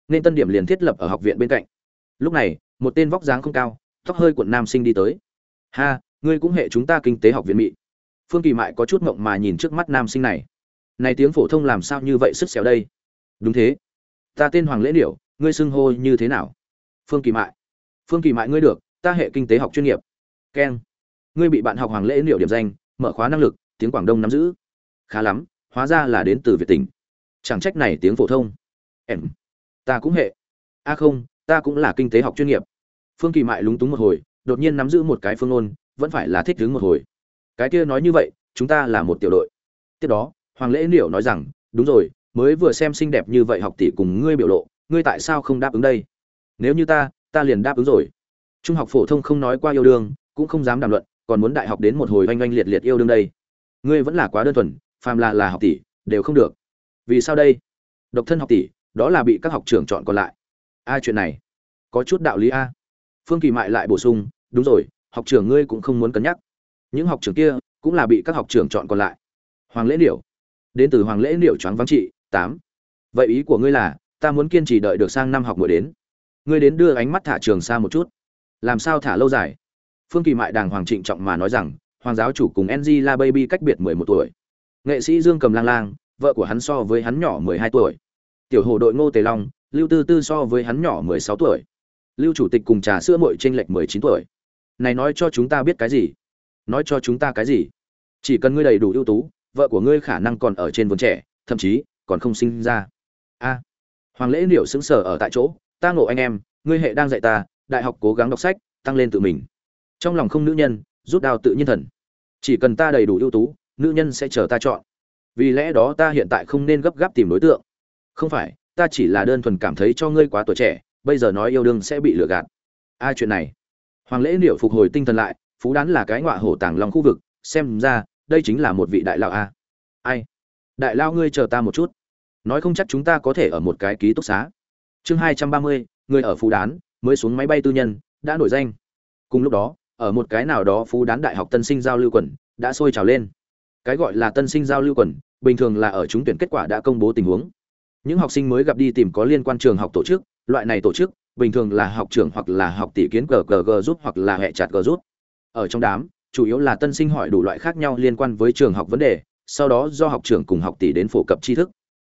Nên tân điểm liền thiết lập ở học viện bên cạnh. Lúc này, một tên vóc dáng không cao, tóc hơi cuộn nam sinh đi tới. Ha ngươi cũng hệ chúng ta kinh tế học viện mỹ phương kỳ mại có chút mộng mà nhìn trước mắt nam sinh này. Này tiếng phổ thông làm sao như vậy sức xẻo đây? Đúng thế. Ta tên hoàng lễ điểu, ngươi xưng hô như thế nào? Phương kỳ mại. Phương kỳ mại ngươi được, ta hệ kinh tế học chuyên nghiệp. Keng ngươi bị bạn học hoàng lễ điểu điểm danh, mở khóa năng lực, tiếng quảng đông nắm giữ. Khá lắm, hóa ra là đến từ việt tỉnh. Chẳng trách này tiếng phổ thông. Em. Ta cũng hệ. A không, ta cũng là kinh tế học chuyên nghiệp. Phương kỳ mại lúng túng một hồi, đột nhiên nắm giữ một cái phương ôn vẫn phải là thích đứng một hồi. Cái kia nói như vậy, chúng ta là một tiểu đội. Tiếp đó, hoàng lễ liễu nói rằng, đúng rồi, mới vừa xem xinh đẹp như vậy học tỷ cùng ngươi biểu lộ, ngươi tại sao không đáp ứng đây? Nếu như ta ta liền đáp ứng rồi. Trung học phổ thông không nói qua yêu đương, cũng không dám đàm luận, còn muốn đại học đến một hồi oanh oanh liệt liệt yêu đương đây. Ngươi vẫn là quá đơn thuần, phàm là là học tỷ, đều không được. Vì sao đây? Độc thân học tỷ, đó là bị các học trưởng chọn còn lại. A, chuyện này, có chút đạo lý a. Phương kỳ mại lại bổ sung, đúng rồi học trưởng ngươi cũng không muốn cân nhắc. Những học trưởng kia cũng là bị các học trưởng chọn còn lại. Hoàng lễ điểu đến từ hoàng lễ điểu choáng vắng trị, tám. Vậy ý của ngươi là, ta muốn kiên trì đợi được sang năm học mỗi đến. Ngươi đến đưa ánh mắt thả trường xa một chút. Làm sao thả lâu dài? Phương kỳ mại đàng hoàng trịnh trọng mà nói rằng, hoàng giáo chủ cùng ng la baby cách biệt mười một tuổi. Nghệ sĩ dương cầm lang lang, vợ của hắn so với hắn nhỏ mười hai tuổi. Tiểu hồ đội ngô tề long, lưu tư tư so với hắn nhỏ mười sáu tuổi. Lưu chủ tịch cùng trà sữa mội t r ê n lệch mười chín tuổi này nói cho chúng ta biết cái gì? Nói cho chúng ta cái gì? Chỉ cần ngươi đầy đủ ưu tú, vợ của ngươi khả năng còn ở trên vườn trẻ, thậm chí còn không sinh ra. A. Hoàng lễ liệu xứng sở ở tại chỗ, ta ngộ anh em, ngươi hệ đang dạy ta, đại học cố gắng đọc sách, tăng lên tự mình. Trong lòng không nữ nhân, rút đao tự nhiên thần. Chỉ cần ta đầy đủ ưu tú, nữ nhân sẽ chờ ta chọn. Vì lẽ đó ta hiện tại không nên gấp gáp tìm đối tượng. Không phải, ta chỉ là đơn thuần cảm thấy cho ngươi quá tuổi trẻ, bây giờ nói yêu đương sẽ bị lừa gạt. Ai chuyện này hoàng lễ liệu phục hồi tinh thần lại, phú đán là cái ngọa hổ tàng lòng khu vực, xem ra, đây chính là một vị đại lão a. Ai? Đại lao ngươi chờ ta một chút. Nói không chắc chúng ta có thể ở một cái ký túc xá. Chương hai trăm ba mươi, người ở phú đán, mới xuống máy bay tư nhân, đã nổi danh. Cùng lúc đó, ở một cái nào đó phú đán đại học tân sinh giao lưu quần, đã sôi trào lên. Cái gọi là tân sinh giao lưu quần, bình thường là ở trúng tuyển kết quả đã công bố tình huống. Những học sinh mới gặp đi tìm có liên quan trường học tổ chức, loại này tổ chức bình thường là học trưởng hoặc là học tỷ kiến gg rút hoặc là hệ chặt g rút ở trong đám, chủ yếu là tân sinh hỏi đủ loại khác nhau liên quan với trường học vấn đề, sau đó do học trưởng cùng học tỷ đến phổ cập tri thức.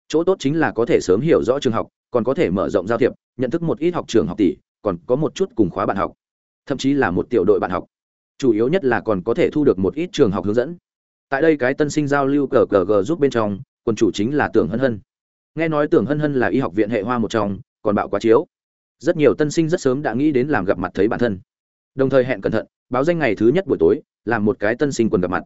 Chỗ tốt chính là có thể sớm hiểu rõ trường học, còn có thể mở rộng giao thiệp, nhận thức một ít học trường học tỷ, còn có một chút cùng khóa bạn học. Thậm chí là một tiểu đội bạn học. Chủ yếu nhất là còn có thể thu được một ít trường học hướng dẫn. Tại đây cái tân sinh giao lưu cờ cờ g giúp bên trong quân chủ chính là tưởng hân hân. Nghe nói tưởng hân hân là y học viện hệ hoa một trong, còn bạo quá chiếu rất nhiều tân sinh rất sớm đã nghĩ đến làm gặp mặt thấy bản thân. Đồng thời hẹn cẩn thận, báo danh ngày thứ nhất buổi tối, làm một cái tân sinh quần gặp mặt.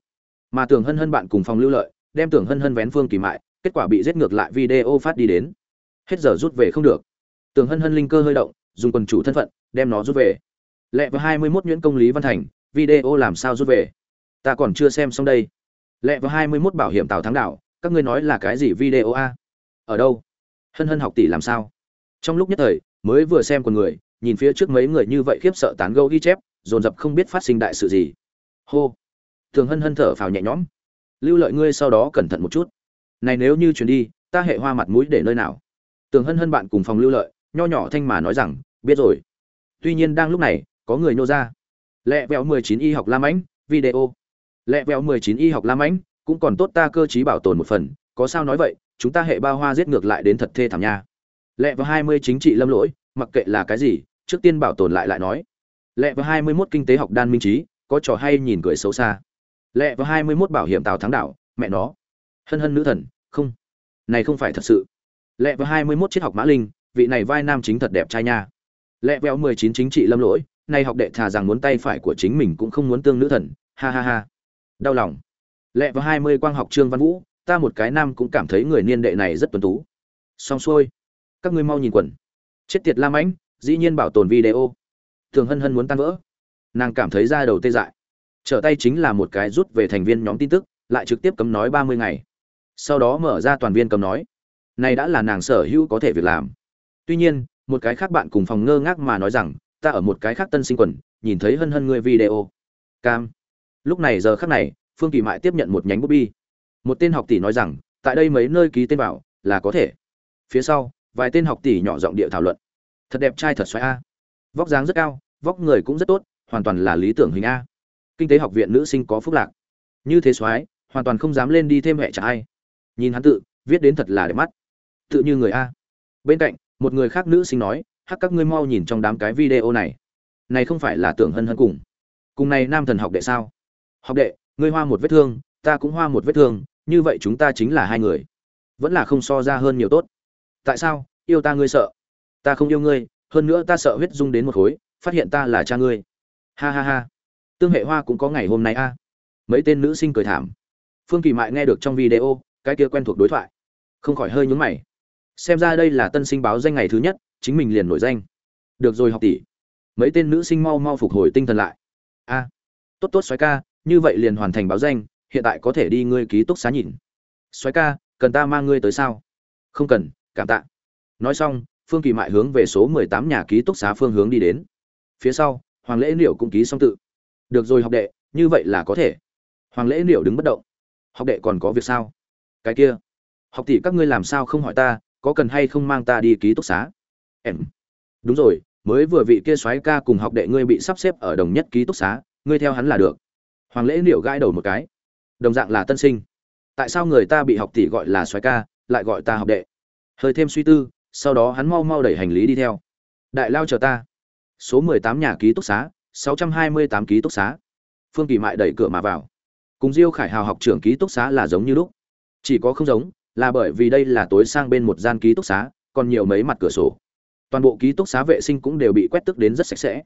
Mà tưởng hân hân bạn cùng phòng lưu lợi, đem tưởng hân hân vén phương kỳ mại, kết quả bị giết ngược lại video phát đi đến. Hết giờ rút về không được. Tưởng hân hân linh cơ hơi động, dùng quần chủ thân phận, đem nó rút về. Lẹ vào hai mươi mốt nhuyễn công lý văn thành, video làm sao rút về? Ta còn chưa xem xong đây. Lẹ vào hai mươi mốt bảo hiểm tào thắng đảo, các ngươi nói là cái gì video a? Ở đâu? Hân hân học tỷ làm sao? Trong lúc nhất thời mới vừa xem con người, nhìn phía trước mấy người như vậy khiếp sợ tán gẫu ghi chép, dồn dập không biết phát sinh đại sự gì. Hô. Thường hân hân thở phào nhẹ nhõm. Lưu lợi ngươi sau đó cẩn thận một chút. Này nếu như chuyển đi, ta hệ hoa mặt mũi để nơi nào? Tường hân hân bạn cùng phòng lưu lợi, nho nhỏ thanh mà nói rằng, biết rồi. Tuy nhiên đang lúc này, có người nô ra. Lẹ vẹo mười chín y học lam ánh, video. Lẹ vẹo mười chín y học lam ánh, cũng còn tốt ta cơ chí bảo tồn một phần, có sao nói vậy, chúng ta hệ ba hoa giết ngược lại đến thật thê thảm nha lẹ vào hai mươi chính trị lâm lỗi, mặc kệ là cái gì, trước tiên bảo tồn lại lại nói. Lẹ vào hai mươi 21 kinh tế học đan minh trí, có trò hay nhìn cười xấu xa. Lẹ vào hai mươi 21 bảo hiểm tào thắng đảo, mẹ nó. Hân hân nữ thần, không. Này không phải thật sự. Lẹ vào hai mươi 21 triết học mã linh, vị này vai nam chính thật đẹp trai nha. Lẹ vẹo mười chín chính trị lâm lỗi, nay học đệ thà rằng muốn tay phải của chính mình cũng không muốn tương nữ thần, ha ha ha. Đau lòng. Lẹ vào hai mươi quang học trương văn vũ, ta một cái nam cũng cảm thấy người niên đệ này rất tuấn tú. Xong xuôi các ngươi mau nhìn quần. Chết tiệt lam ánh dĩ nhiên bảo tồn video. Thường hân hân muốn tan vỡ. Nàng cảm thấy ra đầu tê dại. Trở tay chính là một cái rút về thành viên nhóm tin tức, lại trực tiếp cấm nói ba mươi ngày. Sau đó mở ra toàn viên cấm nói. Này đã là nàng sở hữu có thể việc làm. Tuy nhiên, một cái khác bạn cùng phòng ngơ ngác mà nói rằng, ta ở một cái khác tân sinh quần, nhìn thấy hân hân người video. Cam. Lúc này giờ khác này, phương kỳ mại tiếp nhận một nhánh bút bi. Một tên học tỷ nói rằng, tại đây mấy nơi ký tên vào là có thể. Phía sau vài tên học tỷ nhỏ giọng địa thảo luận. Thật đẹp trai thật xoáy a. Vóc dáng rất cao vóc người cũng rất tốt hoàn toàn là lý tưởng hình a. Kinh tế học viện nữ sinh có phúc lạc. Như thế xoáy, hoàn toàn không dám lên đi thêm hệ trả ai. Nhìn hắn tự viết đến thật là đẹp mắt. Tự như người a. Bên cạnh một người khác nữ sinh nói hắc các ngươi mau nhìn trong đám cái video này. Này không phải là tưởng hân hân cùng. Cùng này nam thần học đệ sao? Học đệ ngươi hoa một vết thương ta cũng hoa một vết thương như vậy chúng ta chính là hai người. Vẫn là không so ra hơn nhiều tốt tại sao? Yêu ta ngươi sợ. Ta không yêu ngươi, hơn nữa ta sợ huyết dung đến một khối, phát hiện ta là cha ngươi. Ha ha ha. Tương hệ hoa cũng có ngày hôm nay a. Mấy tên nữ sinh cười thảm. Phương kỳ mại nghe được trong video, cái kia quen thuộc đối thoại. Không khỏi hơi nhúng mày. Xem ra đây là tân sinh báo danh ngày thứ nhất, chính mình liền nổi danh. Được rồi học tỷ. Mấy tên nữ sinh mau mau phục hồi tinh thần lại. A. Tốt tốt xoáy ca, như vậy liền hoàn thành báo danh, hiện tại có thể đi ngươi ký túc xá nhìn. Xoáy ca, cần ta mang ngươi tới sao? Không cần cảm tạ. Nói xong, phương kỳ mại hướng về số mười tám nhà ký túc xá phương hướng đi đến. Phía sau, hoàng lễ liệu cũng ký xong tự. Được rồi học đệ, như vậy là có thể. Hoàng lễ liệu đứng bất động. Học đệ còn có việc sao? Cái kia. Học tỷ các ngươi làm sao không hỏi ta, có cần hay không mang ta đi ký túc xá? Em. Đúng rồi, mới vừa vị kia soái ca cùng học đệ ngươi bị sắp xếp ở đồng nhất ký túc xá, ngươi theo hắn là được. Hoàng lễ liệu gãi đầu một cái. Đồng dạng là tân sinh. Tại sao người ta bị học tỷ gọi là soái ca, lại gọi ta học đệ? Hơi thêm suy tư, sau đó hắn mau mau đẩy hành lý đi theo. Đại lao chờ ta. Số mười tám nhà ký túc xá, sáu trăm hai mươi tám ký túc xá. Phương kỳ mại đẩy cửa mà vào. Cùng diêu khải hào học trưởng ký túc xá là giống như lúc. Chỉ có không giống, là bởi vì đây là tối sang bên một gian ký túc xá, còn nhiều mấy mặt cửa sổ. Toàn bộ ký túc xá vệ sinh cũng đều bị quét tức đến rất sạch sẽ.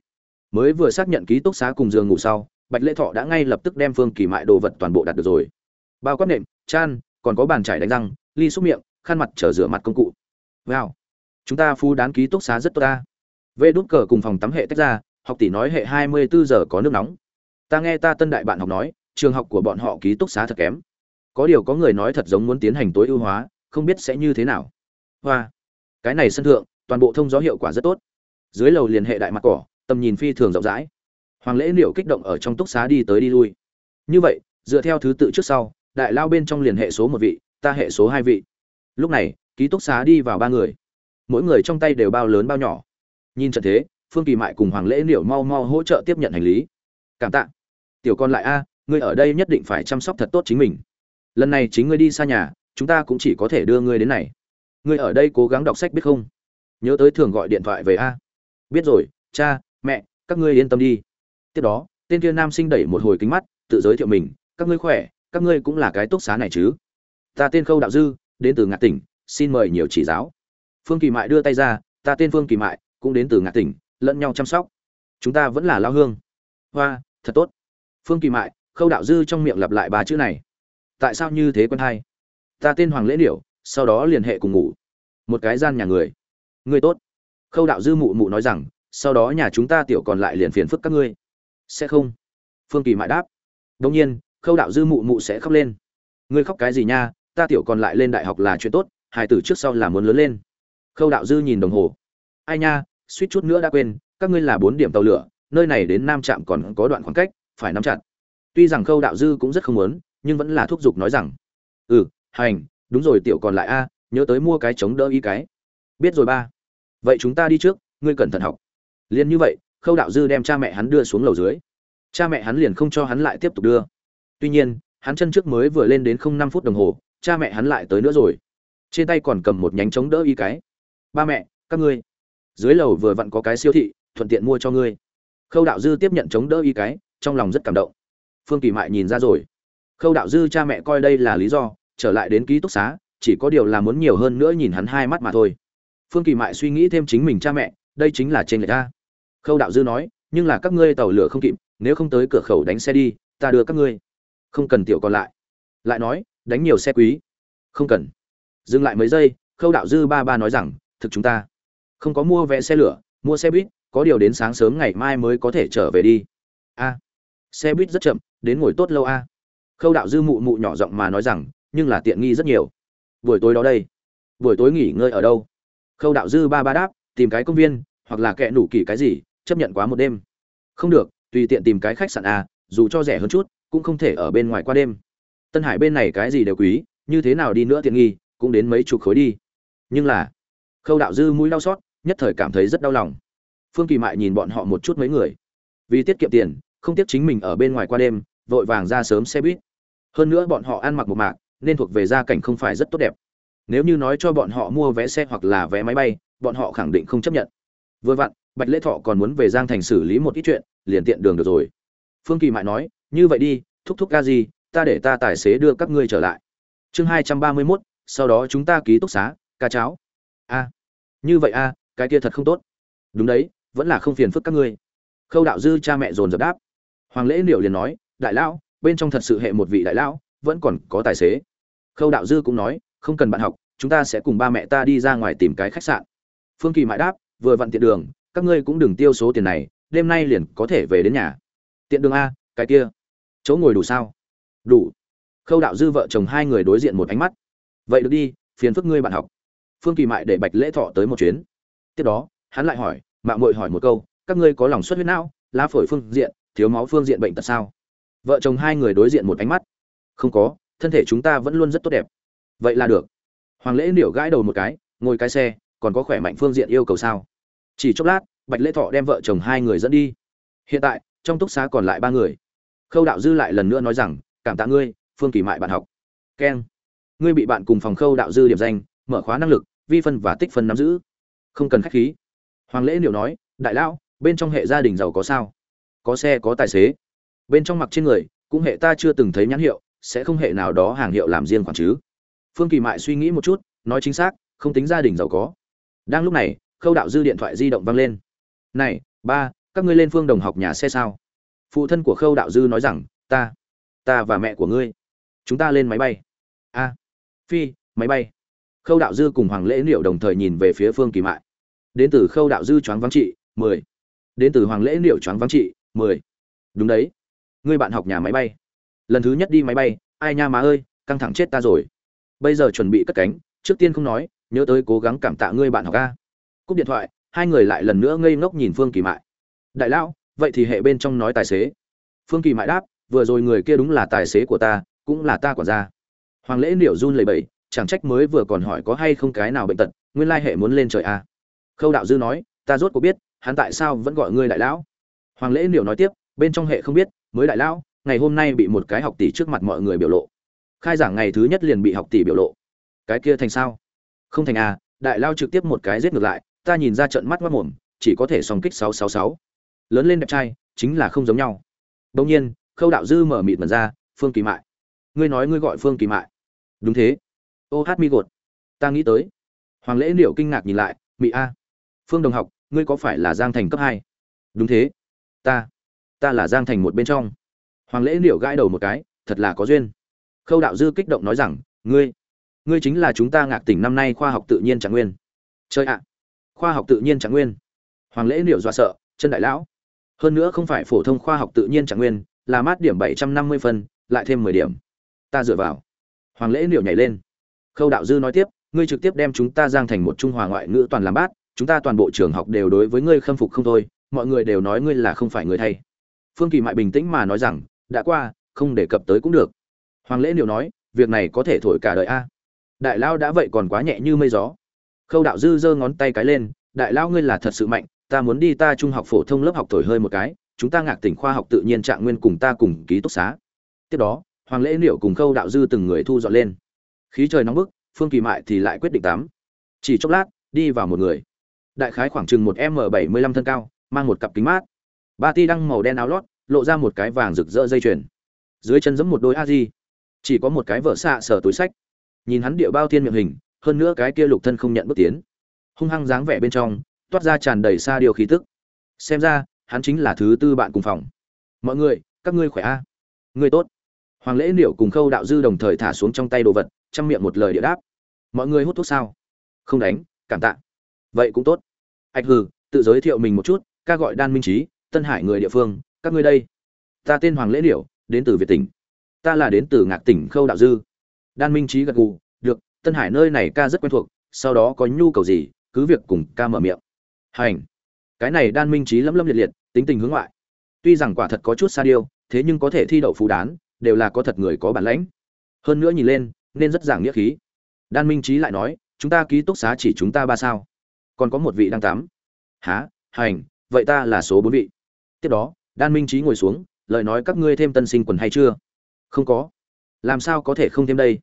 Mới vừa xác nhận ký túc xá cùng giường ngủ sau, bạch lễ thọ đã ngay lập tức đem phương kỳ mại đồ vật toàn bộ đặt được rồi. Bao quát nệm, chan, còn có bàn chải đánh răng, ly xúc miệng khăn mặt trở rửa mặt công cụ. Wow. Chúng ta phu đán ký túc xá rất tốt ta. Vê đút cờ cùng phòng tắm hệ tách ra, học tỷ nói hệ hai mươi bốn giờ có nước nóng. Ta nghe ta tân đại bạn học nói, trường học của bọn họ ký túc xá thật kém. Có điều có người nói thật giống muốn tiến hành tối ưu hóa, không biết sẽ như thế nào. Hoa. Cái này sân thượng, toàn bộ thông gió hiệu quả rất tốt. Dưới lầu liền hệ đại mặt cỏ, tầm nhìn phi thường rộng rãi. Hoàng lễ liệu kích động ở trong túc xá đi tới đi lui. Như vậy, dựa theo thứ tự trước sau, đại lao bên trong liền hệ số một vị, ta hệ số hai vị lúc này, ký túc xá đi vào ba người. Mỗi người trong tay đều bao lớn bao nhỏ. Nhìn trận thế, phương kỳ mại cùng hoàng lễ liệu mau mau hỗ trợ tiếp nhận hành lý. Cảm tạ. Tiểu con lại a, ngươi ở đây nhất định phải chăm sóc thật tốt chính mình. Lần này chính ngươi đi xa nhà, chúng ta cũng chỉ có thể đưa ngươi đến này. Ngươi ở đây cố gắng đọc sách biết không? Nhớ tới thường gọi điện thoại về a. Biết rồi, cha, mẹ, các ngươi yên tâm đi. Tiếp đó, tên kia nam sinh đẩy một hồi kính mắt, tự giới thiệu mình, các ngươi khỏe, các ngươi cũng là cái túc xá này chứ? Ta tên khâu đạo dư đến từ ngạc tỉnh, xin mời nhiều chỉ giáo. Phương kỳ mại đưa tay ra, ta tên phương kỳ mại, cũng đến từ ngạc tỉnh, lẫn nhau chăm sóc. Chúng ta vẫn là lao hương. Hoa, thật tốt. Phương kỳ mại, khâu đạo dư trong miệng lặp lại ba chữ này. Tại sao như thế quân hai? Ta tên hoàng lễ điểu sau đó liên hệ cùng ngủ. Một cái gian nhà người. Người tốt. Khâu đạo dư mụ mụ nói rằng, sau đó nhà chúng ta tiểu còn lại liền phiền phức các ngươi. Sẽ không? Phương kỳ mại đáp. Đông nhiên, khâu đạo dư mụ mụ sẽ khóc lên. Ngươi khóc cái gì nha ta tiểu còn lại lên đại học là chuyện tốt hai tử trước sau là muốn lớn lên. Khâu đạo dư nhìn đồng hồ. Ai nha, suýt chút nữa đã quên, các ngươi là bốn điểm tàu lửa, nơi này đến nam trạm còn có đoạn khoảng cách, phải nắm chặt. Tuy rằng khâu đạo dư cũng rất không muốn, nhưng vẫn là thúc giục nói rằng ừ hành, đúng rồi tiểu còn lại a, nhớ tới mua cái chống đỡ y cái. Biết rồi ba. Vậy chúng ta đi trước, ngươi cẩn thận học. Liền như vậy, khâu đạo dư đem cha mẹ hắn đưa xuống lầu dưới. Cha mẹ hắn liền không cho hắn lại tiếp tục đưa. Tuy nhiên, hắn chân trước mới vừa lên đến không năm phút đồng hồ cha mẹ hắn lại tới nữa rồi. Trên tay còn cầm một nhánh chống đỡ y cái. Ba mẹ, các ngươi. Dưới lầu vừa vặn có cái siêu thị, thuận tiện mua cho ngươi. Khâu đạo dư tiếp nhận chống đỡ y cái, trong lòng rất cảm động. Phương kỳ mại nhìn ra rồi. Khâu đạo dư cha mẹ coi đây là lý do, trở lại đến ký túc xá, chỉ có điều là muốn nhiều hơn nữa nhìn hắn hai mắt mà thôi. Phương kỳ mại suy nghĩ thêm chính mình cha mẹ, đây chính là trên lệch ta khâu đạo dư nói, nhưng là các ngươi tàu lửa không kịp, nếu không tới cửa khẩu đánh xe đi, ta đưa các ngươi. Không cần tiểu còn lại. Lại nói đánh nhiều xe quý. Không cần. Dừng lại mấy giây, khâu đạo dư ba ba nói rằng, thực chúng ta không có mua vé xe lửa, mua xe buýt, có điều đến sáng sớm ngày mai mới có thể trở về đi. A, xe buýt rất chậm, đến ngồi tốt lâu a. Khâu đạo dư mụ mụ nhỏ giọng mà nói rằng, nhưng là tiện nghi rất nhiều. Buổi tối đó đây. Buổi tối nghỉ ngơi ở đâu? Khâu đạo dư ba ba đáp, tìm cái công viên, hoặc là kẹ nủ kỳ cái gì, chấp nhận quá một đêm. Không được, tùy tiện tìm cái khách sạn a, dù cho rẻ hơn chút, cũng không thể ở bên ngoài qua đêm tân hải bên này cái gì đều quý, như thế nào đi nữa tiện nghi, cũng đến mấy chục khối đi. Nhưng là, khâu đạo dư mũi đau xót, nhất thời cảm thấy rất đau lòng. Phương kỳ mại nhìn bọn họ một chút mấy người. Vì tiết kiệm tiền, không tiếc chính mình ở bên ngoài qua đêm, vội vàng ra sớm xe buýt. Hơn nữa bọn họ ăn mặc một mạc, nên thuộc về gia cảnh không phải rất tốt đẹp. Nếu như nói cho bọn họ mua vé xe hoặc là vé máy bay, bọn họ khẳng định không chấp nhận. Vừa vặn, bạch lễ thọ còn muốn về giang thành xử lý một ít chuyện, liền tiện đường được rồi. Phương kỳ mại nói, như vậy đi, thúc thúc ca gì ta để ta tài xế đưa các ngươi trở lại. Chương hai trăm ba mươi mốt, sau đó chúng ta ký túc xá, ca cháo. A, như vậy a, cái kia thật không tốt. Đúng đấy, vẫn là không phiền phức các ngươi. Khâu đạo dư cha mẹ dồn dập đáp. Hoàng lễ liệu liền nói, đại lão, bên trong thật sự hệ một vị đại lão, vẫn còn có tài xế. Khâu đạo dư cũng nói, không cần bạn học, chúng ta sẽ cùng ba mẹ ta đi ra ngoài tìm cái khách sạn. Phương kỳ mãi đáp, vừa vặn tiện đường, các ngươi cũng đừng tiêu số tiền này, đêm nay liền có thể về đến nhà. Tiện đường a, cái kia, chỗ ngồi đủ sao? Đủ. Khâu đạo dư vợ chồng hai người đối diện một ánh mắt. Vậy được đi, phiền phức ngươi bạn học. Phương kỳ mại để bạch lễ thọ tới một chuyến. Tiếp đó, hắn lại hỏi mạng mội hỏi một câu, các ngươi có lòng xuất huyết não, lá phổi phương diện, thiếu máu phương diện bệnh tật sao? Vợ chồng hai người đối diện một ánh mắt. Không có, thân thể chúng ta vẫn luôn rất tốt đẹp. Vậy là được. Hoàng lễ niệu gãi đầu một cái, ngồi cái xe, còn có khỏe mạnh phương diện yêu cầu sao? Chỉ chốc lát, bạch lễ thọ đem vợ chồng hai người dẫn đi. Hiện tại, trong túc xá còn lại ba người. Khâu đạo dư lại lần nữa nói rằng cảm tạ ngươi, phương kỳ mại bạn học. Keng. Ngươi bị bạn cùng phòng khâu đạo dư điểm danh, mở khóa năng lực, vi phân và tích phân nắm giữ. Không cần khách khí. Hoàng lễ liệu nói, đại lão, bên trong hệ gia đình giàu có sao? Có xe, có tài xế. Bên trong mặc trên người, cũng hệ ta chưa từng thấy nhãn hiệu, sẽ không hệ nào đó hàng hiệu làm riêng khoản chứ? Phương kỳ mại suy nghĩ một chút, nói chính xác, không tính gia đình giàu có. Đang lúc này, khâu đạo dư điện thoại di động vang lên. Này, ba, các ngươi lên phương đồng học nhà xe sao? Phụ thân của khâu đạo dư nói rằng, ta ta và mẹ của ngươi. Chúng ta lên máy bay. A. Phi, máy bay. Khâu đạo dư cùng hoàng lễ liệu đồng thời nhìn về phía phương kỳ mại. Đến từ khâu đạo dư choáng vắng trị, mười. Đến từ hoàng lễ liệu choáng vắng trị, mười. Đúng đấy. Ngươi bạn học nhà máy bay. Lần thứ nhất đi máy bay, ai nha má ơi, căng thẳng chết ta rồi. Bây giờ chuẩn bị cất cánh, trước tiên không nói, nhớ tới cố gắng cảm tạ ngươi bạn học a. Cúp điện thoại, hai người lại lần nữa ngây ngốc nhìn phương kỳ mại. Đại lão, vậy thì hệ bên trong nói tài xế. Phương kỳ mại đáp vừa rồi người kia đúng là tài xế của ta, cũng là ta quản gia. Hoàng lễ liệu run lầy bẩy, chẳng trách mới vừa còn hỏi có hay không cái nào bệnh tật, nguyên lai hệ muốn lên trời a khâu đạo dư nói, ta rốt có biết, hắn tại sao vẫn gọi ngươi đại lão. Hoàng lễ liệu nói tiếp, bên trong hệ không biết, mới đại lão, ngày hôm nay bị một cái học tỷ trước mặt mọi người biểu lộ. Khai giảng ngày thứ nhất liền bị học tỷ biểu lộ. Cái kia thành sao? Không thành à đại lao trực tiếp một cái giết ngược lại, ta nhìn ra trận mắt mất mồm, chỉ có thể song kích sáu sáu sáu. Lớn lên đẹp trai, chính là không giống nhau. Đông nhiên khâu đạo dư mở mịt mật ra, phương kỳ mại. Ngươi nói ngươi gọi phương kỳ mại. Đúng thế. Ô hát mi gột. Ta nghĩ tới. Hoàng lễ liệu kinh ngạc nhìn lại, mị a. Phương đồng học, ngươi có phải là giang thành cấp hai? Đúng thế. Ta. Ta là giang thành một bên trong. Hoàng lễ liệu gãi đầu một cái, thật là có duyên. Khâu đạo dư kích động nói rằng, ngươi ngươi chính là chúng ta ngạc tỉnh năm nay khoa học tự nhiên trạng nguyên. Chơi ạ. Khoa học tự nhiên trạng nguyên. Hoàng lễ liệu dọa sợ, chân đại lão. Hơn nữa không phải phổ thông khoa học tự nhiên trạng nguyên là mát điểm bảy trăm năm mươi phân, lại thêm mười điểm. Ta dựa vào. Hoàng lễ liệu nhảy lên. Khâu đạo dư nói tiếp, ngươi trực tiếp đem chúng ta giang thành một trung hòa ngoại ngữ toàn làm bát, chúng ta toàn bộ trường học đều đối với ngươi khâm phục không thôi, mọi người đều nói ngươi là không phải người thay. Phương kỳ mại bình tĩnh mà nói rằng, đã qua, không đề cập tới cũng được. Hoàng lễ liệu nói, việc này có thể thổi cả đời a. Đại lao đã vậy còn quá nhẹ như mây gió. Khâu đạo dư giơ ngón tay cái lên, đại lao ngươi là thật sự mạnh, ta muốn đi ta trung học phổ thông lớp học thổi hơi một cái chúng ta ngạc tỉnh khoa học tự nhiên trạng nguyên cùng ta cùng ký túc xá. Tiếp đó, hoàng lễ liệu cùng khâu đạo dư từng người thu dọn lên. Khí trời nóng bức, phương kỳ mại thì lại quyết định tắm. Chỉ chốc lát, đi vào một người. Đại khái khoảng chừng một m bảy mươi lăm thân cao, mang một cặp kính mát. Ba ti đăng màu đen áo lót, lộ ra một cái vàng rực rỡ dây chuyền. Dưới chân giẫm một đôi a di. Chỉ có một cái vợ xạ sở túi sách. Nhìn hắn địa bao thiên miệng hình, hơn nữa cái kia lục thân không nhận bước tiến. Hung hăng dáng vẻ bên trong, toát ra tràn đầy xa điều khí tức. Xem ra hắn chính là thứ tư bạn cùng phòng. Mọi người các ngươi khỏe a? À? ngươi tốt. Hoàng lễ liệu cùng khâu đạo dư đồng thời thả xuống trong tay đồ vật trong miệng một lời địa đáp. Mọi người hút thuốc sao? Không đánh cảm tạ. Vậy cũng tốt. Ạch hừ tự giới thiệu mình một chút ca gọi đan minh trí tân hải người địa phương các ngươi đây. Ta tên hoàng lễ Liễu, đến từ việt tỉnh. Ta là đến từ ngạc tỉnh khâu đạo dư. Đan minh trí gật gù được tân hải nơi này ca rất quen thuộc sau đó có nhu cầu gì cứ việc cùng ca mở miệng. Hành cái này đan minh trí lấm lấm liệt liệt, tính tình hướng ngoại. Tuy rằng quả thật có chút xa điêu, thế nhưng có thể thi đậu phú đán, đều là có thật người có bản lãnh. Hơn nữa nhìn lên, nên rất giảng nghĩa khí. Đan minh trí lại nói, chúng ta ký túc xá chỉ chúng ta ba sao? Còn có một vị đang tắm há hành, vậy ta là số bốn vị. Tiếp đó, đan minh trí ngồi xuống, lời nói các ngươi thêm tân sinh quần hay chưa? Không có. Làm sao có thể không thêm đây?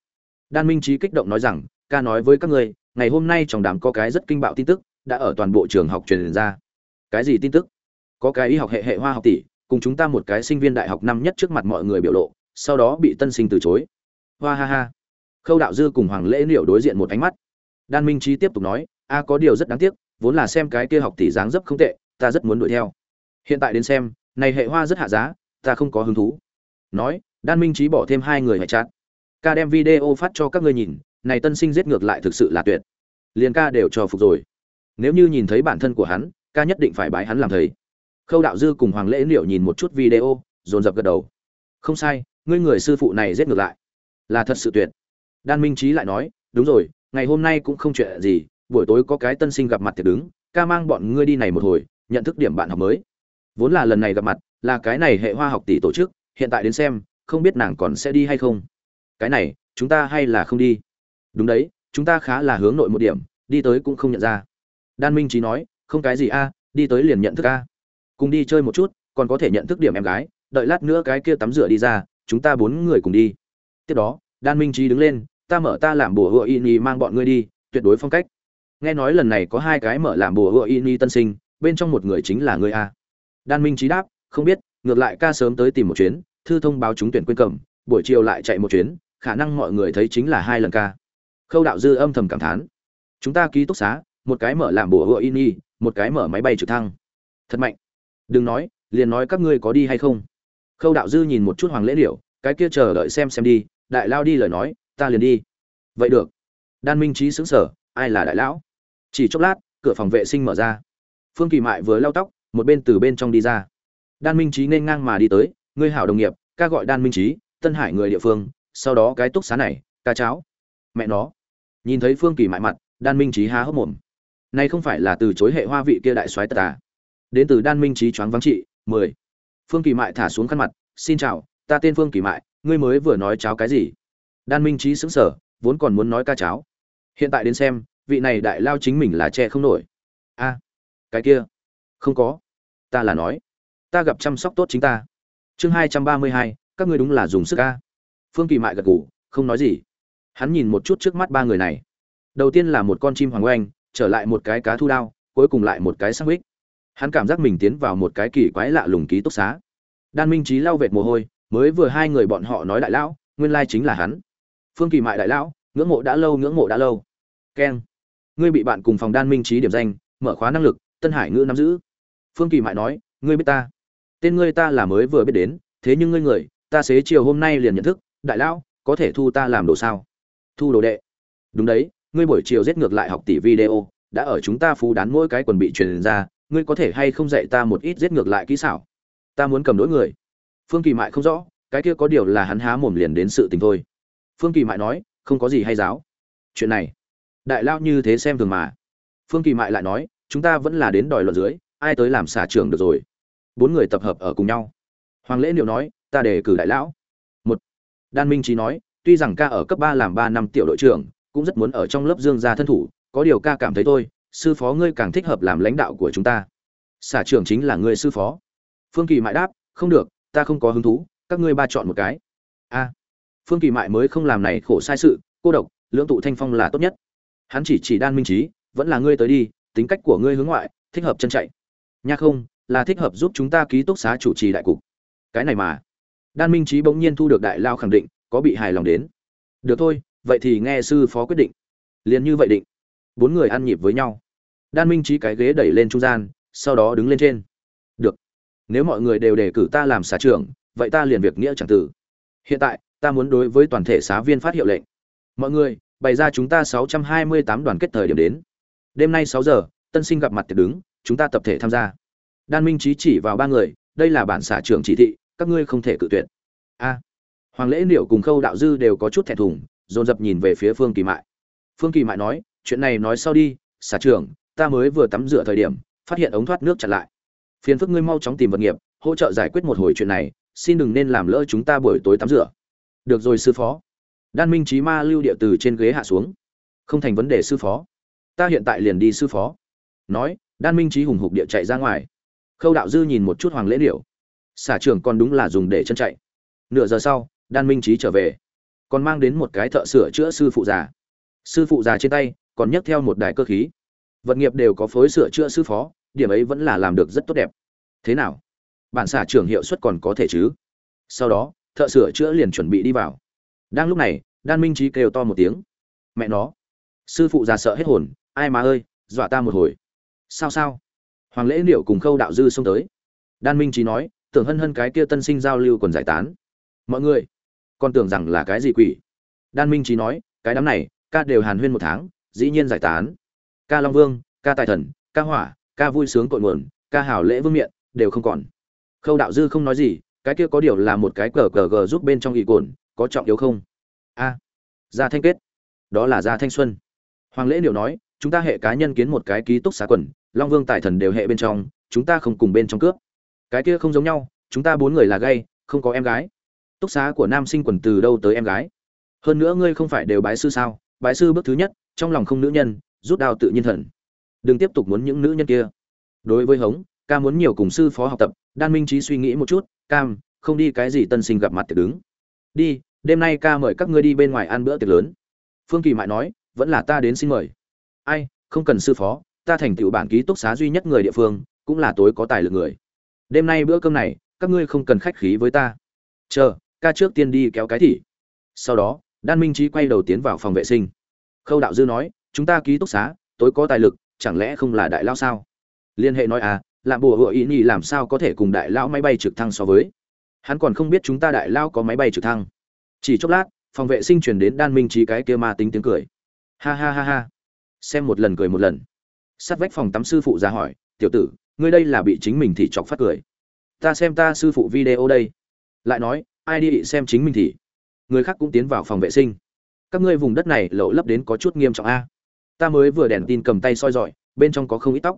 Đan minh trí kích động nói rằng, ca nói với các ngươi, ngày hôm nay trong đám có cái rất kinh bạo tin tức, đã ở toàn bộ trường học truyền ra cái gì tin tức? Có cái y học hệ hệ hoa học tỷ, cùng chúng ta một cái sinh viên đại học năm nhất trước mặt mọi người biểu lộ, sau đó bị tân sinh từ chối. Hoa ha ha. Khâu đạo dư cùng hoàng lễ liệu đối diện một ánh mắt. Đan minh trí tiếp tục nói, a, có điều rất đáng tiếc, vốn là xem cái kia học tỷ dáng dấp không tệ, ta rất muốn đuổi theo. Hiện tại đến xem, này hệ hoa rất hạ giá, ta không có hứng thú. Nói, đan minh trí bỏ thêm hai người hệ chát ca đem video phát cho các ngươi nhìn, này tân sinh giết ngược lại thực sự là tuyệt. Liền ca đều cho phục rồi. Nếu như nhìn thấy bản thân của hắn ca nhất định phải bái hắn làm thầy. Khâu đạo dư cùng hoàng lễ liệu nhìn một chút video, dồn dập gật đầu. Không sai, ngươi người sư phụ này giết ngược lại. Là thật sự tuyệt. Đan minh trí lại nói, đúng rồi, ngày hôm nay cũng không chuyện gì, buổi tối có cái tân sinh gặp mặt thì đứng, ca mang bọn ngươi đi này một hồi, nhận thức điểm bạn học mới. Vốn là lần này gặp mặt, là cái này hệ hoa học tỷ tổ chức, hiện tại đến xem, không biết nàng còn sẽ đi hay không. Cái này, chúng ta hay là không đi. Đúng đấy, chúng ta khá là hướng nội một điểm, đi tới cũng không nhận ra. Đan minh trí nói không cái gì a, đi tới liền nhận thức a. Cùng đi chơi một chút, còn có thể nhận thức điểm em gái, đợi lát nữa cái kia tắm rửa đi ra, chúng ta bốn người cùng đi. Tiếp đó, đan minh trí đứng lên, ta mở ta làm bùa hựa y ni mang bọn ngươi đi, tuyệt đối phong cách. Nghe nói lần này có hai cái mở làm bùa hựa y ni tân sinh, bên trong một người chính là ngươi a. Đan minh trí đáp, không biết, ngược lại ca sớm tới tìm một chuyến, thư thông báo chúng tuyển quên cầm, buổi chiều lại chạy một chuyến, khả năng mọi người thấy chính là hai lần ca. Khâu đạo dư âm thầm cảm thán, chúng ta ký túc xá, một cái mở làm bùa hựa y một cái mở máy bay trực thăng. Thật mạnh. Đừng nói, liền nói các ngươi có đi hay không. Khâu đạo dư nhìn một chút hoàng lễ điệu cái kia chờ đợi xem xem đi, đại lao đi lời nói, ta liền đi. Vậy được. Đan minh trí xứng sở ai là đại lão? Chỉ chốc lát, cửa phòng vệ sinh mở ra. Phương kỳ mại vừa lau tóc, một bên từ bên trong đi ra. Đan minh trí nên ngang mà đi tới, ngươi hảo đồng nghiệp, ca gọi đan minh trí tân hải người địa phương, sau đó cái túc xá này, ca cháo mẹ nó. Nhìn thấy phương kỳ mại mặt, đan minh trí há hốc mồm này không phải là từ chối hệ hoa vị kia đại soái ta à. đến từ đan minh trí choáng vắng trị, mười. Phương kỳ mại thả xuống khăn mặt, xin chào, ta tên phương kỳ mại, ngươi mới vừa nói cháo cái gì? Đan minh trí xứng sở vốn còn muốn nói ca cháo. Hiện tại đến xem, vị này đại lao chính mình là che không nổi. A, cái kia, không có. Ta là nói, ta gặp chăm sóc tốt chính ta. Chương hai trăm ba mươi hai, các ngươi đúng là dùng sức a. Phương kỳ mại gật gù, không nói gì. Hắn nhìn một chút trước mắt ba người này. Đầu tiên là một con chim hoàng oanh trở lại một cái cá thu đao, cuối cùng lại một cái sandwich. Bích hắn cảm giác mình tiến vào một cái kỳ quái lạ lùng ký túc xá. Đan minh trí lau vệt mồ hôi, mới vừa hai người bọn họ nói đại lão, nguyên lai chính là hắn. Phương kỳ mại đại lão, ngưỡng mộ đã lâu, ngưỡng mộ đã lâu. Keng. Ngươi bị bạn cùng phòng đan minh trí điểm danh, mở khóa năng lực, tân hải ngữ nắm giữ. Phương kỳ mại nói, ngươi biết ta. Tên ngươi ta là mới vừa biết đến, thế nhưng ngươi người, ta xế chiều hôm nay liền nhận thức, đại lão, có thể thu ta làm đồ sao? Thu đồ đệ. Đúng đấy ngươi buổi chiều giết ngược lại học tỷ video, đã ở chúng ta phú đán mỗi cái quần bị truyền ra, ngươi có thể hay không dạy ta một ít giết ngược lại kỹ xảo? Ta muốn cầm đối người. Phương kỳ mại không rõ, cái kia có điều là hắn há mồm liền đến sự tình thôi. Phương kỳ mại nói, không có gì hay giáo. Chuyện này, đại lao như thế xem thường mà. Phương kỳ mại lại nói, chúng ta vẫn là đến đòi luật dưới, ai tới làm xả trưởng được rồi? Bốn người tập hợp ở cùng nhau. Hoàng lễ liệu nói, ta đề cử đại lão. Một, đan minh trí nói, tuy rằng ca ở cấp ba làm ba năm tiểu đội trưởng cũng rất muốn ở trong lớp dương gia thân thủ, có điều ca cảm thấy tôi, sư phó ngươi càng thích hợp làm lãnh đạo của chúng ta. Xả trưởng chính là ngươi sư phó. Phương kỳ mại đáp, không được, ta không có hứng thú, các ngươi ba chọn một cái. A. Phương kỳ mại mới không làm này khổ sai sự, cô độc, lưỡng tụ thanh phong là tốt nhất. Hắn chỉ chỉ đan minh trí, vẫn là ngươi tới đi, tính cách của ngươi hướng ngoại, thích hợp chân chạy. Nha không, là thích hợp giúp chúng ta ký túc xá chủ trì đại cục. Cái này mà. Đan minh trí bỗng nhiên thu được đại lao khẳng định, có bị hài lòng đến. Được thôi vậy thì nghe sư phó quyết định. Liền như vậy định. Bốn người ăn nhịp với nhau. Đan minh trí cái ghế đẩy lên trung gian, sau đó đứng lên trên. Được. Nếu mọi người đều đề cử ta làm xá trưởng, vậy ta liền việc nghĩa chẳng tử hiện tại, ta muốn đối với toàn thể xá viên phát hiệu lệnh. Mọi người, bày ra chúng ta 628 đoàn kết thời điểm đến. Đêm nay 6 giờ, tân sinh gặp mặt tiệc đứng, chúng ta tập thể tham gia. Đan minh trí chỉ vào ba người, đây là bản xả trưởng chỉ thị, các ngươi không thể cự tuyệt. A. Hoàng lễ liệu cùng khâu đạo dư đều có chút thẹn thùng dồn dập nhìn về phía phương kỳ mại. Phương kỳ mại nói, chuyện này nói sau đi xà trưởng, ta mới vừa tắm rửa thời điểm, phát hiện ống thoát nước chặn lại. Phiền phức ngươi mau chóng tìm vật nghiệp, hỗ trợ giải quyết một hồi chuyện này, xin đừng nên làm lỡ chúng ta buổi tối tắm rửa. Được rồi, sư phó. Đan minh trí ma lưu địa từ trên ghế hạ xuống. Không thành vấn đề, sư phó. Ta hiện tại liền đi, sư phó. Nói, đan minh trí hùng hục địa chạy ra ngoài. Khâu đạo dư nhìn một chút hoàng lễ điệu xả trưởng còn đúng là dùng để chân chạy. Nửa giờ sau, đan minh trí trở về còn mang đến một cái thợ sửa chữa sư phụ già. Sư phụ già trên tay, còn nhấc theo một đài cơ khí. Vật nghiệp đều có phối sửa chữa sư phó, điểm ấy vẫn là làm được rất tốt đẹp. Thế nào? Bản xả trưởng hiệu suất còn có thể chứ? Sau đó, thợ sửa chữa liền chuẩn bị đi vào. Đang lúc này, đan minh trí kêu to một tiếng. Mẹ nó! Sư phụ già sợ hết hồn, ai mà ơi, dọa ta một hồi. Sao sao? Hoàng lễ liệu cùng khâu đạo dư xông tới. Đan minh trí nói, tưởng hân hân cái kia tân sinh giao lưu còn giải tán. Mọi người còn tưởng rằng là cái gì quỷ. Đan minh trí nói, cái đám này, ca đều hàn huyên một tháng, dĩ nhiên giải tán. Ca long vương, ca tài thần, ca hỏa, ca vui sướng cội nguồn, ca hảo lễ vương miện, đều không còn. Khâu đạo dư không nói gì, cái kia có điều là một cái cờ cờ gờ giúp bên trong ý cồn, có trọng yếu không? A, gia thanh kết. Đó là gia thanh xuân. Hoàng lễ điều nói, chúng ta hệ cá nhân kiến một cái ký túc xá quần, long vương tài thần đều hệ bên trong, chúng ta không cùng bên trong cướp. Cái kia không giống nhau, chúng ta bốn người là gay, không có em gái túc xá của nam sinh quần từ đâu tới em gái? Hơn nữa ngươi không phải đều bái sư sao? Bái sư bước thứ nhất, trong lòng không nữ nhân, rút đao tự nhiên thần. Đừng tiếp tục muốn những nữ nhân kia. Đối với hống, ca muốn nhiều cùng sư phó học tập, đan minh trí suy nghĩ một chút, cam, không đi cái gì tân sinh gặp mặt thì đứng. Đi, đêm nay ca mời các ngươi đi bên ngoài ăn bữa tiệc lớn. Phương kỳ mại nói, vẫn là ta đến xin mời. Ai, không cần sư phó, ta thành tựu bản ký túc xá duy nhất người địa phương, cũng là tối có tài lực người. Đêm nay bữa cơm này, các ngươi không cần khách khí với ta. Chờ ca trước tiên đi kéo cái thỉ. Sau đó, đan minh trí quay đầu tiến vào phòng vệ sinh. Khâu đạo dư nói, chúng ta ký túc xá, tối có tài lực, chẳng lẽ không là đại lao sao? Liên hệ nói à làm bùa hựa ý nhì làm sao có thể cùng đại lao máy bay trực thăng so với? Hắn còn không biết chúng ta đại lao có máy bay trực thăng. Chỉ chốc lát, phòng vệ sinh chuyển đến đan minh trí cái kia ma tính tiếng cười. Ha ha ha ha. Xem một lần cười một lần. Sát vách phòng tắm sư phụ ra hỏi, tiểu tử, ngươi đây là bị chính mình thì chọc phát cười. Ta xem ta sư phụ video đây. Lại nói ai đi xem chính mình thì người khác cũng tiến vào phòng vệ sinh. Các ngươi vùng đất này lậu lấp đến có chút nghiêm trọng a. Ta mới vừa đèn tin cầm tay soi dọi, bên trong có không ít tóc.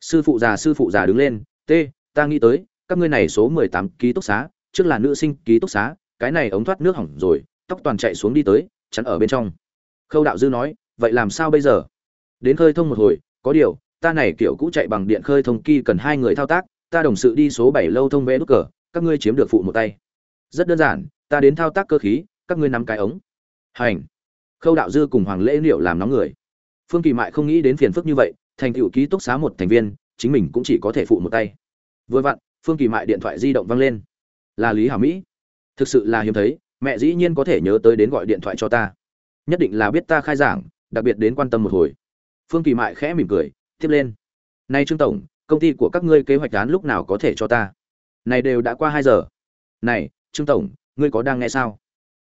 Sư phụ già, sư phụ già đứng lên t ta nghĩ tới, các ngươi này số mười tám ký túc xá, trước là nữ sinh ký túc xá, cái này ống thoát nước hỏng rồi, tóc toàn chạy xuống đi tới, chắn ở bên trong. Khâu đạo dư nói, vậy làm sao bây giờ? Đến khơi thông một hồi, có điều, ta này kiểu cũ chạy bằng điện khơi thông kỳ cần hai người thao tác, ta đồng sự đi số bảy lâu thông vẽ nút cờ, các ngươi chiếm được phụ một tay rất đơn giản, ta đến thao tác cơ khí, các ngươi nắm cái ống. Hành. Khâu đạo dư cùng hoàng lễ liệu làm nóng người. Phương kỳ mại không nghĩ đến phiền phức như vậy, thành cựu ký túc xá một thành viên, chính mình cũng chỉ có thể phụ một tay. Vừa vặn, phương kỳ mại điện thoại di động văng lên. Là lý hảo mỹ. Thực sự là hiếm thấy, mẹ dĩ nhiên có thể nhớ tới đến gọi điện thoại cho ta. Nhất định là biết ta khai giảng, đặc biệt đến quan tâm một hồi. Phương kỳ mại khẽ mỉm cười, tiếp lên. Nay trương tổng, công ty của các ngươi kế hoạch án lúc nào có thể cho ta? Này đều đã qua hai giờ. Này trương tổng, ngươi có đang nghe sao?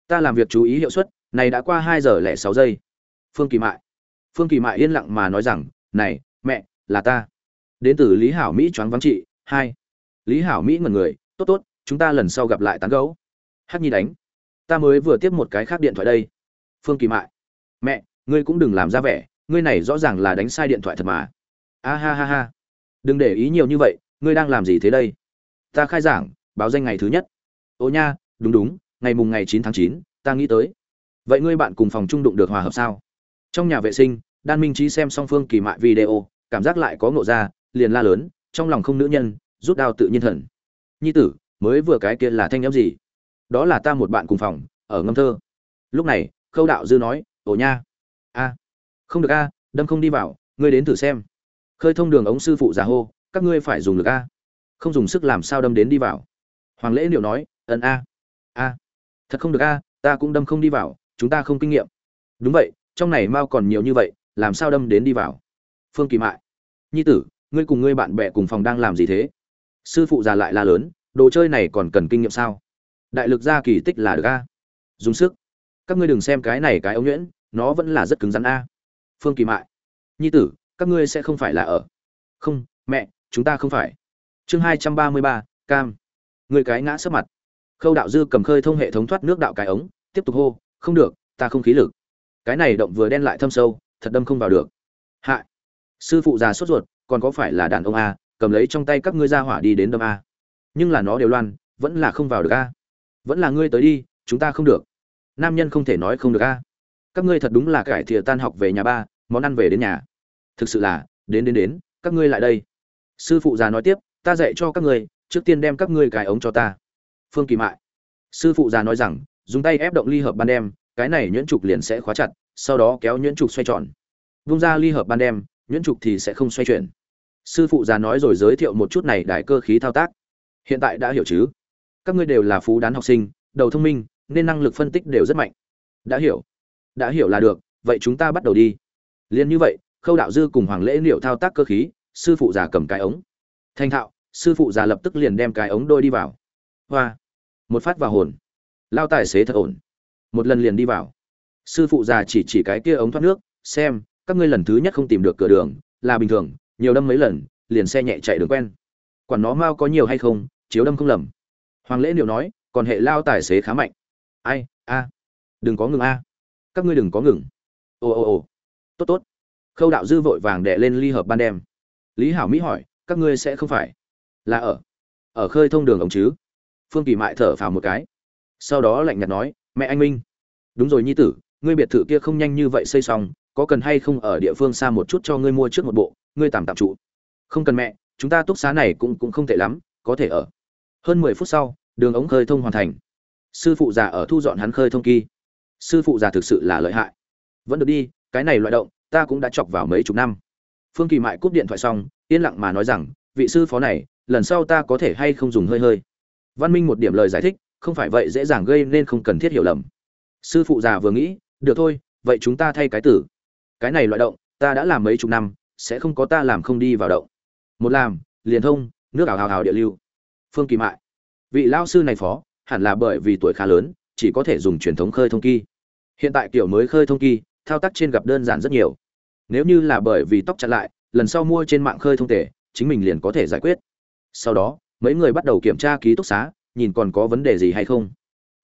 Ta làm việc chú ý hiệu suất, này đã qua hai giờ lẻ sáu giây. Phương kỳ mại. Phương kỳ mại yên lặng mà nói rằng, này, mẹ, là ta. Đến từ lý hảo mỹ choáng vắng chị hai. Lý hảo mỹ ngần người, tốt tốt, chúng ta lần sau gặp lại tán gấu. Hắc nhi đánh. Ta mới vừa tiếp một cái khác điện thoại đây. Phương kỳ mại. Mẹ, ngươi cũng đừng làm ra vẻ, ngươi này rõ ràng là đánh sai điện thoại thật mà. A ha ha ha. Đừng để ý nhiều như vậy, ngươi đang làm gì thế đây? Ta khai giảng, báo danh ngày thứ nhất ô nha, đúng đúng, ngày mùng ngày chín tháng chín, ta nghĩ tới. Vậy ngươi bạn cùng phòng trung đụng được hòa hợp sao? Trong nhà vệ sinh, đan minh trí xem song phương kỳ mại video, cảm giác lại có ngộ ra, liền la lớn, trong lòng không nữ nhân, rút đao tự nhiên thần. Nhi tử, mới vừa cái kia là thanh âm gì? Đó là ta một bạn cùng phòng, ở ngâm thơ. Lúc này, khâu đạo dư nói ồ nha. A, không được a, đâm không đi vào, ngươi đến thử xem. Khơi thông đường ống sư phụ già hô, các ngươi phải dùng lực a. Không dùng sức làm sao đâm đến đi vào? Hoàng lễ liệu nói ân a. A. Thật không được a, ta cũng đâm không đi vào, chúng ta không kinh nghiệm. Đúng vậy, trong này mao còn nhiều như vậy, làm sao đâm đến đi vào? Phương kỳ mại. Nhi tử, ngươi cùng ngươi bạn bè cùng phòng đang làm gì thế? Sư phụ già lại la lớn, đồ chơi này còn cần kinh nghiệm sao? Đại lực gia kỳ tích là được a. Dùng sức. Các ngươi đừng xem cái này cái ống nhuyễn, nó vẫn là rất cứng rắn a. Phương kỳ mại. Nhi tử, các ngươi sẽ không phải là ở. Không, mẹ, chúng ta không phải. Chương hai trăm ba mươi ba, cam. Người cái ngã sấp mặt khâu đạo dư cầm khơi thông hệ thống thoát nước đạo cái ống, tiếp tục hô, không được, ta không khí lực. Cái này động vừa đen lại thâm sâu, thật đâm không vào được. Hạ. Sư phụ già sốt ruột, còn có phải là đàn ông a, cầm lấy trong tay các ngươi ra hỏa đi đến đâm a. Nhưng là nó đều loan, vẫn là không vào được a. Vẫn là ngươi tới đi, chúng ta không được. Nam nhân không thể nói không được a. Các ngươi thật đúng là cải thìa tan học về nhà ba, món ăn về đến nhà. Thực sự là, đến đến đến, các ngươi lại đây. Sư phụ già nói tiếp, ta dạy cho các ngươi, trước tiên đem các ngươi cái ống cho ta phương kỳ mại. Sư phụ già nói rằng, dùng tay ép động ly hợp ban đem, cái này nhuyễn trục liền sẽ khóa chặt, sau đó kéo nhuyễn trục xoay tròn. Vung ra ly hợp ban đem, nhuyễn trục thì sẽ không xoay chuyển. Sư phụ già nói rồi giới thiệu một chút này đại cơ khí thao tác. Hiện tại đã hiểu chứ? Các ngươi đều là phú đán học sinh, đầu thông minh, nên năng lực phân tích đều rất mạnh. Đã hiểu. Đã hiểu là được, vậy chúng ta bắt đầu đi. Liền như vậy, khâu đạo dư cùng hoàng lễ liệu thao tác cơ khí, sư phụ già cầm cái ống. Thanh thạo, sư phụ già lập tức liền đem cái ống đôi đi vào hoa. Một phát vào hồn. Lao tài xế thật ổn. Một lần liền đi vào. Sư phụ già chỉ chỉ cái kia ống thoát nước, xem, các ngươi lần thứ nhất không tìm được cửa đường, là bình thường, nhiều đâm mấy lần, liền xe nhẹ chạy đường quen. Quản nó mau có nhiều hay không, chiếu đâm không lầm. Hoàng lễ liệu nói, còn hệ lao tài xế khá mạnh. Ai, a, đừng có ngừng a. Các ngươi đừng có ngừng. Ồ ồ ồ tốt tốt. Khâu đạo dư vội vàng đệ lên ly hợp ban đêm. Lý hảo mỹ hỏi, các ngươi sẽ không phải là ở ở khơi thông đường ống chứ? Phương kỳ mại thở phào một cái. Sau đó lạnh nhạt nói, mẹ anh minh. Đúng rồi nhi tử, ngươi biệt thự kia không nhanh như vậy xây xong, có cần hay không ở địa phương xa một chút cho ngươi mua trước một bộ, ngươi tạm tạm trụ? Không cần mẹ, chúng ta túc xá này cũng cũng không tệ lắm, có thể ở. Hơn mười phút sau, đường ống khơi thông hoàn thành. Sư phụ già ở thu dọn hắn khơi thông kỳ. Sư phụ già thực sự là lợi hại. Vẫn được đi, cái này loại động, ta cũng đã chọc vào mấy chục năm. Phương kỳ mại cúp điện thoại xong, yên lặng mà nói rằng, vị sư phó này, lần sau ta có thể hay không dùng hơi hơi? Văn minh một điểm lời giải thích, không phải vậy dễ dàng gây nên không cần thiết hiểu lầm. Sư phụ già vừa nghĩ, được thôi, vậy chúng ta thay cái tử. Cái này loại động, ta đã làm mấy chục năm, sẽ không có ta làm không đi vào động. Một làm, liền thông, nước ảo hào hào địa lưu. Phương kỳ mại. Vị lao sư này phó, hẳn là bởi vì tuổi khá lớn, chỉ có thể dùng truyền thống khơi thông kỳ. Hiện tại kiểu mới khơi thông kỳ, thao tác trên gặp đơn giản rất nhiều. Nếu như là bởi vì tóc chặt lại, lần sau mua trên mạng khơi thông tể, chính mình liền có thể giải quyết. Sau đó mấy người bắt đầu kiểm tra ký túc xá, nhìn còn có vấn đề gì hay không.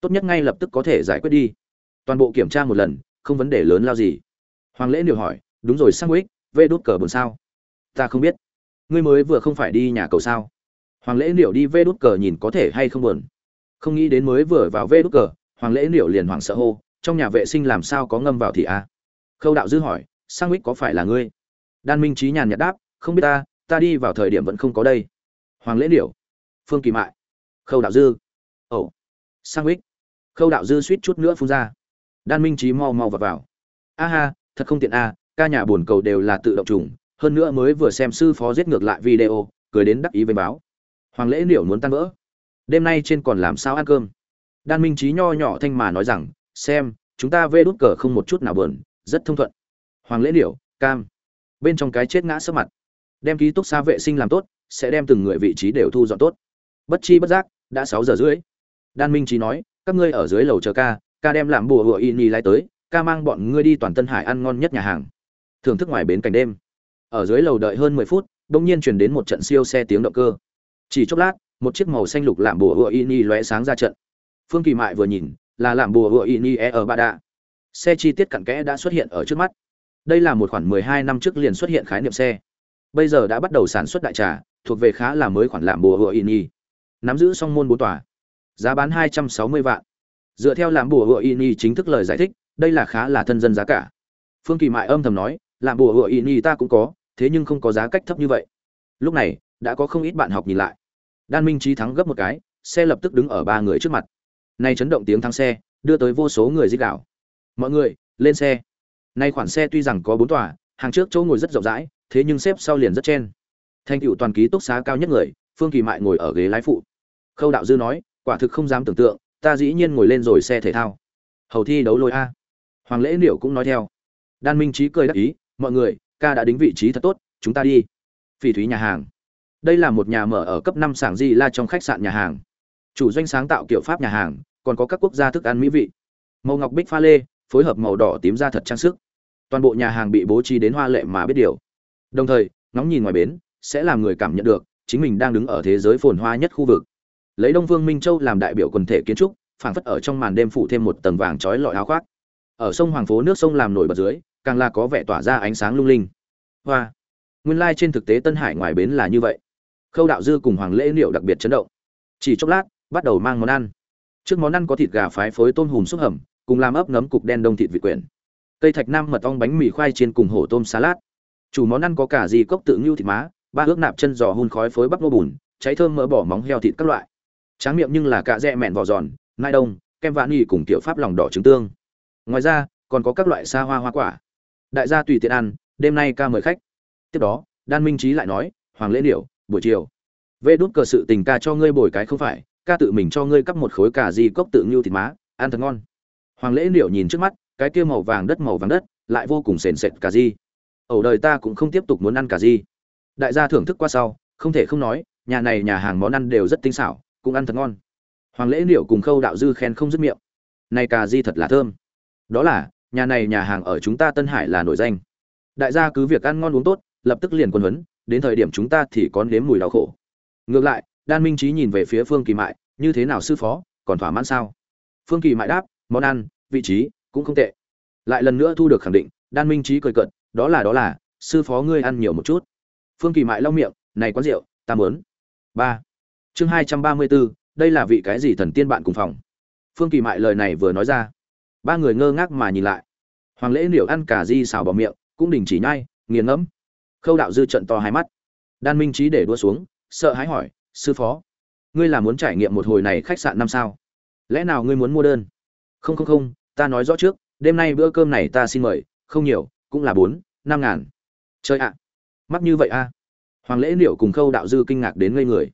Tốt nhất ngay lập tức có thể giải quyết đi. Toàn bộ kiểm tra một lần, không vấn đề lớn lao gì. Hoàng lễ điều hỏi, đúng rồi sang quýt vê đốt cờ buồn sao? Ta không biết. Ngươi mới vừa không phải đi nhà cầu sao? Hoàng lễ liệu đi vê đốt cờ nhìn có thể hay không buồn. Không nghĩ đến mới vừa vào vê đốt cờ, hoàng lễ liệu liền hoảng sợ hô, trong nhà vệ sinh làm sao có ngâm vào thì a? À? khâu đạo dư hỏi sang quýt có phải là ngươi? Đan minh trí nhàn nhạt đáp, không biết ta ta đi vào thời điểm vẫn không có đây. Hoàng lễ điểu phương kỳ mại. Khâu đạo dư. Ồ. Sang ích khâu đạo dư suýt chút nữa phun ra. Đan minh trí mau mau vào vào. A ha, thật không tiện a, ca nhà buồn cầu đều là tự động trùng, hơn nữa mới vừa xem sư phó giết ngược lại video, cười đến đắc ý với báo. Hoàng lễ Liệu muốn tan vỡ. Đêm nay trên còn làm sao ăn cơm? Đan minh trí nho nhỏ thanh mà nói rằng, xem, chúng ta vê đút cờ không một chút nào bờn rất thông thuận. Hoàng lễ Liệu cam. Bên trong cái chết ngã sấp mặt. Đem ký túc xa vệ sinh làm tốt, sẽ đem từng người vị trí đều thu dọn tốt bất chi bất giác, đã sáu giờ rưỡi. Đan minh trí nói, các ngươi ở dưới lầu chờ ca ca đem làm bùa hựa y ni lai tới, ca mang bọn ngươi đi toàn tân hải ăn ngon nhất nhà hàng. Thưởng thức ngoài bến cảnh đêm. Ở dưới lầu đợi hơn mười phút, bỗng nhiên truyền đến một trận siêu xe tiếng động cơ. Chỉ chốc lát, một chiếc màu xanh lục làm bùa hựa y ni lóe sáng ra trận. Phương kỳ mại vừa nhìn, là làm bùa hựa y ni e ở ba đạ. Xe chi tiết cặn kẽ đã xuất hiện ở trước mắt. Đây là một khoản 12 năm trước liền xuất hiện khái niệm xe. Bây giờ đã bắt đầu sản xuất đại trà, thuộc về khá là mới khoản làm bùa hựa in nắm giữ song môn bốn tòa. Giá bán 260 vạn. Dựa theo làm bùa hựa Ini chính thức lời giải thích, đây là khá là thân dân giá cả. Phương kỳ mại âm thầm nói làm bùa hựa Ini ta cũng có, thế nhưng không có giá cách thấp như vậy. Lúc này, đã có không ít bạn học nhìn lại. Đan minh trí thắng gấp một cái, xe lập tức đứng ở ba người trước mặt. Nay chấn động tiếng thắng xe, đưa tới vô số người dích đảo mọi người, lên xe. Nay khoản xe tuy rằng có bốn tòa, hàng trước chỗ ngồi rất rộng rãi, thế nhưng xếp sau liền rất chen. Thành tựu toàn ký túc xá cao nhất người, phương kỳ mại ngồi ở ghế lái phụ khâu đạo dư nói, quả thực không dám tưởng tượng, ta dĩ nhiên ngồi lên rồi xe thể thao. Hầu thi đấu lôi a. Hoàng lễ liệu cũng nói theo. Đan minh trí cười đắc ý, mọi người, ca đã đính vị trí thật tốt, chúng ta đi. Phỉ thúy nhà hàng. Đây là một nhà mở ở cấp năm sảng di la trong khách sạn nhà hàng. Chủ doanh sáng tạo kiểu pháp nhà hàng, còn có các quốc gia thức ăn mỹ vị. Màu ngọc bích pha lê, phối hợp màu đỏ tím ra thật trang sức. Toàn bộ nhà hàng bị bố trí đến hoa lệ mà biết điều. Đồng thời, ngóng nhìn ngoài bến, sẽ làm người cảm nhận được, chính mình đang đứng ở thế giới phồn hoa nhất khu vực lấy đông vương minh châu làm đại biểu quần thể kiến trúc, phảng phất ở trong màn đêm phủ thêm một tầng vàng trói lọi áo khoác. Ở sông hoàng phố nước sông làm nổi bật dưới, càng là có vẻ tỏa ra ánh sáng lung linh. Hoa! Nguyên lai trên thực tế tân hải ngoài bến là như vậy. Khâu đạo dư cùng hoàng lễ liệu đặc biệt chấn động. Chỉ chốc lát, bắt đầu mang món ăn. Trước món ăn có thịt gà phái phối tôm hùm xúc hầm, cùng làm ấp nấm cục đen đông thịt vị quyển. Cây thạch nam mật ong bánh mì khoai trên cùng hổ tôm salad. Chủ món ăn có cả gì cốc tự ngưu thịt má, ba ước nạp chân giò hun khói phối bắp ngô bùn, cháy thơm mỡ bỏ móng heo thịt các loại tráng miệng nhưng là cạ rẽ mẹn vỏ giòn, nai đông, kem vạn nhì cùng tiểu pháp lòng đỏ trứng tương. Ngoài ra, còn có các loại xa hoa hoa quả. Đại gia tùy tiện ăn, đêm nay ca mời khách. Tiếp đó, đan minh trí lại nói, hoàng lễ điệu buổi chiều, vê đút cờ sự tình ca cho ngươi bồi cái không phải, ca tự mình cho ngươi cắp một khối cà di cốc tự ngưu thịt má, ăn thật ngon. Hoàng lễ điệu nhìn trước mắt, cái kia màu vàng đất màu vàng đất, lại vô cùng sền sệt cà di ẩu đời ta cũng không tiếp tục muốn ăn cà di đại gia thưởng thức qua sau, không thể không nói, nhà này nhà hàng món ăn đều rất tinh xảo cũng ăn thật ngon. Hoàng lễ liệu cùng khâu đạo dư khen không dứt miệng. Nay cà di thật là thơm. Đó là, nhà này nhà hàng ở chúng ta tân hải là nổi danh. Đại gia cứ việc ăn ngon uống tốt, lập tức liền quân huấn, đến thời điểm chúng ta thì có nếm mùi đau khổ. Ngược lại, đan minh trí nhìn về phía phương kỳ mại, như thế nào sư phó, còn thỏa mãn sao? Phương kỳ mại đáp, món ăn, vị trí cũng không tệ. Lại lần nữa thu được khẳng định, đan minh trí cười cận đó là đó là, sư phó ngươi ăn nhiều một chút. Phương kỳ mại lau miệng, này quán rượu, ta muốn. Ba chương hai trăm ba mươi bốn đây là vị cái gì thần tiên bạn cùng phòng? Phương kỳ mại lời này vừa nói ra. Ba người ngơ ngác mà nhìn lại. Hoàng lễ liệu ăn cả di xào vào miệng, cũng đình chỉ nhai, nghiền ngẫm. Khâu đạo dư trận to hai mắt. Đan minh trí để đua xuống, sợ hãi hỏi, sư phó, ngươi là muốn trải nghiệm một hồi này khách sạn năm sao? Lẽ nào ngươi muốn mua đơn? Không không không, ta nói rõ trước, đêm nay bữa cơm này ta xin mời, không nhiều, cũng là bốn, năm ngàn. Chơi ạ, mắc như vậy a hoàng lễ liệu cùng khâu đạo dư kinh ngạc đến ngây người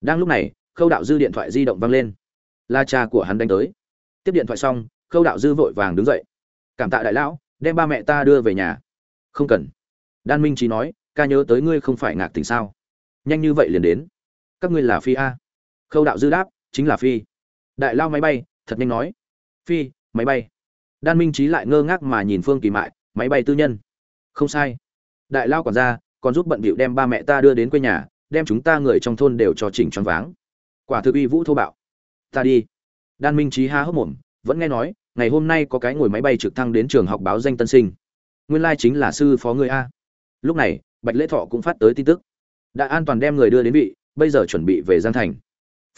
đang lúc này, khâu đạo dư điện thoại di động vang lên. La cha của hắn đánh tới. Tiếp điện thoại xong, khâu đạo dư vội vàng đứng dậy. Cảm tạ đại lão, đem ba mẹ ta đưa về nhà. Không cần. Đan minh trí nói, ca nhớ tới ngươi không phải ngạc tình sao? Nhanh như vậy liền đến. Các ngươi là phi a. Khâu đạo dư đáp, chính là phi. Đại lao máy bay, thật nhanh nói. Phi, máy bay. Đan minh trí lại ngơ ngác mà nhìn phương kỳ mại, máy bay tư nhân. Không sai. Đại lao còn ra còn giúp bận bịu đem ba mẹ ta đưa đến quê nhà đem chúng ta người trong thôn đều cho chỉnh choáng váng. Quả thực uy vũ thô bạo. Ta đi. Đan minh trí ha hốc mồm, vẫn nghe nói, ngày hôm nay có cái ngồi máy bay trực thăng đến trường học báo danh tân sinh. Nguyên lai chính là sư phó người a. Lúc này, bạch lễ thọ cũng phát tới tin tức. Đã an toàn đem người đưa đến vị, bây giờ chuẩn bị về giang thành.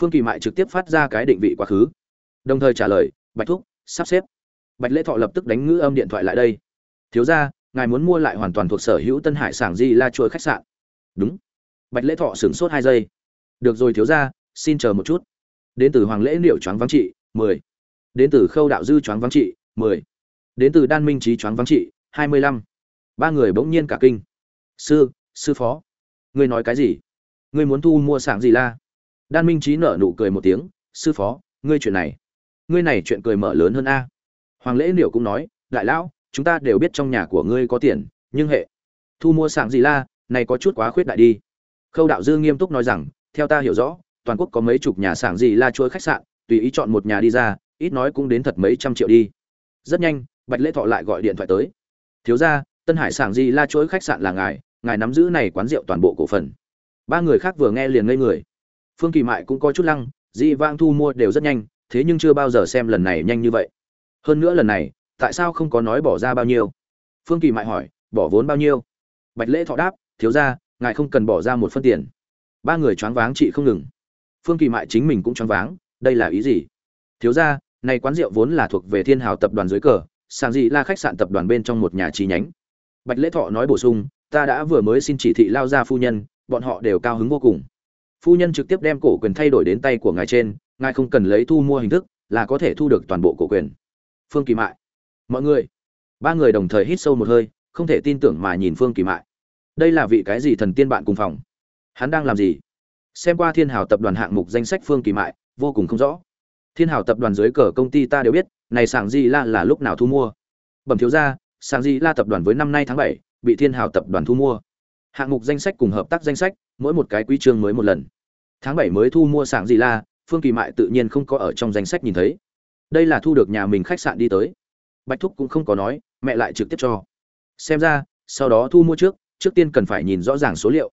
Phương kỳ mại trực tiếp phát ra cái định vị quá khứ. Đồng thời trả lời, bạch thúc, sắp xếp. Bạch lễ thọ lập tức đánh ngữ âm điện thoại lại đây. Thiếu ra ngài muốn mua lại hoàn toàn thuộc sở hữu tân hải sảng di la chuỗi khách sạn. Đúng bạch lễ thọ sửng sốt hai giây. Được rồi thiếu ra xin chờ một chút. Đến từ hoàng lễ liệu choáng vắng trị, mười. Đến từ khâu đạo dư choáng vắng trị, mười. Đến từ đan minh trí choáng vắng trị, hai mươi lăm. Ba người bỗng nhiên cả kinh. Sư sư phó, ngươi nói cái gì? Ngươi muốn thu mua sảng gì la? Đan minh trí nở nụ cười một tiếng, sư phó, ngươi chuyện này, ngươi này chuyện cười mở lớn hơn a. Hoàng lễ liệu cũng nói, đại lão, chúng ta đều biết trong nhà của ngươi có tiền, nhưng hệ, thu mua sảng gì la, này có chút quá khuyết đại đi khâu đạo dư nghiêm túc nói rằng, theo ta hiểu rõ, toàn quốc có mấy chục nhà sảng gì la chuỗi khách sạn, tùy ý chọn một nhà đi ra, ít nói cũng đến thật mấy trăm triệu đi. Rất nhanh, bạch lễ thọ lại gọi điện thoại tới. Thiếu gia, tân hải sảng gì la chuỗi khách sạn là ngài ngài nắm giữ này quán rượu toàn bộ cổ phần. Ba người khác vừa nghe liền ngây người. Phương kỳ mại cũng có chút lăng, dị vang thu mua đều rất nhanh, thế nhưng chưa bao giờ xem lần này nhanh như vậy. Hơn nữa lần này, tại sao không có nói bỏ ra bao nhiêu? Phương kỳ mại hỏi, bỏ vốn bao nhiêu? Bạch lễ thọ đáp, thiếu ra ngài không cần bỏ ra một phân tiền. Ba người choáng váng chị không ngừng. Phương kỳ mại chính mình cũng choáng váng, đây là ý gì? Thiếu ra này quán rượu vốn là thuộc về thiên hào tập đoàn dưới cờ, sàng dị là khách sạn tập đoàn bên trong một nhà chi nhánh. Bạch lễ thọ nói bổ sung, ta đã vừa mới xin chỉ thị lao ra phu nhân, bọn họ đều cao hứng vô cùng. Phu nhân trực tiếp đem cổ quyền thay đổi đến tay của ngài trên, ngài không cần lấy thu mua hình thức, là có thể thu được toàn bộ cổ quyền. Phương kỳ mại. Mọi người. Ba người đồng thời hít sâu một hơi, không thể tin tưởng mà nhìn phương kỳ mại đây là vị cái gì thần tiên bạn cùng phòng? Hắn đang làm gì? Xem qua thiên hào tập đoàn hạng mục danh sách phương kỳ mại, vô cùng không rõ. Thiên hào tập đoàn dưới cờ công ty ta đều biết, này sảng di la là lúc nào thu mua. Bẩm thiếu ra sảng di la tập đoàn với năm nay tháng bảy, bị thiên hào tập đoàn thu mua. Hạng mục danh sách cùng hợp tác danh sách, mỗi một cái quy chương mới một lần. Tháng bảy mới thu mua sảng di la, phương kỳ mại tự nhiên không có ở trong danh sách nhìn thấy. Đây là thu được nhà mình khách sạn đi tới. Bạch thúc cũng không có nói, mẹ lại trực tiếp cho. Xem ra, sau đó thu mua trước trước tiên cần phải nhìn rõ ràng số liệu.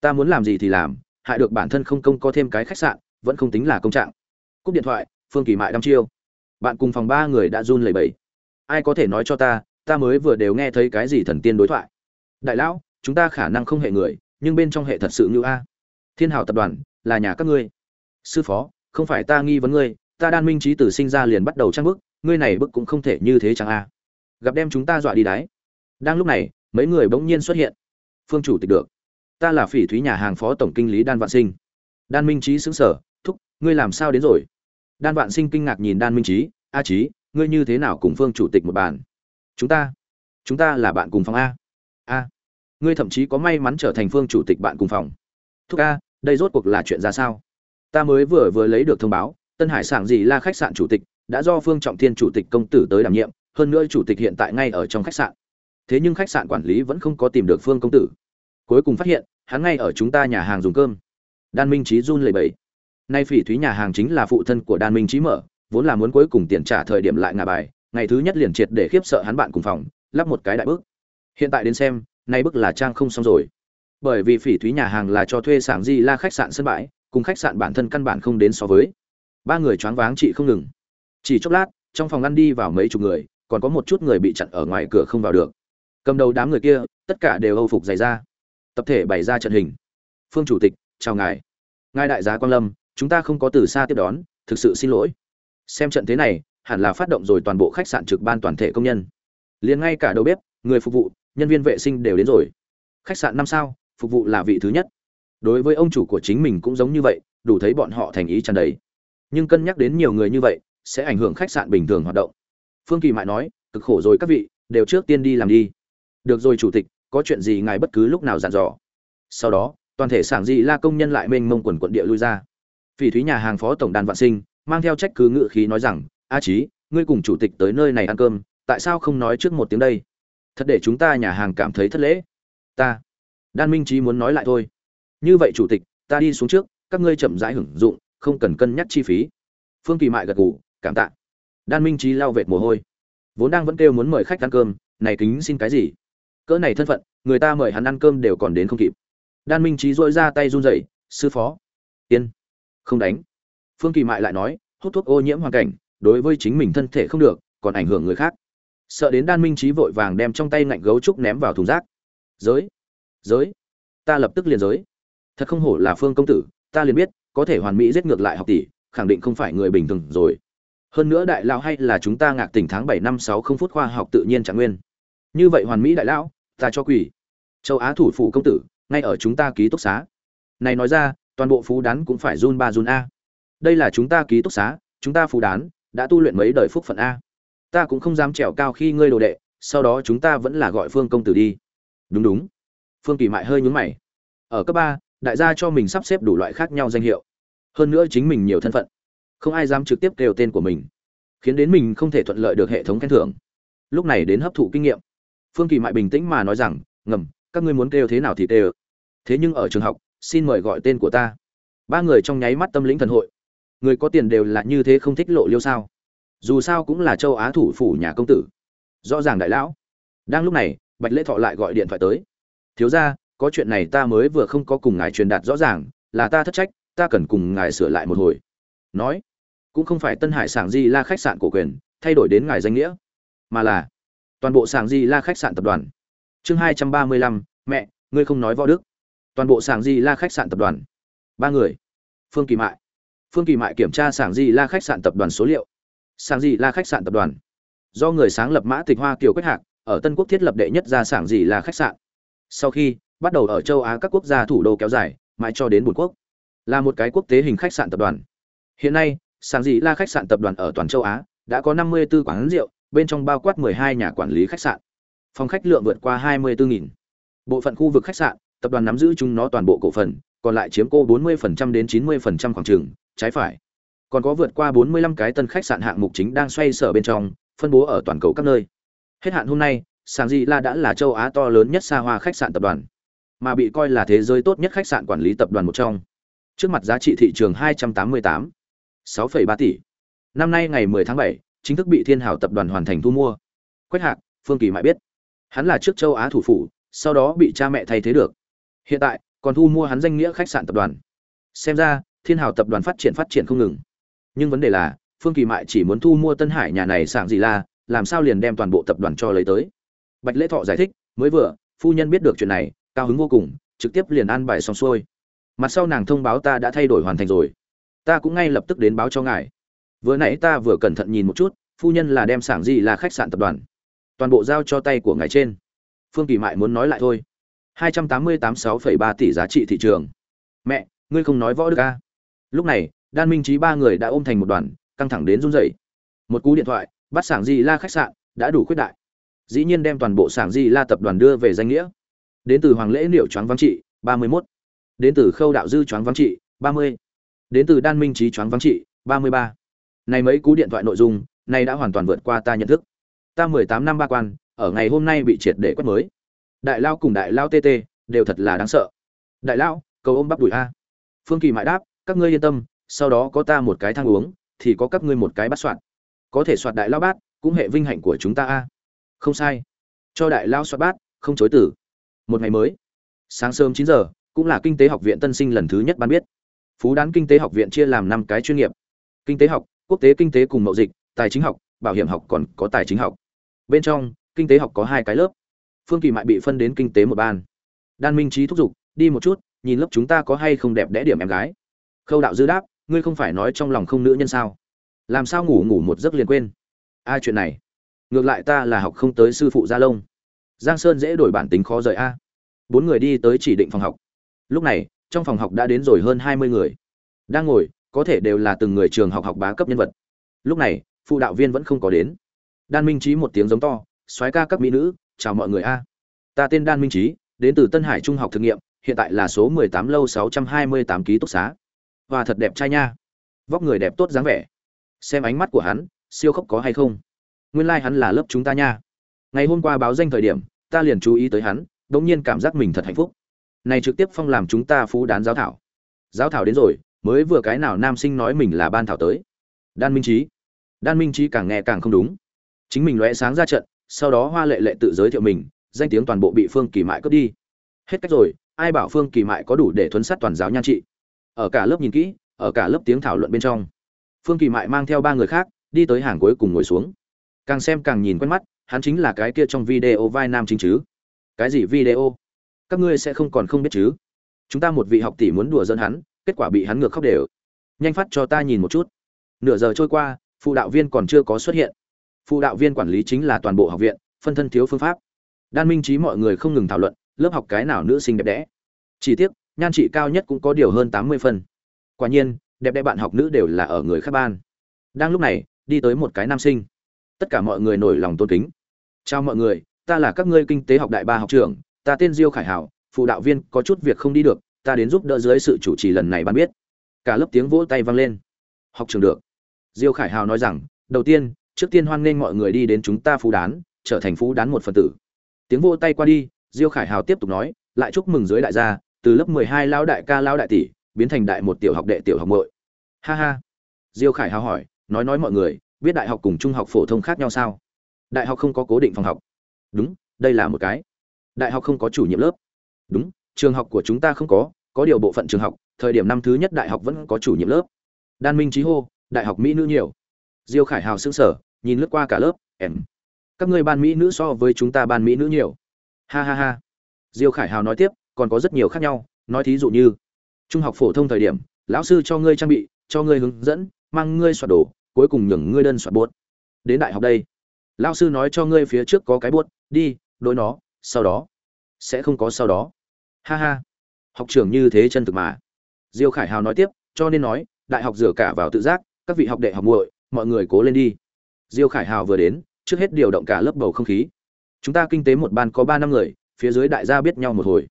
Ta muốn làm gì thì làm, hại được bản thân không công có thêm cái khách sạn, vẫn không tính là công trạng. Cúp điện thoại, phương kỳ mại đăm chiêu. Bạn cùng phòng ba người đã run lẩy bẩy. Ai có thể nói cho ta ta mới vừa đều nghe thấy cái gì thần tiên đối thoại. Đại lão, chúng ta khả năng không hệ người, nhưng bên trong hệ thật sự như a. Thiên hào tập đoàn, là nhà các ngươi. Sư phó, không phải ta nghi vấn ngươi, ta đan minh trí tử sinh ra liền bắt đầu trang bức ngươi này bức cũng không thể như thế chẳng a. Gặp đem chúng ta dọa đi đáy đang lúc này, mấy người bỗng nhiên xuất hiện phương chủ tịch được. Ta là phỉ thúy nhà hàng phó tổng kinh lý đan vạn sinh. Đan minh trí xứng sở thúc, ngươi làm sao đến rồi? Đan vạn sinh kinh ngạc nhìn đan minh trí a trí ngươi như thế nào cùng phương chủ tịch một bàn? Chúng ta chúng ta là bạn cùng phòng a. A, ngươi thậm chí có may mắn trở thành phương chủ tịch bạn cùng phòng. Thúc a, đây rốt cuộc là chuyện ra sao? Ta mới vừa vừa lấy được thông báo, tân hải sảng gì là khách sạn chủ tịch, đã do phương trọng thiên chủ tịch công tử tới đảm nhiệm, hơn nữa chủ tịch hiện tại ngay ở trong khách sạn thế nhưng khách sạn quản lý vẫn không có tìm được phương công tử. Cuối cùng phát hiện, hắn ngay ở chúng ta nhà hàng dùng cơm. Đan minh trí run lẩy bẩy. Nay phỉ thúy nhà hàng chính là phụ thân của đan minh trí mở, vốn là muốn cuối cùng tiền trả thời điểm lại ngả bài, ngày thứ nhất liền triệt để khiếp sợ hắn bạn cùng phòng, lắp một cái đại bước hiện tại đến xem, nay bức là trang không xong rồi. Bởi vì phỉ thúy nhà hàng là cho thuê sảng di la khách sạn sân bãi, cùng khách sạn bản thân căn bản không đến so với. Ba người choáng váng chị không ngừng. Chỉ chốc lát, trong phòng ăn đi vào mấy chục người, còn có một chút người bị chặn ở ngoài cửa không vào được cầm đầu đám người kia, tất cả đều âu phục dày ra tập thể bày ra trận hình. Phương chủ tịch, chào ngài. Ngài đại giá quang lâm, chúng ta không có từ xa tiếp đón, thực sự xin lỗi. Xem trận thế này, hẳn là phát động rồi toàn bộ khách sạn trực ban toàn thể công nhân. Liền ngay cả đầu bếp, người phục vụ, nhân viên vệ sinh đều đến rồi. Khách sạn năm sao, phục vụ là vị thứ nhất. Đối với ông chủ của chính mình cũng giống như vậy, đủ thấy bọn họ thành ý tràn đầy. Nhưng cân nhắc đến nhiều người như vậy, sẽ ảnh hưởng khách sạn bình thường hoạt động. Phương kỳ mại nói, cực khổ rồi các vị, đều trước tiên đi làm đi được rồi chủ tịch, có chuyện gì ngài bất cứ lúc nào dặn dò. Sau đó, toàn thể sảng dị la công nhân lại mênh mông quần quận địa lui ra. Phỉ thúy nhà hàng phó tổng đàn vạn sinh, mang theo trách cứ ngự khí nói rằng, a trí ngươi cùng chủ tịch tới nơi này ăn cơm, tại sao không nói trước một tiếng đây? Thật để chúng ta nhà hàng cảm thấy thất lễ. Ta, đan minh trí muốn nói lại thôi. Như vậy chủ tịch, ta đi xuống trước, các ngươi chậm rãi hưởng dụng, không cần cân nhắc chi phí. Phương kỳ mại gật gù, cảm tạ. Đan minh trí lau vệt mồ hôi. Vốn đang vẫn kêu muốn mời khách ăn cơm, này kính xin cái gì? Cỡ này thân phận, người ta mời hắn ăn cơm đều còn đến không kịp. Đan minh trí dội ra tay run rẩy, sư phó tiên không đánh. Phương kỳ mại lại nói, hút thuốc ô nhiễm hoàn cảnh, đối với chính mình thân thể không được, còn ảnh hưởng người khác. Sợ đến đan minh trí vội vàng đem trong tay ngạnh gấu trúc ném vào thùng rác. Giới giới, ta lập tức liền giới. Thật không hổ là phương công tử, ta liền biết, có thể hoàn mỹ giết ngược lại học tỷ, khẳng định không phải người bình thường rồi. Hơn nữa đại lão hay là chúng ta ngạc tỉnh tháng bảy năm sáu không phút khoa học tự nhiên trạng nguyên như vậy hoàn mỹ đại lão, ta cho quỷ. Châu á thủ phủ công tử, ngay ở chúng ta ký túc xá. Này nói ra, toàn bộ phú đán cũng phải run ba run a. Đây là chúng ta ký túc xá, chúng ta phú đán, đã tu luyện mấy đời phúc phận a. Ta cũng không dám trèo cao khi ngươi đồ đệ, sau đó chúng ta vẫn là gọi phương công tử đi. Đúng đúng. Phương kỳ mại hơi nhún mày. Ở cấp ba, đại gia cho mình sắp xếp đủ loại khác nhau danh hiệu. Hơn nữa chính mình nhiều thân phận. Không ai dám trực tiếp kêu tên của mình, khiến đến mình không thể thuận lợi được hệ thống khen thưởng. Lúc này đến hấp thụ kinh nghiệm phương kỳ mại bình tĩnh mà nói rằng, ngầm, các ngươi muốn kêu thế nào thì kêu. Thế nhưng ở trường học, xin mời gọi tên của ta. Ba người trong nháy mắt tâm lĩnh thần hội. Người có tiền đều là như thế không thích lộ liêu sao. Dù sao cũng là châu á thủ phủ nhà công tử. Rõ ràng đại lão. Đang lúc này, bạch lễ thọ lại gọi điện thoại tới. Thiếu ra có chuyện này ta mới vừa không có cùng ngài truyền đạt rõ ràng, là ta thất trách, ta cần cùng ngài sửa lại một hồi. Nói, cũng không phải tân hải sảng di la khách sạn cổ quyền, thay đổi đến ngài danh nghĩa, mà là toàn bộ sảng di la khách sạn tập đoàn. Chương hai trăm ba mươi lăm, mẹ, ngươi không nói võ đức. Toàn bộ sảng di la khách sạn tập đoàn. Ba người. Phương kỳ mại. Phương kỳ mại kiểm tra sảng di la khách sạn tập đoàn số liệu. Sảng di la khách sạn tập đoàn. Do người sáng lập mã tịch hoa kiều quách hạc, ở tân quốc thiết lập đệ nhất gia sảng di la khách sạn. Sau khi, bắt đầu ở châu á các quốc gia thủ đô kéo dài, mãi cho đến bùn quốc. Là một cái quốc tế hình khách sạn tập đoàn. Hiện nay sảng di la khách sạn tập đoàn ở toàn châu á đã có 54 quán rượu bên trong bao quát 12 nhà quản lý khách sạn. Phòng khách lượng vượt qua 24.000. bộ phận khu vực khách sạn tập đoàn nắm giữ chúng nó toàn bộ cổ phần còn lại chiếm cô 40% đến 90% khoảng trường trái phải. Còn có vượt qua 45 cái tân khách sạn hạng mục chính đang xoay sở bên trong phân bố ở toàn cầu các nơi. Hết hạn hôm nay sàng di la đã là châu á to lớn nhất xa hoa khách sạn tập đoàn mà bị coi là thế giới tốt nhất khách sạn quản lý tập đoàn một trong. Trước mặt giá trị thị trường 288 6,3 tỷ. Năm nay ngày 10 tháng 7, chính thức bị thiên hảo tập đoàn hoàn thành thu mua. Quách hạc, phương kỳ mãi biết. Hắn là trước châu á thủ phủ, sau đó bị cha mẹ thay thế được. Hiện tại, còn thu mua hắn danh nghĩa khách sạn tập đoàn. Xem ra, thiên hào tập đoàn phát triển phát triển không ngừng. Nhưng vấn đề là, phương kỳ mại chỉ muốn thu mua tân hải nhà này sảng gì là, làm sao liền đem toàn bộ tập đoàn cho lấy tới? Bạch lễ thọ giải thích, mới vừa, phu nhân biết được chuyện này, cao hứng vô cùng, trực tiếp liền an bài xong xuôi. Mặt sau nàng thông báo ta đã thay đổi hoàn thành rồi. Ta cũng ngay lập tức đến báo cho ngài vừa nãy ta vừa cẩn thận nhìn một chút phu nhân là đem sảng gì là khách sạn tập đoàn. Toàn bộ giao cho tay của ngài trên. Phương kỳ mại muốn nói lại thôi. 288 6,3 tỷ giá trị thị trường. Mẹ, ngươi không nói võ đức ca lúc này đan minh trí ba người đã ôm thành một đoàn căng thẳng đến run rẩy. Một cú điện thoại bắt sảng di la khách sạn đã đủ khuyết đại. Dĩ nhiên đem toàn bộ sảng di la tập đoàn đưa về danh nghĩa. Đến từ hoàng lễ liệu choáng vắng trị ba mươi mốt. Đến từ khâu đạo dư choáng vắng trị ba mươi. Đến từ đan minh trí choáng vắng trị ba mươi ba này mấy cú điện thoại nội dung này đã hoàn toàn vượt qua ta nhận thức. Ta mười tám năm ba quan, ở ngày hôm nay bị triệt để quét mới. Đại lao cùng đại lao tt đều thật là đáng sợ. Đại lao, cầu ôm bắp đùi a. Phương kỳ mãi đáp, các ngươi yên tâm, sau đó có ta một cái thang uống, thì có các ngươi một cái bắt soạn. Có thể soạt đại lao bát, cũng hệ vinh hạnh của chúng ta a. Không sai. Cho đại lao soạt bát, không chối tử một ngày mới. Sáng sớm chín giờ, cũng là kinh tế học viện tân sinh lần thứ nhất ban biết. Phú đán kinh tế học viện chia làm năm cái chuyên nghiệp. Kinh tế học quốc tế kinh tế cùng mậu dịch, tài chính học, bảo hiểm học còn có tài chính học. Bên trong, kinh tế học có hai cái lớp. Phương kỳ mại bị phân đến kinh tế một ban. Đan minh trí thúc giục, đi một chút, nhìn lớp chúng ta có hay không đẹp đẽ điểm em gái. Khâu đạo dư đáp, ngươi không phải nói trong lòng không nữ nhân sao? Làm sao ngủ ngủ một giấc liền quên? Ai chuyện này. Ngược lại ta là học không tới sư phụ gia lông giang sơn dễ đổi bản tính khó rời a. Bốn người đi tới chỉ định phòng học. Lúc này, trong phòng học đã đến rồi hơn hai mươi người. Đang ngồi có thể đều là từng người trường học học bá cấp nhân vật. Lúc này, phụ đạo viên vẫn không có đến. Đan minh trí một tiếng giống to, soái ca các mỹ nữ, chào mọi người a. Ta tên đan minh trí đến từ tân hải trung học thực nghiệm, hiện tại là số mười tám lâu sáu trăm hai mươi tám ký túc xá. Và thật đẹp trai nha. Vóc người đẹp tốt dáng vẻ. Xem ánh mắt của hắn, siêu khốc có hay không? Nguyên lai hắn là lớp chúng ta nha. Ngày hôm qua báo danh thời điểm, ta liền chú ý tới hắn đ ỗ n g nhiên cảm giác mình thật hạnh phúc. Này trực tiếp phong làm chúng ta phú đán giáo thảo. Giáo thảo đến rồi mới vừa cái nào nam sinh nói mình là ban thảo tới. Đan minh trí đan minh trí càng nghe càng không đúng. Chính mình lóe sáng ra trận, sau đó hoa lệ lệ tự giới thiệu mình, danh tiếng toàn bộ bị phương kỳ mại cướp đi. Hết cách rồi, ai bảo phương kỳ mại có đủ để thuấn sát toàn giáo nhan trị? Ở cả lớp nhìn kỹ, ở cả lớp tiếng thảo luận bên trong, phương kỳ mại mang theo ba người khác, đi tới hàng cuối cùng ngồi xuống. Càng xem càng nhìn quen mắt, hắn chính là cái kia trong video vai nam chính chứ. Cái gì video? Các ngươi sẽ không còn không biết chứ? Chúng ta một vị học tỷ muốn đùa dẫn hắn kết quả bị hắn ngược khóc đều. Nhanh phát cho ta nhìn một chút. Nửa giờ trôi qua, phụ đạo viên còn chưa có xuất hiện. Phụ đạo viên quản lý chính là toàn bộ học viện, phân thân thiếu phương pháp. Đan minh trí mọi người không ngừng thảo luận, lớp học cái nào nữ sinh đẹp đẽ. Chỉ tiếc, nhan trị cao nhất cũng có điều hơn tám mươi phân quả nhiên, đẹp đẽ bạn học nữ đều là ở người khác ban. Đang lúc này, đi tới một cái nam sinh. Tất cả mọi người nổi lòng tôn kính. Chào mọi người, ta là các ngươi kinh tế học đại ba học trưởng, ta tên diêu khải hảo, phụ đạo viên có chút việc không đi được ta đến giúp đỡ dưới sự chủ trì lần này ban biết. Cả lớp tiếng vỗ tay vang lên. Học trường được. Diêu khải hào nói rằng, đầu tiên, trước tiên hoan nghênh mọi người đi đến chúng ta phú đán, trở thành phú đán một phần tử. Tiếng vỗ tay qua đi, diêu khải hào tiếp tục nói, lại chúc mừng dưới đại gia, từ lớp mười hai lão đại ca lão đại tỷ, biến thành đại một tiểu học đệ tiểu học muội. Ha ha. Diêu khải hào hỏi, nói nói mọi người, biết đại học cùng trung học phổ thông khác nhau sao? Đại học không có cố định phòng học. Đúng, đây là một cái. Đại học không có chủ nhiệm lớp. Đúng trường học của chúng ta không có có điều bộ phận trường học, thời điểm năm thứ nhất đại học vẫn có chủ nhiệm lớp. Đan minh trí hô, đại học mỹ nữ nhiều. Diêu khải hào xứng sở nhìn lướt qua cả lớp, em. Các ngươi ban mỹ nữ so với chúng ta ban mỹ nữ nhiều. Ha ha ha. Diêu khải hào nói tiếp, còn có rất nhiều khác nhau, nói thí dụ như, trung học phổ thông thời điểm, lão sư cho ngươi trang bị, cho ngươi hướng dẫn, mang ngươi soạt đồ, cuối cùng nhường ngươi đơn soạt buốt đến đại học đây, lão sư nói cho ngươi phía trước có cái buốt đi đối nó, sau đó, sẽ không có sau đó ha ha. Học trưởng như thế chân thực mà. Diêu khải hào nói tiếp, cho nên nói, đại học dựa cả vào tự giác, các vị học đệ học muội, mọi người cố lên đi. Diêu khải hào vừa đến, trước hết điều động cả lớp bầu không khí. Chúng ta kinh tế một ban có ba năm người, phía dưới đại gia biết nhau một hồi.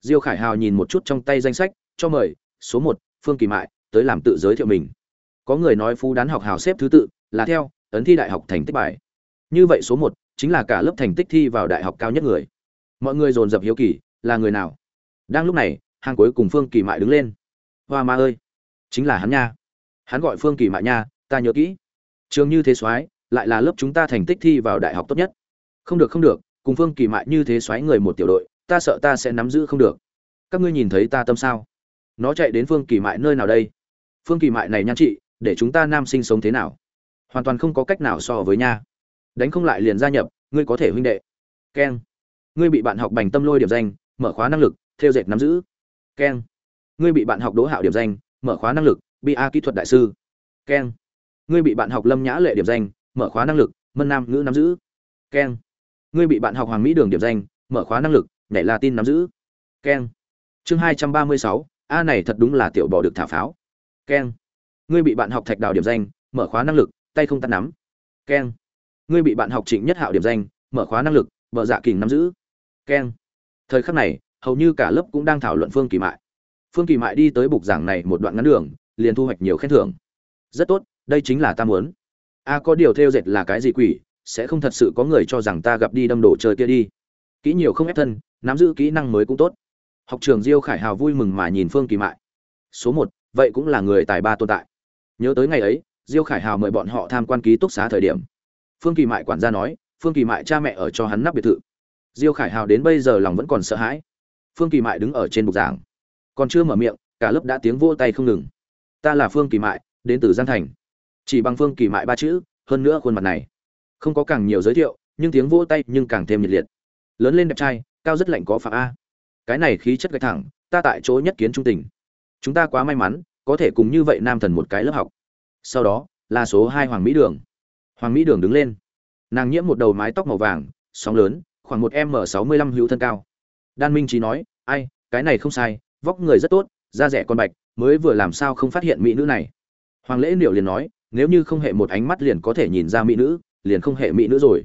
Diêu khải hào nhìn một chút trong tay danh sách, cho mời, số một, phương kỳ mại, tới làm tự giới thiệu mình. Có người nói phú đán học hào xếp thứ tự, là theo, ấn thi đại học thành tích bài. Như vậy số một, chính là cả lớp thành tích thi vào đại học cao nhất người. Mọi người dồn dập hiếu kỳ, là người nào? Đang lúc này, hàng cuối cùng phương kỳ mại đứng lên. Hoa ma ơi, chính là hắn nha. Hắn gọi phương kỳ mại nha, ta nhớ kỹ. Trường như thế soái, lại là lớp chúng ta thành tích thi vào đại học tốt nhất. Không được không được, cùng phương kỳ mại như thế soái người một tiểu đội, ta sợ ta sẽ nắm giữ không được. Các ngươi nhìn thấy ta tâm sao? Nó chạy đến phương kỳ mại nơi nào đây? Phương kỳ mại này nhan chị, để chúng ta nam sinh sống thế nào? Hoàn toàn không có cách nào so với nha. Đánh không lại liền gia nhập, ngươi có thể huynh đệ. Keng. Ngươi bị bạn học bành tâm lôi điểm danh, mở khóa năng lực theo dệt nắm giữ. Keng. Ngươi bị bạn học đỗ hạo điểm danh, mở khóa năng lực ba kỹ thuật đại sư. Keng. Ngươi bị bạn học lâm nhã lệ điểm danh, mở khóa năng lực, mân nam ngữ nắm giữ. Keng. Ngươi bị bạn học hoàng mỹ đường điểm danh, mở khóa năng lực, nhảy la tin nắm giữ. Keng. Chương hai trăm ba mươi sáu, a này thật đúng là tiểu bò được thả pháo. Keng. Ngươi bị bạn học thạch đào điểm danh, mở khóa năng lực, tay không tắt nắm. Keng. Ngươi bị bạn học trịnh nhất hạo điểm danh, mở khóa năng lực vợ dạ kình nắm giữ. Keng. Thời khắc này hầu như cả lớp cũng đang thảo luận phương kỳ mại. Phương kỳ mại đi tới bục giảng này một đoạn ngắn đường, liền thu hoạch nhiều khen thưởng. Rất tốt, đây chính là ta muốn. A, có điều theo dệt là cái gì quỷ, sẽ không thật sự có người cho rằng ta gặp đi đâm đổ chơi kia đi. Kỹ nhiều không ép thân, nắm giữ kỹ năng mới cũng tốt. Học trường diêu khải hào vui mừng mà nhìn phương kỳ mại. Số một, vậy cũng là người tài ba tồn tại. Nhớ tới ngày ấy, diêu khải hào mời bọn họ tham quan ký túc xá thời điểm. Phương kỳ mại quản gia nói, phương kỳ mại cha mẹ ở cho hắn nắp biệt thự. Diêu khải hào đến bây giờ lòng vẫn còn sợ hãi phương kỳ mại đứng ở trên bục giảng. Còn chưa mở miệng, cả lớp đã tiếng vỗ tay không ngừng. Ta là phương kỳ mại, đến từ giang thành. Chỉ bằng phương kỳ mại ba chữ, hơn nữa khuôn mặt này. Không có càng nhiều giới thiệu, nhưng tiếng vỗ tay nhưng càng thêm nhiệt liệt. Lớn lên đẹp trai, cao rất lạnh có phạm a. Cái này khí chất gạch thẳng, ta tại chỗ nhất kiến trung tình. Chúng ta quá may mắn, có thể cùng như vậy nam thần một cái lớp học. Sau đó, là số hai hoàng mỹ đường. Hoàng mỹ đường đứng lên. Nàng nhiễm một đầu mái tóc màu vàng, sóng lớn, khoảng một m sáu mươi lăm hữu thân cao đan minh trí nói, ai, cái này không sai, vóc người rất tốt, da rẻ con bạch, mới vừa làm sao không phát hiện mỹ nữ này? Hoàng lễ niệu liền nói, nếu như không hệ một ánh mắt liền có thể nhìn ra mỹ nữ, liền không hệ mỹ nữ rồi.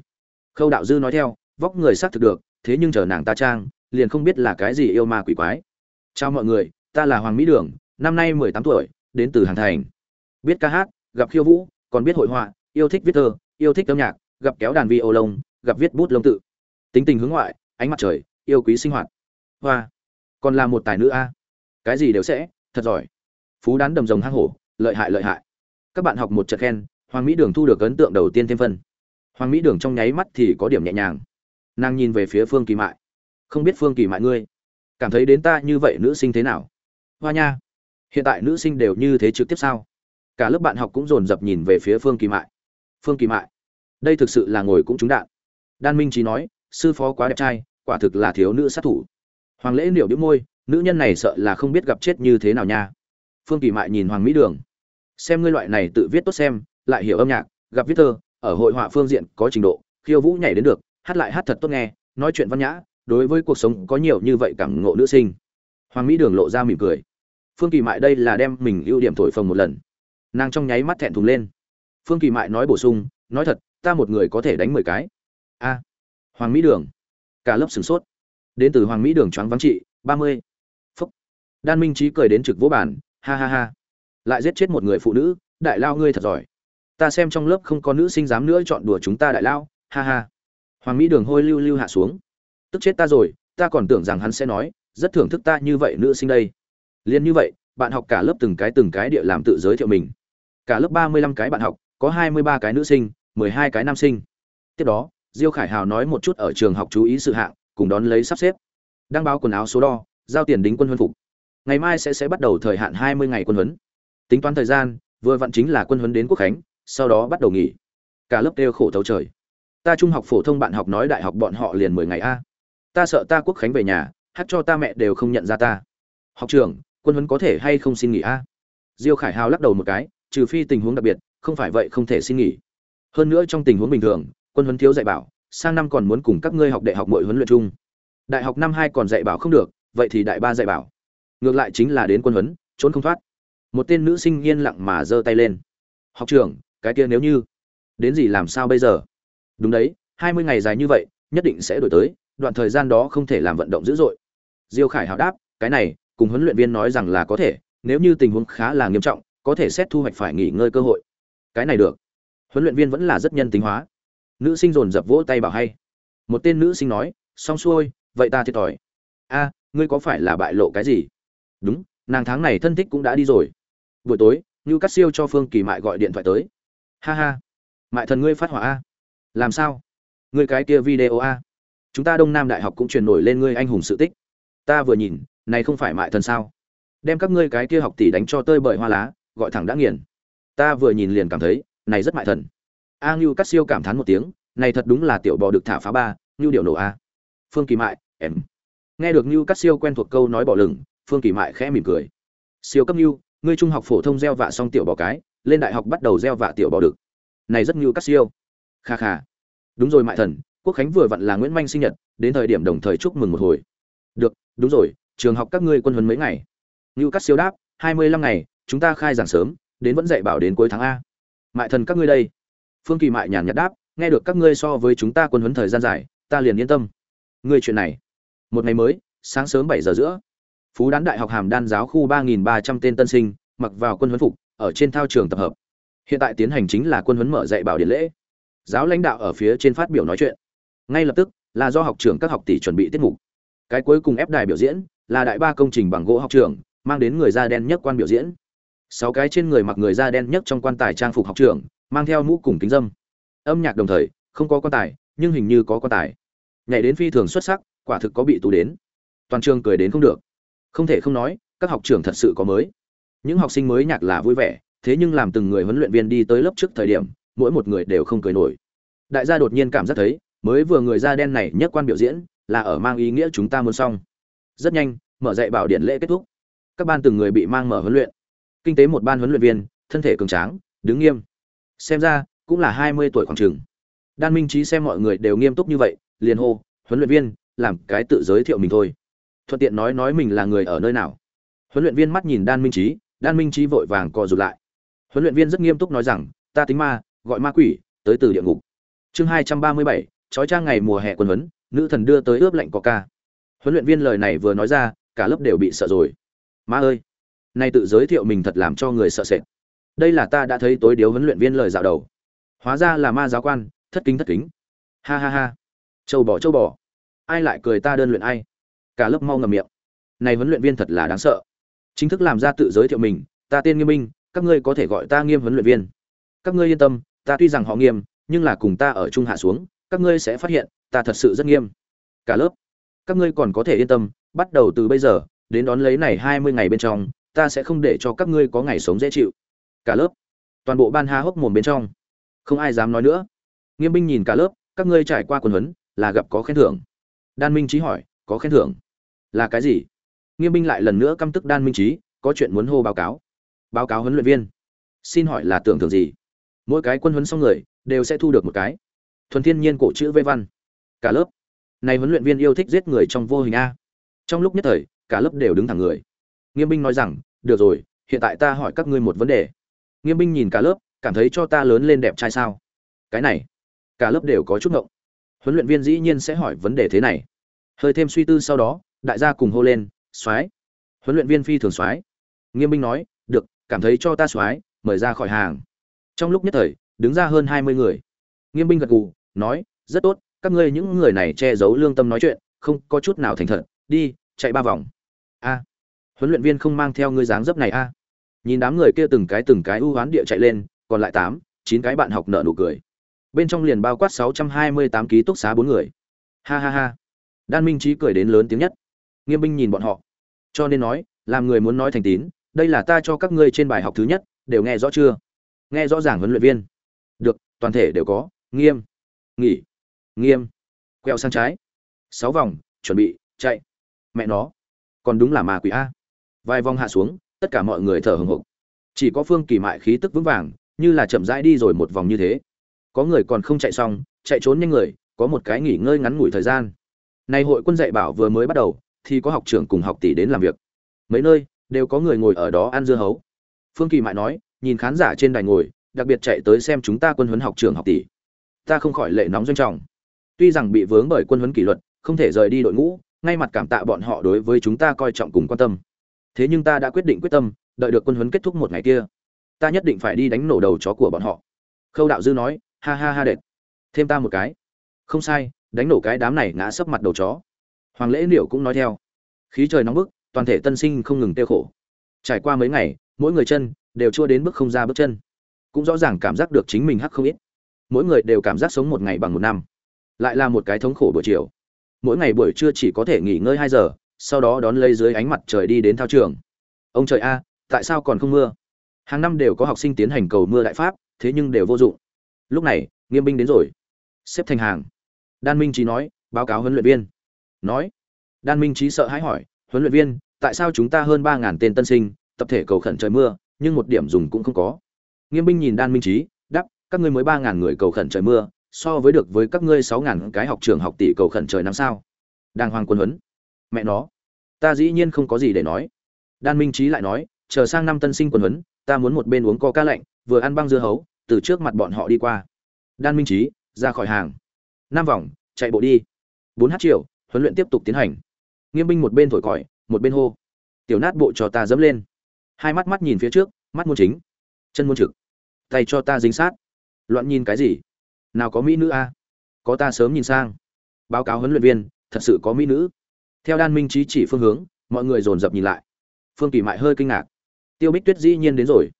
Khâu đạo dư nói theo, vóc người xác thực được, thế nhưng chờ nàng ta trang, liền không biết là cái gì yêu ma quỷ quái. Chào mọi người, ta là hoàng mỹ đường, năm nay mười tám tuổi, đến từ hàng thành. Biết ca hát, gặp khiêu vũ, còn biết hội họa, yêu thích viết thơ, yêu thích âm nhạc, gặp kéo đàn vi ô lông, gặp viết bút lông tự. Tính tình hướng ngoại, ánh mặt trời yêu quý sinh hoạt. Hoa, còn là một tài nữ a? Cái gì đều sẽ, thật giỏi. Phú đán đầm rồng hang hổ, lợi hại lợi hại. Các bạn học một trận khen, hoàng mỹ đường thu được ấn tượng đầu tiên thêm phân. Hoàng mỹ đường trong nháy mắt thì có điểm nhẹ nhàng. Nàng nhìn về phía phương kỳ mại. Không biết phương kỳ mại ngươi, cảm thấy đến ta như vậy nữ sinh thế nào? Hoa nha, hiện tại nữ sinh đều như thế trực tiếp sao? Cả lớp bạn học cũng dồn dập nhìn về phía phương kỳ mại. Phương kỳ mại, đây thực sự là ngồi cũng trúng đạn. Đan minh trí nói, sư phó quá đẹp trai quả thực là thiếu nữ sát thủ. Hoàng lễ niệu đĩu môi, nữ nhân này sợ là không biết gặp chết như thế nào nha. Phương kỳ mại nhìn hoàng mỹ đường. Xem ngươi loại này tự viết tốt xem, lại hiểu âm nhạc, gặp viết thơ, ở hội họa phương diện có trình độ, khiêu vũ nhảy đến được, hát lại hát thật tốt nghe, nói chuyện văn nhã, đối với cuộc sống có nhiều như vậy cảm ngộ nữ sinh. Hoàng mỹ đường lộ ra mỉm cười. Phương kỳ mại đây là đem mình ưu điểm thổi phồng một lần. Nàng trong nháy mắt thẹn thùng lên. Phương kỳ mại nói bổ sung, nói thật, ta một người có thể đánh mười cái. A. Hoàng mỹ đường cả lớp sửng sốt. Đến từ hoàng mỹ đường choáng vắng trị, ba mươi. Phúc. Đan minh trí cười đến trực vỗ bản ha ha ha. Lại giết chết một người phụ nữ, đại lao ngươi thật giỏi. Ta xem trong lớp không có nữ sinh dám nữa chọn đùa chúng ta đại lao, ha ha. Hoàng mỹ đường hôi lưu lưu hạ xuống. Tức chết ta rồi, ta còn tưởng rằng hắn sẽ nói, rất thưởng thức ta như vậy nữ sinh đây. Liền như vậy, bạn học cả lớp từng cái từng cái địa làm tự giới thiệu mình. Cả lớp ba mươi lăm cái bạn học, có hai mươi ba cái nữ sinh, mười hai cái nam sinh. Tiếp đó diêu khải hào nói một chút ở trường học chú ý sự hạng, cùng đón lấy sắp xếp. Đăng báo quần áo số đo, giao tiền đính quân huân phục. Ngày mai sẽ sẽ bắt đầu thời hạn hai mươi ngày quân huấn. Tính toán thời gian, vừa vặn chính là quân huấn đến quốc khánh, sau đó bắt đầu nghỉ. Cả lớp đều khổ thấu trời. Ta trung học phổ thông bạn học nói đại học bọn họ liền mười ngày a. Ta sợ ta quốc khánh về nhà, hát cho ta mẹ đều không nhận ra ta. Học trường, quân huấn có thể hay không xin nghỉ a? Diêu khải hào lắc đầu một cái, trừ phi tình huống đặc biệt, không phải vậy không thể xin nghỉ. Hơn nữa trong tình huống bình thường quân huấn thiếu dạy bảo, sang năm còn muốn cùng các ngươi học đại học mọi huấn luyện chung. Đại học năm hai còn dạy bảo không được, vậy thì đại ba dạy bảo. Ngược lại chính là đến quân huấn, trốn không thoát. Một tên nữ sinh yên lặng mà giơ tay lên. Học trưởng, cái kia nếu như, đến gì làm sao bây giờ? Đúng đấy, hai mươi ngày dài như vậy, nhất định sẽ đổi tới, đoạn thời gian đó không thể làm vận động dữ dội. Diêu khải hảo đáp, cái này, cùng huấn luyện viên nói rằng là có thể, nếu như tình huống khá là nghiêm trọng, có thể xét thu hoạch phải nghỉ ngơi cơ hội. Cái này được. Huấn luyện viên vẫn là rất nhân tính hóa nữ sinh dồn dập vỗ tay bảo hay. Một tên nữ sinh nói, xong xuôi, vậy ta thiệt thòi. A, ngươi có phải là bại lộ cái gì? Đúng, nàng tháng này thân thích cũng đã đi rồi. Buổi tối như cắt siêu cho phương kỳ mại gọi điện thoại tới. Ha ha, mại thần ngươi phát hỏa a. Làm sao? Ngươi cái kia video a. Chúng ta đông nam đại học cũng truyền nổi lên ngươi anh hùng sự tích. Ta vừa nhìn, này không phải mại thần sao? Đem các ngươi cái kia học tỷ đánh cho tơi bời hoa lá, gọi thẳng đã nghiền. Ta vừa nhìn liền cảm thấy, này rất mại thần a ngưu cắt siêu cảm thán một tiếng, này thật đúng là tiểu bò được thả phá ba, ngưu điệu nổ a. Phương kỳ mại, em. Nghe được ngưu cắt siêu quen thuộc câu nói bỏ lửng, phương kỳ mại khẽ mỉm cười. Siêu cấp ngưu, ngươi trung học phổ thông gieo vạ xong tiểu bò cái, lên đại học bắt đầu gieo vạ tiểu bò được. Này rất ngưu cắt siêu. Kha kha. Đúng rồi mại thần, quốc khánh vừa vặn là nguyễn manh sinh nhật, đến thời điểm đồng thời chúc mừng một hồi. Được, đúng rồi, trường học các ngươi quân huấn mấy ngày? Ngưu cắt siêu đáp, hai mươi lăm ngày, chúng ta khai giảng sớm, đến vẫn dạy bảo đến cuối tháng a. Mại thần các ngươi đây phương kỳ mại nhàn nhạt đáp, nghe được các ngươi so với chúng ta quân huấn thời gian dài, ta liền yên tâm. Ngươi chuyện này? Một ngày mới, sáng sớm bảy giờ giữa. Phú đán đại học hàm đan giáo khu ba nghìn ba trăm tên tân sinh, mặc vào quân huấn phục, ở trên thao trường tập hợp. Hiện tại tiến hành chính là quân huấn mở dạy bảo điện lễ. Giáo lãnh đạo ở phía trên phát biểu nói chuyện. Ngay lập tức, là do học trưởng các học tỷ chuẩn bị tiết mục. Cái cuối cùng ép đài biểu diễn, là đại ba công trình bằng gỗ học trưởng, mang đến người da đen nhất quan biểu diễn. Sáu cái trên người mặc người da đen nhất trong quan tài trang phục học trưởng mang theo mũ cùng kính dâm. Âm nhạc đồng thời, không có quan tài, nhưng hình như có quan tài. Nhảy đến phi thường xuất sắc, quả thực có bị tù đến. Toàn trường cười đến không được. Không thể không nói, các học trưởng thật sự có mới. Những học sinh mới nhạc là vui vẻ, thế nhưng làm từng người huấn luyện viên đi tới lớp trước thời điểm, mỗi một người đều không cười nổi. Đại gia đột nhiên cảm giác thấy, mới vừa người da đen này nhất quan biểu diễn, là ở mang ý nghĩa chúng ta muốn xong. Rất nhanh, mở dạy bảo điện lễ kết thúc. Các ban từng người bị mang mở huấn luyện. Kinh tế một ban huấn luyện viên, thân thể cường tráng, đứng nghiêm xem ra, cũng là hai mươi tuổi khoảng trường đan minh trí xem mọi người đều nghiêm túc như vậy, liền hô, huấn luyện viên, làm cái tự giới thiệu mình thôi. Thuận tiện nói nói mình là người ở nơi nào. Huấn luyện viên mắt nhìn đan minh trí đan minh trí vội vàng co rụt lại. Huấn luyện viên rất nghiêm túc nói rằng, ta tính ma, gọi ma quỷ, tới từ địa ngục. Chương hai trăm ba mươi bảy, trói trang ngày mùa hè quân huấn, nữ thần đưa tới ướp lạnh có ca. huấn luyện viên lời này vừa nói ra, cả lớp đều bị sợ rồi. Ma ơi, nay tự giới thiệu mình thật làm cho người sợ sệt đây là ta đã thấy tối điếu huấn luyện viên lời dạo đầu. Hóa ra là ma giáo quan, thất kính thất kính. Ha ha ha. Châu bò châu bò. Ai lại cười ta đơn luyện ai? Cả lớp mau ngầm miệng. Này huấn luyện viên thật là đáng sợ. Chính thức làm ra tự giới thiệu mình, ta tên nghiêm minh, các ngươi có thể gọi ta nghiêm huấn luyện viên. Các ngươi yên tâm, ta tuy rằng họ nghiêm, nhưng là cùng ta ở trung hạ xuống, các ngươi sẽ phát hiện, ta thật sự rất nghiêm. Cả lớp, các ngươi còn có thể yên tâm, bắt đầu từ bây giờ, đến đón lấy này hai mươi ngày bên trong, ta sẽ không để cho các ngươi có ngày sống dễ chịu cả lớp. Toàn bộ ban ha hốc mồm bên trong. Không ai dám nói nữa. Nghiêm binh nhìn cả lớp, các ngươi trải qua quần huấn, là gặp có khen thưởng. Đan minh trí hỏi, có khen thưởng? Là cái gì? Nghiêm binh lại lần nữa căm tức đan minh trí có chuyện muốn hô báo cáo. Báo cáo huấn luyện viên. Xin hỏi là tưởng thưởng gì? Mỗi cái quân huấn xong người, đều sẽ thu được một cái. Thuần thiên nhiên cổ chữ vê văn. Cả lớp. Này huấn luyện viên yêu thích giết người trong vô hình a. Trong lúc nhất thời, cả lớp đều đứng thẳng người. Nghiêm binh nói rằng, được rồi, hiện tại ta hỏi các ngươi một vấn đề nghiêm binh nhìn cả lớp, cảm thấy cho ta lớn lên đẹp trai sao? Cái này, cả lớp đều có chút ngộng. Huấn luyện viên dĩ nhiên sẽ hỏi vấn đề thế này. Hơi thêm suy tư sau đó, đại gia cùng hô lên, soái, huấn luyện viên phi thường soái. Nghiêm binh nói, được, cảm thấy cho ta soái, mời ra khỏi hàng. Trong lúc nhất thời, đứng ra hơn hai mươi người. Nghiêm binh gật gù, nói, rất tốt, các ngươi những người này che giấu lương tâm nói chuyện, không có chút nào thành thật, đi, chạy ba vòng. A, huấn luyện viên không mang theo ngươi dáng dấp này a nhìn đám người kia từng cái từng cái ưu hoán địa chạy lên, còn lại tám, chín cái bạn học nợ nụ cười. Bên trong liền bao quát sáu trăm hai mươi tám ký túc xá bốn người. Ha ha ha. Đan minh trí cười đến lớn tiếng nhất. Nghiêm binh nhìn bọn họ. Cho nên nói, làm người muốn nói thành tín, đây là ta cho các ngươi trên bài học thứ nhất, đều nghe rõ chưa? Nghe rõ ràng huấn luyện viên. Được, toàn thể đều có. Nghiêm. Nghỉ. Nghiêm. Quẹo sang trái. Sáu vòng, chuẩn bị, chạy. Mẹ nó. Còn đúng là ma quỷ a. Vài vòng hạ xuống tất cả mọi người thở hừng hực. Chỉ có phương kỳ mại khí tức vững vàng, như là chậm rãi đi rồi một vòng như thế. Có người còn không chạy xong, chạy trốn nhanh người, có một cái nghỉ ngơi ngắn ngủi thời gian. Nay hội quân dạy bảo vừa mới bắt đầu, thì có học trưởng cùng học tỷ đến làm việc. Mấy nơi, đều có người ngồi ở đó ăn dưa hấu. Phương kỳ mại nói, nhìn khán giả trên đài ngồi, đặc biệt chạy tới xem chúng ta quân huấn học trưởng học tỷ. Ta không khỏi lệ nóng doanh trọng. Tuy rằng bị vướng bởi quân huấn kỷ luật, không thể rời đi đội ngũ, ngay mặt cảm tạ bọn họ đối với chúng ta coi trọng cùng quan tâm thế nhưng ta đã quyết định quyết tâm, đợi được quân huấn kết thúc một ngày kia, ta nhất định phải đi đánh nổ đầu chó của bọn họ. Khâu đạo dư nói, ha ha ha đệt. Thêm ta một cái. Không sai, đánh nổ cái đám này ngã sấp mặt đầu chó. Hoàng lễ liệu cũng nói theo. Khí trời nóng bức, toàn thể tân sinh không ngừng tiêu khổ. Trải qua mấy ngày, mỗi người chân đều chua đến bước không ra bước chân. Cũng rõ ràng cảm giác được chính mình hắc không ít. Mỗi người đều cảm giác sống một ngày bằng một năm. Lại là một cái thống khổ buổi chiều. Mỗi ngày buổi trưa chỉ có thể nghỉ ngơi hai giờ sau đó đón lấy dưới ánh mặt trời đi đến thao trường. Ông trời a, tại sao còn không mưa? Hàng năm đều có học sinh tiến hành cầu mưa đại pháp, thế nhưng đều vô dụng. Lúc này, nghiêm binh đến rồi. Xếp thành hàng. Đan minh trí nói, báo cáo huấn luyện viên. Nói. Đan minh trí sợ hãi hỏi, huấn luyện viên, tại sao chúng ta hơn ba ngàn tên tân sinh, tập thể cầu khẩn trời mưa, nhưng một điểm dùng cũng không có? Nghiêm binh nhìn đan minh trí đắp các ngươi mới ba ngàn người cầu khẩn trời mưa, so với được với các ngươi sáu ngàn cái học trường học tỷ cầu khẩn trời năm sao? Đàng hoàng quân huấn mẹ nó, ta dĩ nhiên không có gì để nói. Đan minh trí lại nói, chờ sang năm tân sinh quần huấn, ta muốn một bên uống co ca lạnh, vừa ăn băng dưa hấu, từ trước mặt bọn họ đi qua. Đan minh trí ra khỏi hàng. Năm vòng, chạy bộ đi. Bốn h triệu, huấn luyện tiếp tục tiến hành. Nghiêm binh một bên thổi còi, một bên hô. Tiểu nát bộ cho ta dẫm lên. Hai mắt mắt nhìn phía trước, mắt muôn chính. Chân muôn trực. Tay cho ta dính sát. Loạn nhìn cái gì? Nào có mỹ nữ a? Có ta sớm nhìn sang. Báo cáo huấn luyện viên, thật sự có mỹ nữ theo đan minh trí chỉ phương hướng, mọi người dồn dập nhìn lại. Phương kỳ mại hơi kinh ngạc. Tiêu bích tuyết dĩ nhiên đến rồi.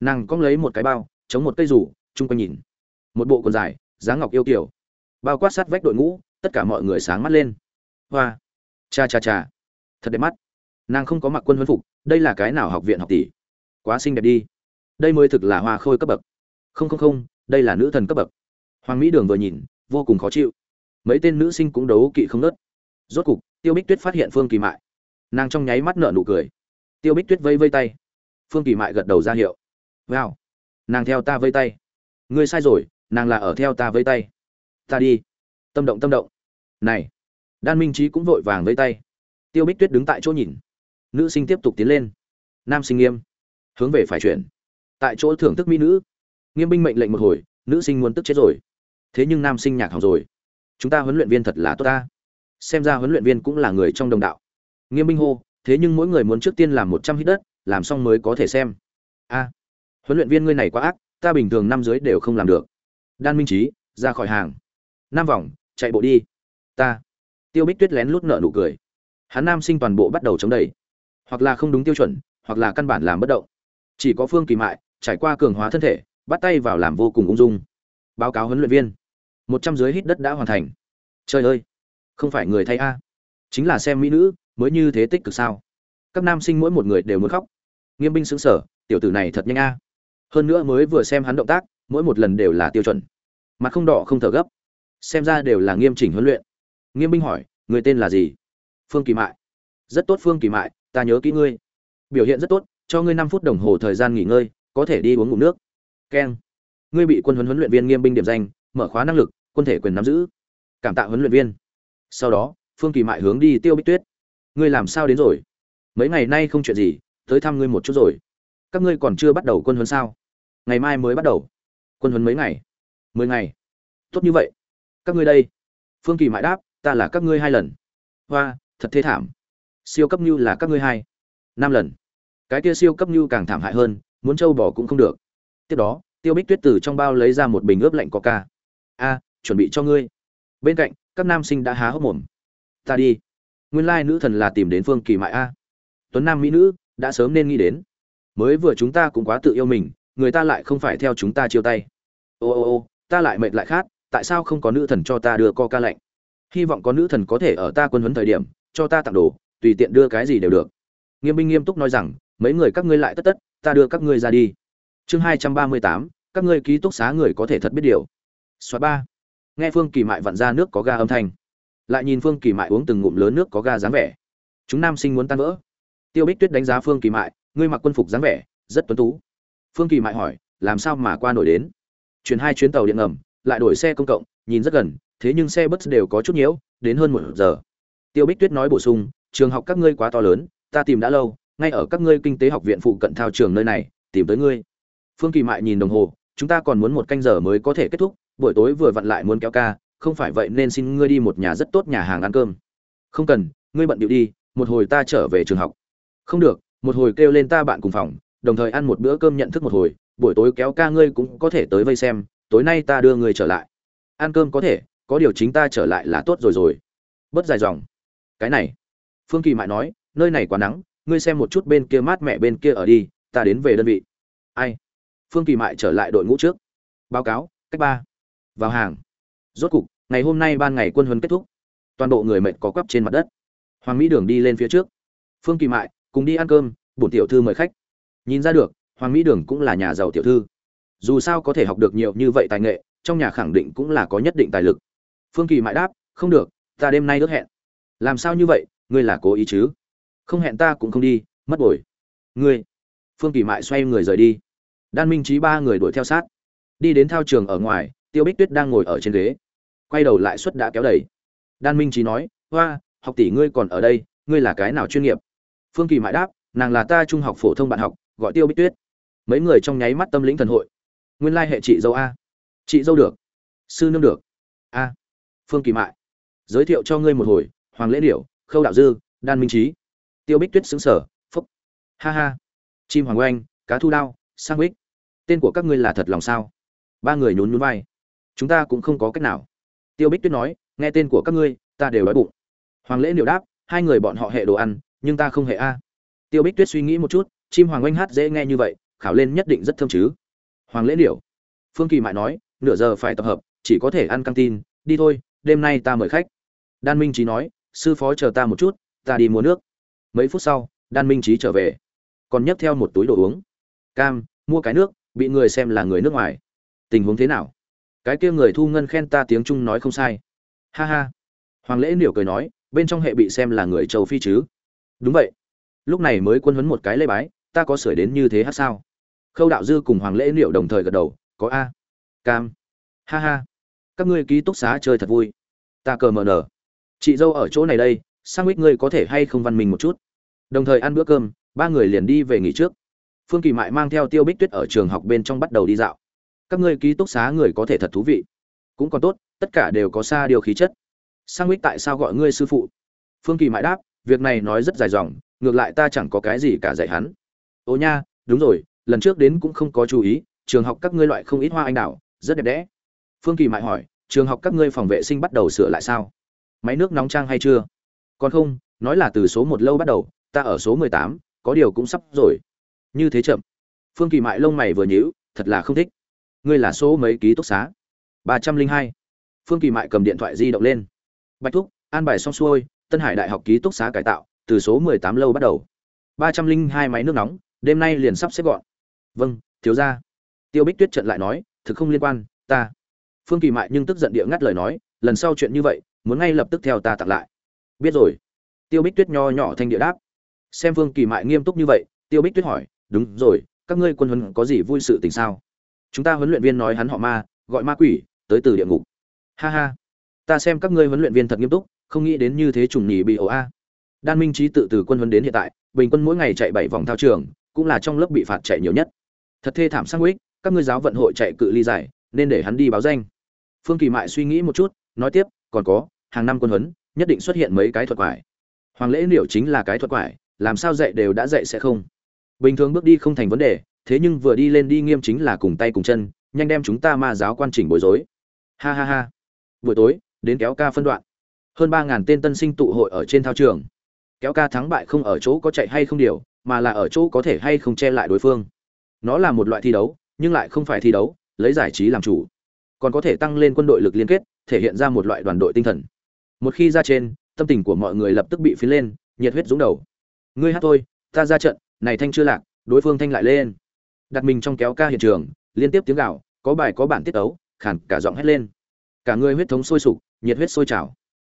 Nàng cong lấy một cái bao, chống một cây rủ, chung quanh nhìn. Một bộ quần dài, dáng ngọc yêu kiểu bao quát sát vách đội ngũ, tất cả mọi người sáng mắt lên. Hoa! Cha cha cha! Thật đẹp mắt. Nàng không có mặc quân huấn phục, đây là cái nào học viện học tỷ? Quá xinh đẹp đi. Đây mới thực là hoa khôi cấp bậc. Không không không, đây là nữ thần cấp bậc. Hoàng mỹ đường vừa nhìn, vô cùng khó chịu. Mấy tên nữ sinh cũng đấu kỵ không nớt rốt cục, tiêu bích tuyết phát hiện phương kỳ mại. Nàng trong nháy mắt nở nụ cười. Tiêu bích tuyết vây vây tay. Phương kỳ mại gật đầu ra hiệu. Vào. nàng theo ta vây tay. Ngươi sai rồi, nàng là ở theo ta vây tay. Ta đi. Tâm động tâm động. Này. Đan minh trí cũng vội vàng vây tay. Tiêu bích tuyết đứng tại chỗ nhìn. Nữ sinh tiếp tục tiến lên. Nam sinh nghiêm. Hướng về phải chuyển. Tại chỗ thưởng thức mỹ nữ. Nghiêm binh mệnh lệnh một hồi, nữ sinh muốn tức chết rồi. Thế nhưng nam sinh nhạc hỏng rồi. Chúng ta huấn luyện viên thật là tốt ta xem ra huấn luyện viên cũng là người trong đồng đạo. Nghiêm minh hô, thế nhưng mỗi người muốn trước tiên làm một trăm hít đất, làm xong mới có thể xem. A, huấn luyện viên ngươi này quá ác, ta bình thường năm dưới đều không làm được. Đan minh trí ra khỏi hàng. Năm vòng chạy bộ đi. Ta. Tiêu bích tuyết lén lút nợ nụ cười. Hắn nam sinh toàn bộ bắt đầu chống đẩy. Hoặc là không đúng tiêu chuẩn, hoặc là căn bản làm bất động. Chỉ có phương kỳ mại, trải qua cường hóa thân thể, bắt tay vào làm vô cùng ung dung. Báo cáo huấn luyện viên. Một trăm dưới hít đất đã hoàn thành. Trời ơi! Không phải người thay a. Chính là xem mỹ nữ, mới như thế tích cực sao? Các nam sinh mỗi một người đều muốn khóc. Nghiêm binh xứng sở tiểu tử này thật nhanh a. Hơn nữa mới vừa xem hắn động tác, mỗi một lần đều là tiêu chuẩn. Mặt không đỏ không thở gấp. Xem ra đều là nghiêm chỉnh huấn luyện. Nghiêm binh hỏi, người tên là gì? Phương kỳ mại. Rất tốt phương kỳ mại, ta nhớ kỹ ngươi. Biểu hiện rất tốt, cho ngươi năm phút đồng hồ thời gian nghỉ ngơi, có thể đi uống ngụm nước. Keng. Ngươi bị quân huấn huấn luyện viên nghiêm binh điểm danh, mở khóa năng lực, quân thể quyền nắm giữ. Cảm tạ huấn luyện viên sau đó, phương kỳ mại hướng đi tiêu bích tuyết. Ngươi làm sao đến rồi? Mấy ngày nay không chuyện gì, tới thăm ngươi một chút rồi. Các ngươi còn chưa bắt đầu quân huấn sao? Ngày mai mới bắt đầu. Quân huấn mấy ngày? Mười ngày. Tốt như vậy. Các ngươi đây. Phương kỳ mại đáp, ta là các ngươi hai lần. Hoa, thật thế thảm. Siêu cấp như là các ngươi hai. Năm lần. Cái kia siêu cấp như càng thảm hại hơn, muốn trâu bỏ cũng không được. Tiếp đó, tiêu bích tuyết từ trong bao lấy ra một bình ướp lạnh coca. A, chuẩn bị cho ngươi. Bên cạnh các nam sinh đã há hốc mồm. Ta đi. Nguyên lai nữ thần là tìm đến phương kỳ mại a. Tuấn nam mỹ nữ, đã sớm nên nghĩ đến. Mới vừa chúng ta cũng quá tự yêu mình, người ta lại không phải theo chúng ta chiêu tay. Ô ô ô, ta lại mệt lại khát, tại sao không có nữ thần cho ta đưa coca lạnh? Hy vọng có nữ thần có thể ở ta quân huấn thời điểm, cho ta tặng đồ, tùy tiện đưa cái gì đều được. Nghiêm binh nghiêm túc nói rằng, mấy người các ngươi lại tất tất, ta đưa các ngươi ra đi. Chương hai trăm ba mươi tám, các ngươi ký túc xá người có thể thật biết điều. Xóa ba nghe phương kỳ mại vặn ra nước có ga âm thanh. Lại nhìn phương kỳ mại uống từng ngụm lớn nước có ga dáng vẻ. Chúng nam sinh muốn tan vỡ. Tiêu bích tuyết đánh giá phương kỳ mại, ngươi mặc quân phục dáng vẻ, rất tuấn tú. Phương kỳ mại hỏi, làm sao mà qua nổi đến? Chuyển hai chuyến tàu điện ngầm, lại đổi xe công cộng, nhìn rất gần, thế nhưng xe bus đều có chút nhiễu, đến hơn một giờ. Tiêu bích tuyết nói bổ sung, trường học các ngươi quá to lớn, ta tìm đã lâu, ngay ở các ngươi kinh tế học viện phụ cận thao trường nơi này, tìm tới ngươi. Phương kỳ mại nhìn đồng hồ, chúng ta còn muốn một canh giờ mới có thể kết thúc buổi tối vừa vặn lại muốn kéo ca, không phải vậy nên xin ngươi đi một nhà rất tốt nhà hàng ăn cơm. Không cần, ngươi bận điệu đi, một hồi ta trở về trường học. Không được, một hồi kêu lên ta bạn cùng phòng, đồng thời ăn một bữa cơm nhận thức một hồi, buổi tối kéo ca ngươi cũng có thể tới vây xem, tối nay ta đưa ngươi trở lại. Ăn cơm có thể, có điều chính ta trở lại là tốt rồi rồi. Bớt dài dòng. Cái này. Phương kỳ mại nói, nơi này quá nắng, ngươi xem một chút bên kia mát mẹ bên kia ở đi, ta đến về đơn vị. Ai? Phương kỳ mại trở lại đội ngũ trước. Báo cáo, cách ba vào hàng. Rốt cục, ngày hôm nay ban ngày quân huấn kết thúc. Toàn bộ người mệt có quắp trên mặt đất. Hoàng mỹ đường đi lên phía trước. Phương kỳ mại cùng đi ăn cơm, bổn tiểu thư mời khách. Nhìn ra được, hoàng mỹ đường cũng là nhà giàu tiểu thư. Dù sao có thể học được nhiều như vậy tài nghệ, trong nhà khẳng định cũng là có nhất định tài lực. Phương kỳ mại đáp, không được, ta đêm nay ước hẹn. Làm sao như vậy? Ngươi là cố ý chứ? Không hẹn ta cũng không đi, mất bồi. Ngươi? Phương kỳ mại xoay người rời đi. Đan minh trí ba người đuổi theo sát. Đi đến thao trường ở ngoài tiêu bích tuyết đang ngồi ở trên ghế. Quay đầu lại suất đã kéo đầy. Đan minh trí nói, hoa, học tỷ ngươi còn ở đây, ngươi là cái nào chuyên nghiệp? Phương kỳ mại đáp, nàng là ta trung học phổ thông bạn học, gọi tiêu bích tuyết. Mấy người trong nháy mắt tâm lĩnh thần hội. Nguyên lai hệ chị dâu a. Chị dâu được. Sư nương được. A. Phương kỳ mại. Giới thiệu cho ngươi một hồi, hoàng lễ điểu, khâu đạo dư, đan minh trí tiêu bích tuyết xứng sở phúc. Ha ha. Chim hoàng oanh, cá thu đao, sang bích tên của các ngươi là thật lòng sao? Ba người nhún nhún vai chúng ta cũng không có cách nào. Tiêu bích tuyết nói, nghe tên của các ngươi, ta đều đói bụng. Hoàng lễ liệu đáp, hai người bọn họ hệ đồ ăn, nhưng ta không hệ a. Tiêu bích tuyết suy nghĩ một chút, chim hoàng oanh hát dễ nghe như vậy, khảo lên nhất định rất thơm chứ. Hoàng lễ điểu phương kỳ mại nói, nửa giờ phải tập hợp, chỉ có thể ăn căng tin, đi thôi, đêm nay ta mời khách. Đan minh trí nói, sư phó chờ ta một chút, ta đi mua nước. Mấy phút sau, đan minh trí trở về. Còn nhấc theo một túi đồ uống. Cam, mua cái nước, bị người xem là người nước ngoài. Tình huống thế nào? Cái kia người thu ngân khen ta tiếng trung nói không sai. Ha ha. Hoàng lễ niểu cười nói, bên trong hệ bị xem là người châu phi chứ. Đúng vậy. Lúc này mới quân huấn một cái lê bái, ta có sửa đến như thế hát sao? Khâu đạo dư cùng hoàng lễ niệu đồng thời gật đầu, có a. Cam. Ha ha. Các ngươi ký túc xá chơi thật vui. Ta cờ mờ nở. Chị dâu ở chỗ này đây sang ít ngươi có thể hay không văn minh một chút? Đồng thời ăn bữa cơm, ba người liền đi về nghỉ trước. Phương kỳ mại mang theo tiêu bích tuyết ở trường học bên trong bắt đầu đi dạo các ngươi ký túc xá người có thể thật thú vị. Cũng còn tốt, tất cả đều có xa điều khí chất. Sang mít tại sao gọi ngươi sư phụ? Phương kỳ mại đáp, việc này nói rất dài dòng, ngược lại ta chẳng có cái gì cả dạy hắn. Ô nha, đúng rồi, lần trước đến cũng không có chú ý, trường học các ngươi loại không ít hoa anh đào, rất đẹp đẽ. Phương kỳ mại hỏi, trường học các ngươi phòng vệ sinh bắt đầu sửa lại sao? Máy nước nóng trang hay chưa? Còn không, nói là từ số một lâu bắt đầu, ta ở số mười tám, có điều cũng sắp rồi. Như thế chậm. Phương kỳ mại lông mày vừa nhíu, thật là không thích ngươi là số mấy ký túc xá? ba trăm linh hai. Phương kỳ mại cầm điện thoại di động lên. Bạch thúc, an bài xong xuôi, tân hải đại học ký túc xá cải tạo, từ số mười tám lâu bắt đầu. ba trăm linh hai máy nước nóng, đêm nay liền sắp xếp gọn. Vâng thiếu gia. Tiêu bích tuyết trận lại nói, thực không liên quan, ta. Phương kỳ mại nhưng tức giận địa ngắt lời nói, lần sau chuyện như vậy, muốn ngay lập tức theo ta tặng lại. Biết rồi. Tiêu bích tuyết nho nhỏ thanh địa đáp. Xem phương kỳ mại nghiêm túc như vậy, tiêu bích tuyết hỏi, đúng rồi, các ngươi quân huấn có gì vui sự tình sao? Chúng ta huấn luyện viên nói hắn họ ma, gọi ma quỷ, tới từ địa ngục. Ha ha. Ta xem các ngươi huấn luyện viên thật nghiêm túc, không nghĩ đến như thế trùng nhì bị ổ a. Đan minh trí tự từ quân huấn đến hiện tại, bình quân mỗi ngày chạy bảy vòng thao trường, cũng là trong lớp bị phạt chạy nhiều nhất. Thật thê thảm sang ích các ngươi giáo vận hội chạy cự ly dài nên để hắn đi báo danh. Phương kỳ mại suy nghĩ một chút, nói tiếp, còn có, hàng năm quân huấn, nhất định xuất hiện mấy cái thuật quải. Hoàng lễ liệu chính là cái thuật quải, làm sao dạy đều đã dạy sẽ không. Bình thường bước đi không thành vấn đề thế nhưng vừa đi lên đi nghiêm chính là cùng tay cùng chân, nhanh đem chúng ta ma giáo quan chỉnh bối rối. Ha ha ha. Buổi tối, đến kéo ca phân đoạn. Hơn ba ngàn tên tân sinh tụ hội ở trên thao trường. Kéo ca thắng bại không ở chỗ có chạy hay không điều, mà là ở chỗ có thể hay không che lại đối phương. Nó là một loại thi đấu, nhưng lại không phải thi đấu, lấy giải trí làm chủ. Còn có thể tăng lên quân đội lực liên kết, thể hiện ra một loại đoàn đội tinh thần. Một khi ra trên, tâm tình của mọi người lập tức bị phí lên, nhiệt huyết dũng đầu. Ngươi hát thôi, ta ra trận, này thanh chưa lạc, đối phương thanh lại lên đặt mình trong kéo ca hiện trường, liên tiếp tiếng gạo có bài có bản tiết ấu khản cả giọng hét lên. Cả người huyết thống sôi sục, nhiệt huyết sôi trào.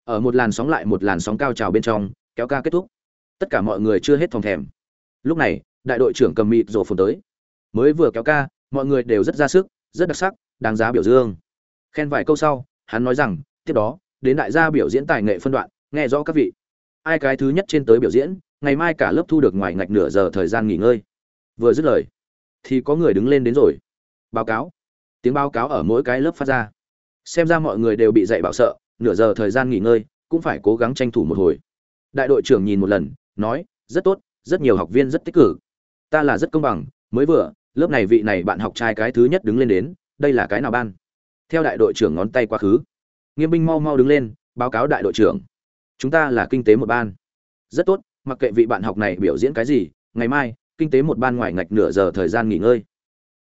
Ở một làn sóng lại một làn sóng cao trào bên trong, kéo ca kết thúc. Tất cả mọi người chưa hết thòng thèm. Lúc này, đại đội trưởng cầm mịt rổ phồn tới. Mới vừa kéo ca, mọi người đều rất ra sức, rất đặc sắc, đáng giá biểu dương. Khen vài câu sau, hắn nói rằng, tiếp đó, đến đại gia biểu diễn tài nghệ phân đoạn, nghe rõ các vị. Ai cái thứ nhất trên tới biểu diễn, ngày mai cả lớp thu được ngoài ngạch nửa giờ thời gian nghỉ ngơi. Vừa dứt lời thì có người đứng lên đến rồi. Báo cáo. Tiếng báo cáo ở mỗi cái lớp phát ra. Xem ra mọi người đều bị dạy bảo sợ, nửa giờ thời gian nghỉ ngơi, cũng phải cố gắng tranh thủ một hồi. Đại đội trưởng nhìn một lần, nói, rất tốt, rất nhiều học viên rất tích cực. Ta là rất công bằng, mới vừa, lớp này vị này bạn học trai cái thứ nhất đứng lên đến, đây là cái nào ban? Theo đại đội trưởng ngón tay quá khứ. Nghiêm binh mau mau đứng lên, báo cáo đại đội trưởng. Chúng ta là kinh tế một ban. Rất tốt, mặc kệ vị bạn học này biểu diễn cái gì, ngày mai kinh tế một ban ngoài ngạch nửa giờ thời gian nghỉ ngơi.